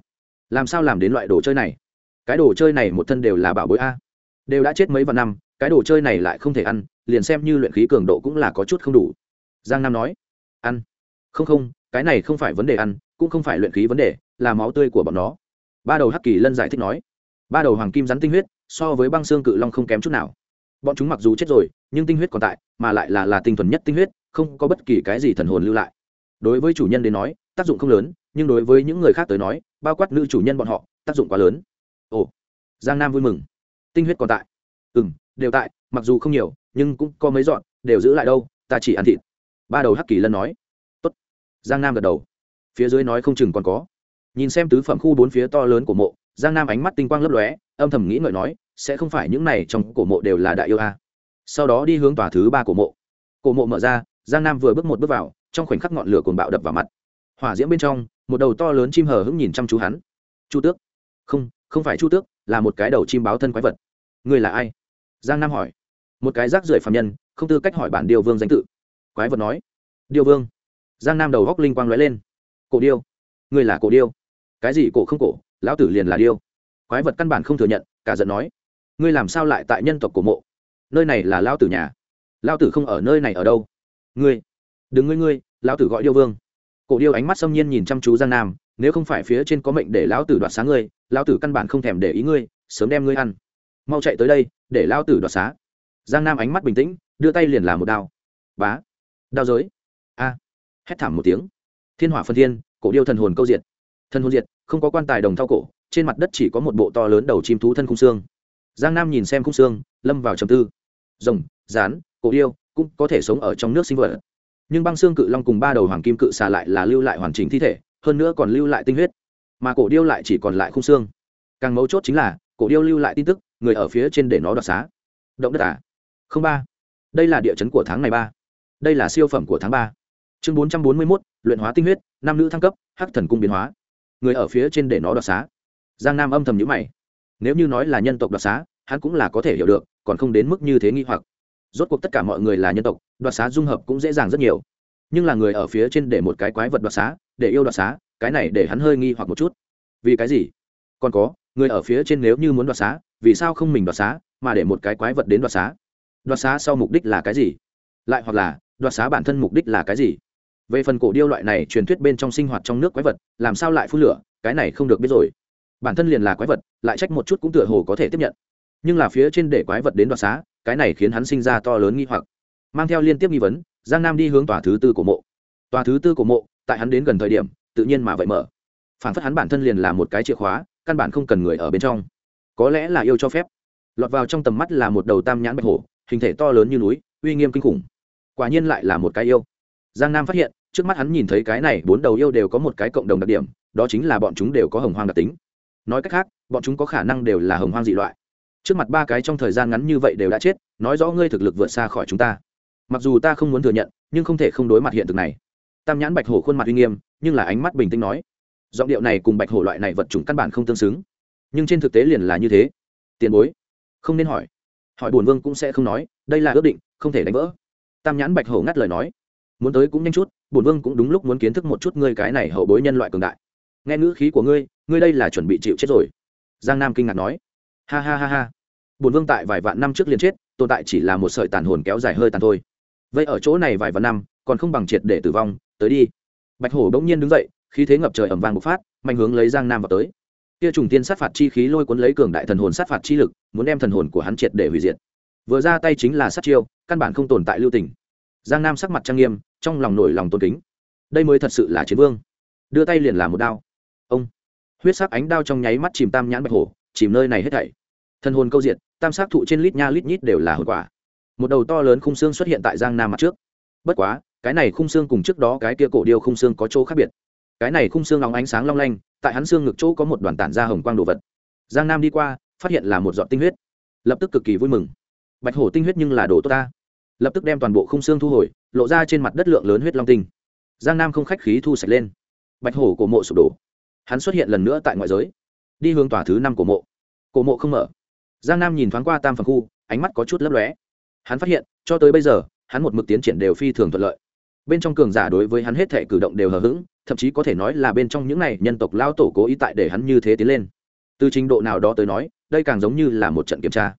Làm sao làm đến loại đồ chơi này? Cái đồ chơi này một thân đều là bảo bối a. Đều đã chết mấy vạn năm, cái đồ chơi này lại không thể ăn, liền xem như luyện khí cường độ cũng là có chút không đủ. Giang nam nói. Ăn. Không không, cái này không phải vấn đề ăn, cũng không phải luyện khí vấn đề, là máu tươi của bọn nó. Ba đầu hắc kỳ lân giải thích nói. Ba đầu hoàng kim rắn tinh huyết, so với băng xương cự long không kém chút nào bọn chúng mặc dù chết rồi, nhưng tinh huyết còn tại, mà lại là là tinh thuần nhất tinh huyết, không có bất kỳ cái gì thần hồn lưu lại. Đối với chủ nhân đến nói, tác dụng không lớn, nhưng đối với những người khác tới nói, bao quát nữ chủ nhân bọn họ, tác dụng quá lớn. Ồ, giang nam vui mừng. Tinh huyết còn tại. Ừ m đều tại, mặc dù không nhiều, nhưng cũng có mấy dọn, đều giữ lại đâu, ta chỉ ăn thịt. Ba đầu hắc kỳ lân nói. Tốt. giang nam gật đầu. Phía dưới nói không chừng còn có. Nhìn xem tứ phẩm khu bốn phía to lớn của mộ, giang nam ánh mắt tinh quang lấp lóe, âm thầm nghĩ ngợi nói sẽ không phải những này trong cổ mộ đều là đại yêu a. Sau đó đi hướng tòa thứ ba cổ mộ. Cổ mộ mở ra, giang nam vừa bước một bước vào, trong khoảnh khắc ngọn lửa cồn bạo đập vào mặt. Hỏa diễm bên trong, một đầu to lớn chim hờ hững nhìn chăm chú hắn. Chu tước. Không không phải chu tước, là một cái đầu chim báo thân quái vật. Người là ai? Giang nam hỏi. Một cái rác rưởi phạm nhân, không tư cách hỏi bản điều vương danh tự. Quái vật nói. Điêu vương. Giang nam đầu góc linh quang lóe lên. Cổ điêu. Người là cổ điêu. Cái gì cổ không cổ, lão tử liền là điêu. Quái vật căn bản không thừa nhận, cả giận nói ngươi làm sao lại tại nhân tộc cổ mộ? Nơi này là lão tử nhà. Lão tử không ở nơi này ở đâu. Ngươi, đừng ngươi ngươi, lão tử gọi điêu vương. Cổ điêu ánh mắt xâm nhiên nhìn chăm chú giang nam, nếu không phải phía trên có mệnh để lão tử đoạt sáng ngươi, lão tử căn bản không thèm để ý ngươi, sớm đem ngươi ăn. Mau chạy tới đây, để lão tử đoạt xá. Giang nam ánh mắt bình tĩnh, đưa tay liền làm một đao. Bá. Đao giới. A. Hét thảm một tiếng. Thiên hỏa phân thiên, cổ điêu thần hồn câu diệt. Thân hồn diệt, không có quan tài đồng thao cổ, trên mặt đất chỉ có một bộ to lớn đầu chim thú thân khung xương giang nam nhìn xem khung xương, lâm vào trầm tư. Rồng, rán, cổ điêu, cũng có thể sống ở trong nước sinh vật. Nhưng băng xương cự long cùng ba đầu hoàng kim cự xà lại là lưu lại hoàn chỉnh thi thể, hơn nữa còn lưu lại tinh huyết. Mà cổ điêu lại chỉ còn lại khung xương. Càng mấu chốt chính là, cổ điêu lưu lại tin tức, người ở phía trên để nó đoạt xá. Động đất à? Không ba. Đây là địa chấn của tháng này ba. Đây là siêu phẩm của tháng ba. Chương bốn trăm bốn mươi mốt, luyện hóa tinh huyết, nam nữ thăng cấp, hắc thần cung biến hóa. Người ở phía trên để nó đoạt xá. Giang nam âm thầm nhữ mày. Nếu như nói là nhân tộc đoạt xá hắn cũng là có thể hiểu được, còn không đến mức như thế nghi hoặc. Rốt cuộc tất cả mọi người là nhân tộc, đoạt xá dung hợp cũng dễ dàng rất nhiều. Nhưng là người ở phía trên để một cái quái vật đoạt xá, để yêu đoạt xá, cái này để hắn hơi nghi hoặc một chút. Vì cái gì? Còn có, người ở phía trên nếu như muốn đoạt xá, vì sao không mình đoạt xá, mà để một cái quái vật đến đoạt xá? Đoạt xá sau mục đích là cái gì? Lại hoặc là, đoạt xá bản thân mục đích là cái gì? Về phần cổ điêu loại này truyền thuyết bên trong sinh hoạt trong nước quái vật, làm sao lại phun lửa? Cái này không được biết rồi. Bản thân liền là quái vật, lại trách một chút cũng tựa hồ có thể tiếp nhận nhưng là phía trên để quái vật đến đoạt xá, cái này khiến hắn sinh ra to lớn nghi hoặc. Mang theo liên tiếp nghi vấn, giang nam đi hướng tòa thứ tư của mộ. Tòa thứ tư của mộ, tại hắn đến gần thời điểm, tự nhiên mà vậy mở. Phản phất hắn bản thân liền là một cái chìa khóa, căn bản không cần người ở bên trong. Có lẽ là yêu cho phép. Lọt vào trong tầm mắt là một đầu tam nhãn bạch hổ, hình thể to lớn như núi, uy nghiêm kinh khủng. Quả nhiên lại là một cái yêu. Giang nam phát hiện, trước mắt hắn nhìn thấy cái này bốn đầu yêu đều có một cái cộng đồng đặc điểm, đó chính là bọn chúng đều có hồng hoang đặc tính. Nói cách khác, bọn chúng có khả năng đều là hồng hoang dị loại trước mặt ba cái trong thời gian ngắn như vậy đều đã chết, nói rõ ngươi thực lực vượt xa khỏi chúng ta. Mặc dù ta không muốn thừa nhận, nhưng không thể không đối mặt hiện thực này. Tam nhãn bạch hổ khuôn mặt uy nghiêm, nhưng là ánh mắt bình tĩnh nói. Giọng điệu này cùng bạch hổ loại này vật chủng căn bản không tương xứng. Nhưng trên thực tế liền là như thế. Tiền bối, không nên hỏi. Hỏi bổn vương cũng sẽ không nói, đây là ước định, không thể đánh vỡ. Tam nhãn bạch hổ ngắt lời nói. Muốn tới cũng nhanh chút bổn vương cũng đúng lúc muốn kiến thức một chút ngươi cái này hậu bối nhân loại cường đại. Nghe ngữ khí của ngươi ngươi đây là chuẩn bị chịu chết rồi. Giang nam kinh ngạc nói ha ha ha ha. Bổn vương tại vài vạn năm trước liền chết, tồn tại chỉ là một sợi tàn hồn kéo dài hơi tàn thôi. Vậy ở chỗ này vài vạn năm, còn không bằng triệt để tử vong, tới đi. Bạch hổ bỗng nhiên đứng dậy, khí thế ngập trời ẩm vàng bộc phát, mạnh hướng lấy giang nam vào tới. Kia trùng tiên sát phạt chi khí lôi cuốn lấy cường đại thần hồn sát phạt chi lực, muốn đem thần hồn của hắn triệt để hủy diệt. Vừa ra tay chính là sát chiêu, căn bản không tồn tại lưu tình. Giang nam sắc mặt trang nghiêm, trong lòng nổi lòng tôn kính. Đây mới thật sự là chiến vương. Đưa tay liền làm một đao. Ông. Huyết sắc ánh đao trong nháy mắt chìm tam nhãn bạch hổ, chìm nơi này hết thảy thân hồn câu diệt, tam sát thụ trên lít nha lít nhít đều là hồn quả. Một đầu to lớn khung xương xuất hiện tại giang nam mặt trước. Bất quá, cái này khung xương cùng trước đó cái kia cổ điêu khung xương có chỗ khác biệt. Cái này khung xương lóng ánh sáng long lanh, tại hắn xương ngực chỗ có một đoàn tản ra hồng quang đồ vật. Giang nam đi qua, phát hiện là một giọt tinh huyết. Lập tức cực kỳ vui mừng. Bạch hổ tinh huyết nhưng là đồ tốt ta. Lập tức đem toàn bộ khung xương thu hồi, lộ ra trên mặt đất lượng lớn huyết long tinh. Giang nam không khách khí thu sạch lên. Bạch hổ cổ mộ sụp đổ. Hắn xuất hiện lần nữa tại ngoại giới. Đi hướng tòa thứ năm của mộ. Cổ mộ không mở giang nam nhìn thoáng qua tam phần khu, ánh mắt có chút lấp lóe. Hắn phát hiện, cho tới bây giờ, hắn một mực tiến triển đều phi thường thuận lợi. Bên trong cường giả đối với hắn hết thể cử động đều hờ hững, thậm chí có thể nói là bên trong những này nhân tộc lao tổ cố ý tại để hắn như thế tiến lên. Từ trình độ nào đó tới nói, đây càng giống như là một trận kiểm tra.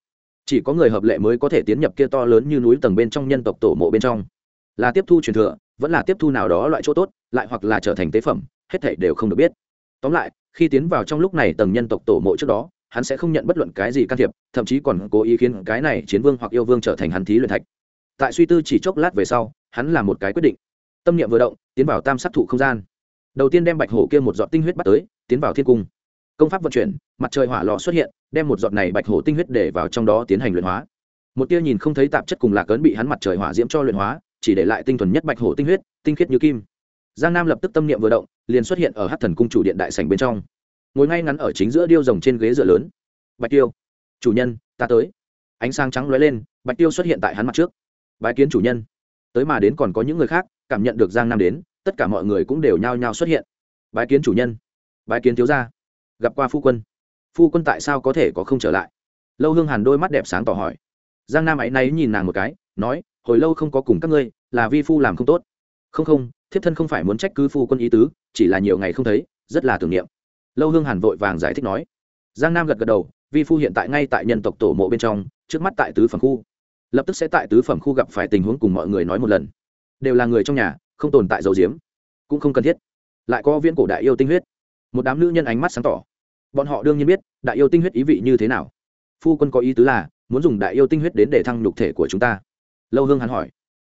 Chỉ có người hợp lệ mới có thể tiến nhập kia to lớn như núi tầng bên trong nhân tộc tổ mộ bên trong. Là tiếp thu truyền thừa, vẫn là tiếp thu nào đó loại chỗ tốt, lại hoặc là trở thành tế phẩm, hết thể đều không được biết. Tóm lại, khi tiến vào trong lúc này tầng nhân tộc tổ mộ trước đó hắn sẽ không nhận bất luận cái gì can thiệp, thậm chí còn cố ý khiến cái này chiến vương hoặc yêu vương trở thành hắn thí luyện thạch. Tại suy tư chỉ chốc lát về sau, hắn làm một cái quyết định. Tâm niệm vừa động, tiến vào tam sát thủ không gian. Đầu tiên đem bạch hổ kia một giọt tinh huyết bắt tới, tiến vào thiên cung. Công pháp vận chuyển, mặt trời hỏa lò xuất hiện, đem một giọt này bạch hổ tinh huyết để vào trong đó tiến hành luyện hóa. Một tia nhìn không thấy tạp chất cùng lạc ấn bị hắn mặt trời hỏa diễm cho luyện hóa, chỉ để lại tinh thuần nhất bạch hổ tinh huyết, tinh khiết như kim. Giang nam lập tức tâm niệm vừa động, liền xuất hiện ở hát thần cung chủ điện đại sành bên trong ngồi ngay ngắn ở chính giữa điêu rồng trên ghế dựa lớn. Bạch tiêu, chủ nhân, ta tới. Ánh sáng trắng lóe lên, bạch tiêu xuất hiện tại hắn mặt trước. Bái kiến chủ nhân. Tới mà đến còn có những người khác, cảm nhận được giang nam đến, tất cả mọi người cũng đều nhao nhao xuất hiện. Bái kiến chủ nhân. Bái kiến thiếu gia. Gặp qua phu quân. Phu quân tại sao có thể có không trở lại? Lâu hương hàn đôi mắt đẹp sáng tỏ hỏi. Giang nam ấy náy nhìn nàng một cái, nói, hồi lâu không có cùng các ngươi, là vi phu làm không tốt. Không không, thiếp thân không phải muốn trách cứ phu quân ý tứ, chỉ là nhiều ngày không thấy, rất là tưởng niệm lâu hương hàn vội vàng giải thích nói. Giang nam gật gật đầu, vi phu hiện tại ngay tại nhân tộc tổ mộ bên trong, trước mắt tại tứ phẩm khu. Lập tức sẽ tại tứ phẩm khu gặp phải tình huống cùng mọi người nói một lần. Đều là người trong nhà, không tồn tại dầu diếm, cũng không cần thiết. Lại có viễn cổ đại yêu tinh huyết. Một đám nữ nhân ánh mắt sáng tỏ. Bọn họ đương nhiên biết, đại yêu tinh huyết ý vị như thế nào. Phu quân có ý tứ là, muốn dùng đại yêu tinh huyết đến để thăng nhục thể của chúng ta. Lâu hương hắn hỏi.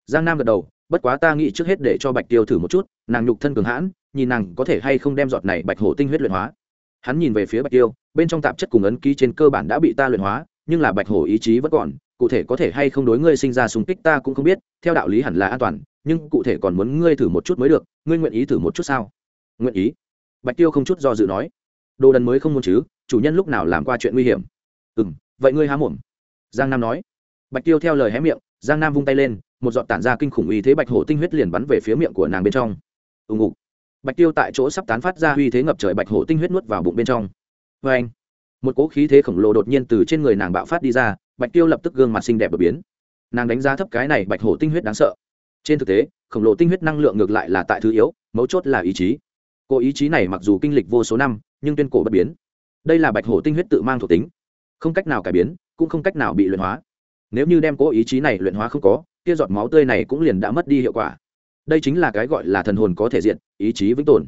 Giang nam gật đầu bất quá ta nghĩ trước hết để cho bạch tiêu thử một chút, nàng nhục thân cường hãn, nhìn nàng có thể hay không đem giọt này bạch hổ tinh huyết luyện hóa. Hắn nhìn về phía bạch tiêu, bên trong tạp chất cùng ấn ký trên cơ bản đã bị ta luyện hóa, nhưng là bạch hổ ý chí vẫn còn, cụ thể có thể hay không đối ngươi sinh ra súng kích ta cũng không biết, theo đạo lý hẳn là an toàn, nhưng cụ thể còn muốn ngươi thử một chút mới được, ngươi nguyện ý thử một chút sao? Nguyện ý. Bạch tiêu không chút do dự nói. Đồ đần mới không muốn chứ, chủ nhân lúc nào làm qua chuyện nguy hiểm? Ừ m vậy ngươi há mồm. Giang nam nói. Bạch tiêu theo lời hé miệng giang nam vung tay lên một giọt tản ra kinh khủng uy thế bạch hổ tinh huyết liền bắn về phía miệng của nàng bên trong ùng ục bạch tiêu tại chỗ sắp tán phát ra uy thế ngập trời bạch hổ tinh huyết nuốt vào bụng bên trong vê anh một cỗ khí thế khổng lồ đột nhiên từ trên người nàng bạo phát đi ra bạch tiêu lập tức gương mặt xinh đẹp đột biến nàng đánh giá thấp cái này bạch hổ tinh huyết đáng sợ trên thực tế khổng lồ tinh huyết năng lượng ngược lại là tại thứ yếu mấu chốt là ý chí cô ý chí này mặc dù kinh lịch vô số năm nhưng tuyên cổ bất biến đây là bạch hổ tinh huyết tự mang thuộc tính không cách nào cải biến cũng không cách nào bị luyện hóa nếu như đem cố ý chí này luyện hóa không có, kia giọt máu tươi này cũng liền đã mất đi hiệu quả. Đây chính là cái gọi là thần hồn có thể diện ý chí vĩnh tồn.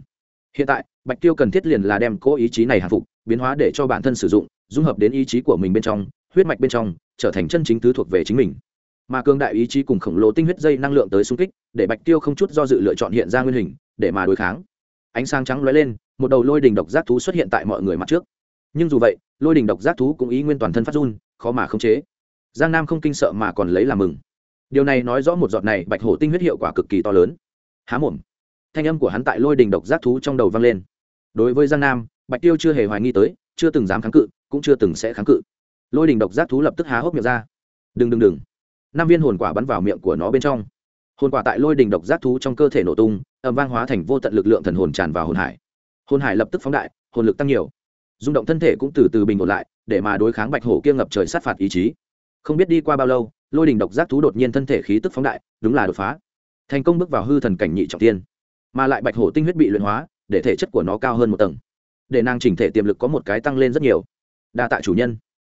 Hiện tại, bạch tiêu cần thiết liền là đem cố ý chí này hạ phục, biến hóa để cho bản thân sử dụng, dung hợp đến ý chí của mình bên trong, huyết mạch bên trong, trở thành chân chính thứ thuộc về chính mình. Mà cương đại ý chí cùng khổng lồ tinh huyết dây năng lượng tới xung kích, để bạch tiêu không chút do dự lựa chọn hiện ra nguyên hình, để mà đối kháng. Ánh sáng trắng lóe lên, một đầu lôi đình độc giác thú xuất hiện tại mọi người mặt trước. Nhưng dù vậy, lôi đình độc giác thú cũng ý nguyên toàn thân phát run, khó mà khống chế giang nam không kinh sợ mà còn lấy làm mừng. Điều này nói rõ một giọt này bạch hổ tinh huyết hiệu quả cực kỳ to lớn. Há mồm. Thanh âm của hắn tại lôi đình độc giác thú trong đầu vang lên. Đối với giang nam, bạch tiêu chưa hề hoài nghi tới, chưa từng dám kháng cự, cũng chưa từng sẽ kháng cự. Lôi đình độc giác thú lập tức há hốc miệng ra. Đừng đừng đừng. Năm viên hồn quả bắn vào miệng của nó bên trong. Hồn quả tại lôi đình độc giác thú trong cơ thể nổ tung ẩm vang hóa thành vô tận lực lượng thần hồn tràn vào hồn hải. Hồn hải lập tức phóng đại, hồn lực tăng nhiều. Rung động thân thể cũng từ từ bình ổn lại, để mà đối kháng bạch hổ kia ngập trời sát phạt ý chí không biết đi qua bao lâu, lôi đình độc giác thú đột nhiên thân thể khí tức phóng đại, đúng là đột phá. Thành công bước vào hư thần cảnh nhị trọng tiên mà lại bạch hổ tinh huyết bị luyện hóa, để thể chất của nó cao hơn một tầng. Để nàng chỉnh thể tiềm lực có một cái tăng lên rất nhiều. Đa tạ chủ nhân.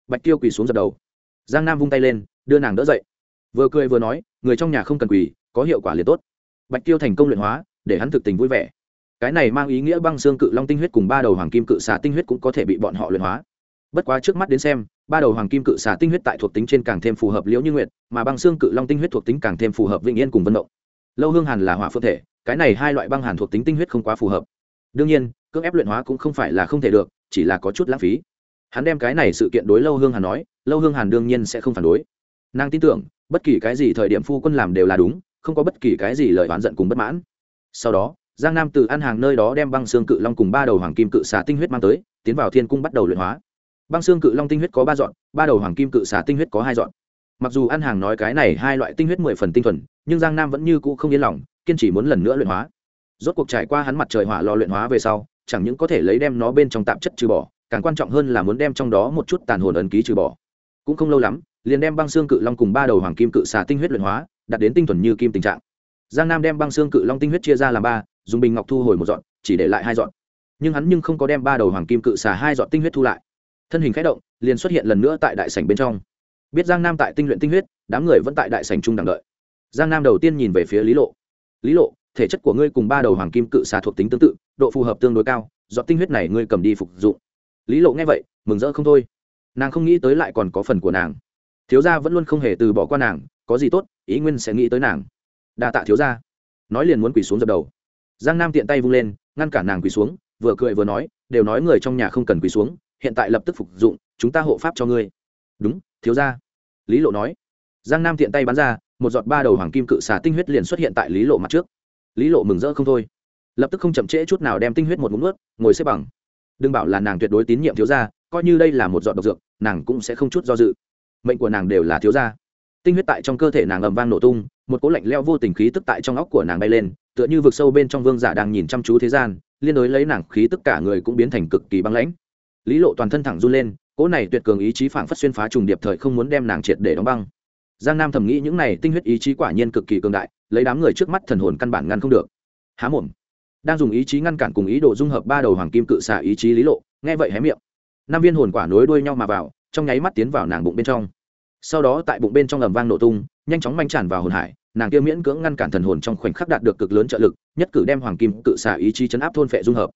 Bạch tiêu quỳ xuống dập đầu. Giang nam vung tay lên, đưa nàng đỡ dậy. Vừa cười vừa nói, người trong nhà không cần quỳ, có hiệu quả liền tốt. Bạch tiêu thành công luyện hóa, để hắn thực tình vui vẻ. Cái này mang ý nghĩa băng xương cự long tinh huyết cùng ba đầu hoàng kim cự xà tinh huyết cũng có thể bị bọn họ luyện hóa. Bất quá trước mắt đến xem ba đầu hoàng kim cự xà tinh huyết tại thuộc tính trên càng thêm phù hợp liễu như nguyệt, mà băng xương cự long tinh huyết thuộc tính càng thêm phù hợp vĩnh yên cùng vân động. Lâu hương hàn là hỏa phương thể, cái này hai loại băng hàn thuộc tính tinh huyết không quá phù hợp. Đương nhiên, cưỡng ép luyện hóa cũng không phải là không thể được, chỉ là có chút lãng phí. Hắn đem cái này sự kiện đối lâu hương hàn nói, lâu hương hàn đương nhiên sẽ không phản đối. Nàng tin tưởng, bất kỳ cái gì thời điểm phu quân làm đều là đúng, không có bất kỳ cái gì lời oán giận cùng bất mãn. Sau đó, giang nam từ ăn hàng nơi đó đem băng xương cự long cùng ba đầu hoàng kim cự xà tinh huyết mang tới, tiến vào thiên cung bắt đầu luyện hóa băng xương cự long tinh huyết có ba dọn, ba đầu hoàng kim cự xà tinh huyết có hai dọn. Mặc dù ăn hàng nói cái này hai loại tinh huyết mười phần tinh thuần, nhưng giang nam vẫn như cũ không yên lòng, kiên trì muốn lần nữa luyện hóa. Rốt cuộc trải qua hắn mặt trời hỏa lò luyện hóa về sau, chẳng những có thể lấy đem nó bên trong tạp chất trừ bỏ, càng quan trọng hơn là muốn đem trong đó một chút tàn hồn ấn ký trừ bỏ. Cũng không lâu lắm, liền đem băng xương cự long cùng ba đầu hoàng kim cự xà tinh huyết luyện hóa, đạt đến tinh thuần như kim tình trạng. Giang nam đem băng xương cự long tinh huyết chia ra làm ba, dùng bình ngọc thu hồi một dọn, chỉ để lại hai dọn. Nhưng hắn nhưng không có đem ba đầu hoàng kim cự xà hai dọn tinh huyết thu lại thân hình khẽ động, liền xuất hiện lần nữa tại đại sảnh bên trong. Biết giang nam tại tinh luyện tinh huyết, đám người vẫn tại đại sảnh trung đằng đợi. Giang nam đầu tiên nhìn về phía lý lộ. Lý lộ, thể chất của ngươi cùng ba đầu hoàng kim cự xà thuộc tính tương tự, độ phù hợp tương đối cao dọn tinh huyết này ngươi cầm đi phục dụng. Lý lộ nghe vậy, mừng rỡ không thôi. Nàng không nghĩ tới lại còn có phần của nàng. Thiếu gia vẫn luôn không hề từ bỏ qua nàng, có gì tốt, ý nguyên sẽ nghĩ tới nàng. Đa tạ thiếu gia. Nói liền muốn quỳ xuống dập đầu. Giang nam tiện tay vung lên, ngăn cản nàng quỳ xuống, vừa cười vừa nói, đều nói người trong nhà không cần quỳ xuống hiện tại lập tức phục dụng, chúng ta hộ pháp cho ngươi. Đúng, thiếu gia. Lý lộ nói. Giang nam tiện tay bắn ra, một giọt ba đầu hoàng kim cự xà tinh huyết liền xuất hiện tại lý lộ mặt trước. Lý lộ mừng rỡ không thôi. Lập tức không chậm trễ chút nào đem tinh huyết một ngụm ướt ngồi xếp bằng. Đừng bảo là nàng tuyệt đối tín nhiệm thiếu gia, coi như đây là một giọt độc dược, nàng cũng sẽ không chút do dự. Mệnh của nàng đều là thiếu gia. Tinh huyết tại trong cơ thể nàng ầm vang nổ tung, một cỗ lạnh leo vô tình khí tức tại trong óc của nàng bay lên, tựa như vực sâu bên trong vương giả đang nhìn chăm chú thế gian, liên đối lấy nàng khí tức cả người cũng biến thành cực kỳ băng lãnh lý lộ toàn thân thẳng run lên, cỗ này tuyệt cường ý chí phảng phất xuyên phá trùng điệp thời không muốn đem nàng triệt để đóng băng. Giang nam thầm nghĩ những này tinh huyết ý chí quả nhiên cực kỳ cường đại, lấy đám người trước mắt thần hồn căn bản ngăn không được. Há mồm. Đang dùng ý chí ngăn cản cùng ý đồ dung hợp ba đầu hoàng kim cự xạ ý chí lý lộ, nghe vậy hé miệng. Năm viên hồn quả nối đuôi nhau mà vào, trong nháy mắt tiến vào nàng bụng bên trong. Sau đó tại bụng bên trong ầm vang nổ tung, nhanh chóng manh tràn vào hồn hải, nàng kia miễn cưỡng ngăn cản thần hồn trong khoảnh khắc đạt được cực lớn trợ lực, nhất cử đem hoàng kim cự xạ ý chí chấn áp thôn phệ dung hợp.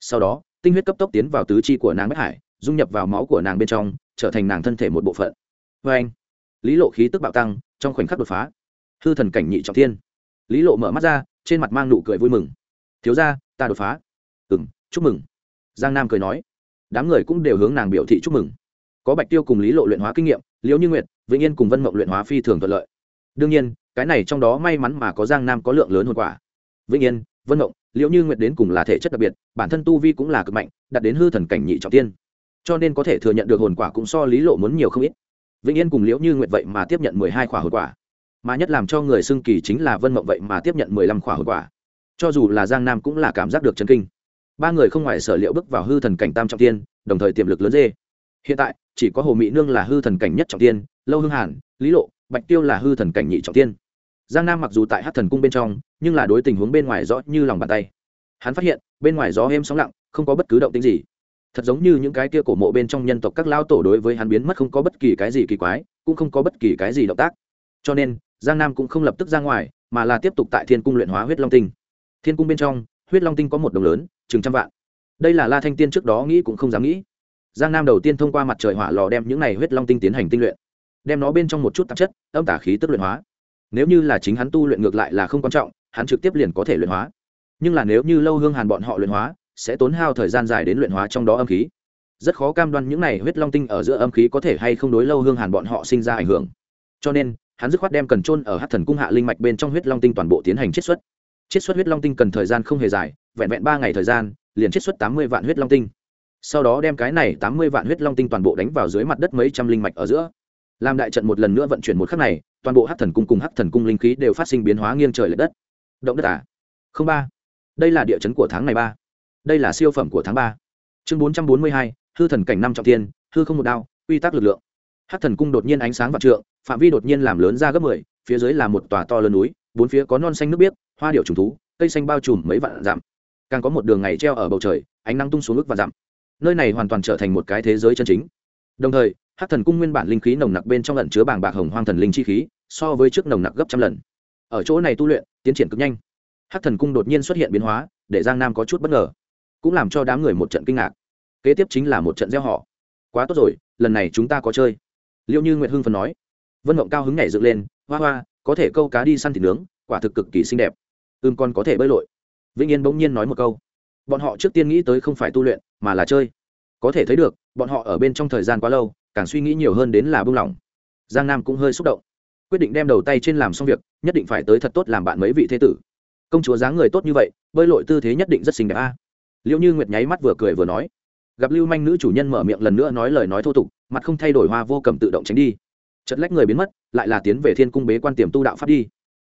Sau đó tinh huyết cấp tốc tiến vào tứ chi của nàng bách hải, dung nhập vào máu của nàng bên trong, trở thành nàng thân thể một bộ phận. Vê anh, lý lộ khí tức bạo tăng, trong khoảnh khắc đột phá. Hư thần cảnh nhị trọng thiên. Lý lộ mở mắt ra, trên mặt mang nụ cười vui mừng. Thiếu ra ta đột phá. Ừ m chúc mừng. Giang nam cười nói. Đám người cũng đều hướng nàng biểu thị chúc mừng. Có bạch tiêu cùng lý lộ luyện hóa kinh nghiệm, liễu như nguyệt, vĩnh yên cùng vân mộng luyện hóa phi thường thuận lợi. Đương nhiên, cái này trong đó may mắn mà có giang nam có lượng lớn hồn quả. Vĩnh yên vân mộng, liễu như nguyệt đến cùng là thể chất đặc biệt, bản thân tu vi cũng là cực mạnh, đạt đến hư thần cảnh nhị trọng tiên. Cho nên có thể thừa nhận được hồn quả cũng so lý lộ muốn nhiều không ít. Vĩnh yên cùng liễu như nguyệt vậy mà tiếp nhận mười hai khỏa hồn quả. Mà nhất làm cho người xưng kỳ chính là vân mộng vậy mà tiếp nhận mười lăm khỏa hồn quả. Cho dù là giang nam cũng là cảm giác được chân kinh. Ba người không ngoài sở liệu bước vào hư thần cảnh tam trọng tiên, đồng thời tiềm lực lớn dê. Hiện tại, chỉ có hồ mỹ nương là hư thần cảnh nhất trọng tiên, lâu hương hàn, lý lộ, bạch tiêu là hư thần cảnh nhị trọng tiên giang nam mặc dù tại hát thần cung bên trong, nhưng là đối tình huống bên ngoài rõ như lòng bàn tay. Hắn phát hiện, bên ngoài gió êm sóng lặng, không có bất cứ động tính gì. Thật giống như những cái kia cổ mộ bên trong nhân tộc các lao tổ đối với hắn biến mất không có bất kỳ cái gì kỳ quái, cũng không có bất kỳ cái gì động tác. Cho nên, giang nam cũng không lập tức ra ngoài, mà là tiếp tục tại thiên cung luyện hóa huyết long tinh. Thiên cung bên trong, huyết long tinh có một đồng lớn, chừng trăm vạn. Đây là la thanh tiên trước đó nghĩ cũng không dám nghĩ. Giang nam đầu tiên thông qua mặt trời hỏa lò đem những này huyết long tinh tiến hành tinh luyện. Đem nó bên trong một chút tạp chất, âm tả khí tức luyện hóa nếu như là chính hắn tu luyện ngược lại là không quan trọng, hắn trực tiếp liền có thể luyện hóa. Nhưng là nếu như lâu hương hàn bọn họ luyện hóa, sẽ tốn hao thời gian dài đến luyện hóa trong đó âm khí. Rất khó cam đoan những này huyết long tinh ở giữa âm khí có thể hay không đối lâu hương hàn bọn họ sinh ra ảnh hưởng. Cho nên, hắn dứt khoát đem cần trôn ở hát thần cung hạ linh mạch bên trong huyết long tinh toàn bộ tiến hành chiết xuất. Chiết xuất huyết long tinh cần thời gian không hề dài, vẹn vẹn ba ngày thời gian, liền chiết xuất tám mươi vạn huyết long tinh. Sau đó đem cái này tám mươi vạn huyết long tinh toàn bộ đánh vào dưới mặt đất mấy trăm linh mạch ở giữa. Làm đại trận một lần nữa vận chuyển một khắc này toàn bộ hắc thần cung cùng hắc thần cung linh khí đều phát sinh biến hóa nghiêng trời l ệ đất. Động đất à? Không ba. Đây là địa chấn của tháng này ba. Đây là siêu phẩm của tháng ba. Chương bốn trăm bốn mươi hai, hư thần cảnh năm trọng tiên hư không một đao, quy tắc lực lượng. Hắc thần cung đột nhiên ánh sáng vạn trượng, phạm vi đột nhiên làm lớn ra gấp mười, phía dưới là một tòa to lớn núi, bốn phía có non xanh nước biếc, hoa điệu trùng thú, cây xanh bao trùm mấy vạn dặm. Càng có một đường ngày treo ở bầu trời, ánh nắng tung xuống ức và dặm. Nơi này hoàn toàn trở thành một cái thế giới chân chính. Đồng thời hát thần cung nguyên bản linh khí nồng nặc bên trong ẩn chứa bảng bạc hồng hoang thần linh chi khí, so với trước nồng nặc gấp trăm lần. Ở chỗ này tu luyện, tiến triển cực nhanh. Hát thần cung đột nhiên xuất hiện biến hóa, để giang nam có chút bất ngờ. Cũng làm cho đám người một trận kinh ngạc. Kế tiếp chính là một trận gieo họ. Quá tốt rồi, lần này chúng ta có chơi. Liệu như nguyệt hưng phần nói. Vân mộng cao hứng nhảy dựng lên, hoa hoa, có thể câu cá đi săn thịt nướng, quả thực cực kỳ xinh đẹp. Ưm còn có thể bơi lội. Vĩnh yên bỗng nhiên nói một câu. Bọn họ trước tiên nghĩ tới không phải tu luyện, mà là chơi. Có thể thấy được, bọn họ ở bên trong thời gian quá lâu càng suy nghĩ nhiều hơn đến là buông lỏng. Giang nam cũng hơi xúc động. Quyết định đem đầu tay trên làm xong việc, nhất định phải tới thật tốt làm bạn mấy vị thế tử. Công chúa dáng người tốt như vậy, bơi lội tư thế nhất định rất xinh đẹp a. À. liệu như nguyệt nháy mắt vừa cười vừa nói. Gặp lưu manh nữ chủ nhân mở miệng lần nữa nói lời nói thô tục, mặt không thay đổi hoa vô cầm tự động tránh đi. Chật lách người biến mất, lại là tiến về thiên cung bế quan tiềm tu đạo pháp đi.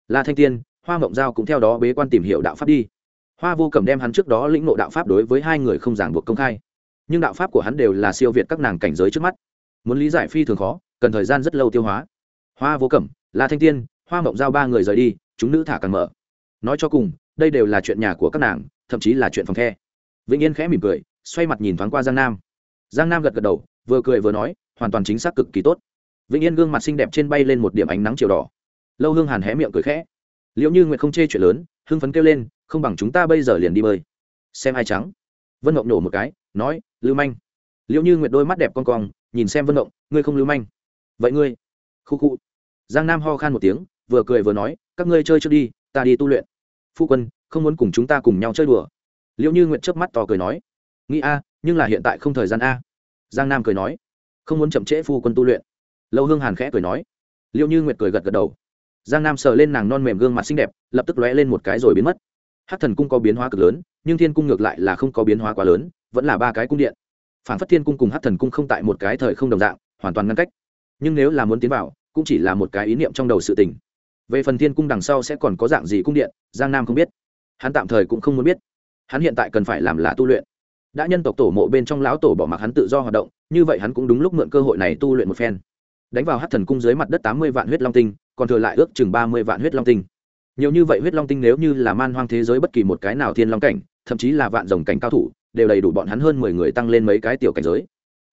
La thanh tiên, hoa mộng giao cũng theo đó bế quan tìm hiểu đạo pháp đi. Hoa vô cầm đem hắn trước đó lĩnh ngộ đạo pháp đối với hai người không giảng buộc công khai. Nhưng đạo pháp của hắn đều là siêu việt các nàng cảnh giới trước mắt muốn lý giải phi thường khó, cần thời gian rất lâu tiêu hóa. Hoa vô cẩm, la thanh tiên, hoa mộng giao ba người rời đi, chúng nữ thả càng mở. Nói cho cùng, đây đều là chuyện nhà của các nàng, thậm chí là chuyện phòng the vĩnh yên khẽ mỉm cười, xoay mặt nhìn thoáng qua giang nam. Giang nam gật gật đầu, vừa cười vừa nói, hoàn toàn chính xác cực kỳ tốt. Vĩnh yên gương mặt xinh đẹp trên bay lên một điểm ánh nắng chiều đỏ. Lâu hương hàn hé miệng cười khẽ. Liệu như nguyệt không chê chuyện lớn, hưng phấn kêu lên, không bằng chúng ta bây giờ liền đi bơi. Xem ai trắng. Vân mộng nổ một cái, nói, lưu manh. Liệu như nguyệt đôi mắt đẹp con cong nhìn xem vân động, ngươi không lưu manh. Vậy ngươi? Khu khu. Giang nam ho khan một tiếng vừa cười vừa nói các ngươi chơi trước đi ta đi tu luyện. Phu quân không muốn cùng chúng ta cùng nhau chơi đùa. Liệu như nguyệt chớp mắt to cười nói nghĩ a nhưng là hiện tại không thời gian a. Giang nam cười nói không muốn chậm trễ phu quân tu luyện. Lâu hương hàn khẽ cười nói. Liệu như nguyệt cười gật gật đầu. Giang nam sờ lên nàng non mềm gương mặt xinh đẹp lập tức lóe lên một cái rồi biến mất. Hát thần cung có biến hóa cực lớn nhưng thiên cung ngược lại là không có biến hóa quá lớn vẫn là ba cái cung điện phản phất thiên cung cùng hát thần cung không tại một cái thời không đồng dạng, hoàn toàn ngăn cách. Nhưng nếu là muốn tiến vào, cũng chỉ là một cái ý niệm trong đầu sự tình. Về phần thiên cung đằng sau sẽ còn có dạng gì cung điện, giang nam không biết. Hắn tạm thời cũng không muốn biết. Hắn hiện tại cần phải làm là tu luyện. Đã nhân tộc tổ mộ bên trong lão tổ bỏ mặc hắn tự do hoạt động, như vậy hắn cũng đúng lúc mượn cơ hội này tu luyện một phen. Đánh vào hát thần cung dưới mặt đất tám mươi vạn huyết long tinh, còn thừa lại ước chừng ba mươi vạn huyết long tinh. Nhiều như vậy huyết long tinh nếu như là man hoang thế giới bất kỳ một cái nào thiên long cảnh, thậm chí là vạn rồng cảnh cao thủ đều đầy đủ bọn hắn hơn mười người tăng lên mấy cái tiểu cảnh giới.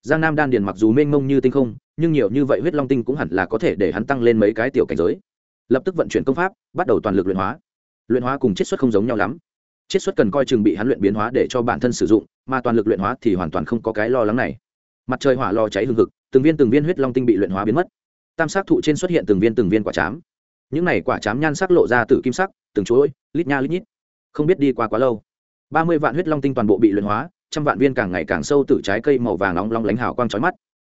Giang nam đan điền mặc dù mênh mông như tinh không, nhưng nhiều như vậy huyết long tinh cũng hẳn là có thể để hắn tăng lên mấy cái tiểu cảnh giới. Lập tức vận chuyển công pháp, bắt đầu toàn lực luyện hóa. Luyện hóa cùng chiết xuất không giống nhau lắm. Chiết xuất cần coi chừng bị hắn luyện biến hóa để cho bản thân sử dụng, mà toàn lực luyện hóa thì hoàn toàn không có cái lo lắng này. Mặt trời hỏa lò cháy hừng hực, từng viên từng viên huyết long tinh bị luyện hóa biến mất. Tam sắc thụ trên xuất hiện từng viên từng viên quả chám. Những này quả chám nhan sắc lộ ra từ kim sắc, từng chuỗi, lít nha lít nhít. Không biết đi qua quá lâu ba mươi vạn huyết long tinh toàn bộ bị luyện hóa, trăm vạn viên càng ngày càng sâu từ trái cây màu vàng nóng long lánh hào quang trói mắt.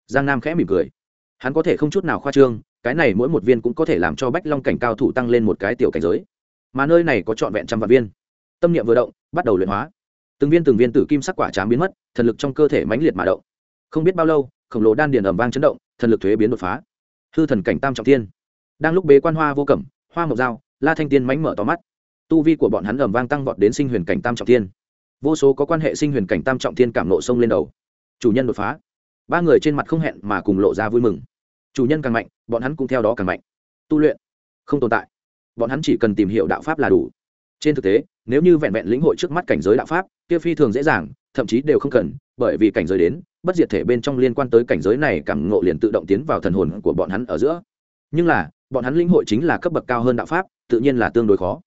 Giang nam khẽ mỉm cười. Hắn có thể không chút nào khoa trương, cái này mỗi một viên cũng có thể làm cho bách long cảnh cao thủ tăng lên một cái tiểu cảnh giới. Mà nơi này có trọn vẹn trăm vạn viên. Tâm niệm vừa động, bắt đầu luyện hóa. Từng viên từng viên tử kim sắc quả chám biến mất, thần lực trong cơ thể mãnh liệt mà động. Không biết bao lâu, khổng lồ đan điền ẩm vang chấn động, thần lực thuế biến đột phá. Hư thần cảnh tam trọng thiên. Đang lúc bế quan hoa vô cẩm, hoa mộc dao, la thanh tiên mãnh mở tò mắt tu vi của bọn hắn ầm vang tăng vọt đến sinh huyền cảnh tam trọng thiên. Vô số có quan hệ sinh huyền cảnh tam trọng thiên cảm nộ sông lên đầu. Chủ nhân đột phá. Ba người trên mặt không hẹn mà cùng lộ ra vui mừng. Chủ nhân càng mạnh, bọn hắn cũng theo đó càng mạnh. Tu luyện không tồn tại. Bọn hắn chỉ cần tìm hiểu đạo pháp là đủ. Trên thực tế, nếu như vẹn vẹn lĩnh hội trước mắt cảnh giới đạo pháp, kia phi thường dễ dàng, thậm chí đều không cần, bởi vì cảnh giới đến, bất diệt thể bên trong liên quan tới cảnh giới này cảm ngộ liền tự động tiến vào thần hồn của bọn hắn ở giữa. Nhưng là, bọn hắn lĩnh hội chính là cấp bậc cao hơn đạo pháp, tự nhiên là tương đối khó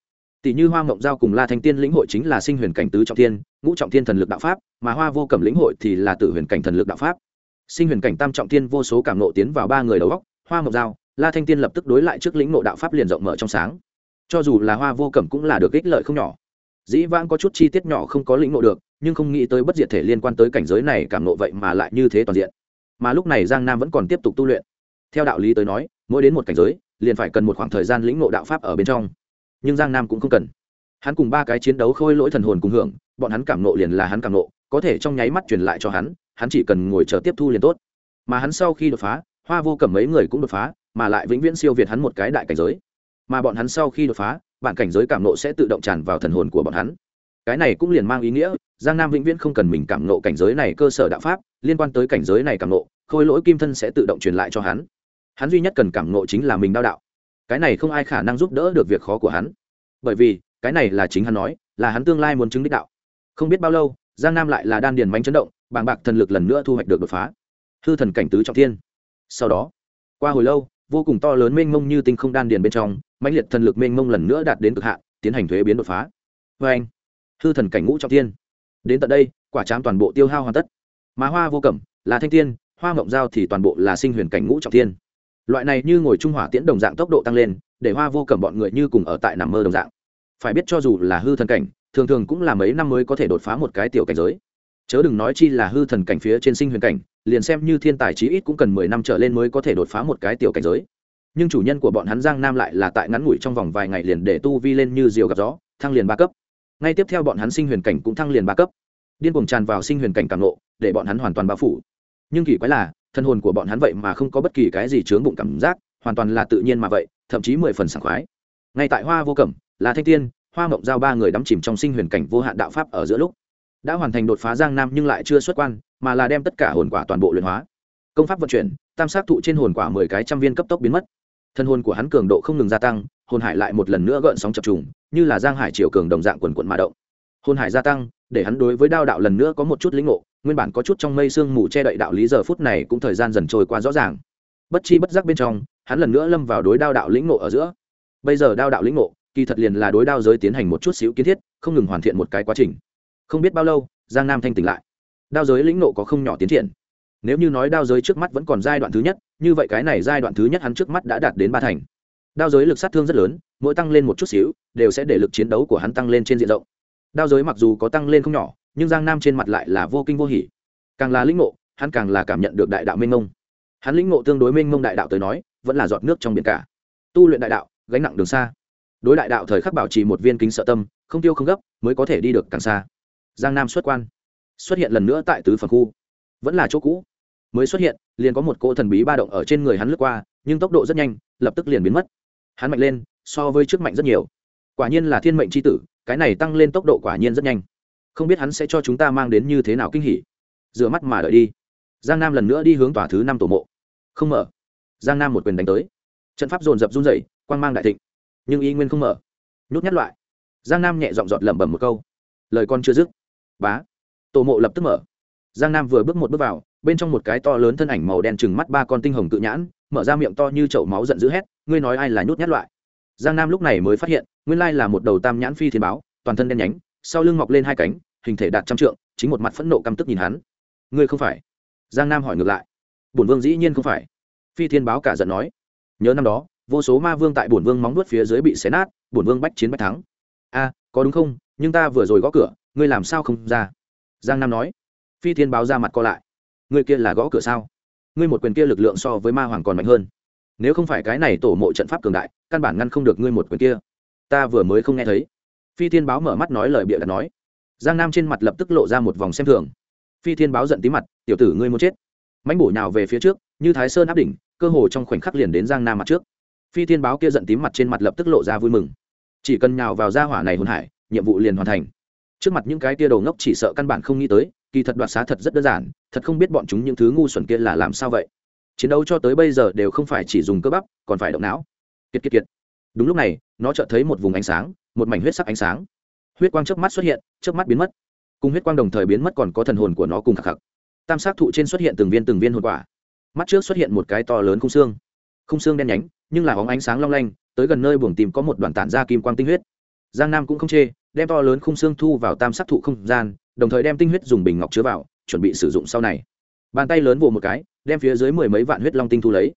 tỷ như hoa mộng giao cùng la thanh tiên lĩnh hội chính là sinh huyền cảnh tứ trọng thiên, ngũ trọng thiên thần lực đạo pháp, mà hoa vô cẩm lĩnh hội thì là tự huyền cảnh thần lực đạo pháp. Sinh huyền cảnh tam trọng thiên vô số cảm nộ tiến vào ba người đầu góc hoa mộng giao, la thanh tiên lập tức đối lại trước lĩnh nộ đạo pháp liền rộng mở trong sáng. Cho dù là hoa vô cẩm cũng là được ích lợi không nhỏ. Dĩ vãng có chút chi tiết nhỏ không có lĩnh nộ được, nhưng không nghĩ tới bất diệt thể liên quan tới cảnh giới này cảm nộ vậy mà lại như thế toàn diện. Mà lúc này giang nam vẫn còn tiếp tục tu luyện. Theo đạo lý tới nói, mỗi đến một cảnh giới, liền phải cần một khoảng thời gian lĩnh nộ đạo pháp ở bên trong nhưng giang nam cũng không cần. Hắn cùng ba cái chiến đấu khôi lỗi thần hồn cùng hưởng, bọn hắn cảm nộ liền là hắn cảm nộ, có thể trong nháy mắt truyền lại cho hắn hắn chỉ cần ngồi chờ tiếp thu liền tốt. Mà hắn sau khi đột phá, hoa vô cầm mấy người cũng đột phá, mà lại vĩnh viễn siêu việt hắn một cái đại cảnh giới. Mà bọn hắn sau khi đột phá, bản cảnh giới cảm nộ sẽ tự động tràn vào thần hồn của bọn hắn. Cái này cũng liền mang ý nghĩa, giang nam vĩnh viễn không cần mình cảm nộ cảnh giới này cơ sở đạo pháp, liên quan tới cảnh giới này cảm nộ, khôi lỗi kim thân sẽ tự động truyền lại cho hắn. Hắn duy nhất cần cảm nộ chính là mình đao đạo cái này không ai khả năng giúp đỡ được việc khó của hắn. Bởi vì, cái này là chính hắn nói, là hắn tương lai muốn chứng đích đạo. Không biết bao lâu, giang nam lại là đan điền mánh chấn động, bàng bạc thần lực lần nữa thu hoạch được đột phá. Hư thần cảnh tứ trọng thiên. Sau đó, qua hồi lâu, vô cùng to lớn mênh mông như tinh không đan điền bên trong, mãnh liệt thần lực mênh mông lần nữa đạt đến cực hạn, tiến hành thuế biến đột phá. Vê anh, hư thần cảnh ngũ trọng thiên. Đến tận đây, quả chám toàn bộ tiêu hao hoàn tất. Má hoa vô cẩm, là thanh tiên, hoa mộng giao thì toàn bộ là sinh huyền cảnh ngũ trọng thiên loại này như ngồi trung hỏa tiễn đồng dạng tốc độ tăng lên, để hoa vô cẩm bọn người như cùng ở tại nằm mơ đồng dạng. Phải biết cho dù là hư thần cảnh, thường thường cũng là mấy năm mới có thể đột phá một cái tiểu cảnh giới. Chớ đừng nói chi là hư thần cảnh phía trên sinh huyền cảnh, liền xem như thiên tài chí ít cũng cần mười năm trở lên mới có thể đột phá một cái tiểu cảnh giới. Nhưng chủ nhân của bọn hắn giang nam lại là tại ngắn ngủi trong vòng vài ngày liền để tu vi lên như diều gặp gió, thăng liền ba cấp. Ngay tiếp theo bọn hắn sinh huyền cảnh cũng thăng liền ba cấp. Điên cuồng tràn vào sinh huyền cảnh càng lộ, để bọn hắn hoàn toàn bao phủ. Nhưng kỳ quái là thân hồn của bọn hắn vậy mà không có bất kỳ cái gì chướng bụng cảm giác, hoàn toàn là tự nhiên mà vậy, thậm chí mười phần sảng khoái. Ngay tại hoa vô cẩm, là thanh tiên, hoa mộng giao ba người đắm chìm trong sinh huyền cảnh vô hạn đạo pháp ở giữa lúc. Đã hoàn thành đột phá giang nam nhưng lại chưa xuất quan, mà là đem tất cả hồn quả toàn bộ luyện hóa. Công pháp vận chuyển, tam sát thụ trên hồn quả mười cái trăm viên cấp tốc biến mất. Thân hồn của hắn cường độ không ngừng gia tăng, hồn hải lại một lần nữa gợn sóng chập trùng, như là giang hải triều cường đồng dạng quần quận mà động. Hồn hải gia tăng, để hắn đối với đao đạo lần nữa có một chút lĩnh ngộ nguyên bản có chút trong mây sương mù che đậy đạo lý giờ phút này cũng thời gian dần trôi qua rõ ràng. Bất chi bất giác bên trong, hắn lần nữa lâm vào đối đao đạo lĩnh ngộ ở giữa. Bây giờ đao đạo lĩnh ngộ, kỳ thật liền là đối đao giới tiến hành một chút xíu kiến thiết, không ngừng hoàn thiện một cái quá trình. Không biết bao lâu, giang nam thanh tỉnh lại. Đao giới lĩnh ngộ có không nhỏ tiến triển. Nếu như nói đao giới trước mắt vẫn còn giai đoạn thứ nhất, như vậy cái này giai đoạn thứ nhất hắn trước mắt đã đạt đến ba thành. Đao giới lực sát thương rất lớn, mỗi tăng lên một chút xíu, đều sẽ để lực chiến đấu của hắn tăng lên trên diện rộng. Đao giới mặc dù có tăng lên không nhỏ nhưng giang nam trên mặt lại là vô kinh vô hỉ. Càng là lĩnh ngộ, hắn càng là cảm nhận được đại đạo minh mông. Hắn lĩnh ngộ tương đối minh mông đại đạo tới nói, vẫn là giọt nước trong biển cả. Tu luyện đại đạo, gánh nặng đường xa. Đối đại đạo thời khắc bảo trì một viên kính sợ tâm, không tiêu không gấp, mới có thể đi được càng xa. Giang nam xuất quan. Xuất hiện lần nữa tại tứ phần khu. Vẫn là chỗ cũ. Mới xuất hiện, liền có một cỗ thần bí ba động ở trên người hắn lướt qua, nhưng tốc độ rất nhanh, lập tức liền biến mất. Hắn mạnh lên, so với trước mạnh rất nhiều. Quả nhiên là thiên mệnh c h i tử, cái này tăng lên tốc độ quả nhiên rất nhanh không biết hắn sẽ cho chúng ta mang đến như thế nào kinh hỉ. Rửa mắt mà đợi đi. Giang nam lần nữa đi hướng tòa thứ năm tổ mộ. Không mở. Giang nam một quyền đánh tới. Trận pháp dồn dập run rẩy, quang mang đại thịnh. Nhưng y nguyên không mở. Nhút nhát loại. Giang nam nhẹ dọn dọn lẩm bẩm một câu. Lời con chưa dứt. Bá. Tổ mộ lập tức mở. Giang nam vừa bước một bước vào bên trong một cái to lớn thân ảnh màu đen chừng mắt ba con tinh hồng cự nhãn mở ra miệng to như chậu máu giận dữ hét ngươi nói ai là nhút nhát loại? Giang nam lúc này mới phát hiện nguyên lai là một đầu tam nhãn phi thiên báo toàn thân đen nhánh sau lưng mọc lên hai cánh, hình thể đạt trăm trượng, chính một mặt phẫn nộ căm tức nhìn hắn. Ngươi không phải? Giang nam hỏi ngược lại. Bổn vương dĩ nhiên không phải. Phi thiên báo cả giận nói. Nhớ năm đó, vô số ma vương tại bổn vương móng nuốt phía dưới bị xé nát, bổn vương bách chiến bách thắng. A, có đúng không? Nhưng ta vừa rồi gõ cửa, ngươi làm sao không ra? Giang nam nói. Phi thiên báo ra mặt co lại. Ngươi kia là gõ cửa sao? Ngươi một quyền kia lực lượng so với ma hoàng còn mạnh hơn. Nếu không phải cái này tổ mộ trận pháp cường đại, căn bản ngăn không được ngươi một quyền kia. Ta vừa mới không nghe thấy phi thiên báo mở mắt nói lời bịa đặt nói. Giang nam trên mặt lập tức lộ ra một vòng xem thường. Phi thiên báo giận tí mặt, tiểu tử ngươi muốn chết. Mánh bổ nhào về phía trước, như thái sơn áp đỉnh, cơ hồ trong khoảnh khắc liền đến giang nam mặt trước. Phi thiên báo kia giận tím mặt trên mặt lập tức lộ ra vui mừng. Chỉ cần nhào vào gia hỏa này hồn hải, nhiệm vụ liền hoàn thành. Trước mặt những cái tia đầu ngốc chỉ sợ căn bản không nghĩ tới, kỳ thật đoạt xá thật rất đơn giản, thật không biết bọn chúng những thứ ngu xuẩn kia là làm sao vậy. Chiến đấu cho tới bây giờ đều không phải chỉ dùng cơ bắp, còn phải động não. Kiệt kiệt kiệt. Đúng lúc này, nó chợt thấy một vùng ánh sáng một mảnh huyết sắc ánh sáng. Huyết quang trước mắt xuất hiện trước mắt biến mất. Cùng huyết quang đồng thời biến mất còn có thần hồn của nó cùng khắc khắc. Tam sát thụ trên xuất hiện từng viên từng viên hồn quả. Mắt trước xuất hiện một cái to lớn khung xương. Khung xương đen nhánh, nhưng là bóng ánh sáng long lanh, tới gần nơi buồng tìm có một đoạn tản ra kim quang tinh huyết. Giang nam cũng không chê, đem to lớn khung xương thu vào tam sắc thụ không gian, đồng thời đem tinh huyết dùng bình ngọc chứa vào, chuẩn bị sử dụng sau này. Bàn tay lớn vồ một cái, đem phía dưới mười mấy vạn huyết long tinh thu lấy.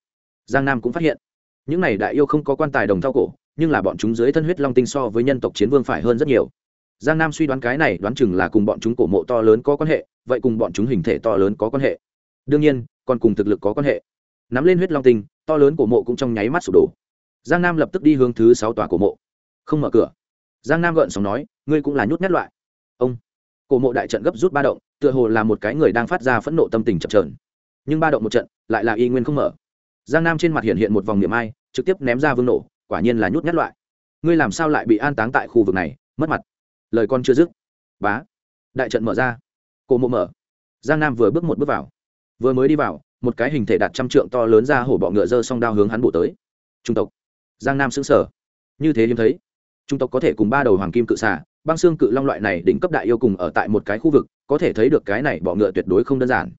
Giang nam cũng phát hiện, những này đại yêu không có quan tài đồng thao cổ nhưng là bọn chúng dưới thân huyết long tinh so với nhân tộc chiến vương phải hơn rất nhiều. Giang nam suy đoán cái này đoán chừng là cùng bọn chúng cổ mộ to lớn có quan hệ, vậy cùng bọn chúng hình thể to lớn có quan hệ. Đương nhiên, còn cùng thực lực có quan hệ. Nắm lên huyết long tinh, to lớn cổ mộ cũng trong nháy mắt sụp đổ. Giang nam lập tức đi hướng thứ sáu tòa cổ mộ. Không mở cửa. Giang nam gợn sóng nói, ngươi cũng là nhút nhát loại. Ông. Cổ mộ đại trận gấp rút ba động, tựa hồ là một cái người đang phát ra phẫn nộ tâm tình chập trờn nhưng ba động một trận, lại là y nguyên không mở. Giang nam trên mặt hiện hiện một vòng niệm ai, trực tiếp ném ra vương nổ quả nhiên là nhút nhát loại. Ngươi làm sao lại bị an táng tại khu vực này? Mất mặt. Lời con chưa dứt. Bá. Đại trận mở ra. Cổ mộ mở. Giang nam vừa bước một bước vào. Vừa mới đi vào, một cái hình thể đạt trăm trượng to lớn ra hổ bọ ngựa dơ song đao hướng hắn bổ tới. Trung tộc. Giang nam xứng sở như thế hiếm thấy. Trung tộc có thể cùng ba đầu hoàng kim cự xà, băng xương cự long loại này đỉnh cấp đại yêu cùng ở tại một cái khu vực, có thể thấy được cái này bọ ngựa tuyệt đối không đơn giản.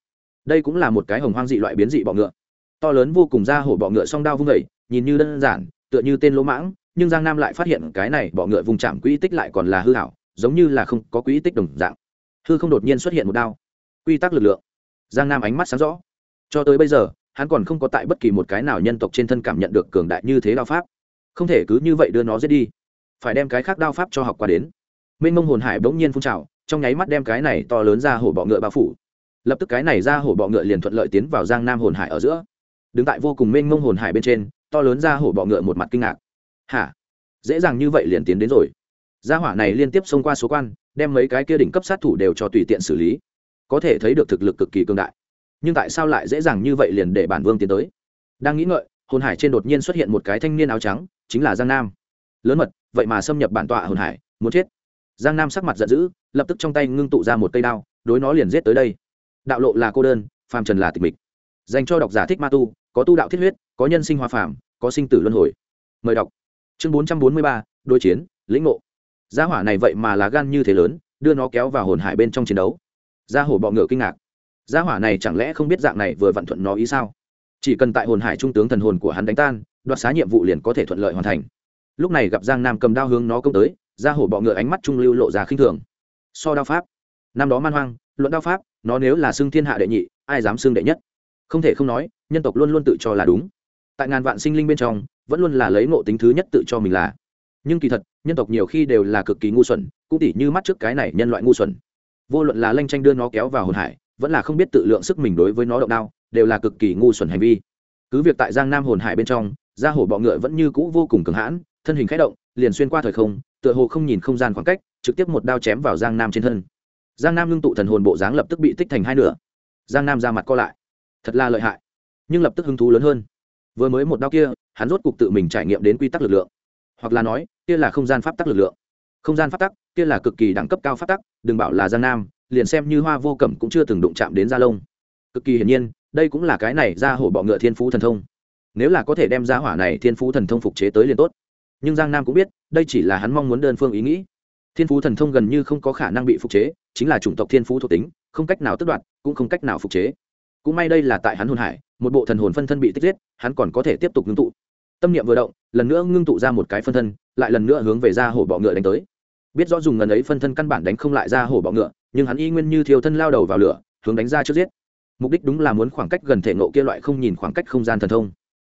Đây cũng là một cái hồng hoang dị loại biến dị bọ ngựa. To lớn vô cùng ra hổ bọ ngựa song đao vung vẩy nhìn như đơn giản tựa như tên lỗ mãng, nhưng giang nam lại phát hiện cái này bọ ngựa vùng chạm quỹ tích lại còn là hư hảo, giống như là không có quỹ tích đồng dạng. Hư không đột nhiên xuất hiện một đao. Quy tắc lực lượng. Giang nam ánh mắt sáng rõ. Cho tới bây giờ, hắn còn không có tại bất kỳ một cái nào nhân tộc trên thân cảm nhận được cường đại như thế đao pháp. Không thể cứ như vậy đưa nó giết đi. Phải đem cái khác đao pháp cho học qua đến. Minh mông hồn hải bỗng nhiên phun trào, trong nháy mắt đem cái này to lớn ra hổ bọ ngựa bao phủ. Lập tức cái này ra hổ bọ ngựa liền thuận lợi tiến vào giang nam hồn hải ở giữa. Đứng tại vô cùng mênh mông hồn hải bên trên to lớn ra hổ bọ ngựa một mặt kinh ngạc. Hả? Dễ dàng như vậy liền tiến đến rồi. Gia hỏa này liên tiếp xông qua số quan, đem mấy cái kia đỉnh cấp sát thủ đều cho tùy tiện xử lý. Có thể thấy được thực lực cực kỳ cương đại. Nhưng tại sao lại dễ dàng như vậy liền để bản vương tiến tới? Đang nghĩ ngợi, hồn hải trên đột nhiên xuất hiện một cái thanh niên áo trắng, chính là giang nam. Lớn mật, vậy mà xâm nhập bản tọa hồn hải, muốn chết. Giang nam sắc mặt giận dữ, lập tức trong tay ngưng tụ ra một cây đao, đối nó liền giết tới đây. Đạo lộ là cô đơn, phàm trần là tịch mịch. Dành cho độc giả thích ma tu có tu đạo thiết huyết, có nhân sinh hoa phàm, có sinh tử luân hồi. Mời đọc. Chương bốn trăm bốn mươi ba, đối chiến, lĩnh ngộ. Gia hỏa này vậy mà là gan như thế lớn, đưa nó kéo vào hồn hải bên trong chiến đấu. Gia hổ bọ ngựa kinh ngạc. Gia hỏa này chẳng lẽ không biết dạng này vừa vận thuận nó ý sao? Chỉ cần tại hồn hải trung tướng thần hồn của hắn đánh tan, đoạt xá nhiệm vụ liền có thể thuận lợi hoàn thành. Lúc này gặp giang nam cầm đao hướng nó công tới, gia hổ bọ ngựa ánh mắt trung lưu lộ ra khinh thường. So đao pháp. Năm đó man hoang, luận đao pháp, nó nếu là xưng thiên hạ đệ nhị, ai dám xưng đệ nhất? Không thể không nói nhân tộc luôn luôn tự cho là đúng. Tại ngàn vạn sinh linh bên trong, vẫn luôn là lấy ngộ tính thứ nhất tự cho mình là. Nhưng kỳ thật, nhân tộc nhiều khi đều là cực kỳ ngu xuẩn, cũng tỉ như mắt trước cái này nhân loại ngu xuẩn. Vô luận là lanh tranh đưa nó kéo vào hồn hải, vẫn là không biết tự lượng sức mình đối với nó động đao, đều là cực kỳ ngu xuẩn hành vi. Cứ việc tại giang nam hồn hải bên trong, da hổ bọ ngựa vẫn như cũ vô cùng cường hãn, thân hình k h ẽ động, liền xuyên qua thời không, tựa hồ không nhìn không gian khoảng cách, trực tiếp một đao chém vào giang nam trên thân. Giang nam ngưng tụ thần hồn bộ dáng lập tức bị tích thành hai nửa. Giang nam ra mặt co lại. Thật là lợi hại nhưng lập tức hứng thú lớn hơn. Vừa mới một đao kia, hắn rốt cục tự mình trải nghiệm đến quy tắc lực lượng. Hoặc là nói, kia là không gian pháp tắc lực lượng. Không gian pháp tắc, kia là cực kỳ đẳng cấp cao pháp tắc, đừng bảo là giang nam, liền xem như hoa vô cẩm cũng chưa từng đụng chạm đến gia lông. Cực kỳ hiển nhiên, đây cũng là cái này ra hổ bọ ngựa thiên phú thần thông. Nếu là có thể đem ra hỏa này thiên phú thần thông phục chế tới liền tốt. Nhưng giang nam cũng biết, đây chỉ là hắn mong muốn đơn phương ý nghĩ. Thiên phú thần thông gần như không có khả năng bị phục chế, chính là chủng tộc thiên phú thuộc tính, không cách nào tước đoạt, cũng không cách nào phục chế. Cũng may đây là tại hắn hôn hải một bộ thần hồn phân thân bị tích giết, hắn còn có thể tiếp tục ngưng tụ. Tâm niệm vừa động, lần nữa ngưng tụ ra một cái phân thân, lại lần nữa hướng về ra hổ bọ ngựa đánh tới. Biết rõ dùng ngần ấy phân thân căn bản đánh không lại ra hổ bọ ngựa, nhưng hắn y nguyên như thiêu thân lao đầu vào lửa, hướng đánh ra trước giết. Mục đích đúng là muốn khoảng cách gần thể ngộ kia loại không nhìn khoảng cách không gian thần thông.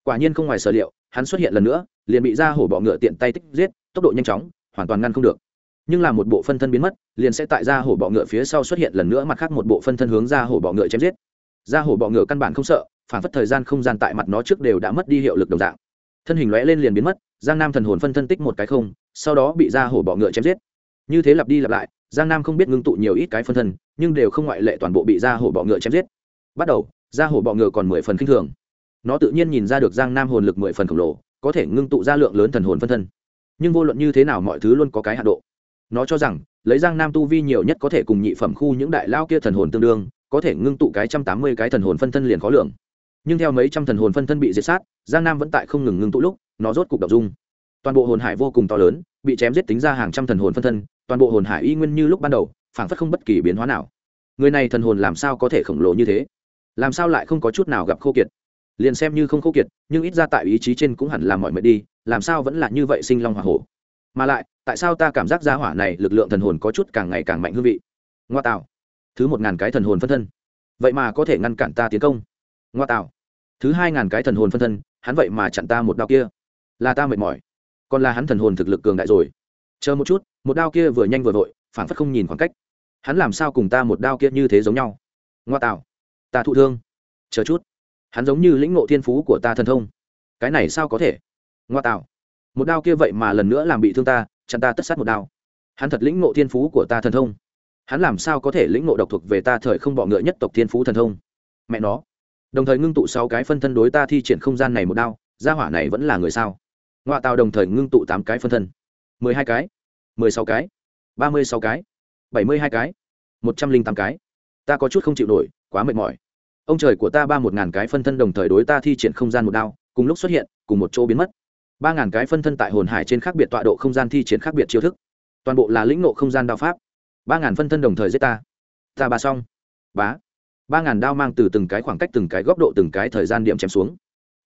Quả nhiên không ngoài sở liệu, hắn xuất hiện lần nữa, liền bị ra hổ bọ ngựa tiện tay tích giết, tốc độ nhanh chóng, hoàn toàn ngăn không được. Nhưng là một bộ phân thân biến mất, liền sẽ tại ra hổ bọ ngựa phía sau xuất hiện lần nữa, mặt khác một bộ phân thân hướng ra hổ bọ ngựa chém giết. Ra hổ bọ ngựa căn bản không sợ phản phất thời gian không gian tại mặt nó trước đều đã mất đi hiệu lực đồng dạng. Thân hình lóe lên liền biến mất, giang nam thần hồn phân thân tích một cái không, sau đó bị ra hổ bọ ngựa chém giết. Như thế lặp đi lặp lại, giang nam không biết ngưng tụ nhiều ít cái phân thân, nhưng đều không ngoại lệ toàn bộ bị ra hổ bọ ngựa chém giết. Bắt đầu, ra hổ bọ ngựa còn mười phần k i n h thường. Nó tự nhiên nhìn ra được giang nam hồn lực mười phần khổng lồ, có thể ngưng tụ ra lượng lớn thần hồn phân thân. Nhưng vô luận như thế nào mọi thứ luôn có cái hạ độ. Nó cho rằng, lấy giang nam tu vi nhiều nhất có thể cùng nhị phẩm khu những đại lao kia thần hồn tương đương, có thể ngưng tụ cái trăm tám mươi cái thần hồn phân thân liền khó lượng nhưng theo mấy trăm thần hồn phân thân bị diệt sát, giang nam vẫn tại không ngừng ngưng tụ lúc, nó rốt cục đ ộ n g dung. Toàn bộ hồn hải vô cùng to lớn, bị chém giết tính ra hàng trăm thần hồn phân thân, toàn bộ hồn hải y nguyên như lúc ban đầu, phảng phất không bất kỳ biến hóa nào. Người này thần hồn làm sao có thể khổng lồ như thế? Làm sao lại không có chút nào gặp khô kiệt? Liền xem như không khô kiệt, nhưng ít ra tại ý chí trên cũng hẳn là mọi mệt đi, làm sao vẫn là như vậy sinh long h o hổ? Mà lại, tại sao ta cảm giác gia hỏa này lực lượng thần hồn có chút càng ngày càng mạnh hương vị? Ngoa tạo. Thứ một ngàn cái thần hồn phân thân. Vậy mà có thể ngăn cản ta tiến công. Ngoa tạo thứ hai ngàn cái thần hồn phân thân, hắn vậy mà chặn ta một đao kia. Là ta mệt mỏi. Còn là hắn thần hồn thực lực cường đại rồi. Chờ một chút, một đao kia vừa nhanh vừa vội phản phất không nhìn khoảng cách. Hắn làm sao cùng ta một đao kia như thế giống nhau? Ngoa tạo. Ta thụ thương. Chờ chút. Hắn giống như lĩnh ngộ thiên phú của ta thần thông. Cái này sao có thể? Ngoa tạo. Một đao kia vậy mà lần nữa làm bị thương ta, chặn ta tất sát một đao. Hắn thật lĩnh ngộ thiên phú của ta thần thông. Hắn làm sao có thể lĩnh ngộ độc thuộc về ta thời không bọ ngựa nhất tộc thiên phú thần thông? Mẹ nó đồng thời ngưng tụ sáu cái phân thân đối ta thi triển không gian này một đao, gia hỏa này vẫn là người sao? Ngoại tàu đồng thời ngưng tụ tám cái phân thân. Mười hai cái, mười sáu cái, ba mươi sáu cái, bảy mươi hai cái, một trăm linh tám cái. Ta có chút không chịu nổi, quá mệt mỏi. Ông trời của ta ba một ngàn cái phân thân đồng thời đối ta thi triển không gian một đao, cùng lúc xuất hiện, cùng một chỗ biến mất. Ba ngàn cái phân thân tại hồn hải trên khác biệt tọa độ không gian thi triển khác biệt chiêu thức. Toàn bộ là lĩnh nộ không gian đao pháp. Ba ngàn phân thân đồng thời giết ta. Ta bà xong. Bá ba ngàn đao mang từ từng cái khoảng cách từng cái góc độ từng cái thời gian điểm chém xuống.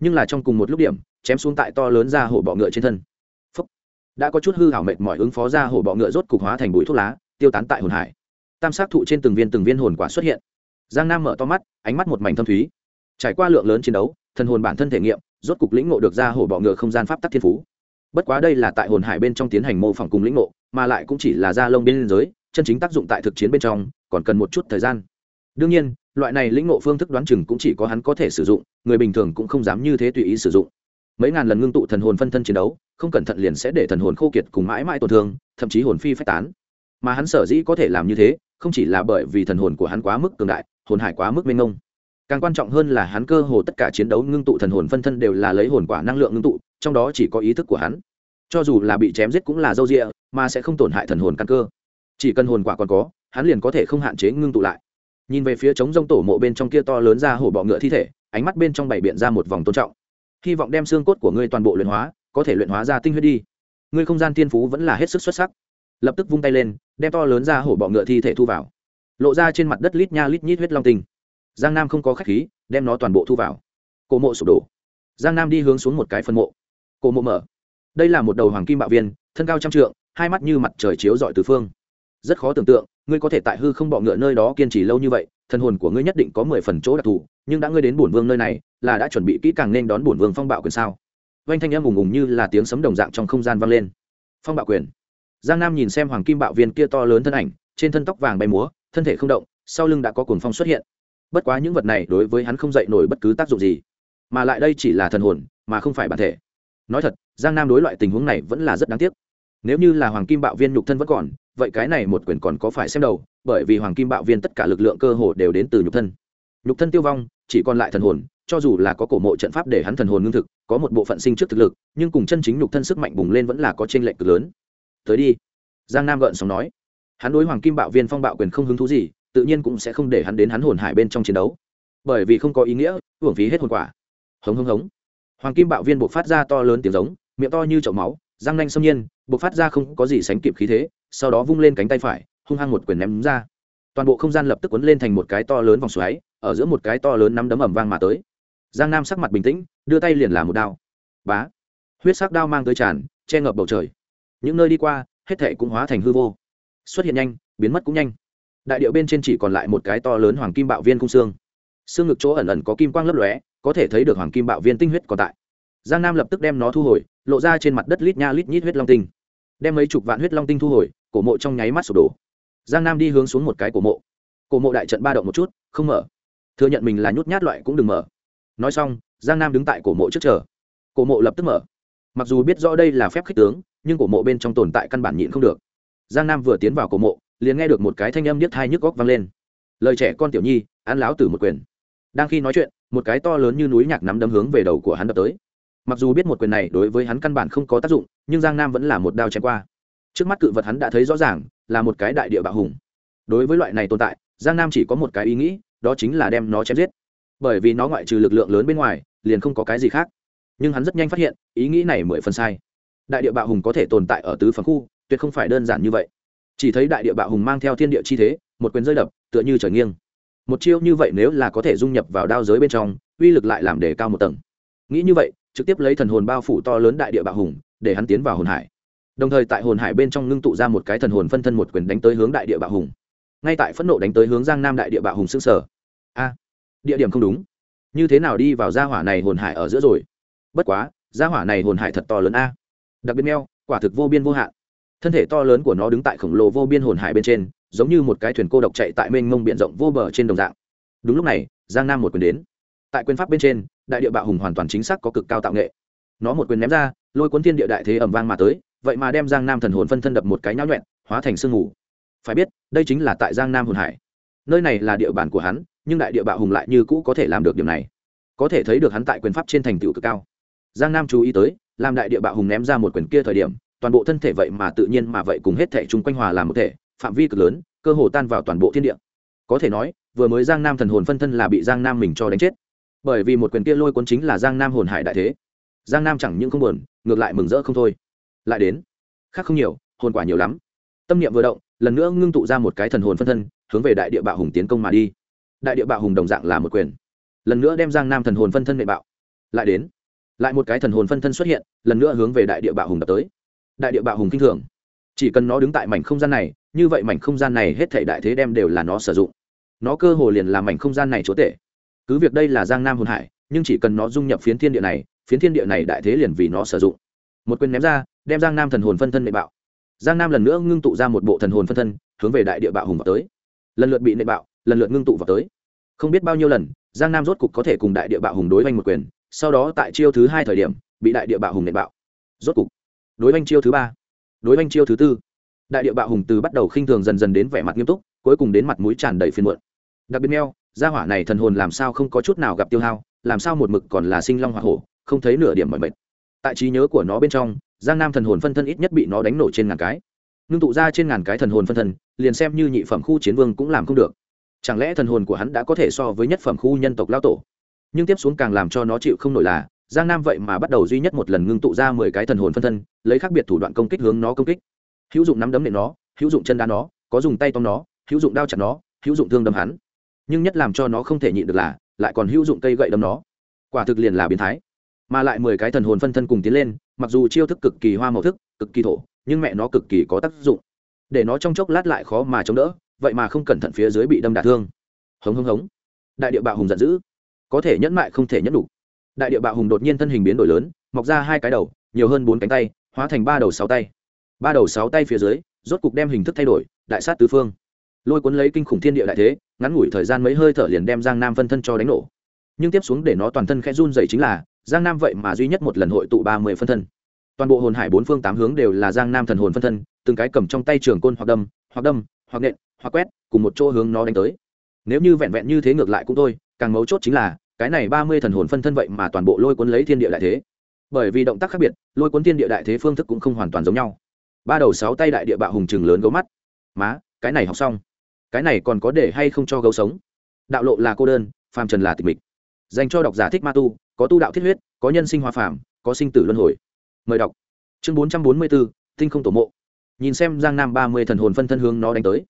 Nhưng là trong cùng một lúc điểm, chém xuống tại to lớn ra hổ bọ ngựa trên thân. Phúc. đã có chút hư hảo mệt mỏi ứng phó ra hổ bọ ngựa rốt cục hóa thành bụi thuốc lá, tiêu tán tại hồn hải. Tam sát thụ trên từng viên từng viên hồn quả xuất hiện. Giang nam mở to mắt, ánh mắt một mảnh thâm thúy. Trải qua lượng lớn chiến đấu, thần hồn bản thân thể nghiệm, rốt cục lĩnh ngộ được ra hổ bọ ngựa không gian pháp tắc thiên phú. Bất quá đây là tại hồn hải bên trong tiến hành mô phỏng cùng lĩnh ngộ, mà lại cũng chỉ là da lông bên giới chân chính tác dụng tại thực chiến bên trong, còn cần một chút thời gian. Đương nhiên loại này lĩnh ngộ phương thức đoán chừng cũng chỉ có hắn có thể sử dụng, người bình thường cũng không dám như thế tùy ý sử dụng. Mấy ngàn lần ngưng tụ thần hồn phân thân chiến đấu, không cẩn thận liền sẽ để thần hồn khô kiệt cùng mãi mãi tổn thương, thậm chí hồn phi phách tán. Mà hắn sở dĩ có thể làm như thế, không chỉ là bởi vì thần hồn của hắn quá mức cường đại, hồn hải quá mức mênh mông. Càng quan trọng hơn là hắn cơ hồ tất cả chiến đấu ngưng tụ thần hồn phân thân đều là lấy hồn quả năng lượng ngưng tụ, trong đó chỉ có ý thức của hắn. Cho dù là bị chém giết cũng là dâu rịa mà sẽ không tổn hại thần hồn căn cơ. Chỉ cần hồn quả còn có, hắn liền có thể không hạn chế ngưng tụ lại nhìn về phía trống rông tổ mộ bên trong kia to lớn ra hổ bọ ngựa thi thể, ánh mắt bên trong bảy biện ra một vòng tôn trọng. Hy vọng đem xương cốt của ngươi toàn bộ luyện hóa, có thể luyện hóa ra tinh huyết đi. Ngươi không gian tiên phú vẫn là hết sức xuất sắc. Lập tức vung tay lên, đem to lớn ra hổ bọ ngựa thi thể thu vào. Lộ ra trên mặt đất lít nha lít nhít huyết long tinh. Giang nam không có khách khí, đem nó toàn bộ thu vào. Cổ mộ sụp đổ. Giang nam đi hướng xuống một cái phân mộ. Cổ mộ mở. Đây là một đầu hoàng kim bạo viên, thân cao trăm trượng, hai mắt như mặt trời chiếu dọi từ phương. Rất khó tưởng tượng ngươi có thể tại hư không bọ ngựa nơi đó kiên trì lâu như vậy, thần hồn của ngươi nhất định có mười phần chỗ đặc thù, nhưng đã ngươi đến bổn vương nơi này, là đã chuẩn bị kỹ càng nên đón bổn vương phong bạo quyền sao? Vanh thanh em ùng ùng như là tiếng sấm đồng dạng trong không gian vang lên. Phong bạo quyền. Giang nam nhìn xem hoàng kim bạo viên kia to lớn thân ảnh, trên thân tóc vàng bay múa, thân thể không động, sau lưng đã có cuồng phong xuất hiện. Bất quá những vật này đối với hắn không dậy nổi bất cứ tác dụng gì, mà lại đây chỉ là thần hồn, mà không phải bản thể. Nói thật, giang nam đối loại tình huống này vẫn là rất đáng tiếc. Nếu như là hoàng kim bạo viên nhục thân vẫn còn vậy cái này một quyền còn có phải xem đầu, bởi vì hoàng kim bạo viên tất cả lực lượng cơ hồ đều đến từ nhục thân. Nhục thân tiêu vong, chỉ còn lại thần hồn, cho dù là có cổ mộ trận pháp để hắn thần hồn ngưng thực, có một bộ phận sinh trước thực lực, nhưng cùng chân chính nhục thân sức mạnh bùng lên vẫn là có t r ê n lệch cực lớn. Tới đi. Giang nam gợn sóng nói. Hắn đối hoàng kim bạo viên phong bạo quyền không hứng thú gì, tự nhiên cũng sẽ không để hắn đến hắn hồn hải bên trong chiến đấu. Bởi vì không có ý nghĩa, hưởng phí hết hồn quả. Hống hống hống. Hoàng kim bạo viên buộc phát ra to lớn tiếng giống, miệng to như chậu máu, răng nanh xâm nhiên, buộc phát ra không có gì sánh kịp khí thế sau đó vung lên cánh tay phải, hung hăng một quyền ném ra. Toàn bộ không gian lập tức quấn lên thành một cái to lớn vòng xoáy, ở giữa một cái to lớn nắm đấm ẩm vang mà tới. Giang nam sắc mặt bình tĩnh, đưa tay liền làm một đao. Bá! Huyết sắc đao mang tới tràn, che ngập bầu trời. Những nơi đi qua, hết thệ cũng hóa thành hư vô. Xuất hiện nhanh, biến mất cũng nhanh. Đại điệu bên trên chỉ còn lại một cái to lớn hoàng kim bạo viên cung xương. Xương ngực chỗ ẩn ẩn có kim quang lấp lóe, có thể thấy được hoàng kim bạo viên tinh huyết còn tại. Giang nam lập tức đem nó thu hồi, lộ ra trên mặt đất lít nha lít nhít huyết long tinh. Đem mấy chục vạn huyết long tinh thu hồi cổ mộ trong nháy mắt sụp đổ. Giang nam đi hướng xuống một cái cổ mộ. Cổ mộ đại trận ba động một chút, không mở. Thừa nhận mình là nhút nhát loại cũng đừng mở. Nói xong, giang nam đứng tại cổ mộ trước chờ. Cổ mộ lập tức mở. Mặc dù biết rõ đây là phép khích tướng, nhưng cổ mộ bên trong tồn tại căn bản nhịn không được. Giang nam vừa tiến vào cổ mộ, liền nghe được một cái thanh âm niết thai nhức góc vang lên. Lời trẻ con tiểu nhi ăn láo tử một quyền. Đang khi nói chuyện, một cái to lớn như núi nhạc nắm đấm hướng về đầu của hắn đập tới. Mặc dù biết một quyền này đối với hắn căn bản không có tác dụng, nhưng giang nam vẫn là một đao chém qua trước mắt cự vật hắn đã thấy rõ ràng, là một cái đại địa bạo hùng. Đối với loại này tồn tại, giang nam chỉ có một cái ý nghĩ, đó chính là đem nó chém giết. Bởi vì nó ngoại trừ lực lượng lớn bên ngoài, liền không có cái gì khác. Nhưng hắn rất nhanh phát hiện, ý nghĩ này mười phần sai. Đại địa bạo hùng có thể tồn tại ở tứ phần khu, tuyệt không phải đơn giản như vậy. Chỉ thấy đại địa bạo hùng mang theo thiên địa chi thế, một quyền rơi đập, tựa như trời nghiêng. Một chiêu như vậy nếu là có thể dung nhập vào đao giới bên trong, uy lực lại làm đề cao một tầng. Nghĩ như vậy, trực tiếp lấy thần hồn bao phủ to lớn đại địa bạo hùng, để hắn tiến vào hồn hải đồng thời tại hồn hải bên trong ngưng tụ ra một cái thần hồn phân thân một quyền đánh tới hướng đại địa bạo hùng. Ngay tại phẫn nộ đánh tới hướng giang nam đại địa bạo hùng xương sở a, địa điểm không đúng. Như thế nào đi vào gia hỏa này hồn hải ở giữa rồi? Bất quá, gia hỏa này hồn hải thật to lớn a. Đặc biệt meo, quả thực vô biên vô hạn. Thân thể to lớn của nó đứng tại khổng lồ vô biên hồn hải bên trên, giống như một cái thuyền cô độc chạy tại mênh mông b i ể n rộng vô bờ trên đồng dạng. Đúng lúc này, giang nam một quyền đến. Tại quyền pháp bên trên, đại địa bạo hùng hoàn toàn chính xác có cực cao tạo nghệ. Nó một quyền ném ra, lôi cuốn thiên địa đại thế ẩm vang mà tới vậy mà đem giang nam thần hồn phân thân đập một cái nhão nhuẹn hóa thành sương mù. Phải biết, đây chính là tại giang nam hồn hải. Nơi này là địa bàn của hắn, nhưng đại địa bạo hùng lại như cũ có thể làm được điểm này. Có thể thấy được hắn tại quyền pháp trên thành tựu cực cao. Giang nam chú ý tới, làm đại địa bạo hùng ném ra một quyền kia thời điểm, toàn bộ thân thể vậy mà tự nhiên mà vậy cùng hết thể chung quanh hòa làm một thể, phạm vi cực lớn, cơ hồ tan vào toàn bộ thiên địa. Có thể nói, vừa mới giang nam thần hồn phân thân là bị giang nam mình cho đánh chết. Bởi vì một quyền kia lôi cuốn chính là giang nam hồn hải đại thế. Giang nam chẳng những không buồn, ngược lại mừng rỡ không thôi lại đến. Khác không nhiều, hồn quả nhiều lắm. Tâm niệm vừa động, lần nữa ngưng tụ ra một cái thần hồn phân thân, hướng về đại địa bạo hùng tiến công mà đi. Đại địa bạo hùng đồng dạng là một quyền. Lần nữa đem giang nam thần hồn phân thân nệ bạo. Lại đến. Lại một cái thần hồn phân thân xuất hiện, lần nữa hướng về đại địa bạo hùng đập tới. Đại địa bạo hùng k i n h thường. Chỉ cần nó đứng tại mảnh không gian này, như vậy mảnh không gian này hết thể đại thế đem đều là nó sử dụng. Nó cơ hồ liền làm mảnh không gian này chúa tể. Cứ việc đây là giang nam hồn hải, nhưng chỉ cần nó dung nhập phiến thiên địa này, phiến thiên địa này đại thế liền vì nó sử dụng. Một quyền ném ra đem giang nam thần hồn phân thân nệ bạo. Giang nam lần nữa ngưng tụ ra một bộ thần hồn phân thân, hướng về đại địa bạo hùng vào tới. Lần lượt bị nệ bạo, lần lượt ngưng tụ vào tới. Không biết bao nhiêu lần, giang nam rốt cục có thể cùng đại địa bạo hùng đối oanh một quyền, sau đó tại chiêu thứ hai thời điểm, bị đại địa bạo hùng nệ bạo. Rốt cục, đối oanh chiêu thứ ba, đối oanh chiêu thứ tư. Đại địa bạo hùng từ bắt đầu khinh thường dần dần đến vẻ mặt nghiêm túc, cuối cùng đến mặt mũi tràn đầy phiền muộn. Đặc biệt neo gia hỏa này thần hồn làm sao không có chút nào gặp tiêu hao, làm sao một mực còn là sinh long hoa hổ, không thấy nửa điểm mọi mệt. Tại trí nhớ của nó bên trong giang nam thần hồn phân thân ít nhất bị nó đánh nổ trên ngàn cái. Ngưng tụ ra trên ngàn cái thần hồn phân thân, liền xem như nhị phẩm khu chiến vương cũng làm không được. Chẳng lẽ thần hồn của hắn đã có thể so với nhất phẩm khu nhân tộc lao tổ? Nhưng tiếp xuống càng làm cho nó chịu không nổi là, giang nam vậy mà bắt đầu duy nhất một lần ngưng tụ ra mười cái thần hồn phân thân, lấy khác biệt thủ đoạn công kích hướng nó công kích. Hữu dụng nắm đấm nện nó, hữu dụng chân đá nó, có dùng tay tóm nó, hữu dụng đao chặt nó, hữu dụng thương đâm hắn. Nhưng nhất làm cho nó không thể nhịn được là, lại còn hữu dụng cây gậy đâm nó. Quả thực liền là biến thái. Mà lại mười cái thần hồn phân thân cùng tiến lên mặc dù chiêu thức cực kỳ hoa màu thức, cực kỳ thổ, nhưng mẹ nó cực kỳ có tác dụng. Để nó trong chốc lát lại khó mà chống đỡ, vậy mà không cẩn thận phía dưới bị đâm đả thương. Hống hống hống. Đại địa bạo hùng giận dữ. Có thể nhẫn mại không thể nhẫn đủ. Đại địa bạo hùng đột nhiên thân hình biến đổi lớn, mọc ra hai cái đầu, nhiều hơn bốn cánh tay, hóa thành ba đầu sáu tay. Ba đầu sáu tay phía dưới, rốt cục đem hình thức thay đổi, đại sát tứ phương. Lôi cuốn lấy kinh khủng thiên địa đại thế, ngắn ngủi thời gian mấy hơi thở liền đem giang nam phân thân cho đánh nổ. Nhưng tiếp xuống để nó toàn thân khẽ run dày chính là giang nam vậy mà duy nhất một lần hội tụ ba mươi phân thân. Toàn bộ hồn hải bốn phương tám hướng đều là giang nam thần hồn phân thân, từng cái cầm trong tay trường côn hoặc đâm hoặc đâm, hoặc nện, hoặc quét, cùng một chỗ hướng nó đánh tới. Nếu như vẹn vẹn như thế ngược lại cũng thôi, càng mấu chốt chính là, cái này ba mươi thần hồn phân thân vậy mà toàn bộ lôi cuốn lấy thiên địa đại thế. Bởi vì động tác khác biệt, lôi cuốn thiên địa đại thế phương thức cũng không hoàn toàn giống nhau. Ba đầu sáu tay đại địa bạo hùng chừng lớn gấu mắt. Má, cái này học xong. Cái này còn có để hay không cho gấu sống? Đạo lộ là cô đơn, phàm trần là tịch mịch. Dành cho độc giả thích ma tu có tu đạo thiết huyết, có nhân sinh hóa phàm, có sinh tử luân hồi. Mời đọc. Chương bốn trăm bốn mươi bốn, tinh không tổ mộ. Nhìn xem giang nam ba mươi thần hồn phân thân hướng nó đánh tới.